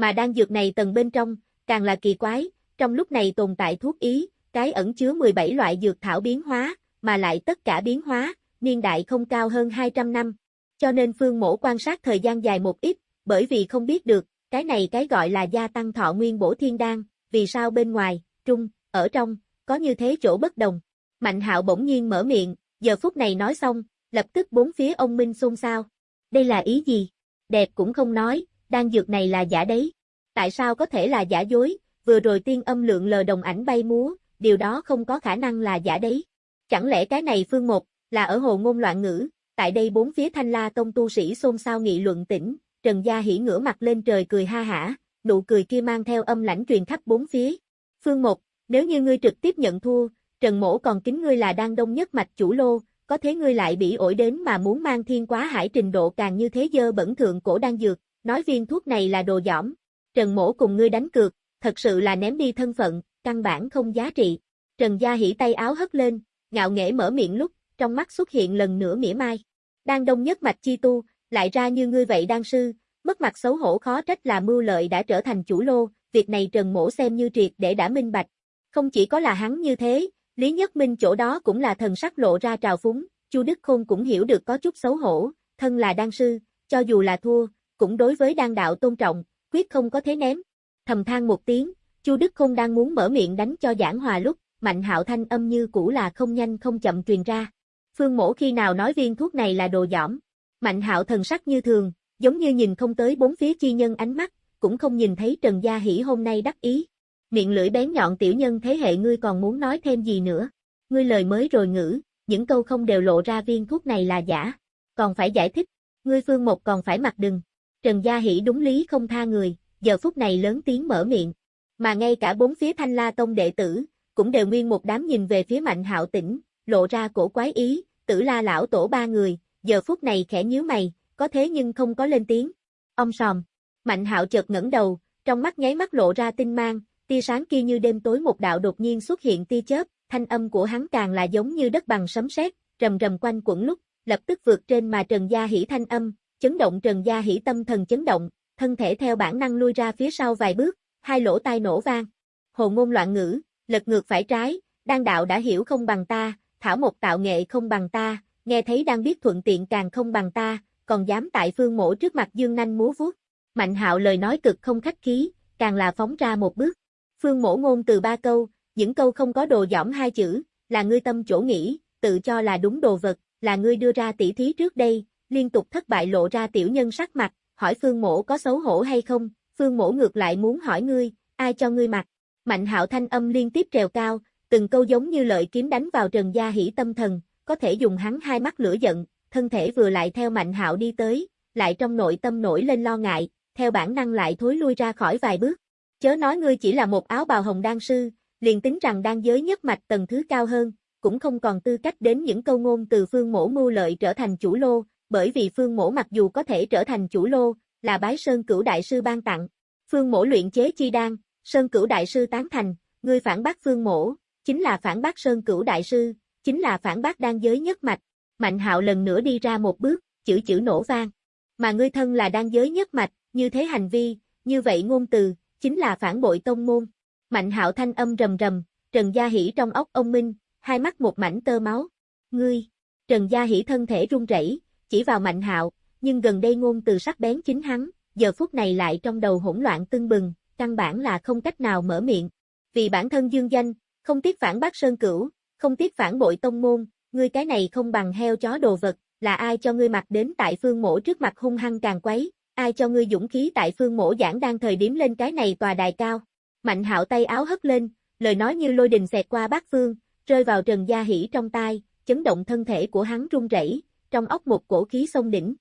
Mà đang dược này tầng bên trong, càng là kỳ quái, trong lúc này tồn tại thuốc ý, cái ẩn chứa 17 loại dược thảo biến hóa, mà lại tất cả biến hóa, niên đại không cao hơn 200 năm. Cho nên phương mổ quan sát thời gian dài một ít, bởi vì không biết được, cái này cái gọi là gia tăng thọ nguyên bổ thiên đan, vì sao bên ngoài, trung, ở trong, có như thế chỗ bất đồng. Mạnh hạo bỗng nhiên mở miệng, giờ phút này nói xong, lập tức bốn phía ông Minh xôn xao. Đây là ý gì? Đẹp cũng không nói, đan dược này là giả đấy. Tại sao có thể là giả dối, vừa rồi tiên âm lượng lờ đồng ảnh bay múa, điều đó không có khả năng là giả đấy. Chẳng lẽ cái này phương một, là ở hồ ngôn loạn ngữ, tại đây bốn phía thanh la tông tu sĩ xôn xao nghị luận tỉnh, Trần Gia Hỉ ngửa mặt lên trời cười ha hả, nụ cười kia mang theo âm lãnh truyền khắp bốn phía. Phương một, nếu như ngươi trực tiếp nhận thua, Trần Mổ còn kính ngươi là đang đông nhất mạch chủ lô, có thế ngươi lại bị ổi đến mà muốn mang thiên quá hải trình độ càng như thế dơ bẩn thượng cổ đang dược, nói viên thuốc này là đồ giỏm. Trần Mổ cùng ngươi đánh cược, thật sự là ném đi thân phận, căn bản không giá trị. Trần Gia Hỉ tay áo hất lên, ngạo nghễ mở miệng lúc, trong mắt xuất hiện lần nữa mỉa mai. Đang đông nhất mạch chi tu, lại ra như ngươi vậy đang sư, mất mặt xấu hổ khó trách là mưu lợi đã trở thành chủ lô, việc này Trần Mổ xem như triệt để đã minh bạch. Không chỉ có là hắn như thế, Lý Nhất Minh chỗ đó cũng là thần sắc lộ ra trào phúng, Chu Đức Khôn cũng hiểu được có chút xấu hổ, thân là đan sư, cho dù là thua, cũng đối với đan đạo tôn trọng, quyết không có thế ném. Thầm than một tiếng, Chu Đức Khôn đang muốn mở miệng đánh cho giảng hòa lúc, Mạnh Hạo thanh âm như cũ là không nhanh không chậm truyền ra. Phương Mỗ khi nào nói viên thuốc này là đồ giỏm. Mạnh Hạo thần sắc như thường, giống như nhìn không tới bốn phía chi nhân ánh mắt, cũng không nhìn thấy Trần Gia Hỷ hôm nay đắc ý. Miệng lưỡi bén nhọn tiểu nhân thế hệ ngươi còn muốn nói thêm gì nữa. Ngươi lời mới rồi ngữ, những câu không đều lộ ra viên thuốc này là giả. Còn phải giải thích, ngươi phương một còn phải mặc đừng. Trần Gia Hỷ đúng lý không tha người, giờ phút này lớn tiếng mở miệng. Mà ngay cả bốn phía thanh la tông đệ tử, cũng đều nguyên một đám nhìn về phía mạnh hạo tỉnh, lộ ra cổ quái ý, tử la lão tổ ba người, giờ phút này khẽ nhíu mày, có thế nhưng không có lên tiếng. Ông sòm, mạnh hạo chợt ngẩng đầu, trong mắt nháy mắt lộ ra tinh mang, tia sáng kia như đêm tối một đạo đột nhiên xuất hiện tia chớp, thanh âm của hắn càng là giống như đất bằng sấm sét, rầm rầm quanh quẩn lúc, lập tức vượt trên mà Trần Gia Hỉ thanh âm, chấn động Trần Gia Hỉ tâm thần chấn động, thân thể theo bản năng lui ra phía sau vài bước, hai lỗ tai nổ vang. Hồ ngôn loạn ngữ, lật ngược phải trái, đan đạo đã hiểu không bằng ta, thảo một tạo nghệ không bằng ta, nghe thấy đang biết thuận tiện càng không bằng ta, còn dám tại phương mổ trước mặt dương nanh múa vuốt. Mạnh hạo lời nói cực không khách khí, càng là phóng ra một bước. Phương mổ ngôn từ ba câu, những câu không có đồ dõm hai chữ, là ngươi tâm chỗ nghĩ, tự cho là đúng đồ vật, là ngươi đưa ra tỉ thí trước đây, liên tục thất bại lộ ra tiểu nhân sắc mặt, hỏi phương mỗ có xấu hổ hay không, phương mỗ ngược lại muốn hỏi ngươi, ai cho ngươi mặt. Mạnh hạo thanh âm liên tiếp trèo cao, từng câu giống như lợi kiếm đánh vào Trần Gia Hỷ tâm thần, có thể dùng hắn hai mắt lửa giận, thân thể vừa lại theo Mạnh hạo đi tới, lại trong nội tâm nổi lên lo ngại, theo bản năng lại thối lui ra khỏi vài bước. Chớ nói ngươi chỉ là một áo bào hồng đan sư, liền tính rằng đang giới nhất mạch tầng thứ cao hơn, cũng không còn tư cách đến những câu ngôn từ phương mổ mưu lợi trở thành chủ lô, bởi vì phương mổ mặc dù có thể trở thành chủ lô, là bái Sơn Cửu Đại Sư ban tặng. Phương mổ luyện chế chi đan, Sơn Cửu Đại Sư tán thành, người phản bác phương mổ, chính là phản bác Sơn Cửu Đại Sư, chính là phản bác đan giới nhất mạch. Mạnh hạo lần nữa đi ra một bước, chữ chữ nổ vang. Mà ngươi thân là đan giới nhất mạch, như thế hành vi, như vậy ngôn từ, chính là phản bội tông môn. Mạnh hạo thanh âm rầm rầm, Trần Gia Hỷ trong ốc ông Minh, hai mắt một mảnh tơ máu. Ngươi, Trần Gia Hỷ thân thể run rẩy, chỉ vào Mạnh hạo, nhưng gần đây ngôn từ sắc bén chính hắn, giờ phút này lại trong đầu hỗn loạn tưng bừng, căn bản là không cách nào mở miệng. Vì bản thân dương danh, không tiếc phản bác Sơn Cửu, không tiếc phản bội tông môn, ngươi cái này không bằng heo chó đồ vật, là ai cho ngươi mặc đến tại phương mổ trước mặt hung hăng càng quấy, ai cho ngươi dũng khí tại phương mổ giảng đang thời điểm lên cái này tòa đài cao. Mạnh hạo tay áo hất lên, lời nói như lôi đình xẹt qua bát phương, rơi vào Trần Gia Hỷ trong tai, chấn động thân thể của hắn run rẩy, trong ốc một cổ khí sông đỉnh.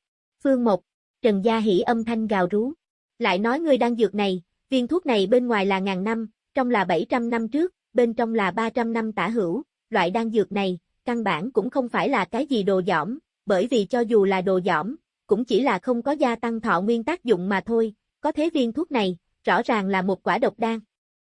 Phương một, Trần Gia Hỷ âm thanh gào rú. Lại nói ngươi đang dược này, viên thuốc này bên ngoài là ngàn năm, trong là 700 năm trước, bên trong là 300 năm tả hữu, loại đan dược này, căn bản cũng không phải là cái gì đồ giỏm, bởi vì cho dù là đồ giỏm, cũng chỉ là không có gia tăng thọ nguyên tác dụng mà thôi, có thế viên thuốc này, rõ ràng là một quả độc đan.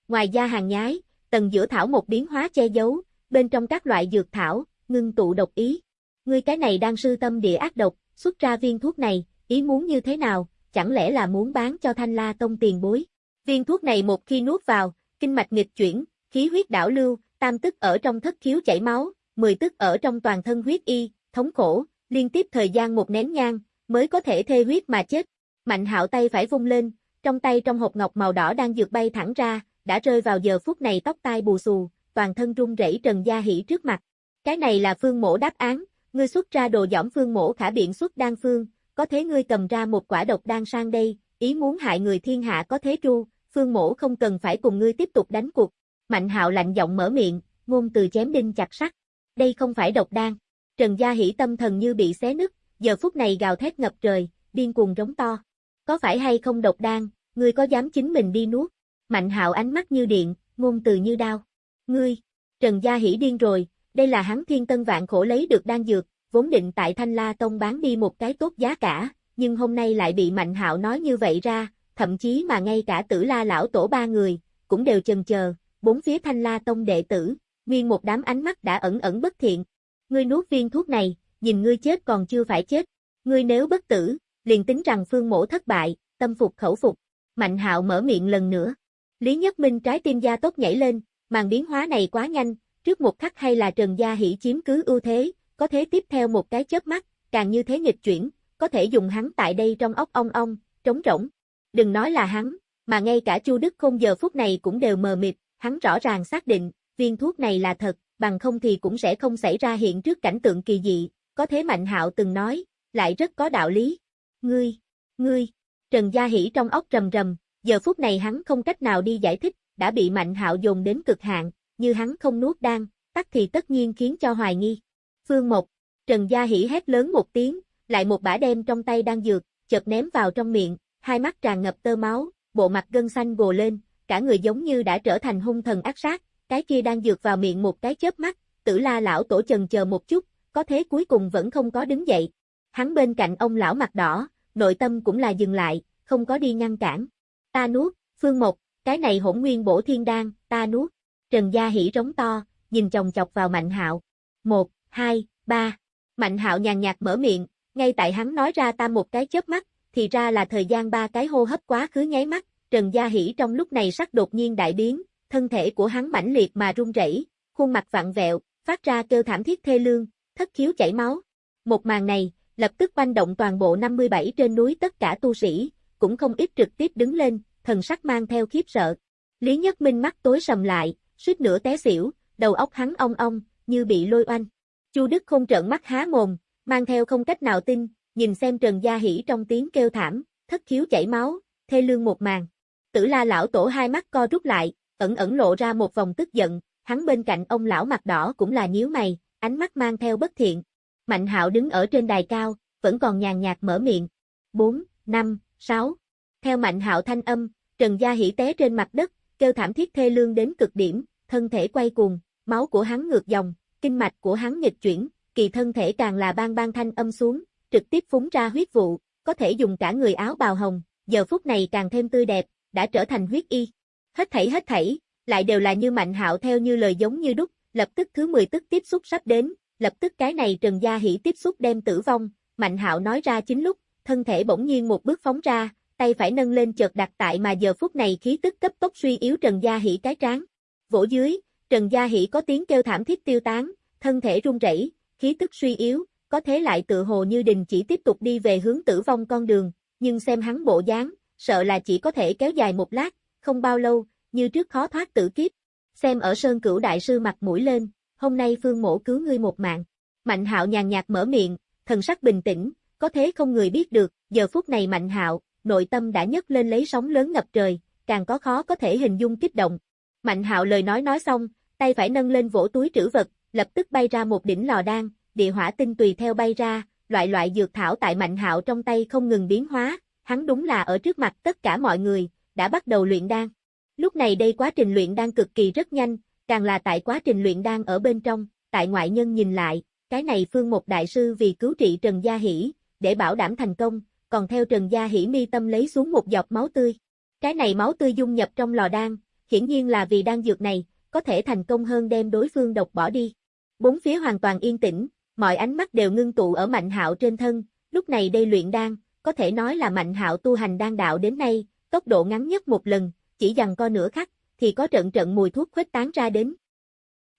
Ngoài da hàng nhái, tầng giữa thảo một biến hóa che giấu, bên trong các loại dược thảo, ngưng tụ độc ý. Ngươi cái này đang sư tâm địa ác độc, xuất ra viên thuốc này, ý muốn như thế nào, chẳng lẽ là muốn bán cho thanh la tông tiền bối. Viên thuốc này một khi nuốt vào, kinh mạch nghịch chuyển, khí huyết đảo lưu, tam tức ở trong thất khiếu chảy máu, mười tức ở trong toàn thân huyết y, thống khổ, liên tiếp thời gian một nén nhang, mới có thể thê huyết mà chết. Mạnh hạo tay phải vung lên, trong tay trong hộp ngọc màu đỏ đang dược bay thẳng ra, đã rơi vào giờ phút này tóc tai bù xù, toàn thân run rẩy Trần Gia Hỷ trước mặt. Cái này là phương mổ đáp án, ngươi xuất ra đồ giỏm phương mổ khả biện xuất đan phương, có thế ngươi cầm ra một quả độc đan sang đây, ý muốn hại người thiên hạ có thế tru, phương mổ không cần phải cùng ngươi tiếp tục đánh cuộc. Mạnh hạo lạnh giọng mở miệng, ngôn từ chém đinh chặt sắt. Đây không phải độc đan. Trần Gia Hỷ tâm thần như bị xé nứt, giờ phút này gào thét ngập trời, điên cuồng rống to. Có phải hay không độc đan, ngươi có dám chính mình đi nuốt? Mạnh hạo ánh mắt như điện, ngôn từ như đao. Ngươi, Trần Gia Hỷ điên rồi, đây là hắn thiên tân vạn khổ lấy được đan dược, vốn định tại Thanh La Tông bán đi một cái tốt giá cả, nhưng hôm nay lại bị Mạnh hạo nói như vậy ra, thậm chí mà ngay cả tử la lão tổ ba người, cũng đều chần chờ, bốn phía Thanh La Tông đệ tử, nguyên một đám ánh mắt đã ẩn ẩn bất thiện. Ngươi nuốt viên thuốc này, nhìn ngươi chết còn chưa phải chết. Ngươi nếu bất tử, liền tính rằng phương mổ thất bại, tâm phục khẩu phục. Mạnh hạo mở miệng lần nữa. Lý Nhất Minh trái tim gia tốc nhảy lên, màn biến hóa này quá nhanh, trước một khắc hay là Trần Gia Hỷ chiếm cứ ưu thế, có thế tiếp theo một cái chớp mắt, càng như thế nghịch chuyển, có thể dùng hắn tại đây trong ốc ong ong, trống rỗng. Đừng nói là hắn, mà ngay cả Chu Đức Khôn giờ phút này cũng đều mờ mịt, hắn rõ ràng xác định, viên thuốc này là thật, bằng không thì cũng sẽ không xảy ra hiện trước cảnh tượng kỳ dị, có thế Mạnh Hạo từng nói, lại rất có đạo lý. Ngươi, ngươi, Trần Gia Hỷ trong ốc rầm rầm, giờ phút này hắn không cách nào đi giải thích, đã bị Mạnh Hạo dồn đến cực hạn, như hắn không nuốt đan, tắt thì tất nhiên khiến cho hoài nghi. Phương Một, Trần Gia Hỷ hét lớn một tiếng, lại một bả đem trong tay đang dược, chợt ném vào trong miệng, hai mắt tràn ngập tơ máu, bộ mặt gân xanh gồ lên, cả người giống như đã trở thành hung thần ác sát, cái kia đang dược vào miệng một cái chớp mắt, tử la lão tổ trần chờ một chút, có thế cuối cùng vẫn không có đứng dậy. Hắn bên cạnh ông lão mặt đỏ, nội tâm cũng là dừng lại, không có đi ngăn cản. Ta nuốt, Phương Một, cái này hỗn nguyên bổ thiên đan, ta nuốt. Trần Gia Hỷ rống to, nhìn chồng chọc vào Mạnh Hạo. Một, hai, ba. Mạnh Hạo nhàn nhạt mở miệng, ngay tại hắn nói ra ta một cái chớp mắt, thì ra là thời gian ba cái hô hấp quá khứ nháy mắt, Trần Gia Hỷ trong lúc này sắc đột nhiên đại biến, thân thể của hắn mãnh liệt mà run rẩy, khuôn mặt vặn vẹo, phát ra kêu thảm thiết thê lương, thất khiếu chảy máu. Một màn này, lập tức quanh động toàn bộ 57 trên núi tất cả tu sĩ, cũng không ít trực tiếp đứng lên, thần sắc mang theo khiếp sợ. Lý Nhất Minh mắt tối sầm lại, suýt nửa té xỉu, đầu óc hắn ong ong, như bị lôi oanh. Chu Đức không trợn mắt há mồm, mang theo không cách nào tin, nhìn xem Trần Gia Hỷ trong tiếng kêu thảm, thất khiếu chảy máu, thê lương một màn. Tử la lão tổ hai mắt co rút lại, ẩn ẩn lộ ra một vòng tức giận, hắn bên cạnh ông lão mặt đỏ cũng là nhíu mày, ánh mắt mang theo bất thiện. Mạnh hạo đứng ở trên đài cao, vẫn còn nhàn nhạt mở miệng. 4, 5, 6. Theo mạnh hạo thanh âm, Trần Gia Hỷ té trên mặt đất, kêu thảm thiết thê lương đến cực điểm, thân thể quay cuồng, máu của hắn ngược dòng, kinh mạch của hắn nghịch chuyển, kỳ thân thể càng là bang bang thanh âm xuống, trực tiếp phúng ra huyết vụ, có thể dùng cả người áo bào hồng, giờ phút này càng thêm tươi đẹp, đã trở thành huyết y. Hết thảy hết thảy, lại đều là như Mạnh Hạo theo như lời giống như đúc, lập tức thứ 10 tức tiếp xúc sắp đến, lập tức cái này Trần Gia hỉ tiếp xúc đem tử vong, Mạnh Hạo nói ra chính lúc, thân thể bỗng nhiên một bước phóng ra, tay phải nâng lên chợt đặt tại mà giờ phút này khí tức cấp tốc suy yếu Trần Gia Hỷ cái trán. Vỗ dưới, Trần Gia Hỷ có tiếng kêu thảm thiết tiêu tán, thân thể run rẩy, khí tức suy yếu, có thế lại tự hồ như đình chỉ tiếp tục đi về hướng tử vong con đường, nhưng xem hắn bộ dáng, sợ là chỉ có thể kéo dài một lát, không bao lâu, như trước khó thoát tử kiếp. Xem ở Sơn Cửu Đại Sư mặt mũi lên, hôm nay Phương Mổ cứu ngươi một mạng. Mạnh hạo nhàn nhạt mở miệng, thần sắc bình tĩnh, có thế không người biết được, giờ phút này Mạnh hạo, nội tâm đã nhấc lên lấy sóng lớn ngập trời, càng có khó có thể hình dung kích động. Mạnh hạo lời nói nói xong, tay phải nâng lên vỗ túi trữ vật, lập tức bay ra một đỉnh lò đan, địa hỏa tinh tùy theo bay ra, loại loại dược thảo tại Mạnh hạo trong tay không ngừng biến hóa, hắn đúng là ở trước mặt tất cả mọi người, đã bắt đầu luyện đan. Lúc này đây quá trình luyện đan cực kỳ rất nhanh, càng là tại quá trình luyện đan ở bên trong, tại ngoại nhân nhìn lại, cái này phương một đại sư vì cứu trị Trần Gia Hỷ, để bảo đảm thành công, còn theo Trần Gia Hỷ mi tâm lấy xuống một giọt máu tươi. Cái này máu tươi dung nhập trong lò đan, hiển nhiên là vì đan dược này, có thể thành công hơn đem đối phương độc bỏ đi. Bốn phía hoàn toàn yên tĩnh, mọi ánh mắt đều ngưng tụ ở Mạnh Hạo trên thân, lúc này đây luyện đan, có thể nói là Mạnh Hạo tu hành đan đạo đến nay, tốc độ ngắn nhất một lần, chỉ dằn co nửa khắc, thì có trận trận mùi thuốc khuếch tán ra đến.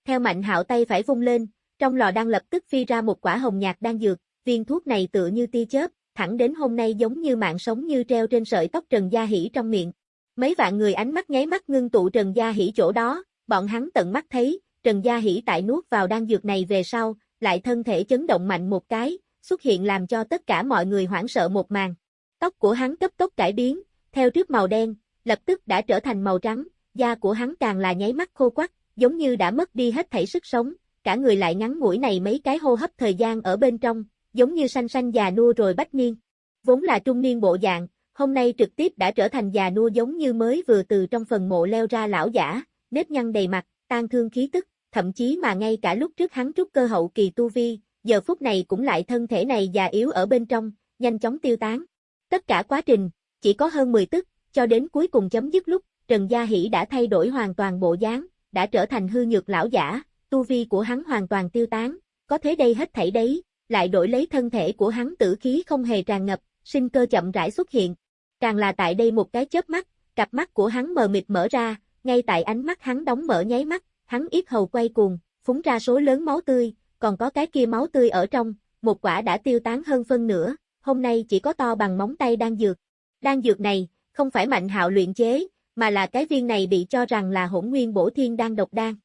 Theo Mạnh Hạo tay phải vung lên, trong lò đan lập tức phi ra một quả hồng nhạt đan dược, viên thuốc này tựa như tia chớp, thẳng đến hôm nay giống như mạng sống như treo trên sợi tóc Trần Gia Hỷ trong miệng. Mấy vạn người ánh mắt nháy mắt ngưng tụ Trần Gia Hỷ chỗ đó, bọn hắn tận mắt thấy, Trần Gia Hỷ tại nuốt vào đan dược này về sau, lại thân thể chấn động mạnh một cái, xuất hiện làm cho tất cả mọi người hoảng sợ một màn. Tóc của hắn cấp tốc cải biến, theo trước màu đen, lập tức đã trở thành màu trắng, da của hắn càng là nháy mắt khô quắc, giống như đã mất đi hết thảy sức sống, cả người lại ngắn ngủi này mấy cái hô hấp thời gian ở bên trong, giống như xanh xanh già nua rồi bách niên. Vốn là trung niên bộ dạng, hôm nay trực tiếp đã trở thành già nua giống như mới vừa từ trong phần mộ leo ra lão giả, nếp nhăn đầy mặt, tan thương khí tức, thậm chí mà ngay cả lúc trước hắn trúc cơ hậu kỳ tu vi, giờ phút này cũng lại thân thể này già yếu ở bên trong, nhanh chóng tiêu tán. Tất cả quá trình, chỉ có hơn 10 tức, cho đến cuối cùng chấm dứt lúc, Trần Gia Hỷ đã thay đổi hoàn toàn bộ dáng, đã trở thành hư nhược lão giả, tu vi của hắn hoàn toàn tiêu tán, có thế đây hết thảy đấy, lại đổi lấy thân thể của hắn tử khí không hề tràn ngập, sinh cơ chậm rãi xuất hiện. Càng là tại đây một cái chớp mắt, cặp mắt của hắn mờ mịt mở ra, ngay tại ánh mắt hắn đóng mở nháy mắt, hắn yết hầu quay cuồng, phúng ra số lớn máu tươi, còn có cái kia máu tươi ở trong, một quả đã tiêu tán hơn phân nửa, hôm nay chỉ có to bằng móng tay đang dược. Đan dược này, không phải mạnh hạo luyện chế, mà là cái viên này bị cho rằng là hỗn nguyên bổ thiên đang độc đan.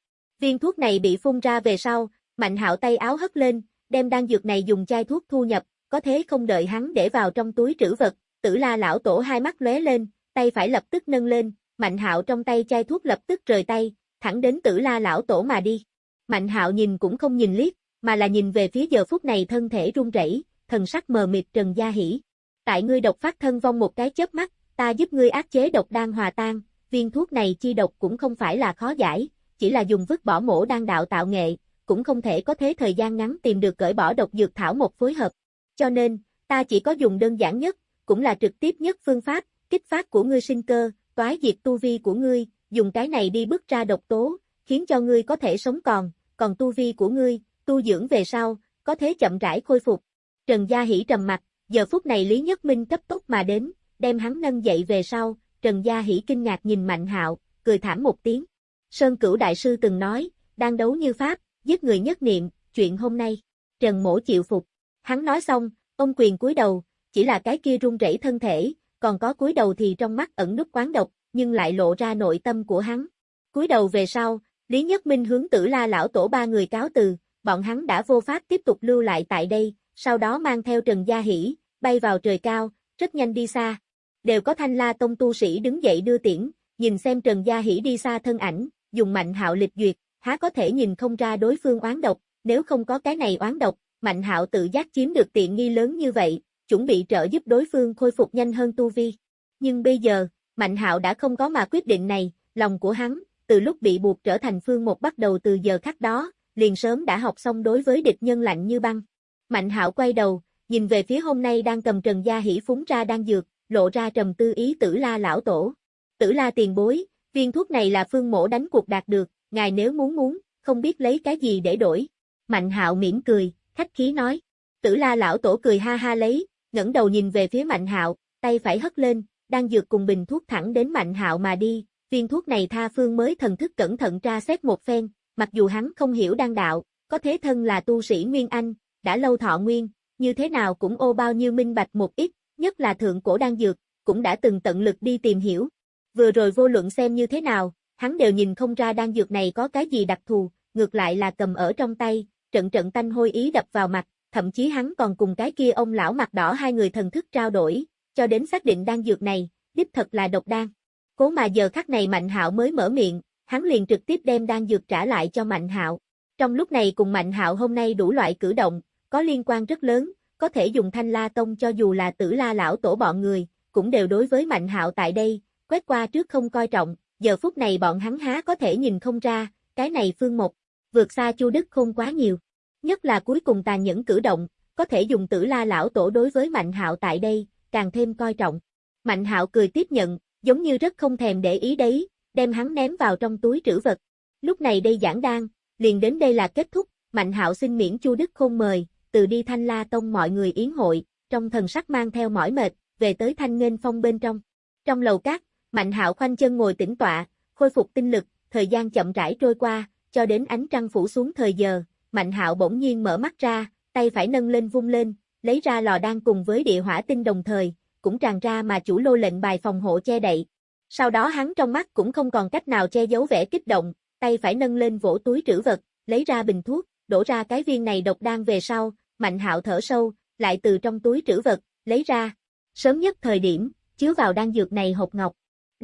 Viên thuốc này bị phun ra về sau, mạnh hạo tay áo hất lên, đem đan dược này dùng chai thuốc thu nhập, có thế không đợi hắn để vào trong túi trữ vật, tử la lão tổ hai mắt lóe lên, tay phải lập tức nâng lên, mạnh hạo trong tay chai thuốc lập tức rời tay, thẳng đến tử la lão tổ mà đi. Mạnh hạo nhìn cũng không nhìn liếc, mà là nhìn về phía giờ phút này thân thể run rẩy, thần sắc mờ mịt Trần Gia Hỷ. Tại ngươi độc phát thân vong một cái chớp mắt, ta giúp ngươi áp chế độc đang hòa tan, viên thuốc này chi độc cũng không phải là khó giải, chỉ là dùng vứt bỏ mổ đang đạo tạo nghệ, cũng không thể có thế thời gian ngắn tìm được cởi bỏ độc dược thảo một phối hợp. Cho nên, ta chỉ có dùng đơn giản nhất, cũng là trực tiếp nhất phương pháp, kích phát của ngươi sinh cơ, toái diệt tu vi của ngươi, dùng cái này đi bước ra độc tố, khiến cho ngươi có thể sống còn, còn tu vi của ngươi, tu dưỡng về sau, có thế chậm rãi khôi phục. Trần Gia Hỷ trầm mặt, giờ phút này Lý Nhất Minh cấp tốc mà đến, đem hắn nâng dậy về sau, Trần Gia Hỷ kinh ngạc nhìn Mạnh Hạo, cười thảm một tiếng. Sơn Cửu Đại Sư từng nói, đang đấu như Pháp, giết người nhất niệm, chuyện hôm nay. Trần Mỗ chịu phục. Hắn nói xong, ông quyền cúi đầu, chỉ là cái kia run rẩy thân thể, còn có cúi đầu thì trong mắt ẩn nút quán độc, nhưng lại lộ ra nội tâm của hắn. Cúi đầu về sau, Lý Nhất Minh hướng tử la lão tổ ba người cáo từ, bọn hắn đã vô pháp tiếp tục lưu lại tại đây, sau đó mang theo Trần Gia Hỷ, bay vào trời cao, rất nhanh đi xa. Đều có thanh la tông tu sĩ đứng dậy đưa tiễn, nhìn xem Trần Gia Hỷ đi xa thân ảnh, dùng mạnh hạo lịch duyệt, há có thể nhìn không ra đối phương oán độc, nếu không có cái này oán độc, mạnh hạo tự giác chiếm được tiện nghi lớn như vậy, chuẩn bị trợ giúp đối phương khôi phục nhanh hơn tu vi. Nhưng bây giờ, Mạnh Hạo đã không có mà quyết định này, lòng của hắn, từ lúc bị buộc trở thành phương một bắt đầu từ giờ khắc đó, liền sớm đã học xong đối với địch nhân lạnh như băng. Mạnh Hạo quay đầu, nhìn về phía hôm nay đang cầm Trần Gia hỉ phúng ra đang dược, lộ ra trầm tư ý Tử La lão tổ. Tử La tiền bối, viên thuốc này là phương mổ đánh cuộc đạt được, ngài nếu muốn muốn, không biết lấy cái gì để đổi. Mạnh Hạo mỉm cười, khách khí nói. Tử La lão tổ cười ha ha lấy, ngẩng đầu nhìn về phía Mạnh Hạo, tay phải hất lên, đang dược cùng bình thuốc thẳng đến Mạnh Hạo mà đi, viên thuốc này tha phương mới thần thức cẩn thận tra xét một phen, mặc dù hắn không hiểu đan đạo, có thế thân là tu sĩ Nguyên Anh, đã lâu thọ nguyên, như thế nào cũng ô bao nhiêu minh bạch một ít, nhất là thượng cổ đan dược, cũng đã từng tận lực đi tìm hiểu. Vừa rồi vô luận xem như thế nào, hắn đều nhìn không ra đan dược này có cái gì đặc thù, ngược lại là cầm ở trong tay, trận trận tanh hôi ý đập vào mặt, thậm chí hắn còn cùng cái kia ông lão mặt đỏ hai người thần thức trao đổi, cho đến xác định đan dược này, đích thật là độc đan. Cố mà giờ khắc này Mạnh Hạo mới mở miệng, hắn liền trực tiếp đem đan dược trả lại cho Mạnh Hạo. Trong lúc này cùng Mạnh Hạo hôm nay đủ loại cử động, có liên quan rất lớn, có thể dùng Thanh La Tông cho dù là Tử La lão tổ bọn người, cũng đều đối với Mạnh Hạo tại đây, quét qua trước không coi trọng, giờ phút này bọn hắn há có thể nhìn không ra, cái này Phương một vượt xa Chu Đức không quá nhiều. Nhất là cuối cùng tàn nhẫn cử động, có thể dùng Tử La lão tổ đối với Mạnh Hạo tại đây, càng thêm coi trọng. Mạnh Hạo cười tiếp nhận, giống như rất không thèm để ý đấy, đem hắn ném vào trong túi trữ vật. Lúc này đây giảng đan, liền đến đây là kết thúc, Mạnh Hạo xin miễn Chu Đức không mời, từ đi Thanh La Tông mọi người yến hội, trong thần sắc mang theo mỏi mệt, về tới Thanh Nghênh Phong bên trong. Trong lầu cát, Mạnh Hạo khoanh chân ngồi tĩnh tọa, khôi phục tinh lực, thời gian chậm rãi trôi qua, cho đến ánh trăng phủ xuống thời giờ, Mạnh Hạo bỗng nhiên mở mắt ra, tay phải nâng lên vung lên, lấy ra lò đan cùng với địa hỏa tinh đồng thời, cũng tràn ra mà chủ lô lệnh bài phòng hộ che đậy. Sau đó hắn trong mắt cũng không còn cách nào che giấu vẻ kích động, tay phải nâng lên vỗ túi trữ vật, lấy ra bình thuốc, đổ ra cái viên này độc đan về sau, Mạnh Hạo thở sâu, lại từ trong túi trữ vật, lấy ra. Sớm nhất thời điểm, chứa vào đan dược này hộp ngọc.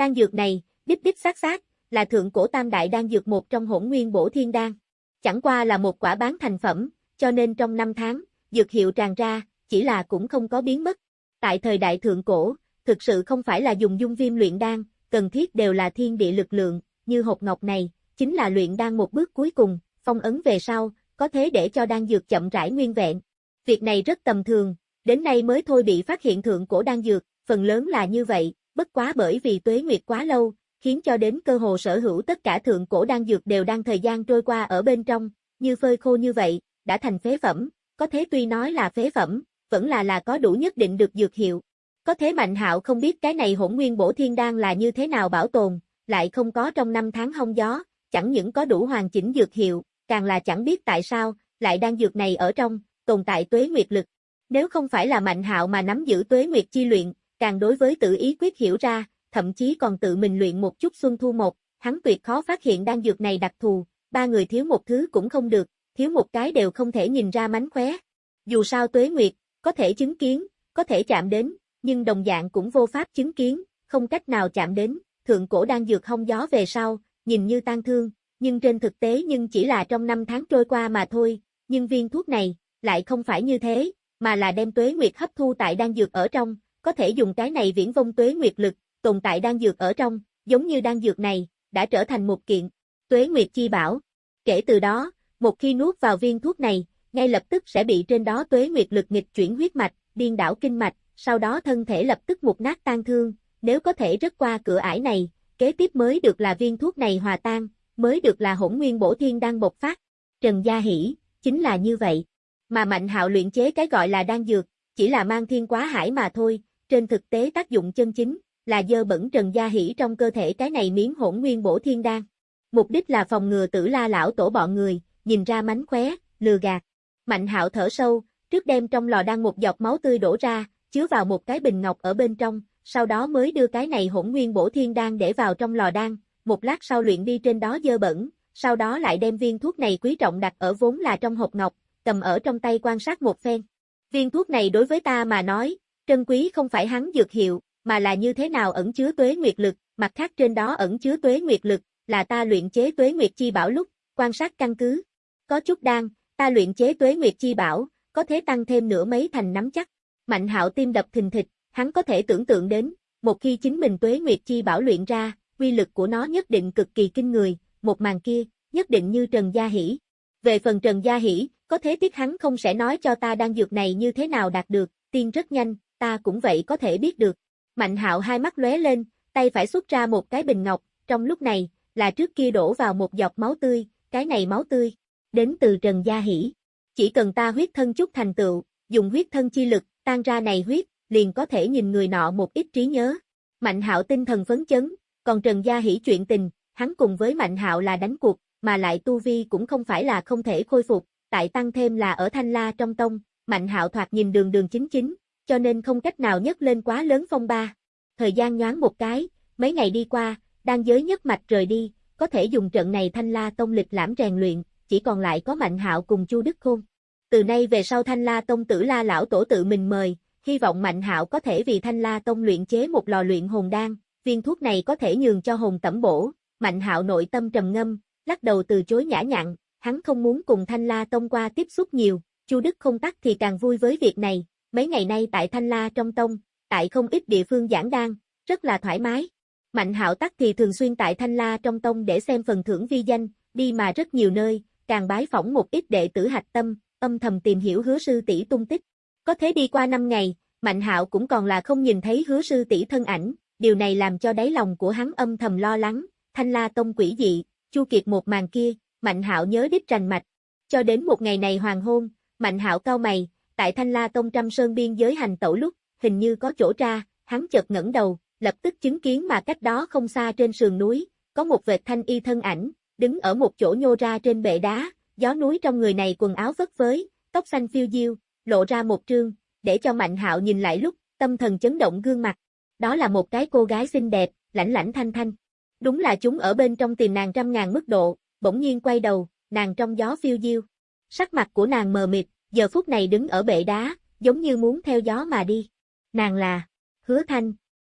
Đan dược này, đích đích xác xác là thượng cổ tam đại đan dược một trong hỗn nguyên bổ thiên đan. Chẳng qua là một quả bán thành phẩm, cho nên trong năm tháng, dược hiệu tràn ra, chỉ là cũng không có biến mất. Tại thời đại thượng cổ, thực sự không phải là dùng dung viêm luyện đan, cần thiết đều là thiên địa lực lượng, như hộp ngọc này, chính là luyện đan một bước cuối cùng, phong ấn về sau, có thế để cho đan dược chậm rãi nguyên vẹn. Việc này rất tầm thường, đến nay mới thôi bị phát hiện thượng cổ đan dược, phần lớn là như vậy, bất quá bởi vì tuế nguyệt quá lâu, khiến cho đến cơ hồ sở hữu tất cả thượng cổ đan dược đều đang thời gian trôi qua ở bên trong, như phơi khô như vậy, đã thành phế phẩm, có thế tuy nói là phế phẩm, vẫn là là có đủ nhất định được dược hiệu. Có thế Mạnh Hạo không biết cái này hỗn nguyên bổ thiên đan là như thế nào bảo tồn, lại không có trong năm tháng hông gió, chẳng những có đủ hoàn chỉnh dược hiệu, càng là chẳng biết tại sao, lại đang dược này ở trong, tồn tại tuế nguyệt lực. Nếu không phải là mạnh hạo mà nắm giữ tuế nguyệt chi luyện, càng đối với tự ý quyết hiểu ra, thậm chí còn tự mình luyện một chút xuân thu một, hắn tuyệt khó phát hiện đan dược này đặc thù, ba người thiếu một thứ cũng không được, thiếu một cái đều không thể nhìn ra mánh khóe. Dù sao tuế nguyệt, có thể chứng kiến, có thể chạm đến, nhưng đồng dạng cũng vô pháp chứng kiến, không cách nào chạm đến, thượng cổ đan dược không gió về sau, nhìn như tan thương, nhưng trên thực tế nhưng chỉ là trong năm tháng trôi qua mà thôi, nhưng viên thuốc này, lại không phải như thế, mà là đem tuế nguyệt hấp thu tại đan dược ở trong, có thể dùng cái này viễn vông tuế nguyệt lực, tồn tại đan dược ở trong, giống như đan dược này, đã trở thành một kiện, tuế nguyệt chi bảo. Kể từ đó, một khi nuốt vào viên thuốc này, ngay lập tức sẽ bị trên đó tuế nguyệt lực nghịch chuyển huyết mạch, điên đảo kinh mạch, sau đó thân thể lập tức một nát tan thương, nếu có thể rất qua cửa ải này, kế tiếp mới được là viên thuốc này hòa tan, mới được là hỗn nguyên bổ thiên đang bộc phát. Trần Gia Hỷ, chính là như vậy. Mà Mạnh Hạo luyện chế cái gọi là đan dược, chỉ là mang thiên quá hải mà thôi, trên thực tế tác dụng chân chính, là dơ bẩn Trần Gia Hỷ trong cơ thể cái này miếng hỗn nguyên bổ thiên đan. Mục đích là phòng ngừa tử la lão tổ bọn người, nhìn ra mánh khóe, lừa gạt. Mạnh hạo thở sâu, trước đem trong lò đan một giọt máu tươi đổ ra, chứa vào một cái bình ngọc ở bên trong, sau đó mới đưa cái này hỗn nguyên bổ thiên đan để vào trong lò đan, một lát sau luyện đi trên đó dơ bẩn, sau đó lại đem viên thuốc này quý trọng đặt ở vốn là trong hộp ngọc, cầm ở trong tay quan sát một phen. Viên thuốc này đối với ta mà nói, trân quý không phải hắn dược hiệu, mà là như thế nào ẩn chứa tuế nguyệt lực, mặt khác trên đó ẩn chứa tuế nguyệt lực, là ta luyện chế tuế nguyệt chi bảo lúc, quan sát căn cứ. Có chút đan, ta luyện chế tuế nguyệt chi bảo, có thể tăng thêm nửa mấy thành nắm chắc. Mạnh hạo tim đập thình thịch, hắn có thể tưởng tượng đến, một khi chính mình tuế nguyệt chi bảo luyện ra, quy lực của nó nhất định cực kỳ kinh người, một màn kia, nhất định như Trần Gia Hỷ. Về phần Trần Gia Hỷ, có thế tiếc hắn không sẽ nói cho ta đang dược này như thế nào đạt được, tiên rất nhanh, ta cũng vậy có thể biết được. Mạnh hạo hai mắt lóe lên, tay phải xuất ra một cái bình ngọc, trong lúc này, là trước kia đổ vào một giọt máu tươi, cái này máu tươi, đến từ Trần Gia Hỷ. Chỉ cần ta huyết thân chút thành tựu, dùng huyết thân chi lực, tan ra này huyết, liền có thể nhìn người nọ một ít trí nhớ. Mạnh hạo tinh thần phấn chấn, còn Trần Gia Hỷ chuyện tình, hắn cùng với Mạnh hạo là đánh cuộc, mà lại tu vi cũng không phải là không thể khôi phục, tại tăng thêm là ở Thanh La trong tông, Mạnh hạo thoạt nhìn đường đường chính chính, cho nên không cách nào nhấc lên quá lớn phong ba. Thời gian nhoáng một cái, mấy ngày đi qua, đang giới nhất mạch rời đi, có thể dùng trận này Thanh La Tông lịch lãm rèn luyện, chỉ còn lại có Mạnh Hạo cùng Chu Đức Khôn. Từ nay về sau Thanh La Tông tử La lão tổ tự mình mời, hy vọng Mạnh Hạo có thể vì Thanh La Tông luyện chế một lò luyện hồn đan, viên thuốc này có thể nhường cho hồn tẩm bổ. Mạnh Hạo nội tâm trầm ngâm, lắc đầu từ chối nhã nhặn, hắn không muốn cùng Thanh La Tông qua tiếp xúc nhiều, Chu Đức không tắc thì càng vui với việc này, mấy ngày nay tại Thanh La trong tông, tại không ít địa phương giảng đan, rất là thoải mái. Mạnh hạo tắc thì thường xuyên tại Thanh La trong tông để xem phần thưởng vi danh, đi mà rất nhiều nơi, càng bái phỏng một ít đệ tử hạch tâm, âm thầm tìm hiểu hứa sư tỷ tung tích. Có thế đi qua năm ngày, Mạnh hạo cũng còn là không nhìn thấy hứa sư tỷ thân ảnh, điều này làm cho đáy lòng của hắn âm thầm lo lắng, Thanh La tông quỷ dị, chu kiệt một màn kia, Mạnh hạo nhớ đích rành mạch. Cho đến một ngày này hoàng hôn, Mạnh hạo cao mày, tại Thanh La tông trăm sơn biên giới hành tẩu lúc, hình như có chỗ ra, hắn chợt ngẩng đầu, lập tức chứng kiến mà cách đó không xa trên sườn núi, có một vệt thanh y thân ảnh, đứng ở một chỗ nhô ra trên bệ đá, gió núi trong người này quần áo vất với, tóc xanh phiêu diêu, lộ ra một trương, để cho Mạnh Hạo nhìn lại lúc, tâm thần chấn động gương mặt. Đó là một cái cô gái xinh đẹp, lãnh lãnh thanh thanh. Đúng là chúng ở bên trong tìm nàng trăm ngàn mức độ, bỗng nhiên quay đầu, nàng trong gió phiêu diêu. Sắc mặt của nàng mờ mịt, giờ phút này đứng ở bệ đá, giống như muốn theo gió mà đi. Nàng là Hứa Thanh,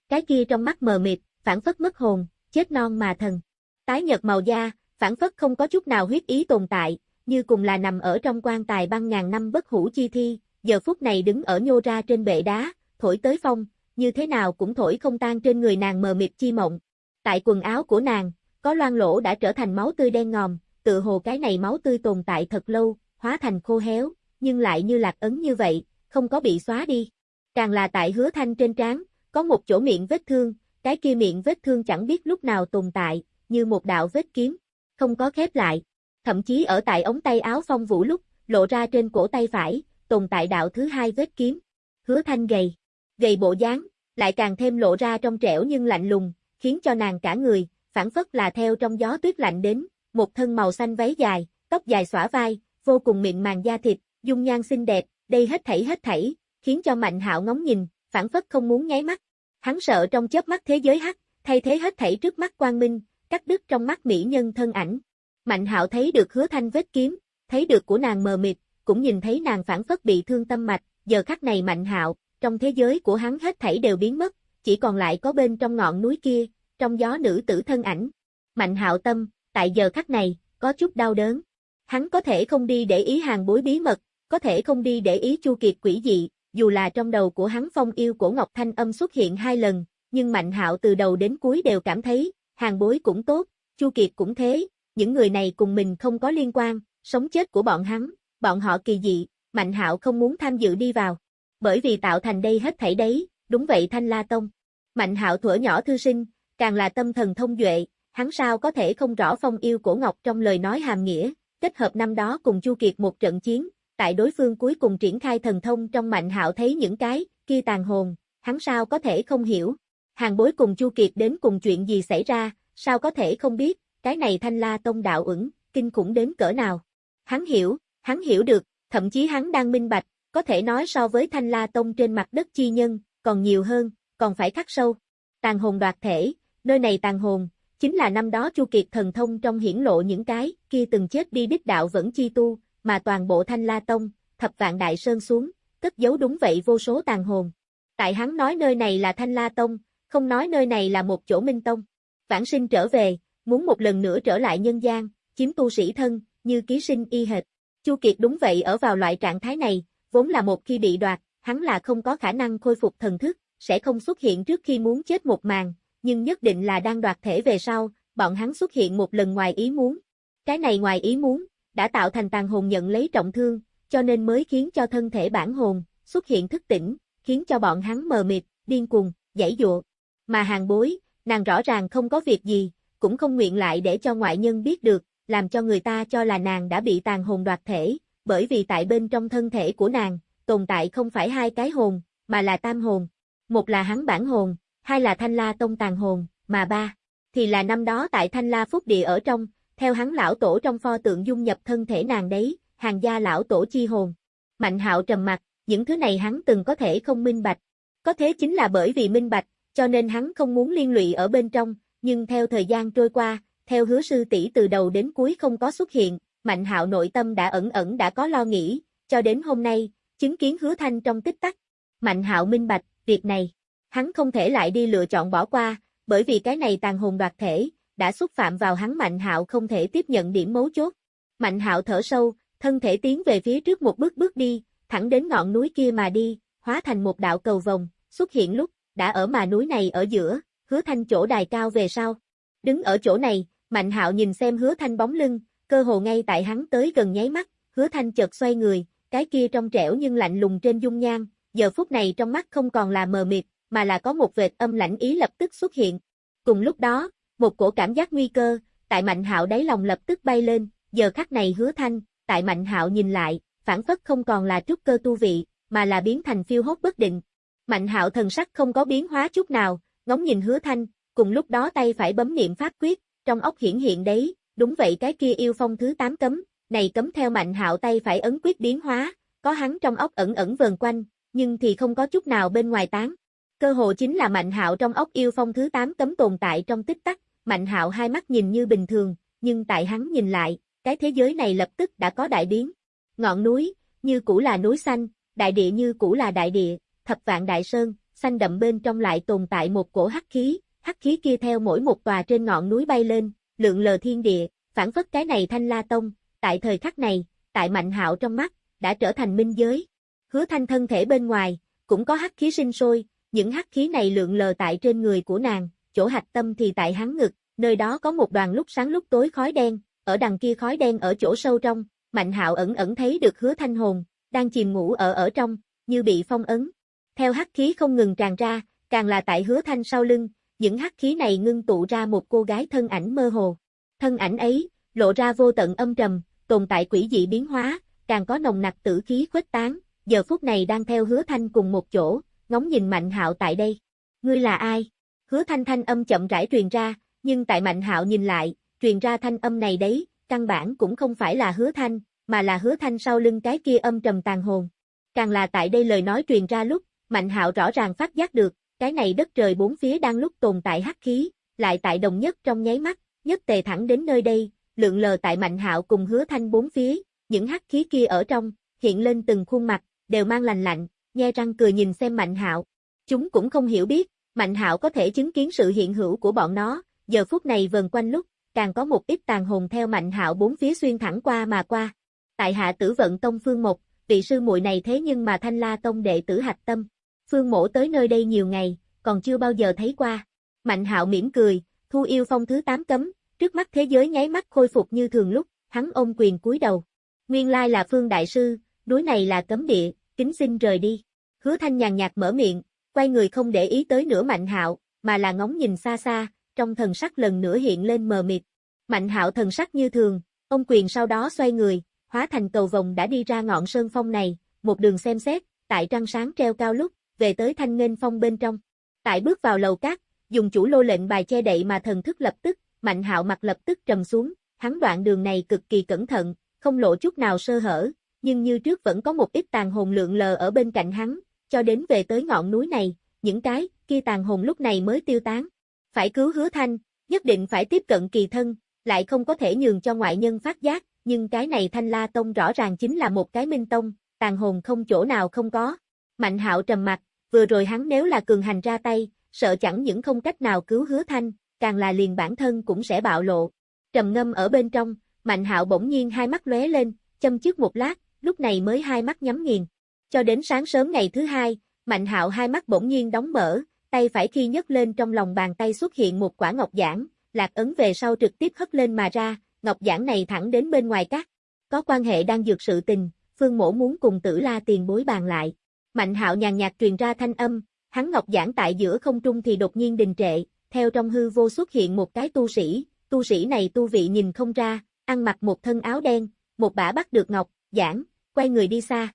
cái kia trong mắt mờ mịt, phản phất mất hồn, chết non mà thần. Tái nhật màu da, phản phất không có chút nào huyết ý tồn tại, như cùng là nằm ở trong quan tài băng ngàn năm bất hủ chi thi, giờ phút này đứng ở nhô ra trên bệ đá, thổi tới phong, như thế nào cũng thổi không tan trên người nàng mờ mịt chi mộng. Tại quần áo của nàng, có loang lỗ đã trở thành máu tươi đen ngòm, tự hồ cái này máu tươi tồn tại thật lâu, hóa thành khô héo, nhưng lại như lạc ấn như vậy, không có bị xóa đi. Càng là tại hứa thanh trên trán, có một chỗ miệng vết thương, cái kia miệng vết thương chẳng biết lúc nào tồn tại, như một đạo vết kiếm, không có khép lại. Thậm chí ở tại ống tay áo phong vũ lúc, lộ ra trên cổ tay phải, tồn tại đạo thứ hai vết kiếm. Hứa thanh gầy, gầy bộ dáng, lại càng thêm lộ ra trong trẻo nhưng lạnh lùng, khiến cho nàng cả người, phản phất là theo trong gió tuyết lạnh đến, một thân màu xanh váy dài, tóc dài xõa vai, vô cùng mịn màng da thịt, dung nhan xinh đẹp, đây hết thảy hết thảy, khiến cho Mạnh Hạo ngóng nhìn, phản phất không muốn nháy mắt. Hắn sợ trong chớp mắt thế giới hắc, thay thế hết thảy trước mắt quang minh, cắt đứt trong mắt mỹ nhân thân ảnh. Mạnh Hạo thấy được Hứa Thanh vết kiếm, thấy được của nàng mờ mịt, cũng nhìn thấy nàng phản phất bị thương tâm mạch, giờ khắc này Mạnh Hạo, trong thế giới của hắn hết thảy đều biến mất, chỉ còn lại có bên trong ngọn núi kia, trong gió nữ tử thân ảnh. Mạnh Hạo tâm, tại giờ khắc này, có chút đau đớn. Hắn có thể không đi để ý hàng bối bí mật, có thể không đi để ý Chu Kiệt quỷ dị, dù là trong đầu của hắn phong yêu của Ngọc Thanh âm xuất hiện hai lần, nhưng Mạnh Hạo từ đầu đến cuối đều cảm thấy, hàng bối cũng tốt, Chu Kiệt cũng thế, những người này cùng mình không có liên quan, sống chết của bọn hắn, bọn họ kỳ dị, Mạnh Hạo không muốn tham dự đi vào. Bởi vì tạo thành đây hết thảy đấy, đúng vậy Thanh La Tông. Mạnh Hạo thuở nhỏ thư sinh, càng là tâm thần thông duệ, hắn sao có thể không rõ phong yêu của Ngọc trong lời nói hàm nghĩa, kết hợp năm đó cùng Chu Kiệt một trận chiến, tại đối phương cuối cùng triển khai thần thông trong Mạnh Hạo thấy những cái kia tàn hồn, hắn sao có thể không hiểu. Hàng bối cùng Chu Kiệt đến cùng chuyện gì xảy ra, sao có thể không biết, cái này Thanh La Tông đạo ứng kinh khủng đến cỡ nào. Hắn hiểu, hắn hiểu được, thậm chí hắn đang minh bạch, có thể nói so với Thanh La Tông trên mặt đất chi nhân, còn nhiều hơn, còn phải khắc sâu. Tàn hồn đoạt thể, nơi này tàn hồn, chính là năm đó Chu Kiệt thần thông trong hiển lộ những cái, kia từng chết đi đích đạo vẫn chi tu, mà toàn bộ Thanh La Tông, thập vạn đại sơn xuống, cất giấu đúng vậy vô số tàn hồn. Tại hắn nói nơi này là Thanh La Tông, không nói nơi này là một chỗ Minh Tông. Vãng sinh trở về, muốn một lần nữa trở lại nhân gian, chiếm tu sĩ thân, như ký sinh y hệt. Chu Kiệt đúng vậy ở vào loại trạng thái này, vốn là một khi bị đoạt, hắn là không có khả năng khôi phục thần thức, sẽ không xuất hiện trước khi muốn chết một màn, nhưng nhất định là đang đoạt thể về sau, bọn hắn xuất hiện một lần ngoài ý muốn. Cái này ngoài ý muốn, đã tạo thành tàn hồn nhận lấy trọng thương, cho nên mới khiến cho thân thể bản hồn, xuất hiện thức tỉnh, khiến cho bọn hắn mờ mịt, điên cuồng, giải dụa. Mà hàng bối, nàng rõ ràng không có việc gì, cũng không nguyện lại để cho ngoại nhân biết được, làm cho người ta cho là nàng đã bị tàn hồn đoạt thể, bởi vì tại bên trong thân thể của nàng, tồn tại không phải hai cái hồn, mà là tam hồn. Một là hắn bản hồn, hai là thanh la tông tàn hồn, mà ba, thì là năm đó tại thanh la phúc địa ở trong, theo hắn lão tổ trong pho tượng dung nhập thân thể nàng đấy, hàng gia lão tổ chi hồn. Mạnh hạo trầm mặt, những thứ này hắn từng có thể không minh bạch. Có thế chính là bởi vì minh bạch, cho nên hắn không muốn liên lụy ở bên trong, nhưng theo thời gian trôi qua, theo hứa sư tỷ từ đầu đến cuối không có xuất hiện, Mạnh hạo nội tâm đã ẩn ẩn đã có lo nghĩ, cho đến hôm nay, chứng kiến hứa thanh trong tích tắc. Mạnh hạo minh bạch, việc này, hắn không thể lại đi lựa chọn bỏ qua, bởi vì cái này tàn hồn đoạt thể, đã xúc phạm vào hắn Mạnh hạo không thể tiếp nhận điểm mấu chốt. Mạnh hạo thở sâu, thân thể tiến về phía trước một bước bước đi, thẳng đến ngọn núi kia mà đi, hóa thành một đạo cầu vòng, xuất hiện lúc, đã ở mà núi này ở giữa, hứa thanh chỗ đài cao về sau. Đứng ở chỗ này, Mạnh hạo nhìn xem hứa thanh bóng lưng, cơ hồ ngay tại hắn tới gần nháy mắt, hứa thanh chợt xoay người, cái kia trong trẻo nhưng lạnh lùng trên dung nhan, giờ phút này trong mắt không còn là mờ mịt, mà là có một vệt âm lãnh ý lập tức xuất hiện. Cùng lúc đó, một cổ cảm giác nguy cơ, tại Mạnh Hạo đáy lòng lập tức bay lên, giờ khắc này hứa thanh, tại Mạnh Hạo nhìn lại, phản phất không còn là trúc cơ tu vị, mà là biến thành phiêu hốt bất định. Mạnh Hạo thần sắc không có biến hóa chút nào, ngóng nhìn hứa thanh, cùng lúc đó tay phải bấm niệm pháp quyết, trong ốc hiển hiện đấy, đúng vậy cái kia yêu phong thứ 8 cấm, này cấm theo Mạnh Hạo tay phải ấn quyết biến hóa, có hắn trong ốc ẩn ẩn vờn quanh, nhưng thì không có chút nào bên ngoài tán. Cơ hồ chính là Mạnh Hạo trong ốc yêu phong thứ 8 cấm tồn tại trong tích tắc, Mạnh Hạo hai mắt nhìn như bình thường, nhưng tại hắn nhìn lại, cái thế giới này lập tức đã có đại biến. Ngọn núi, như cũ là núi xanh, đại địa như cũ là đại địa, thập vạn đại sơn, xanh đậm bên trong lại tồn tại một cổ hắc khí, hắc khí kia theo mỗi một tòa trên ngọn núi bay lên, lượng lờ thiên địa, phản phất cái này thanh la tông, tại thời khắc này, tại mạnh hạo trong mắt, đã trở thành minh giới. Hứa thanh thân thể bên ngoài, cũng có hắc khí sinh sôi, những hắc khí này lượng lờ tại trên người của nàng, chỗ hạch tâm thì tại hắn ngực, nơi đó có một đoàn lúc sáng lúc tối khói đen, ở đằng kia khói đen ở chỗ sâu trong, Mạnh Hạo ẩn ẩn thấy được Hứa Thanh hồn đang chìm ngủ ở ở trong, như bị phong ấn. Theo hắc khí không ngừng tràn ra, càng là tại Hứa Thanh sau lưng, những hắc khí này ngưng tụ ra một cô gái thân ảnh mơ hồ. Thân ảnh ấy, lộ ra vô tận âm trầm, tồn tại quỷ dị biến hóa, càng có nồng nặc tử khí khuếch tán, giờ phút này đang theo Hứa Thanh cùng một chỗ, ngóng nhìn Mạnh Hạo tại đây. Ngươi là ai? Hứa thanh thanh âm chậm rãi truyền ra, nhưng tại Mạnh Hạo nhìn lại, truyền ra thanh âm này đấy, căn bản cũng không phải là hứa thanh, mà là hứa thanh sau lưng cái kia âm trầm tàn hồn. Càng là tại đây lời nói truyền ra lúc, Mạnh Hạo rõ ràng phát giác được, cái này đất trời bốn phía đang lúc tồn tại hắc khí, lại tại đồng nhất trong nháy mắt, nhất tề thẳng đến nơi đây, lượng lờ tại Mạnh Hạo cùng Hứa Thanh bốn phía, những hắc khí kia ở trong, hiện lên từng khuôn mặt, đều mang lành lạnh, nhe răng cười nhìn xem Mạnh Hạo. Chúng cũng không hiểu biết, Mạnh Hạo có thể chứng kiến sự hiện hữu của bọn nó, giờ phút này vần quanh lúc, càng có một ít tàn hồn theo Mạnh Hạo bốn phía xuyên thẳng qua mà qua. Tại hạ tử vận tông phương một, vị sư muội này thế nhưng mà Thanh La tông đệ tử hạch tâm. Phương Mổ tới nơi đây nhiều ngày, còn chưa bao giờ thấy qua. Mạnh Hạo mỉm cười, thu yêu phong thứ tám cấm, trước mắt thế giới nháy mắt khôi phục như thường lúc, hắn ôm quyền cúi đầu. Nguyên lai là Phương đại sư, núi này là cấm địa, kính xin rời đi. Hứa Thanh nhàn nhạt mở miệng, quay người không để ý tới nửa Mạnh Hạo, mà là ngóng nhìn xa xa, trong thần sắc lần nữa hiện lên mờ mịt. Mạnh Hạo thần sắc như thường, ông quyền sau đó xoay người, hóa thành cầu vòng đã đi ra ngọn sơn phong này, một đường xem xét, tại trăng sáng treo cao lúc, về tới thanh nghênh phong bên trong. Tại bước vào lầu cát, dùng chủ lô lệnh bài che đậy mà thần thức lập tức, Mạnh Hạo mặt lập tức trầm xuống, hắn đoạn đường này cực kỳ cẩn thận, không lộ chút nào sơ hở, nhưng như trước vẫn có một ít tàn hồn lượng lờ ở bên cạnh hắn, cho đến về tới ngọn núi này, những cái kia tàn hồn lúc này mới tiêu tán. Phải cứu Hứa Thanh, nhất định phải tiếp cận kỳ thân, lại không có thể nhường cho ngoại nhân phát giác, nhưng cái này Thanh La Tông rõ ràng chính là một cái minh tông, tàn hồn không chỗ nào không có. Mạnh hạo trầm mặt, vừa rồi hắn nếu là cường hành ra tay, sợ chẳng những không cách nào cứu hứa thanh, càng là liền bản thân cũng sẽ bạo lộ. Trầm ngâm ở bên trong, Mạnh hạo bỗng nhiên hai mắt lóe lên, châm trước một lát, lúc này mới hai mắt nhắm nghiền. Cho đến sáng sớm ngày thứ hai, Mạnh hạo hai mắt bỗng nhiên đóng mở, tay phải khi nhấc lên trong lòng bàn tay xuất hiện một quả ngọc giản, lạc ấn về sau trực tiếp hất lên mà ra, ngọc giản này thẳng đến bên ngoài các. Có quan hệ đang dược sự tình, Phương mỗ muốn cùng tử la tiền bối bàn lại. Mạnh hạo nhàn nhạt truyền ra thanh âm, hắn ngọc giản tại giữa không trung thì đột nhiên đình trệ, theo trong hư vô xuất hiện một cái tu sĩ, tu sĩ này tu vị nhìn không ra, ăn mặc một thân áo đen, một bả bắt được ngọc, giản, quay người đi xa.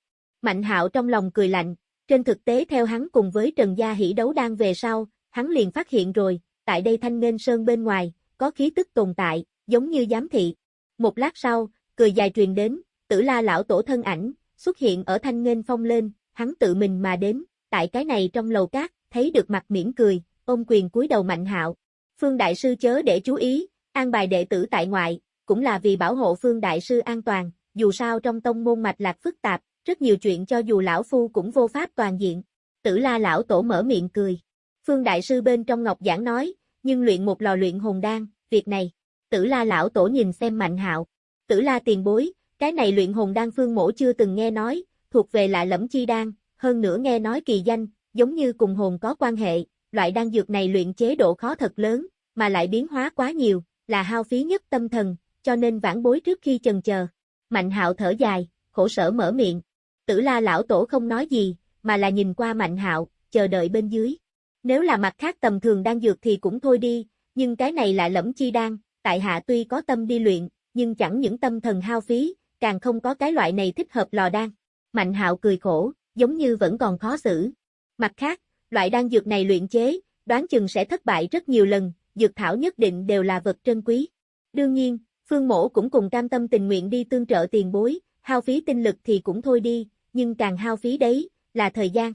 Mạnh hạo trong lòng cười lạnh, trên thực tế theo hắn cùng với Trần Gia Hỷ đấu đang về sau, hắn liền phát hiện rồi, tại đây thanh nghênh sơn bên ngoài, có khí tức tồn tại, giống như giám thị. Một lát sau, cười dài truyền đến, tử la lão tổ thân ảnh, xuất hiện ở thanh nghênh phong lên, hắn tự mình mà đến, tại cái này trong lầu cát, thấy được mặt mỉm cười, ôm quyền cúi đầu mạnh hạo. Phương Đại Sư chớ để chú ý, an bài đệ tử tại ngoại, cũng là vì bảo hộ Phương Đại Sư an toàn, dù sao trong tông môn mạch lạc phức tạp, rất nhiều chuyện cho dù lão phu cũng vô pháp toàn diện. Tử la lão tổ mở miệng cười. Phương Đại Sư bên trong ngọc giảng nói, nhưng luyện một lò luyện hồn đan, việc này. Tử la lão tổ nhìn xem mạnh hạo. Tử la tiền bối, cái này luyện hồn đan phương mổ chưa từng nghe nói, thuộc về lạ lẫm chi đan, hơn nữa nghe nói kỳ danh, giống như cùng hồn có quan hệ, loại đan dược này luyện chế độ khó thật lớn, mà lại biến hóa quá nhiều, là hao phí nhất tâm thần, cho nên vãn bối trước khi chần chờ. Mạnh hạo thở dài, khổ sở mở miệng. Tử la lão tổ không nói gì, mà là nhìn qua mạnh hạo, chờ đợi bên dưới. Nếu là mặt khác tầm thường đang dược thì cũng thôi đi, nhưng cái này là lẫm chi đan, tại hạ tuy có tâm đi luyện, nhưng chẳng những tâm thần hao phí, càng không có cái loại này thích hợp lò đan. Mạnh hạo cười khổ, giống như vẫn còn khó xử. Mặt khác, loại đan dược này luyện chế, đoán chừng sẽ thất bại rất nhiều lần, dược thảo nhất định đều là vật trân quý. Đương nhiên, Phương Mỗ cũng cùng cam tâm tình nguyện đi tương trợ tiền bối, hao phí tinh lực thì cũng thôi đi, nhưng càng hao phí đấy, là thời gian.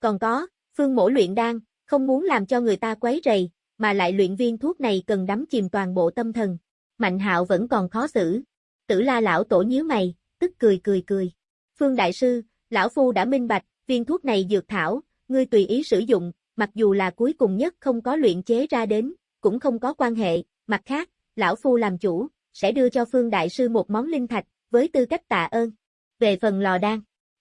Còn có, Phương Mổ luyện đan, không muốn làm cho người ta quấy rầy, mà lại luyện viên thuốc này cần đắm chìm toàn bộ tâm thần. Mạnh hạo vẫn còn khó xử. Tử la lão tổ nhíu mày, tức cười cười cười. Phương Đại Sư, Lão Phu đã minh bạch, viên thuốc này dược thảo, ngươi tùy ý sử dụng, mặc dù là cuối cùng nhất không có luyện chế ra đến, cũng không có quan hệ, mặt khác, Lão Phu làm chủ, sẽ đưa cho Phương Đại Sư một món linh thạch, với tư cách tạ ơn. Về phần lò đan,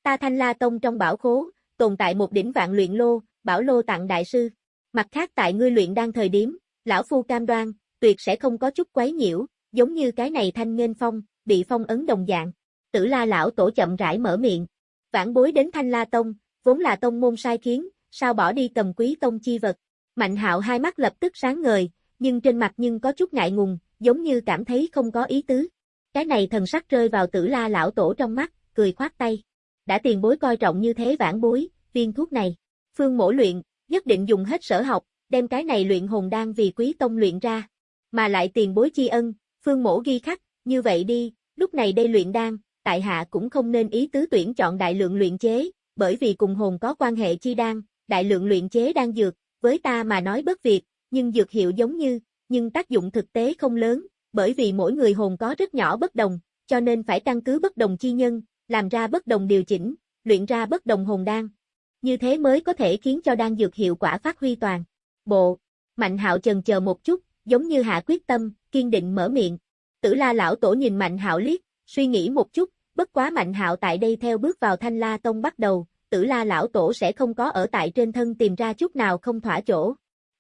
ta thanh la tông trong bảo khố, tồn tại một đỉnh vạn luyện lô, bảo lô tặng Đại Sư. Mặt khác tại ngươi luyện đang thời điểm, Lão Phu cam đoan, tuyệt sẽ không có chút quấy nhiễu, giống như cái này thanh nghênh phong, bị phong ấn đồng dạng. Tử la lão tổ chậm rãi mở miệng, Vãn bối đến Thanh La Tông, vốn là tông môn sai khiến, sao bỏ đi cầm quý tông chi vật. Mạnh hạo hai mắt lập tức sáng ngời, nhưng trên mặt nhưng có chút ngại ngùng, giống như cảm thấy không có ý tứ. Cái này thần sắc rơi vào tử la lão tổ trong mắt, cười khoát tay. Đã tiền bối coi trọng như thế vãn bối, viên thuốc này. Phương mổ luyện, nhất định dùng hết sở học, đem cái này luyện hồn đan vì quý tông luyện ra. Mà lại tiền bối chi ân, phương mổ ghi khắc, như vậy đi, lúc này đây luyện đan, tại hạ cũng không nên ý tứ tuyển chọn đại lượng luyện chế, bởi vì cùng hồn có quan hệ chi đan, đại lượng luyện chế đan dược, với ta mà nói bất việc, nhưng dược hiệu giống như, nhưng tác dụng thực tế không lớn, bởi vì mỗi người hồn có rất nhỏ bất đồng, cho nên phải căn cứ bất đồng chi nhân, làm ra bất đồng điều chỉnh, luyện ra bất đồng hồn đan. Như thế mới có thể khiến cho đan dược hiệu quả phát huy toàn. Bộ, Mạnh Hạo chần chờ một chút, giống như hạ quyết tâm, kiên định mở miệng. Tử La lão tổ nhìn Mạnh Hạo liếc, suy nghĩ một chút, bất quá Mạnh Hạo tại đây theo bước vào Thanh La tông bắt đầu, Tử La lão tổ sẽ không có ở tại trên thân tìm ra chút nào không thỏa chỗ.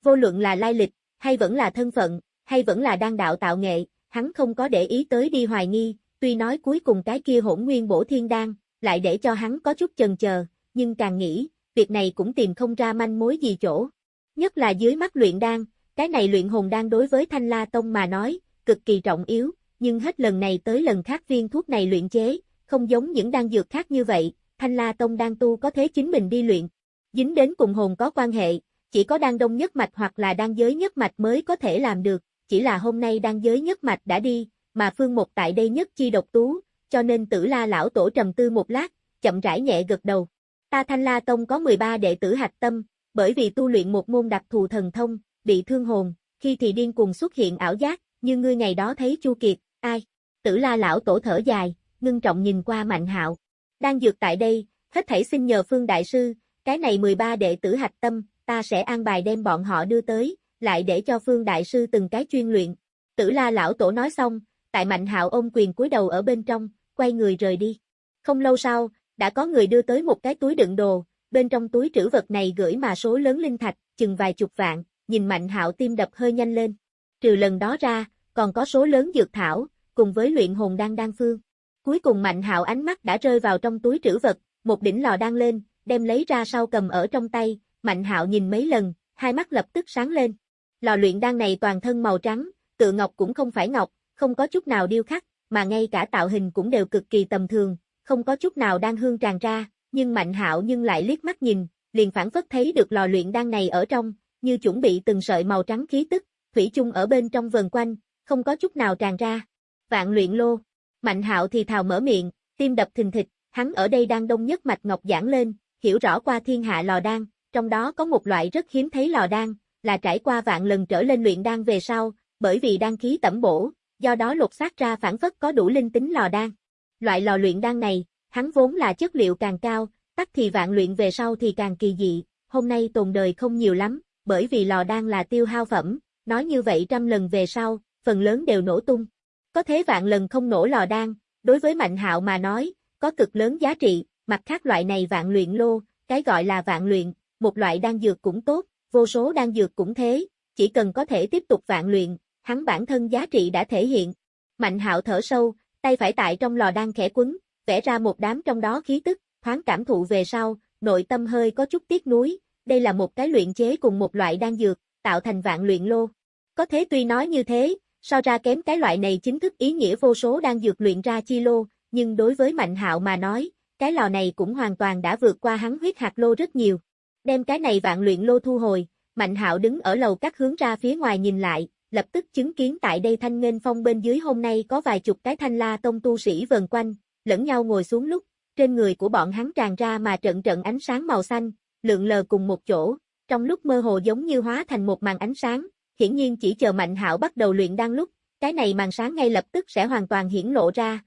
Vô luận là lai lịch, hay vẫn là thân phận, hay vẫn là đang đạo tạo nghệ, hắn không có để ý tới đi hoài nghi, tuy nói cuối cùng cái kia hỗn nguyên bổ thiên đan, lại để cho hắn có chút chần chờ, nhưng càng nghĩ, việc này cũng tìm không ra manh mối gì chỗ. Nhất là dưới mắt luyện đan, cái này luyện hồn đan đối với Thanh La Tông mà nói, cực kỳ trọng yếu, nhưng hết lần này tới lần khác viên thuốc này luyện chế, không giống những đan dược khác như vậy, Thanh La Tông đan tu có thế chính mình đi luyện. Dính đến cùng hồn có quan hệ, chỉ có đan đông nhất mạch hoặc là đan giới nhất mạch mới có thể làm được, chỉ là hôm nay đan giới nhất mạch đã đi, mà phương một tại đây nhất chi độc tú, cho nên tử la lão tổ trầm tư một lát, chậm rãi nhẹ gật đầu. Ta Thanh La Tông có 13 đệ tử hạch tâm, bởi vì tu luyện một môn đặc thù thần thông, bị thương hồn, khi thì điên cuồng xuất hiện ảo giác, như ngươi ngày đó thấy Chu Kiệt, ai? Tử La lão tổ thở dài, ngưng trọng nhìn qua Mạnh Hạo. Đang dược tại đây, hết thảy xin nhờ Phương đại sư, cái này 13 đệ tử hạch tâm, ta sẽ an bài đem bọn họ đưa tới, lại để cho Phương đại sư từng cái chuyên luyện. Tử La lão tổ nói xong, tại Mạnh Hạo ôm quyền cúi đầu ở bên trong, quay người rời đi. Không lâu sau, đã có người đưa tới một cái túi đựng đồ, bên trong túi trữ vật này gửi mà số lớn linh thạch, chừng vài chục vạn, nhìn Mạnh Hạo tim đập hơi nhanh lên. Trừ lần đó ra, còn có số lớn dược thảo, cùng với luyện hồn đan đan phương. Cuối cùng Mạnh Hạo ánh mắt đã rơi vào trong túi trữ vật, một đỉnh lò đang lên, đem lấy ra sau cầm ở trong tay, Mạnh Hạo nhìn mấy lần, hai mắt lập tức sáng lên. Lò luyện đan này toàn thân màu trắng, tự ngọc cũng không phải ngọc, không có chút nào điêu khắc, mà ngay cả tạo hình cũng đều cực kỳ tầm thường, không có chút nào đang hương tràn ra, nhưng Mạnh Hạo nhưng lại liếc mắt nhìn, liền phản phất thấy được lò luyện đan này ở trong, như chuẩn bị từng sợi màu trắng khí tức, thủy chung ở bên trong vần quanh, không có chút nào tràn ra. Vạn luyện lô. Mạnh Hạo thì thào mở miệng, tim đập thình thịch, hắn ở đây đang đông nhất mạch ngọc giảng lên, hiểu rõ qua thiên hạ lò đan, trong đó có một loại rất hiếm thấy lò đan, là trải qua vạn lần trở lên luyện đan về sau, bởi vì đan khí tẩm bổ, do đó lột xác ra phản phất có đủ linh tính lò đan. Loại lò luyện đan này, hắn vốn là chất liệu càng cao, tắc thì vạn luyện về sau thì càng kỳ dị, hôm nay tồn đời không nhiều lắm, bởi vì lò đan là tiêu hao phẩm, nói như vậy trăm lần về sau, phần lớn đều nổ tung. Có thế vạn lần không nổ lò đan, đối với Mạnh Hạo mà nói, có cực lớn giá trị, mặt khác loại này vạn luyện lô, cái gọi là vạn luyện, một loại đan dược cũng tốt, vô số đan dược cũng thế, chỉ cần có thể tiếp tục vạn luyện, hắn bản thân giá trị đã thể hiện. Mạnh hạo thở sâu, tay phải tại trong lò đang khẽ quấn, vẽ ra một đám trong đó khí tức, thoáng cảm thụ về sau, nội tâm hơi có chút tiếc nuối, đây là một cái luyện chế cùng một loại đan dược, tạo thành vạn luyện lô. Có thế tuy nói như thế, so ra kém cái loại này chính thức ý nghĩa vô số đan dược luyện ra chi lô, nhưng đối với Mạnh Hạo mà nói, cái lò này cũng hoàn toàn đã vượt qua hắn huyết hạt lô rất nhiều. Đem cái này vạn luyện lô thu hồi, Mạnh Hạo đứng ở lầu các hướng ra phía ngoài nhìn lại, lập tức chứng kiến tại đây thanh nghênh phong bên dưới hôm nay có vài chục cái thanh la tông tu sĩ vần quanh, lẫn nhau ngồi xuống lúc, trên người của bọn hắn tràn ra mà trận trận ánh sáng màu xanh, lượn lờ cùng một chỗ, trong lúc mơ hồ giống như hóa thành một màn ánh sáng, hiển nhiên chỉ chờ Mạnh Hạo bắt đầu luyện đang lúc, cái này màn sáng ngay lập tức sẽ hoàn toàn hiển lộ ra,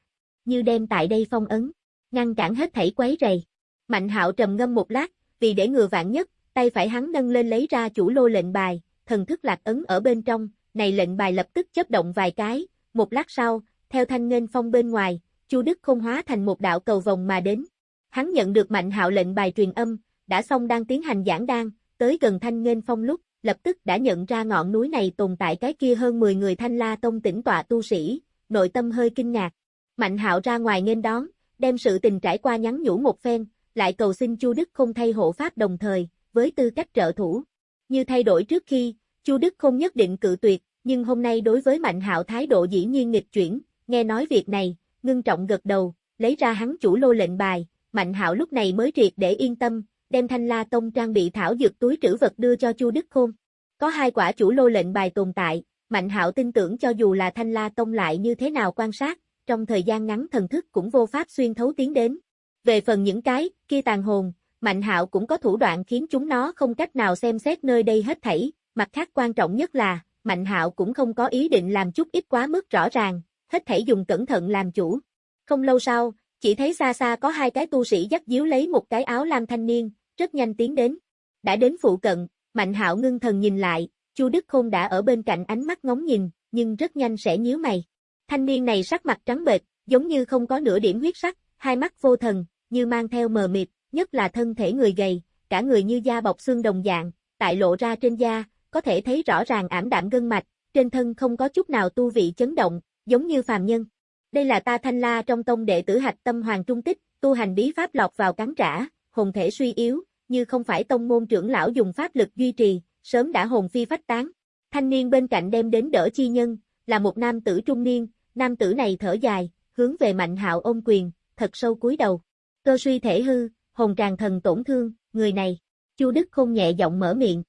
như đem tại đây phong ấn, ngăn cản hết thảy quấy rầy. Mạnh Hạo trầm ngâm một lát, vì để ngừa vạn nhất, tay phải hắn nâng lên lấy ra chủ lô lệnh bài, thần thức lạc ấn ở bên trong, này lệnh bài lập tức chớp động vài cái, một lát sau, theo thanh nghênh phong bên ngoài, Chu Đức không hóa thành một đạo cầu vòng mà đến. Hắn nhận được mạnh hạo lệnh bài truyền âm, đã xong đang tiến hành giảng đan, tới gần thanh nghênh phong lúc, lập tức đã nhận ra ngọn núi này tồn tại cái kia hơn 10 người thanh la tông tỉnh tọa tu sĩ, nội tâm hơi kinh ngạc. Mạnh hạo ra ngoài nghênh đón, đem sự tình trải qua nhắn nhủ một phen, lại cầu xin Chu Đức không thay hộ pháp đồng thời, với tư cách trợ thủ. Như thay đổi trước khi, Chu Đức không nhất định cự tuyệt, nhưng hôm nay đối với Mạnh Hạo thái độ dĩ nhiên nghịch chuyển, nghe nói việc này, ngưng trọng gật đầu, lấy ra hắn chủ lô lệnh bài, Mạnh Hạo lúc này mới triệt để yên tâm, đem Thanh La Tông trang bị thảo dược túi trữ vật đưa cho Chu Đức Khôn. Có hai quả chủ lô lệnh bài tồn tại, Mạnh Hạo tin tưởng cho dù là Thanh La Tông lại như thế nào quan sát, trong thời gian ngắn thần thức cũng vô pháp xuyên thấu tiến đến. Về phần những cái, kia tàn hồn, Mạnh Hạo cũng có thủ đoạn khiến chúng nó không cách nào xem xét nơi đây hết thảy, mặt khác quan trọng nhất là, Mạnh Hạo cũng không có ý định làm chút ít quá mức rõ ràng, hết thảy dùng cẩn thận làm chủ. Không lâu sau, chỉ thấy xa xa có hai cái tu sĩ dắt díu lấy một cái áo lam thanh niên, rất nhanh tiến đến. Đã đến phụ cận, Mạnh Hạo ngưng thần nhìn lại, Chu Đức Khôn đã ở bên cạnh ánh mắt ngóng nhìn, nhưng rất nhanh sẽ nhíu mày. Thanh niên này sắc mặt trắng bệch, giống như không có nửa điểm huyết sắc, hai mắt vô thần, như mang theo mờ mịt, nhất là thân thể người gầy, cả người như da bọc xương đồng dạng, tại lộ ra trên da, có thể thấy rõ ràng ảm đạm gân mạch, trên thân không có chút nào tu vị chấn động, giống như phàm nhân. Đây là ta thanh la trong tông đệ tử hạch tâm hoàng trung tích, tu hành bí pháp lọc vào cắn trả, hồn thể suy yếu, như không phải tông môn trưởng lão dùng pháp lực duy trì, sớm đã hồn phi phách tán. Thanh niên bên cạnh đem đến đỡ chi nhân, là một nam tử trung niên, nam tử này thở dài, hướng về mạnh hạo ôm quyền, thật sâu cúi đầu. Cơ suy thể hư, hồn tràn thần tổn thương, người này. Chu Đức không nhẹ giọng mở miệng.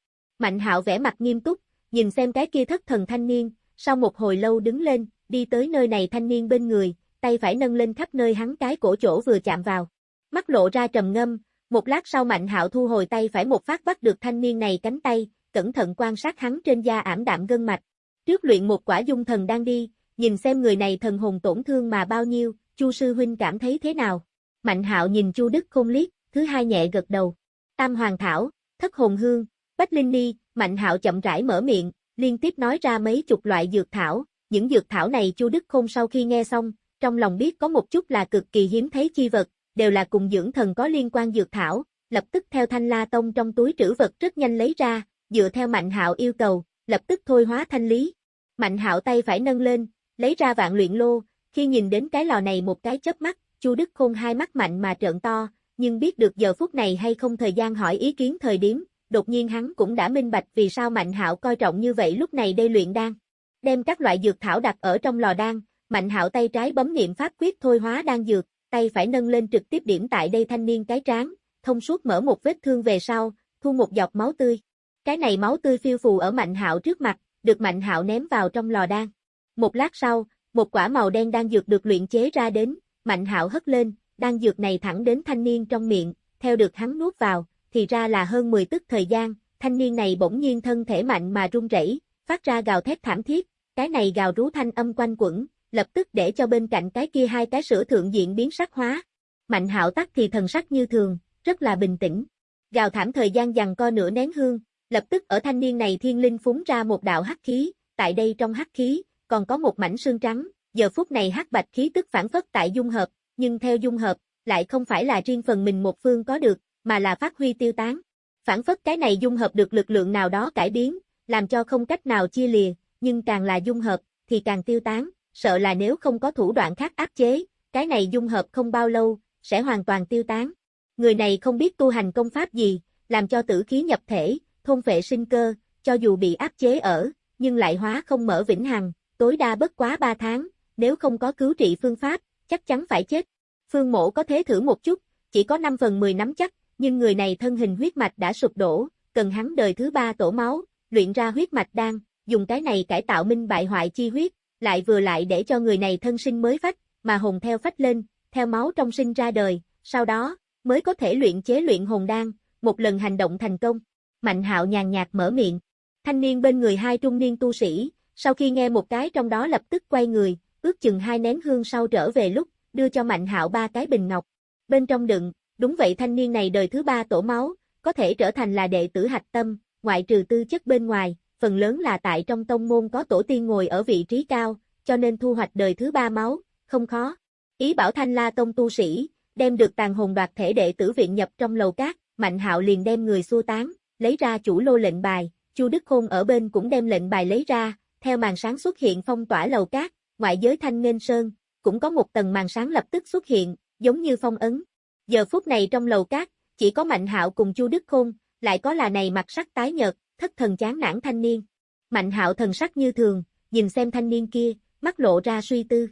Mạnh hạo vẽ mặt nghiêm túc, nhìn xem cái kia thất thần thanh niên, sau một hồi lâu đứng lên, đi tới nơi này thanh niên bên người, tay phải nâng lên khắp nơi hắn cái cổ chỗ vừa chạm vào. Mắt lộ ra trầm ngâm, một lát sau Mạnh Hạo thu hồi tay phải một phát bắt được thanh niên này cánh tay, cẩn thận quan sát hắn trên da ảm đạm gân mạch. Trước luyện một quả dung thần đang đi, nhìn xem người này thần hồn tổn thương mà bao nhiêu, Chu sư huynh cảm thấy thế nào? Mạnh Hạo nhìn Chu Đức Khôn liếc, thứ hai nhẹ gật đầu. Tam Hoàng Thảo, Thất Hồn Hương, Bách Linh Ni, Mạnh Hạo chậm rãi mở miệng, liên tiếp nói ra mấy chục loại dược thảo, những dược thảo này Chu Đức Khôn sau khi nghe xong, trong lòng biết có một chút là cực kỳ hiếm thấy chi vật, đều là cùng dưỡng thần có liên quan dược thảo, lập tức theo Thanh La Tông trong túi trữ vật rất nhanh lấy ra, dựa theo Mạnh Hạo yêu cầu, lập tức thôi hóa thanh lý. Mạnh Hạo tay phải nâng lên, lấy ra vạn luyện lô, khi nhìn đến cái lò này một cái chớp mắt, Chu Đức Khôn hai mắt mạnh mà trợn to, nhưng biết được giờ phút này hay không thời gian hỏi ý kiến thời điểm, đột nhiên hắn cũng đã minh bạch vì sao Mạnh Hạo coi trọng như vậy lúc này đây luyện đan. Đem các loại dược thảo đặt ở trong lò đan, Mạnh Hạo tay trái bấm niệm pháp quyết thôi hóa đan dược, tay phải nâng lên trực tiếp điểm tại đây thanh niên cái trán, thông suốt mở một vết thương về sau, thu một giọt máu tươi. Cái này máu tươi phiêu phù ở Mạnh Hạo trước mặt, được Mạnh Hạo ném vào trong lò đan. Một lát sau, một quả màu đen đan dược được luyện chế ra đến, Mạnh Hạo hất lên, đan dược này thẳng đến thanh niên trong miệng, theo được hắn nuốt vào, thì ra là hơn 10 tức thời gian, thanh niên này bỗng nhiên thân thể mạnh mà run rẩy, phát ra gào thét thảm thiết, cái này gào rú thanh âm quanh quẩn, lập tức để cho bên cạnh cái kia hai cái sữa thượng diện biến sắc hóa. Mạnh hạo tắc thì thần sắc như thường, rất là bình tĩnh. Gào thảm thời gian dằn co nửa nén hương, lập tức ở thanh niên này thiên linh phúng ra một đạo hắc khí, tại đây trong hắc khí, còn có một mảnh xương trắng, giờ phút này hắc bạch khí tức phản phất tại dung hợp, nhưng theo dung hợp, lại không phải là riêng phần mình một phương có được, mà là phát huy tiêu tán. Phản phất cái này dung hợp được lực lượng nào đó cải biến, làm cho không cách nào chia lìa, nhưng càng là dung hợp, thì càng tiêu tán, sợ là nếu không có thủ đoạn khác áp chế, cái này dung hợp không bao lâu, sẽ hoàn toàn tiêu tán. Người này không biết tu hành công pháp gì, làm cho tử khí nhập thể, thôn phệ sinh cơ, cho dù bị áp chế ở, nhưng lại hóa không mở vĩnh hằng, tối đa bất quá 3 tháng, nếu không có cứu trị phương pháp, chắc chắn phải chết. Phương mổ có thế thử một chút, chỉ có 5 phần 10 nắm chắc, nhưng người này thân hình huyết mạch đã sụp đổ, cần hắn đời thứ ba tổ máu, luyện ra huyết mạch đan, dùng cái này cải tạo minh bại hoại chi huyết, lại vừa lại để cho người này thân sinh mới phách, mà hồn theo phách lên, theo máu trong sinh ra đời, sau đó, mới có thể luyện chế luyện hồn đan, một lần hành động thành công. Mạnh hạo nhàn nhạt mở miệng. Thanh niên bên người hai trung niên tu sĩ, sau khi nghe một cái trong đó lập tức quay người, ước chừng hai nén hương sau trở về lúc, đưa cho Mạnh hạo ba cái bình ngọc. Bên trong đựng, đúng vậy thanh niên này đời thứ ba tổ máu, có thể trở thành là đệ tử hạch tâm, ngoại trừ tư chất bên ngoài, phần lớn là tại trong tông môn có tổ tiên ngồi ở vị trí cao, cho nên thu hoạch đời thứ ba máu, không khó. Ý bảo thanh la tông tu sĩ, đem được tàn hồn đoạt thể đệ tử viện nhập trong lầu cát, mạnh hạo liền đem người xua tán, lấy ra chủ lô lệnh bài, Chu Đức Khôn ở bên cũng đem lệnh bài lấy ra, theo màn sáng xuất hiện phong tỏa lầu cát, ngoại giới thanh nghênh sơn, cũng có một tầng màn sáng lập tức xuất hiện, giống như phong ấn. Giờ phút này trong lầu cát, chỉ có Mạnh Hạo cùng Chu Đức Khôn, lại có là này mặt sắc tái nhợt, thất thần chán nản thanh niên. Mạnh hạo thần sắc như thường, nhìn xem thanh niên kia, mắt lộ ra suy tư.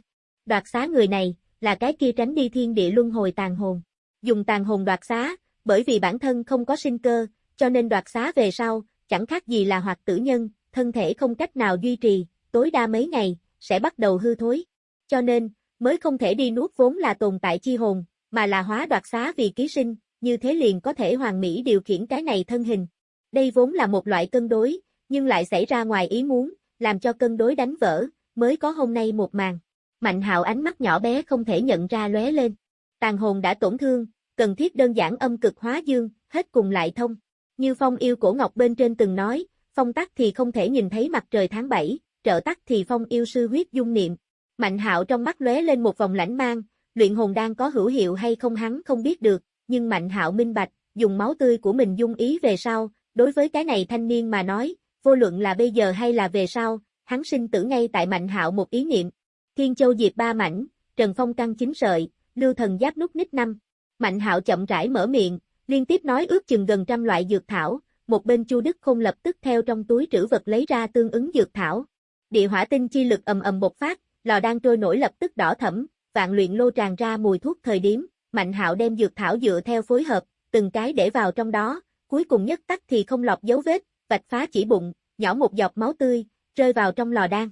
Đoạt xá người này, là cái kia tránh đi thiên địa luân hồi tàn hồn. Dùng tàn hồn đoạt xá, bởi vì bản thân không có sinh cơ, cho nên đoạt xá về sau, chẳng khác gì là hoạt tử nhân, thân thể không cách nào duy trì, tối đa mấy ngày, sẽ bắt đầu hư thối. Cho nên, mới không thể đi nuốt vốn là tồn tại chi hồn, mà là hóa đoạt xá vì ký sinh, như thế liền có thể hoàn mỹ điều khiển cái này thân hình. Đây vốn là một loại cân đối, nhưng lại xảy ra ngoài ý muốn, làm cho cân đối đánh vỡ, mới có hôm nay một màn. Mạnh hạo ánh mắt nhỏ bé không thể nhận ra lóe lên. Tàn hồn đã tổn thương, cần thiết đơn giản âm cực hóa dương, hết cùng lại thông. Như phong yêu cổ ngọc bên trên từng nói, phong tắc thì không thể nhìn thấy mặt trời tháng 7, trợ tắc thì phong yêu sư huyết dung niệm. Mạnh hạo trong mắt lóe lên một vòng lãnh mang, luyện hồn đang có hữu hiệu hay không hắn không biết được, nhưng mạnh hạo minh bạch, dùng máu tươi của mình dung ý về sau, đối với cái này thanh niên mà nói, vô luận là bây giờ hay là về sau, hắn sinh tử ngay tại mạnh hạo một ý niệm. Thiên Châu Diệp ba mảnh, Trần Phong căng chín sợi, Lưu Thần Giáp nút nít năm. Mạnh hạo chậm rãi mở miệng, liên tiếp nói ước chừng gần trăm loại dược thảo, một bên Chu Đức không lập tức theo trong túi trữ vật lấy ra tương ứng dược thảo. Địa hỏa tinh chi lực ầm ầm bộc phát, lò đang trôi nổi lập tức đỏ thẫm, vạn luyện lô tràn ra mùi thuốc thời điểm, Mạnh Hạo đem dược thảo dựa theo phối hợp, từng cái để vào trong đó, cuối cùng nhất tắc thì không lọc dấu vết, vạch phá chỉ bụng, nhỏ một giọt máu tươi, rơi vào trong lò đan.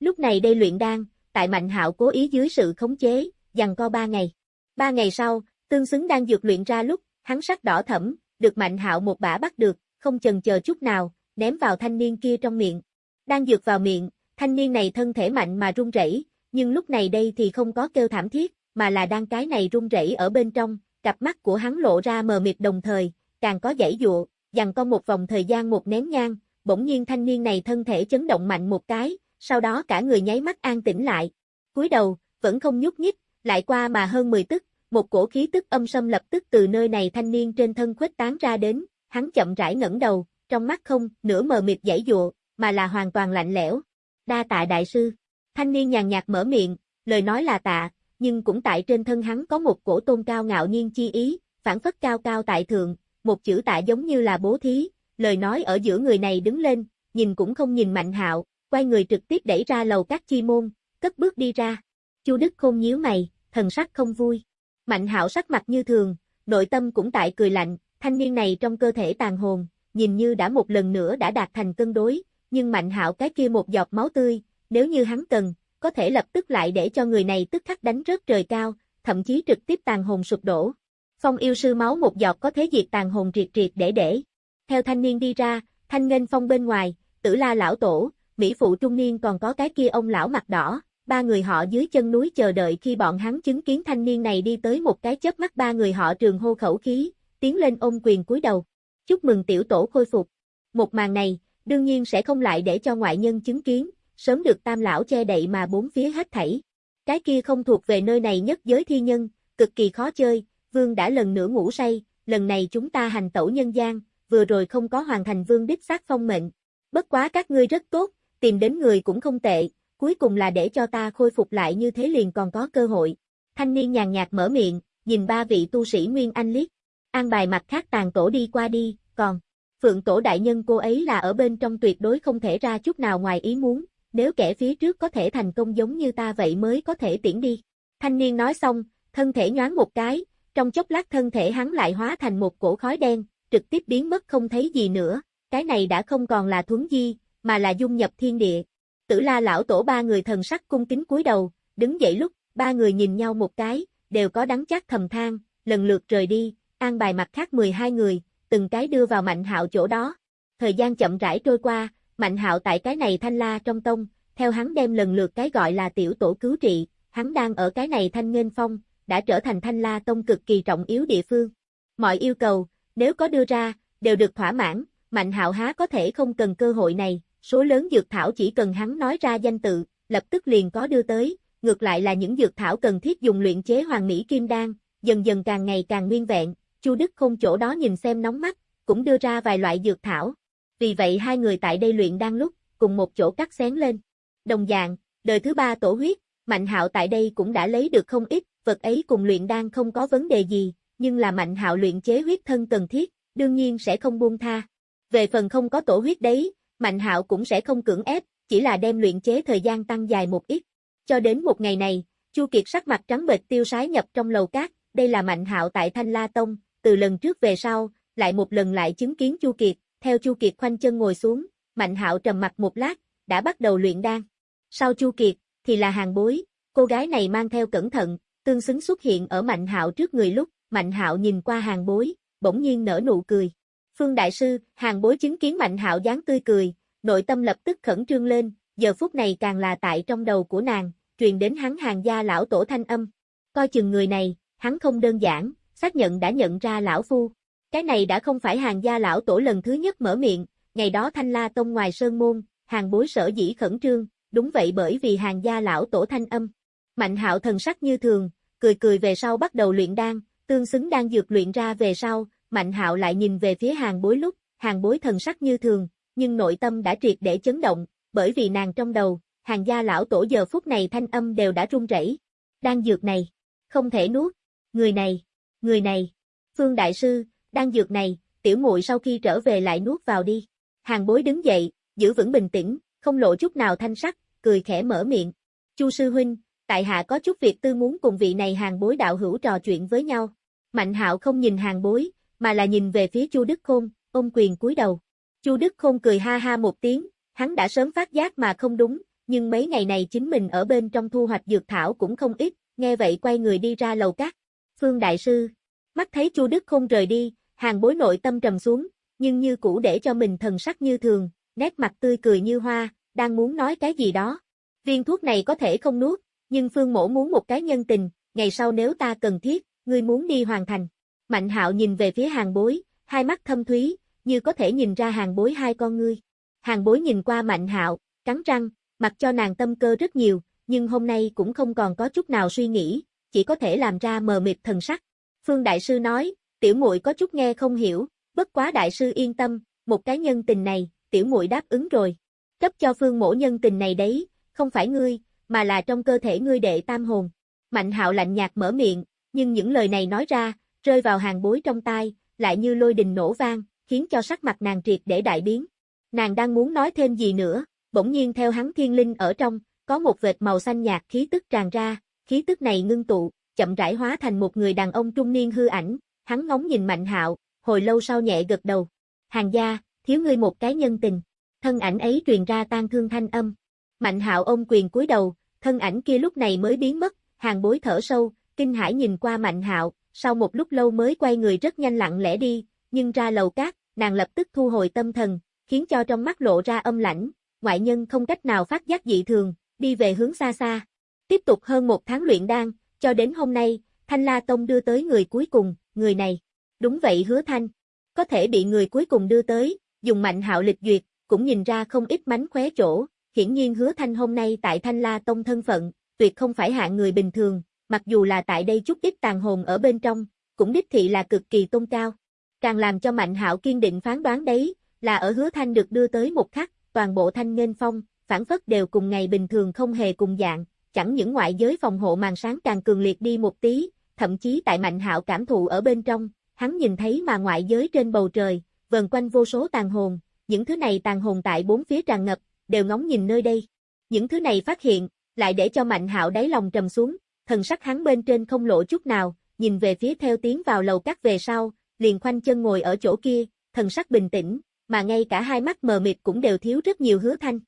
Lúc này đây luyện đan, tại Mạnh Hạo cố ý dưới sự khống chế, dằn co ba ngày. Ba ngày sau, tương xứng đang dược luyện ra lúc, hắn sắc đỏ thẫm, được Mạnh Hạo một bả bắt được, không chần chờ chút nào, ném vào thanh niên kia trong miệng. Đang dược vào miệng, thanh niên này thân thể mạnh mà run rẩy, nhưng lúc này đây thì không có kêu thảm thiết, mà là đang cái này run rẩy ở bên trong, cặp mắt của hắn lộ ra mờ mịt đồng thời, càng có dãy dụa, dằn con một vòng thời gian một nén nhang, bỗng nhiên thanh niên này thân thể chấn động mạnh một cái, sau đó cả người nháy mắt an tĩnh lại. cúi đầu, vẫn không nhúc nhích, lại qua mà hơn 10 tức, một cổ khí tức âm sâm lập tức từ nơi này thanh niên trên thân khuếch tán ra đến, hắn chậm rãi ngẩng đầu, trong mắt không, nửa mờ mịt dãy dụa, mà là hoàn toàn lạnh lẽo. Đa tạ đại sư. Thanh niên nhàn nhạt mở miệng, lời nói là tạ, nhưng cũng tại trên thân hắn có một cổ tôn cao ngạo nhiên chi ý, phản phất cao cao tại thượng, một chữ tạ giống như là bố thí, lời nói ở giữa người này đứng lên, nhìn cũng không nhìn mạnh hạo, quay người trực tiếp đẩy ra lầu các chi môn, cất bước đi ra. Chu Đức Khôn nhíu mày, thần sắc không vui. Mạnh hạo sắc mặt như thường, nội tâm cũng tại cười lạnh, thanh niên này trong cơ thể tàn hồn, nhìn như đã một lần nữa đã đạt thành cân đối, nhưng mạnh hạo cái kia một giọt máu tươi, nếu như hắn cần, có thể lập tức lại để cho người này tức khắc đánh rớt trời cao, thậm chí trực tiếp tàn hồn sụp đổ. Phong yêu sư máu một giọt có thế diệt tàn hồn triệt triệt để để. Theo thanh niên đi ra, thanh nghênh phong bên ngoài, tử la lão tổ, Mỹ phụ trung niên còn có cái kia ông lão mặt đỏ, ba người họ dưới chân núi chờ đợi khi bọn hắn chứng kiến thanh niên này đi tới một cái chớp mắt ba người họ trường hô khẩu khí, tiến lên ôm quyền cúi đầu. Chúc mừng tiểu tổ khôi phục. Một màn này, đương nhiên sẽ không lại để cho ngoại nhân chứng kiến, sớm được tam lão che đậy mà bốn phía hết thảy. Cái kia không thuộc về nơi này nhất giới thi nhân, cực kỳ khó chơi, vương đã lần nữa ngủ say, lần này chúng ta hành tẩu nhân gian, vừa rồi không có hoàn thành vương đích xác phong mệnh. Bất quá các ngươi rất tốt, tìm đến người cũng không tệ, cuối cùng là để cho ta khôi phục lại như thế liền còn có cơ hội. Thanh niên nhàn nhạt mở miệng, nhìn ba vị tu sĩ Nguyên Anh liếc. An bài mặt khác tàn tổ đi qua đi, còn Phượng tổ đại nhân cô ấy là ở bên trong tuyệt đối không thể ra chút nào ngoài ý muốn, nếu kẻ phía trước có thể thành công giống như ta vậy mới có thể tiễn đi. Thanh niên nói xong, thân thể nhoáng một cái, trong chốc lát thân thể hắn lại hóa thành một cổ khói đen, trực tiếp biến mất không thấy gì nữa, cái này đã không còn là thuấn di, mà là dung nhập thiên địa. Tử la lão tổ ba người thần sắc cung kính cúi đầu, đứng dậy lúc, ba người nhìn nhau một cái, đều có đắng chát thầm than, lần lượt rời đi, an bài mặt khác 12 người, từng cái đưa vào mạnh hạo chỗ đó. Thời gian chậm rãi trôi qua, mạnh hạo tại cái này thanh la trong tông, theo hắn đem lần lượt cái gọi là tiểu tổ cứu trị, hắn đang ở cái này thanh nghênh phong, đã trở thành thanh la tông cực kỳ trọng yếu địa phương. Mọi yêu cầu, nếu có đưa ra, đều được thỏa mãn, mạnh hạo há có thể không cần cơ hội này, số lớn dược thảo chỉ cần hắn nói ra danh tự, lập tức liền có đưa tới, ngược lại là những dược thảo cần thiết dùng luyện chế hoàng mỹ kim đan, dần dần càng ngày càng nguyên vẹn, Chu Đức không chỗ đó nhìn xem nóng mắt, cũng đưa ra vài loại dược thảo. Vì vậy hai người tại đây luyện đang lúc, cùng một chỗ cắt xén lên. Đồng dạng, đời thứ ba tổ huyết, Mạnh Hạo tại đây cũng đã lấy được không ít, vật ấy cùng luyện đan không có vấn đề gì, nhưng là Mạnh Hạo luyện chế huyết thân cần thiết, đương nhiên sẽ không buông tha. Về phần không có tổ huyết đấy, Mạnh Hạo cũng sẽ không cưỡng ép, chỉ là đem luyện chế thời gian tăng dài một ít. Cho đến một ngày này, Chu Kiệt sắc mặt trắng bệch tiêu sái nhập trong lầu cát, đây là Mạnh Hạo tại Thanh La Tông, từ lần trước về sau, lại một lần lại chứng kiến Chu Kiệt, theo Chu Kiệt khoanh chân ngồi xuống, Mạnh Hạo trầm mặt một lát, đã bắt đầu luyện đan. Sau Chu Kiệt, thì là hàng bối, Cô gái này mang theo cẩn thận, tương xứng xuất hiện ở Mạnh Hạo trước người lúc, Mạnh Hạo nhìn qua hàng bối, bỗng nhiên nở nụ cười. Phương Đại Sư, hàng bối chứng kiến Mạnh Hạo dáng tươi cười, nội tâm lập tức khẩn trương lên, giờ phút này càng là tại trong đầu của nàng, truyền đến hắn hàng gia lão tổ thanh âm. Coi chừng người này, hắn không đơn giản, xác nhận đã nhận ra lão phu. Cái này đã không phải hàng gia lão tổ lần thứ nhất mở miệng, ngày đó thanh la tông ngoài sơn môn, hàng bối sở dĩ khẩn trương, đúng vậy bởi vì hàng gia lão tổ thanh âm. Mạnh hạo thần sắc như thường, cười cười về sau bắt đầu luyện đan, tương xứng đang dược luyện ra về sau, mạnh hạo lại nhìn về phía hàng bối lúc, hàng bối thần sắc như thường, nhưng nội tâm đã triệt để chấn động, bởi vì nàng trong đầu, hàng gia lão tổ giờ phút này thanh âm đều đã run rẩy. Đan dược này, không thể nuốt, người này, người này, Phương Đại Sư, đan dược này, tiểu muội sau khi trở về lại nuốt vào đi. Hàng bối đứng dậy, giữ vững bình tĩnh, không lộ chút nào thanh sắc, cười khẽ mở miệng. Chu sư huynh, tại hạ có chút việc tư muốn cùng vị này hàng bối đạo hữu trò chuyện với nhau. Mạnh hạo không nhìn hàng bối, mà là nhìn về phía Chu Đức Khôn, ôm quyền cúi đầu. Chu Đức Khôn cười ha ha một tiếng, hắn đã sớm phát giác mà không đúng, nhưng mấy ngày này chính mình ở bên trong thu hoạch dược thảo cũng không ít, nghe vậy quay người đi ra lầu cát. Phương Đại Sư, mắt thấy Chu Đức Khôn rời đi, hàng bối nội tâm trầm xuống, nhưng như cũ để cho mình thần sắc như thường, nét mặt tươi cười như hoa, đang muốn nói cái gì đó. Viên thuốc này có thể không nuốt, nhưng Phương Mổ muốn một cái nhân tình, ngày sau nếu ta cần thiết, ngươi muốn đi hoàn thành. Mạnh hạo nhìn về phía hàng bối, hai mắt thâm thúy, như có thể nhìn ra hàng bối hai con ngươi. Hàng bối nhìn qua mạnh hạo, cắn răng, mặc cho nàng tâm cơ rất nhiều, nhưng hôm nay cũng không còn có chút nào suy nghĩ, chỉ có thể làm ra mờ mịt thần sắc. Phương Đại Sư nói, tiểu muội có chút nghe không hiểu, bất quá Đại Sư yên tâm, một cái nhân tình này, tiểu muội đáp ứng rồi. Cấp cho Phương mổ nhân tình này đấy, không phải ngươi, mà là trong cơ thể ngươi đệ tam hồn. Mạnh hạo lạnh nhạt mở miệng, nhưng những lời này nói ra, rơi vào hàng bối trong tai, lại như lôi đình nổ vang, khiến cho sắc mặt nàng triệt để đại biến. Nàng đang muốn nói thêm gì nữa, bỗng nhiên theo hắn thiên linh ở trong, có một vệt màu xanh nhạt khí tức tràn ra, khí tức này ngưng tụ, chậm rãi hóa thành một người đàn ông trung niên hư ảnh, hắn ngóng nhìn Mạnh Hạo, hồi lâu sau nhẹ gật đầu. Hàng gia, thiếu ngươi một cái nhân tình. Thân ảnh ấy truyền ra tan thương thanh âm. Mạnh Hạo ôm quyền cúi đầu, thân ảnh kia lúc này mới biến mất, hàng bối thở sâu, kinh hãi nhìn qua Mạnh Hạo, sau một lúc lâu mới quay người rất nhanh lặng lẽ đi, nhưng ra lầu cát, nàng lập tức thu hồi tâm thần, khiến cho trong mắt lộ ra âm lãnh, ngoại nhân không cách nào phát giác dị thường, đi về hướng xa xa. Tiếp tục hơn một tháng luyện đan, cho đến hôm nay, Thanh La Tông đưa tới người cuối cùng, người này. Đúng vậy hứa Thanh. Có thể bị người cuối cùng đưa tới, dùng mạnh hạo lịch duyệt, cũng nhìn ra không ít mánh khóe chỗ. Hiển nhiên hứa Thanh hôm nay tại Thanh La Tông thân phận, tuyệt không phải hạng người bình thường, mặc dù là tại đây chút ít tàn hồn ở bên trong, cũng đích thị là cực kỳ tôn cao. Càng làm cho Mạnh Hạo kiên định phán đoán đấy, là ở hứa Thanh được đưa tới một khắc, toàn bộ thanh nghênh phong, phản phất đều cùng ngày bình thường không hề cùng dạng, chẳng những ngoại giới phòng hộ màn sáng càng cường liệt đi một tí, thậm chí tại Mạnh Hạo cảm thụ ở bên trong, hắn nhìn thấy mà ngoại giới trên bầu trời, vần quanh vô số tàn hồn, những thứ này tàn hồn tại bốn phía tràn ngập, đều ngóng nhìn nơi đây. Những thứ này phát hiện, lại để cho Mạnh Hạo đáy lòng trầm xuống, thần sắc hắn bên trên không lộ chút nào, nhìn về phía theo tiến vào lầu cắt về sau, liền khoanh chân ngồi ở chỗ kia, thần sắc bình tĩnh, mà ngay cả hai mắt mờ mịt cũng đều thiếu rất nhiều hứa thanh.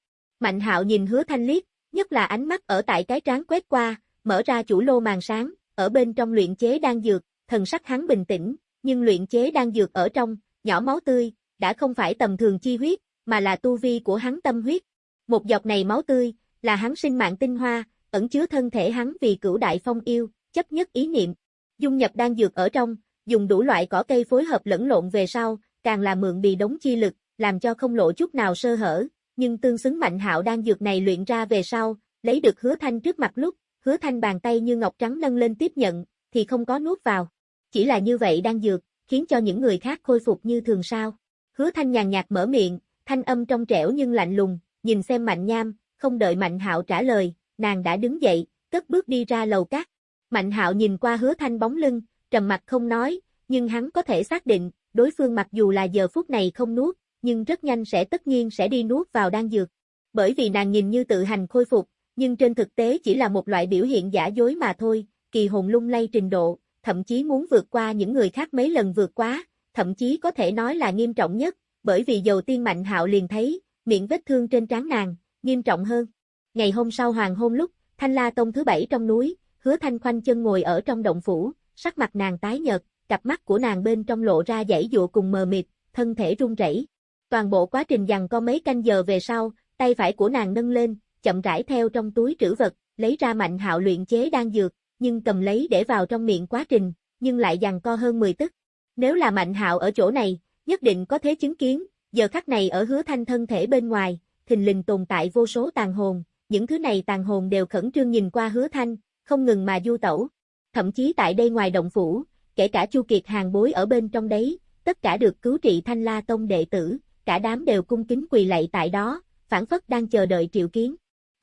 Mạnh hạo nhìn hứa thanh liếc, nhất là ánh mắt ở tại cái trán quét qua, mở ra chủ lô màn sáng, ở bên trong luyện chế đan dược, thần sắc hắn bình tĩnh, nhưng luyện chế đan dược ở trong, nhỏ máu tươi, đã không phải tầm thường chi huyết, mà là tu vi của hắn tâm huyết. Một giọt này máu tươi, là hắn sinh mạng tinh hoa, ẩn chứa thân thể hắn vì cửu đại phong yêu, chấp nhất ý niệm. Dung nhập đan dược ở trong, dùng đủ loại cỏ cây phối hợp lẫn lộn về sau, càng là mượn bì đống chi lực, làm cho không lộ chút nào sơ hở, nhưng tương xứng mạnh hạo đan dược này luyện ra về sau, lấy được hứa thanh trước mặt lúc, hứa thanh bàn tay như ngọc trắng nâng lên tiếp nhận, thì không có nuốt vào. Chỉ là như vậy đang dược, khiến cho những người khác khôi phục như thường sao. Hứa thanh nhàn nhạt mở miệng, thanh âm trong trẻo nhưng lạnh lùng, nhìn xem mạnh nham, không đợi mạnh hạo trả lời, nàng đã đứng dậy, cất bước đi ra lầu cát. Mạnh hạo nhìn qua hứa thanh bóng lưng, trầm mặt không nói, nhưng hắn có thể xác định, đối phương mặc dù là giờ phút này không nuốt, nhưng rất nhanh sẽ tất nhiên sẽ đi nuốt vào đan dược. Bởi vì nàng nhìn như tự hành khôi phục, nhưng trên thực tế chỉ là một loại biểu hiện giả dối mà thôi, kỳ hồn lung lay trình độ, thậm chí muốn vượt qua những người khác mấy lần vượt quá, thậm chí có thể nói là nghiêm trọng nhất, bởi vì dầu tiên mạnh hạo liền thấy, miệng vết thương trên trán nàng, nghiêm trọng hơn. Ngày hôm sau hoàng hôn lúc, Thanh La Tông thứ bảy trong núi, hứa thanh khoanh chân ngồi ở trong động phủ, sắc mặt nàng tái nhợt, cặp mắt của nàng bên trong lộ ra dãy dụa cùng mờ mịt, thân thể run rẩy. Toàn bộ quá trình dằn có mấy canh giờ về sau, tay phải của nàng nâng lên, chậm rãi theo trong túi trữ vật, lấy ra mạnh hạo luyện chế đan dược, nhưng cầm lấy để vào trong miệng quá trình, nhưng lại dằn co hơn 10 tức. Nếu là mạnh hạo ở chỗ này, nhất định có thế chứng kiến, giờ khắc này ở hứa thanh thân thể bên ngoài, thình lình tồn tại vô số tàn hồn, những thứ này tàn hồn đều khẩn trương nhìn qua hứa thanh, không ngừng mà du tẩu. Thậm chí tại đây ngoài động phủ, kể cả Chu Kiệt hàng bối ở bên trong đấy, tất cả được cứu trị Thanh La Tông đệ tử, cả đám đều cung kính quỳ lạy tại đó, phản phất đang chờ đợi triệu kiến.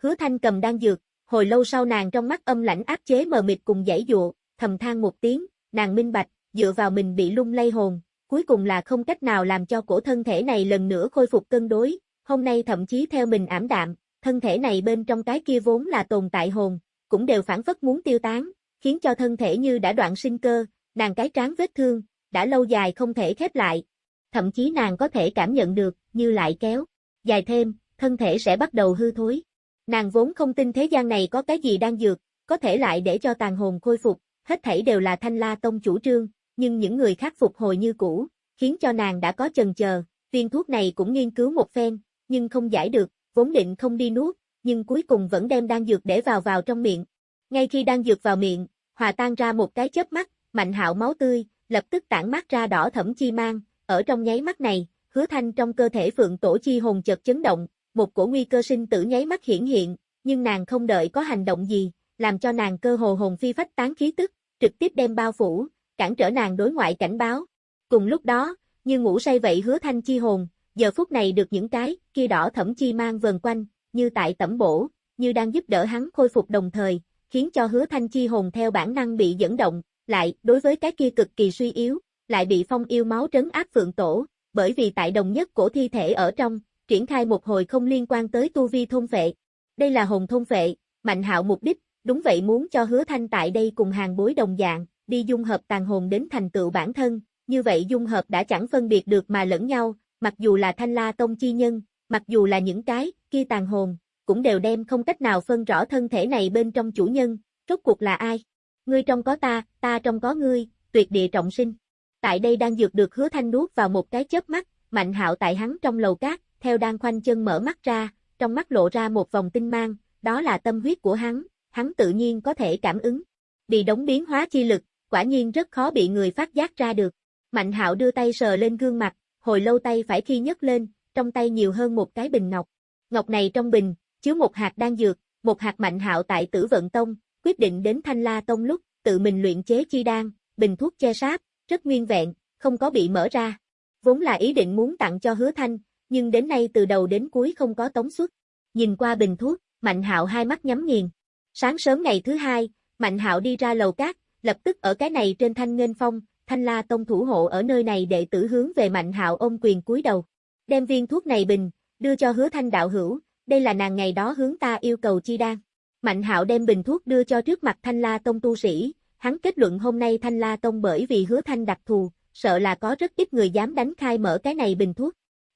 Hứa Thanh cầm đang dược, hồi lâu sau nàng trong mắt âm lãnh áp chế mờ mịt cùng dãy dụa, thầm than một tiếng, nàng minh bạch, dựa vào mình bị lung lay hồn, cuối cùng là không cách nào làm cho cổ thân thể này lần nữa khôi phục cân đối, hôm nay thậm chí theo mình ảm đạm, thân thể này bên trong cái kia vốn là tồn tại hồn, cũng đều phản phất muốn tiêu tán, khiến cho thân thể như đã đoạn sinh cơ, nàng cái trán vết thương, đã lâu dài không thể khép lại. Thậm chí nàng có thể cảm nhận được, như lại kéo, dài thêm, thân thể sẽ bắt đầu hư thối. Nàng vốn không tin thế gian này có cái gì đang dược, có thể lại để cho tàn hồn khôi phục, hết thảy đều là thanh la tông chủ trương, nhưng những người khác phục hồi như cũ, khiến cho nàng đã có chần chờ, viên thuốc này cũng nghiên cứu một phen, nhưng không giải được, vốn định không đi nuốt, nhưng cuối cùng vẫn đem đan dược để vào vào trong miệng. Ngay khi đan dược vào miệng, hòa tan ra một cái chớp mắt, mạnh hạo máu tươi, lập tức tản mắt ra đỏ thẫm chi mang, ở trong nháy mắt này, hứa thanh trong cơ thể phượng tổ chi hồn chợt chấn động, một cổ nguy cơ sinh tử nháy mắt hiển hiện, nhưng nàng không đợi có hành động gì, làm cho nàng cơ hồ hồn phi phách tán khí tức, trực tiếp đem bao phủ, cản trở nàng đối ngoại cảnh báo. Cùng lúc đó, như ngủ say vậy hứa thanh chi hồn, giờ phút này được những cái kia đỏ thẫm chi mang vần quanh, như tại tẩm bổ, như đang giúp đỡ hắn khôi phục đồng thời, khiến cho hứa thanh chi hồn theo bản năng bị dẫn động, lại, đối với cái kia cực kỳ suy yếu, lại bị phong yêu máu trấn áp phượng tổ, bởi vì tại đồng nhất cổ thi thể ở trong, triển khai một hồi không liên quan tới tu vi thôn vệ, Đây là hồn thôn vệ, mạnh hạo mục đích, đúng vậy muốn cho hứa thanh tại đây cùng hàng bối đồng dạng, đi dung hợp tàn hồn đến thành tựu bản thân, như vậy dung hợp đã chẳng phân biệt được mà lẫn nhau, mặc dù là thanh la tông chi nhân, mặc dù là những cái, kia tàn hồn, cũng đều đem không cách nào phân rõ thân thể này bên trong chủ nhân, rốt cuộc là ai. Ngươi trong có ta, ta trong có ngươi, tuyệt địa trọng sinh. Tại đây đang dược được hứa thanh nuốt vào một cái chớp mắt, mạnh hạo tại hắn trong lầu cát, theo đang khoanh chân mở mắt ra, trong mắt lộ ra một vòng tinh mang, đó là tâm huyết của hắn, hắn tự nhiên có thể cảm ứng. Bị đóng biến hóa chi lực, quả nhiên rất khó bị người phát giác ra được. Mạnh hạo đưa tay sờ lên gương mặt, hồi lâu tay phải khi nhấc lên, trong tay nhiều hơn một cái bình ngọc. Ngọc này trong bình, chứa một hạt đan dược, một hạt mạnh hạo tại tử vận tông, quyết định đến thanh la tông lúc, tự mình luyện chế chi đan, bình thuốc che sáp, rất nguyên vẹn, không có bị mở ra. Vốn là ý định muốn tặng cho hứa thanh, nhưng đến nay từ đầu đến cuối không có tống xuất. Nhìn qua bình thuốc, Mạnh Hạo hai mắt nhắm nghiền. Sáng sớm ngày thứ hai, Mạnh Hạo đi ra lầu cát, lập tức ở cái này trên thanh nghênh phong, thanh la tông thủ hộ ở nơi này đệ tử hướng về Mạnh Hạo ôm quyền cúi đầu. Đem viên thuốc này bình, đưa cho hứa thanh đạo hữu, đây là nàng ngày đó hướng ta yêu cầu chi đan. Mạnh Hạo đem bình thuốc đưa cho trước mặt Thanh La Tông tu sĩ, hắn kết luận hôm nay Thanh La Tông bởi vì hứa thanh đặc thù, sợ là có rất ít người dám đánh khai mở cái này bình thuốc.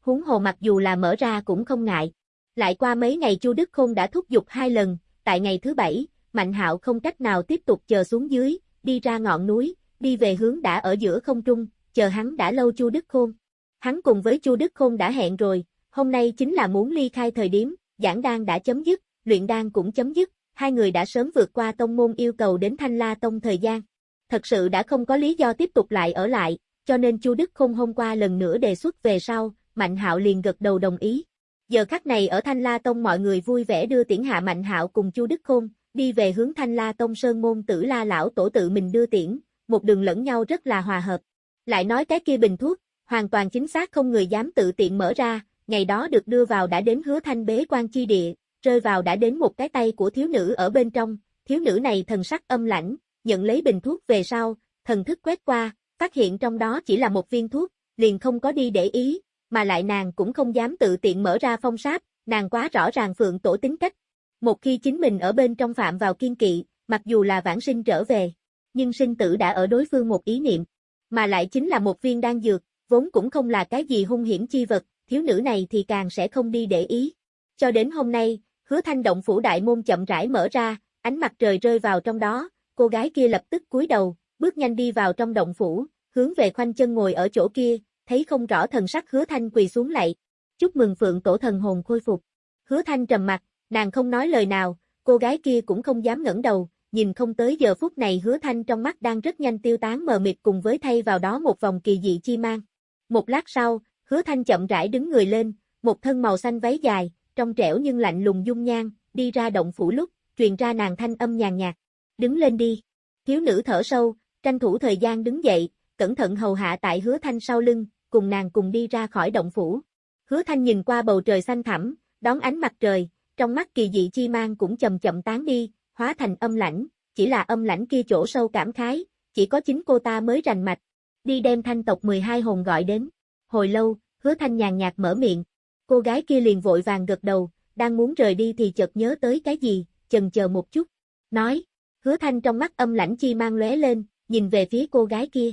Huống hồ mặc dù là mở ra cũng không ngại. Lại qua mấy ngày Chu Đức Khôn đã thúc giục hai lần, tại ngày thứ bảy, Mạnh Hạo không cách nào tiếp tục chờ xuống dưới, đi ra ngọn núi, đi về hướng đã ở giữa không trung, chờ hắn đã lâu Chu Đức Khôn. Hắn cùng với Chu Đức Khôn đã hẹn rồi, hôm nay chính là muốn ly khai thời điểm, giảng đan đã chấm dứt, luyện đan cũng chấm dứt, hai người đã sớm vượt qua tông môn yêu cầu đến Thanh La Tông thời gian. Thật sự đã không có lý do tiếp tục lại ở lại, cho nên Chu Đức Khôn hôm qua lần nữa đề xuất về sau, Mạnh Hạo liền gật đầu đồng ý. Giờ khắc này ở Thanh La Tông mọi người vui vẻ đưa tiễn hạ Mạnh Hạo cùng Chu Đức Khôn, đi về hướng Thanh La Tông Sơn Môn Tử La Lão Tổ tự mình đưa tiễn, một đường lẫn nhau rất là hòa hợp. Lại nói cái kia bình thuốc, hoàn toàn chính xác không người dám tự tiện mở ra, ngày đó được đưa vào đã đến hứa thanh bế quan chi địa, rơi vào đã đến một cái tay của thiếu nữ ở bên trong, thiếu nữ này thần sắc âm lãnh, nhận lấy bình thuốc về sau, thần thức quét qua, phát hiện trong đó chỉ là một viên thuốc, liền không có đi để ý, mà lại nàng cũng không dám tự tiện mở ra phong sáp, nàng quá rõ ràng phượng tổ tính cách. Một khi chính mình ở bên trong phạm vào kiên kỵ, mặc dù là vãng sinh trở về, nhưng sinh tử đã ở đối phương một ý niệm, mà lại chính là một viên đan dược, vốn cũng không là cái gì hung hiểm chi vật, thiếu nữ này thì càng sẽ không đi để ý. Cho đến hôm nay, hứa thanh động phủ đại môn chậm rãi mở ra, ánh mặt trời rơi vào trong đó, cô gái kia lập tức cúi đầu, bước nhanh đi vào trong động phủ, hướng về khoanh chân ngồi ở chỗ kia, thấy không rõ thần sắc hứa thanh quỳ xuống lạy. Chúc mừng phượng tổ thần hồn khôi phục. Hứa thanh trầm mặt, nàng không nói lời nào, cô gái kia cũng không dám ngẩng đầu, nhìn không tới giờ phút này hứa thanh trong mắt đang rất nhanh tiêu tán mờ mịt cùng với thay vào đó một vòng kỳ dị chi mang. Một lát sau, hứa thanh chậm rãi đứng người lên, một thân màu xanh váy dài, trong trẻo nhưng lạnh lùng dung nhan, đi ra động phủ lúc, truyền ra nàng thanh âm nhàn nhạt. Đứng lên đi. Thiếu nữ thở sâu, tranh thủ thời gian đứng dậy, cẩn thận hầu hạ tại hứa thanh sau lưng, cùng nàng cùng đi ra khỏi động phủ. Hứa thanh nhìn qua bầu trời xanh thẳm, đón ánh mặt trời, trong mắt kỳ dị chi mang cũng chậm chậm tán đi, hóa thành âm lãnh, chỉ là âm lãnh kia chỗ sâu cảm khái, chỉ có chính cô ta mới rành mạch. Đi đem thanh tộc 12 hồn gọi đến. Hồi lâu, hứa thanh nhàn nhạt mở miệng. Cô gái kia liền vội vàng gật đầu, đang muốn rời đi thì chợt nhớ tới cái gì, chần chờ một chút. Nói, hứa thanh trong mắt âm lãnh chi mang lóe lên, nhìn về phía cô gái kia.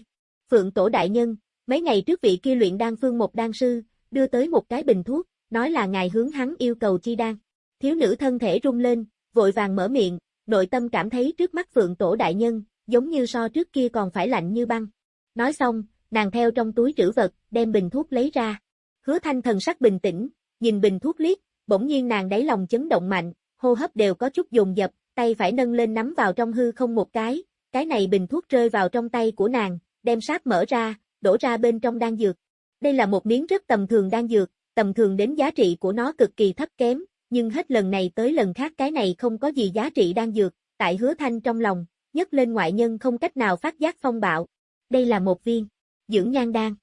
Phượng tổ đại nhân, mấy ngày trước vị kia luyện đan phương một đan sư, đưa tới một cái bình thuốc, nói là ngài hướng hắn yêu cầu chi đan. Thiếu nữ thân thể rung lên, vội vàng mở miệng, nội tâm cảm thấy trước mắt Phượng tổ đại nhân, giống như so trước kia còn phải lạnh như băng. Nói xong, nàng theo trong túi trữ vật, đem bình thuốc lấy ra. Hứa thanh thần sắc bình tĩnh, nhìn bình thuốc liếc, bỗng nhiên nàng đáy lòng chấn động mạnh, hô hấp đều có chút dồn dập, tay phải nâng lên nắm vào trong hư không một cái, cái này bình thuốc rơi vào trong tay của nàng, đem sáp mở ra, đổ ra bên trong đan dược. Đây là một miếng rất tầm thường đan dược, tầm thường đến giá trị của nó cực kỳ thấp kém, nhưng hết lần này tới lần khác cái này không có gì giá trị đan dược, tại hứa thanh trong lòng, nhấc lên ngoại nhân không cách nào phát giác phong bạo. Đây là một viên, dưỡng nhan đan.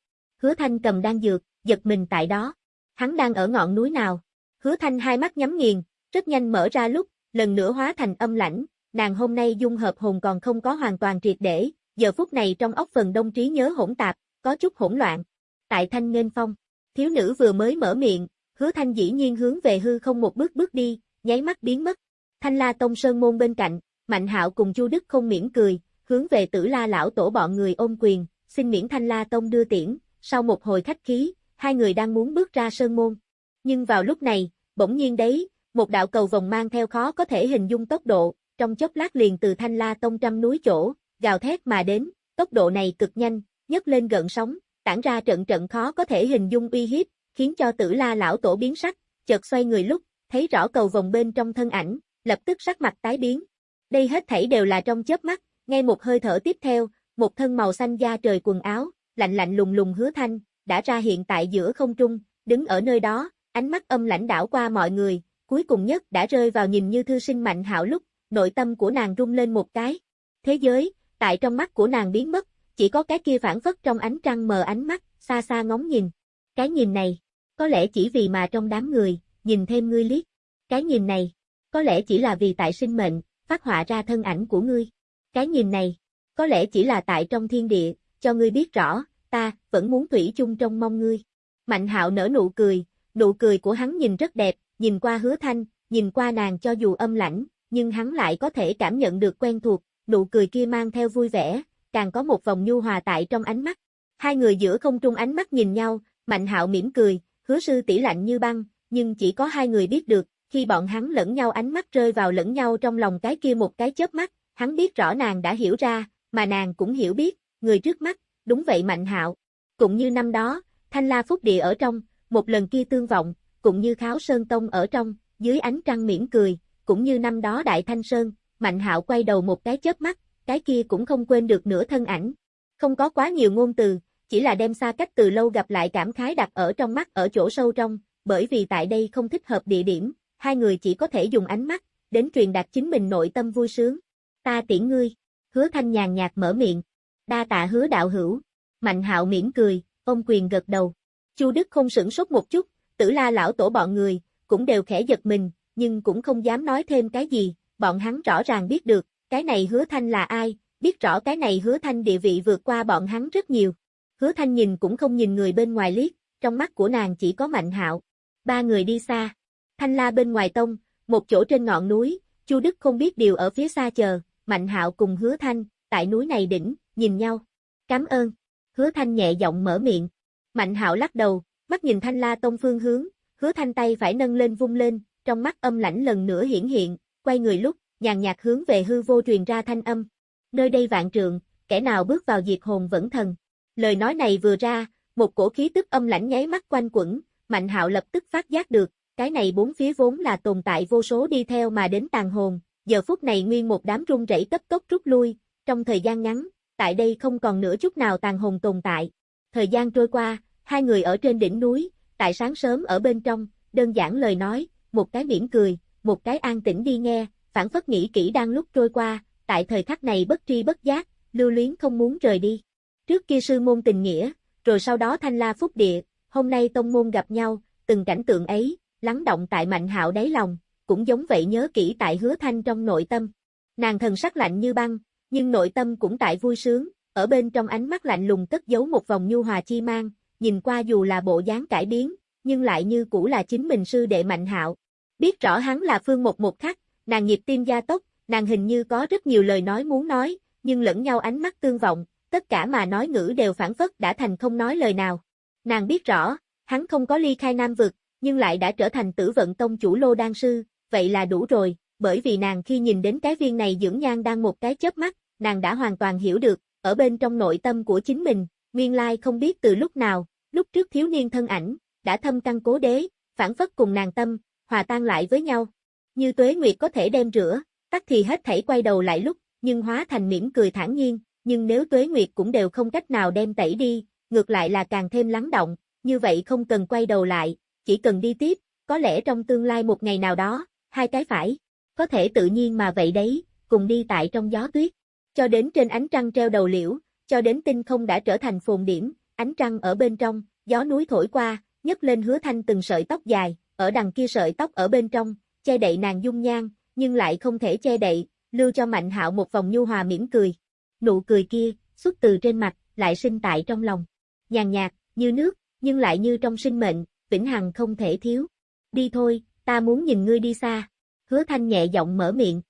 Hứa thanh cầm đan dược, giật mình tại đó. Hắn đang ở ngọn núi nào? Hứa thanh hai mắt nhắm nghiền, rất nhanh mở ra lúc, lần nữa hóa thành âm lãnh, nàng hôm nay dung hợp hồn còn không có hoàn toàn triệt để, giờ phút này trong óc phần đông trí nhớ hỗn tạp, có chút hỗn loạn. Tại thanh nghênh phong, thiếu nữ vừa mới mở miệng, hứa thanh dĩ nhiên hướng về hư không một bước bước đi, nháy mắt biến mất. Thanh la tông sơn môn bên cạnh, Mạnh hạo cùng Chu Đức không miễn cười, hướng về tử la lão tổ bọn người ôm quyền, xin miễn thanh la tông đưa tiễn, sau một hồi khách khí, hai người đang muốn bước ra sơn môn. Nhưng vào lúc này, bỗng nhiên đấy, một đạo cầu vòng mang theo khó có thể hình dung tốc độ, trong chốc lát liền từ thanh la tông trăm núi chỗ, gào thét mà đến, tốc độ này cực nhanh, nhấc lên gợn sóng, tản ra trận trận khó có thể hình dung uy hiếp, khiến cho tử la lão tổ biến sắc, chợt xoay người lúc, thấy rõ cầu vòng bên trong thân ảnh, lập tức sắc mặt tái biến. Đây hết thảy đều là trong chớp mắt, ngay một hơi thở tiếp theo, một thân màu xanh da trời quần áo, lạnh lạnh lùng lùng hứa thanh, đã ra hiện tại giữa không trung, đứng ở nơi đó, ánh mắt âm lãnh đảo qua mọi người, cuối cùng nhất đã rơi vào nhìn như thư sinh mạnh hảo lúc, nội tâm của nàng rung lên một cái. Thế giới, tại trong mắt của nàng biến mất, chỉ có cái kia phản phất trong ánh trăng mờ ánh mắt, xa xa ngóng nhìn. Cái nhìn này, có lẽ chỉ vì mà trong đám người, nhìn thêm ngươi liếc. Cái nhìn này, có lẽ chỉ là vì tại sinh mệnh, phát họa ra thân ảnh của ngươi. Cái nhìn này, có lẽ chỉ là tại trong thiên địa, cho ngươi biết rõ, ta, vẫn muốn thủy chung trong mong ngươi. Mạnh hạo nở nụ cười, nụ cười của hắn nhìn rất đẹp, nhìn qua hứa thanh, nhìn qua nàng cho dù âm lãnh, nhưng hắn lại có thể cảm nhận được quen thuộc, nụ cười kia mang theo vui vẻ, càng có một vòng nhu hòa tại trong ánh mắt. Hai người giữa không trung ánh mắt nhìn nhau, Mạnh Hạo mỉm cười, hứa sư tỷ lạnh như băng, nhưng chỉ có hai người biết được, khi bọn hắn lẫn nhau ánh mắt rơi vào lẫn nhau trong lòng cái kia một cái chớp mắt, hắn biết rõ nàng đã hiểu ra, mà nàng cũng hiểu biết, người trước mắt, đúng vậy Mạnh Hạo. Cũng như năm đó, Thanh La Phúc Địa ở trong, một lần kia tương vọng, cũng như Kháo Sơn Tông ở trong, dưới ánh trăng mỉm cười, cũng như năm đó Đại Thanh Sơn, Mạnh Hạo quay đầu một cái chớp mắt, cái kia cũng không quên được nửa thân ảnh. Không có quá nhiều ngôn từ, chỉ là đem xa cách từ lâu gặp lại cảm khái đặt ở trong mắt ở chỗ sâu trong, bởi vì tại đây không thích hợp địa điểm, hai người chỉ có thể dùng ánh mắt, đến truyền đạt chính mình nội tâm vui sướng. Ta tiễn ngươi, hứa thanh nhàn nhạt mở miệng, đa tạ hứa đạo hữu, mạnh hạo mỉm cười, ôm quyền gật đầu. Chu Đức không sửng sốt một chút, tử la lão tổ bọn người, cũng đều khẽ giật mình, nhưng cũng không dám nói thêm cái gì, bọn hắn rõ ràng biết được, cái này hứa thanh là ai, biết rõ cái này hứa thanh địa vị vượt qua bọn hắn rất nhiều. Hứa thanh nhìn cũng không nhìn người bên ngoài liếc, trong mắt của nàng chỉ có mạnh hạo. Ba người đi xa. Thanh la bên ngoài tông, một chỗ trên ngọn núi, Chu Đức không biết điều ở phía xa chờ, mạnh hạo cùng hứa thanh, tại núi này đỉnh, nhìn nhau. Cảm ơn. Hứa thanh nhẹ giọng mở miệng. Mạnh hạo lắc đầu, mắt nhìn thanh la tông phương hướng, hứa thanh tay phải nâng lên vung lên, trong mắt âm lãnh lần nữa hiển hiện, quay người lúc, nhàn nhạt hướng về hư vô truyền ra thanh âm. Nơi đây vạn trượng, kẻ nào bước vào diệt hồn vẫn thần. Lời nói này vừa ra, một cổ khí tức âm lãnh nháy mắt quanh quẩn, Mạnh Hạo lập tức phát giác được, cái này bốn phía vốn là tồn tại vô số đi theo mà đến tàn hồn, giờ phút này nguyên một đám rung rẩy cấp tốc rút lui, trong thời gian ngắn, tại đây không còn nửa chút nào tàn hồn tồn tại. Thời gian trôi qua, hai người ở trên đỉnh núi, tại sáng sớm ở bên trong, đơn giản lời nói, một cái mỉm cười, một cái an tĩnh đi nghe, phản phất nghĩ kỹ đang lúc trôi qua, tại thời khắc này bất tri bất giác, lưu luyến không muốn rời đi. Trước kia sư môn tình nghĩa, rồi sau đó thanh la phúc địa, hôm nay tông môn gặp nhau, từng cảnh tượng ấy, lắng động tại mạnh hạo đáy lòng, cũng giống vậy nhớ kỹ tại hứa thanh trong nội tâm. Nàng thần sắc lạnh như băng, nhưng nội tâm cũng tại vui sướng, ở bên trong ánh mắt lạnh lùng cất giấu một vòng nhu hòa chi mang, nhìn qua dù là bộ dáng cải biến, nhưng lại như cũ là chính mình sư đệ mạnh hạo. Biết rõ hắn là phương một một khắc, nàng nhịp tim gia tốc, nàng hình như có rất nhiều lời nói muốn nói, nhưng lẫn nhau ánh mắt tương vọng, tất cả mà nói ngữ đều phản phất đã thành không nói lời nào. Nàng biết rõ, hắn không có ly khai Nam Vực, nhưng lại đã trở thành tử vận tông chủ lô đan sư, vậy là đủ rồi, bởi vì nàng khi nhìn đến cái viên này dưỡng nhan đang một cái chớp mắt, nàng đã hoàn toàn hiểu được, ở bên trong nội tâm của chính mình, nguyên lai không biết từ lúc nào, lúc trước thiếu niên thân ảnh, đã thâm căn cố đế, phản phất cùng nàng tâm, hòa tan lại với nhau. Như tuế nguyệt có thể đem rửa, tắt thì hết thảy quay đầu lại lúc, nhưng hóa thành mỉm cười thản nhiên, nhưng nếu tuế nguyệt cũng đều không cách nào đem tẩy đi, ngược lại là càng thêm lắng động, như vậy không cần quay đầu lại, chỉ cần đi tiếp, có lẽ trong tương lai một ngày nào đó, hai cái phải, có thể tự nhiên mà vậy đấy, cùng đi tại trong gió tuyết, cho đến trên ánh trăng treo đầu liễu, cho đến tinh không đã trở thành phồn điểm, ánh trăng ở bên trong, gió núi thổi qua, nhấc lên hứa thanh từng sợi tóc dài, ở đằng kia sợi tóc ở bên trong, che đậy nàng dung nhan, nhưng lại không thể che đậy, lưu cho Mạnh Hạo một vòng nhu hòa mỉm cười. Nụ cười kia, xuất từ trên mặt, lại sinh tại trong lòng. Nhàn nhạt, như nước, nhưng lại như trong sinh mệnh, vĩnh hằng không thể thiếu. Đi thôi, ta muốn nhìn ngươi đi xa. Hứa thanh nhẹ giọng mở miệng.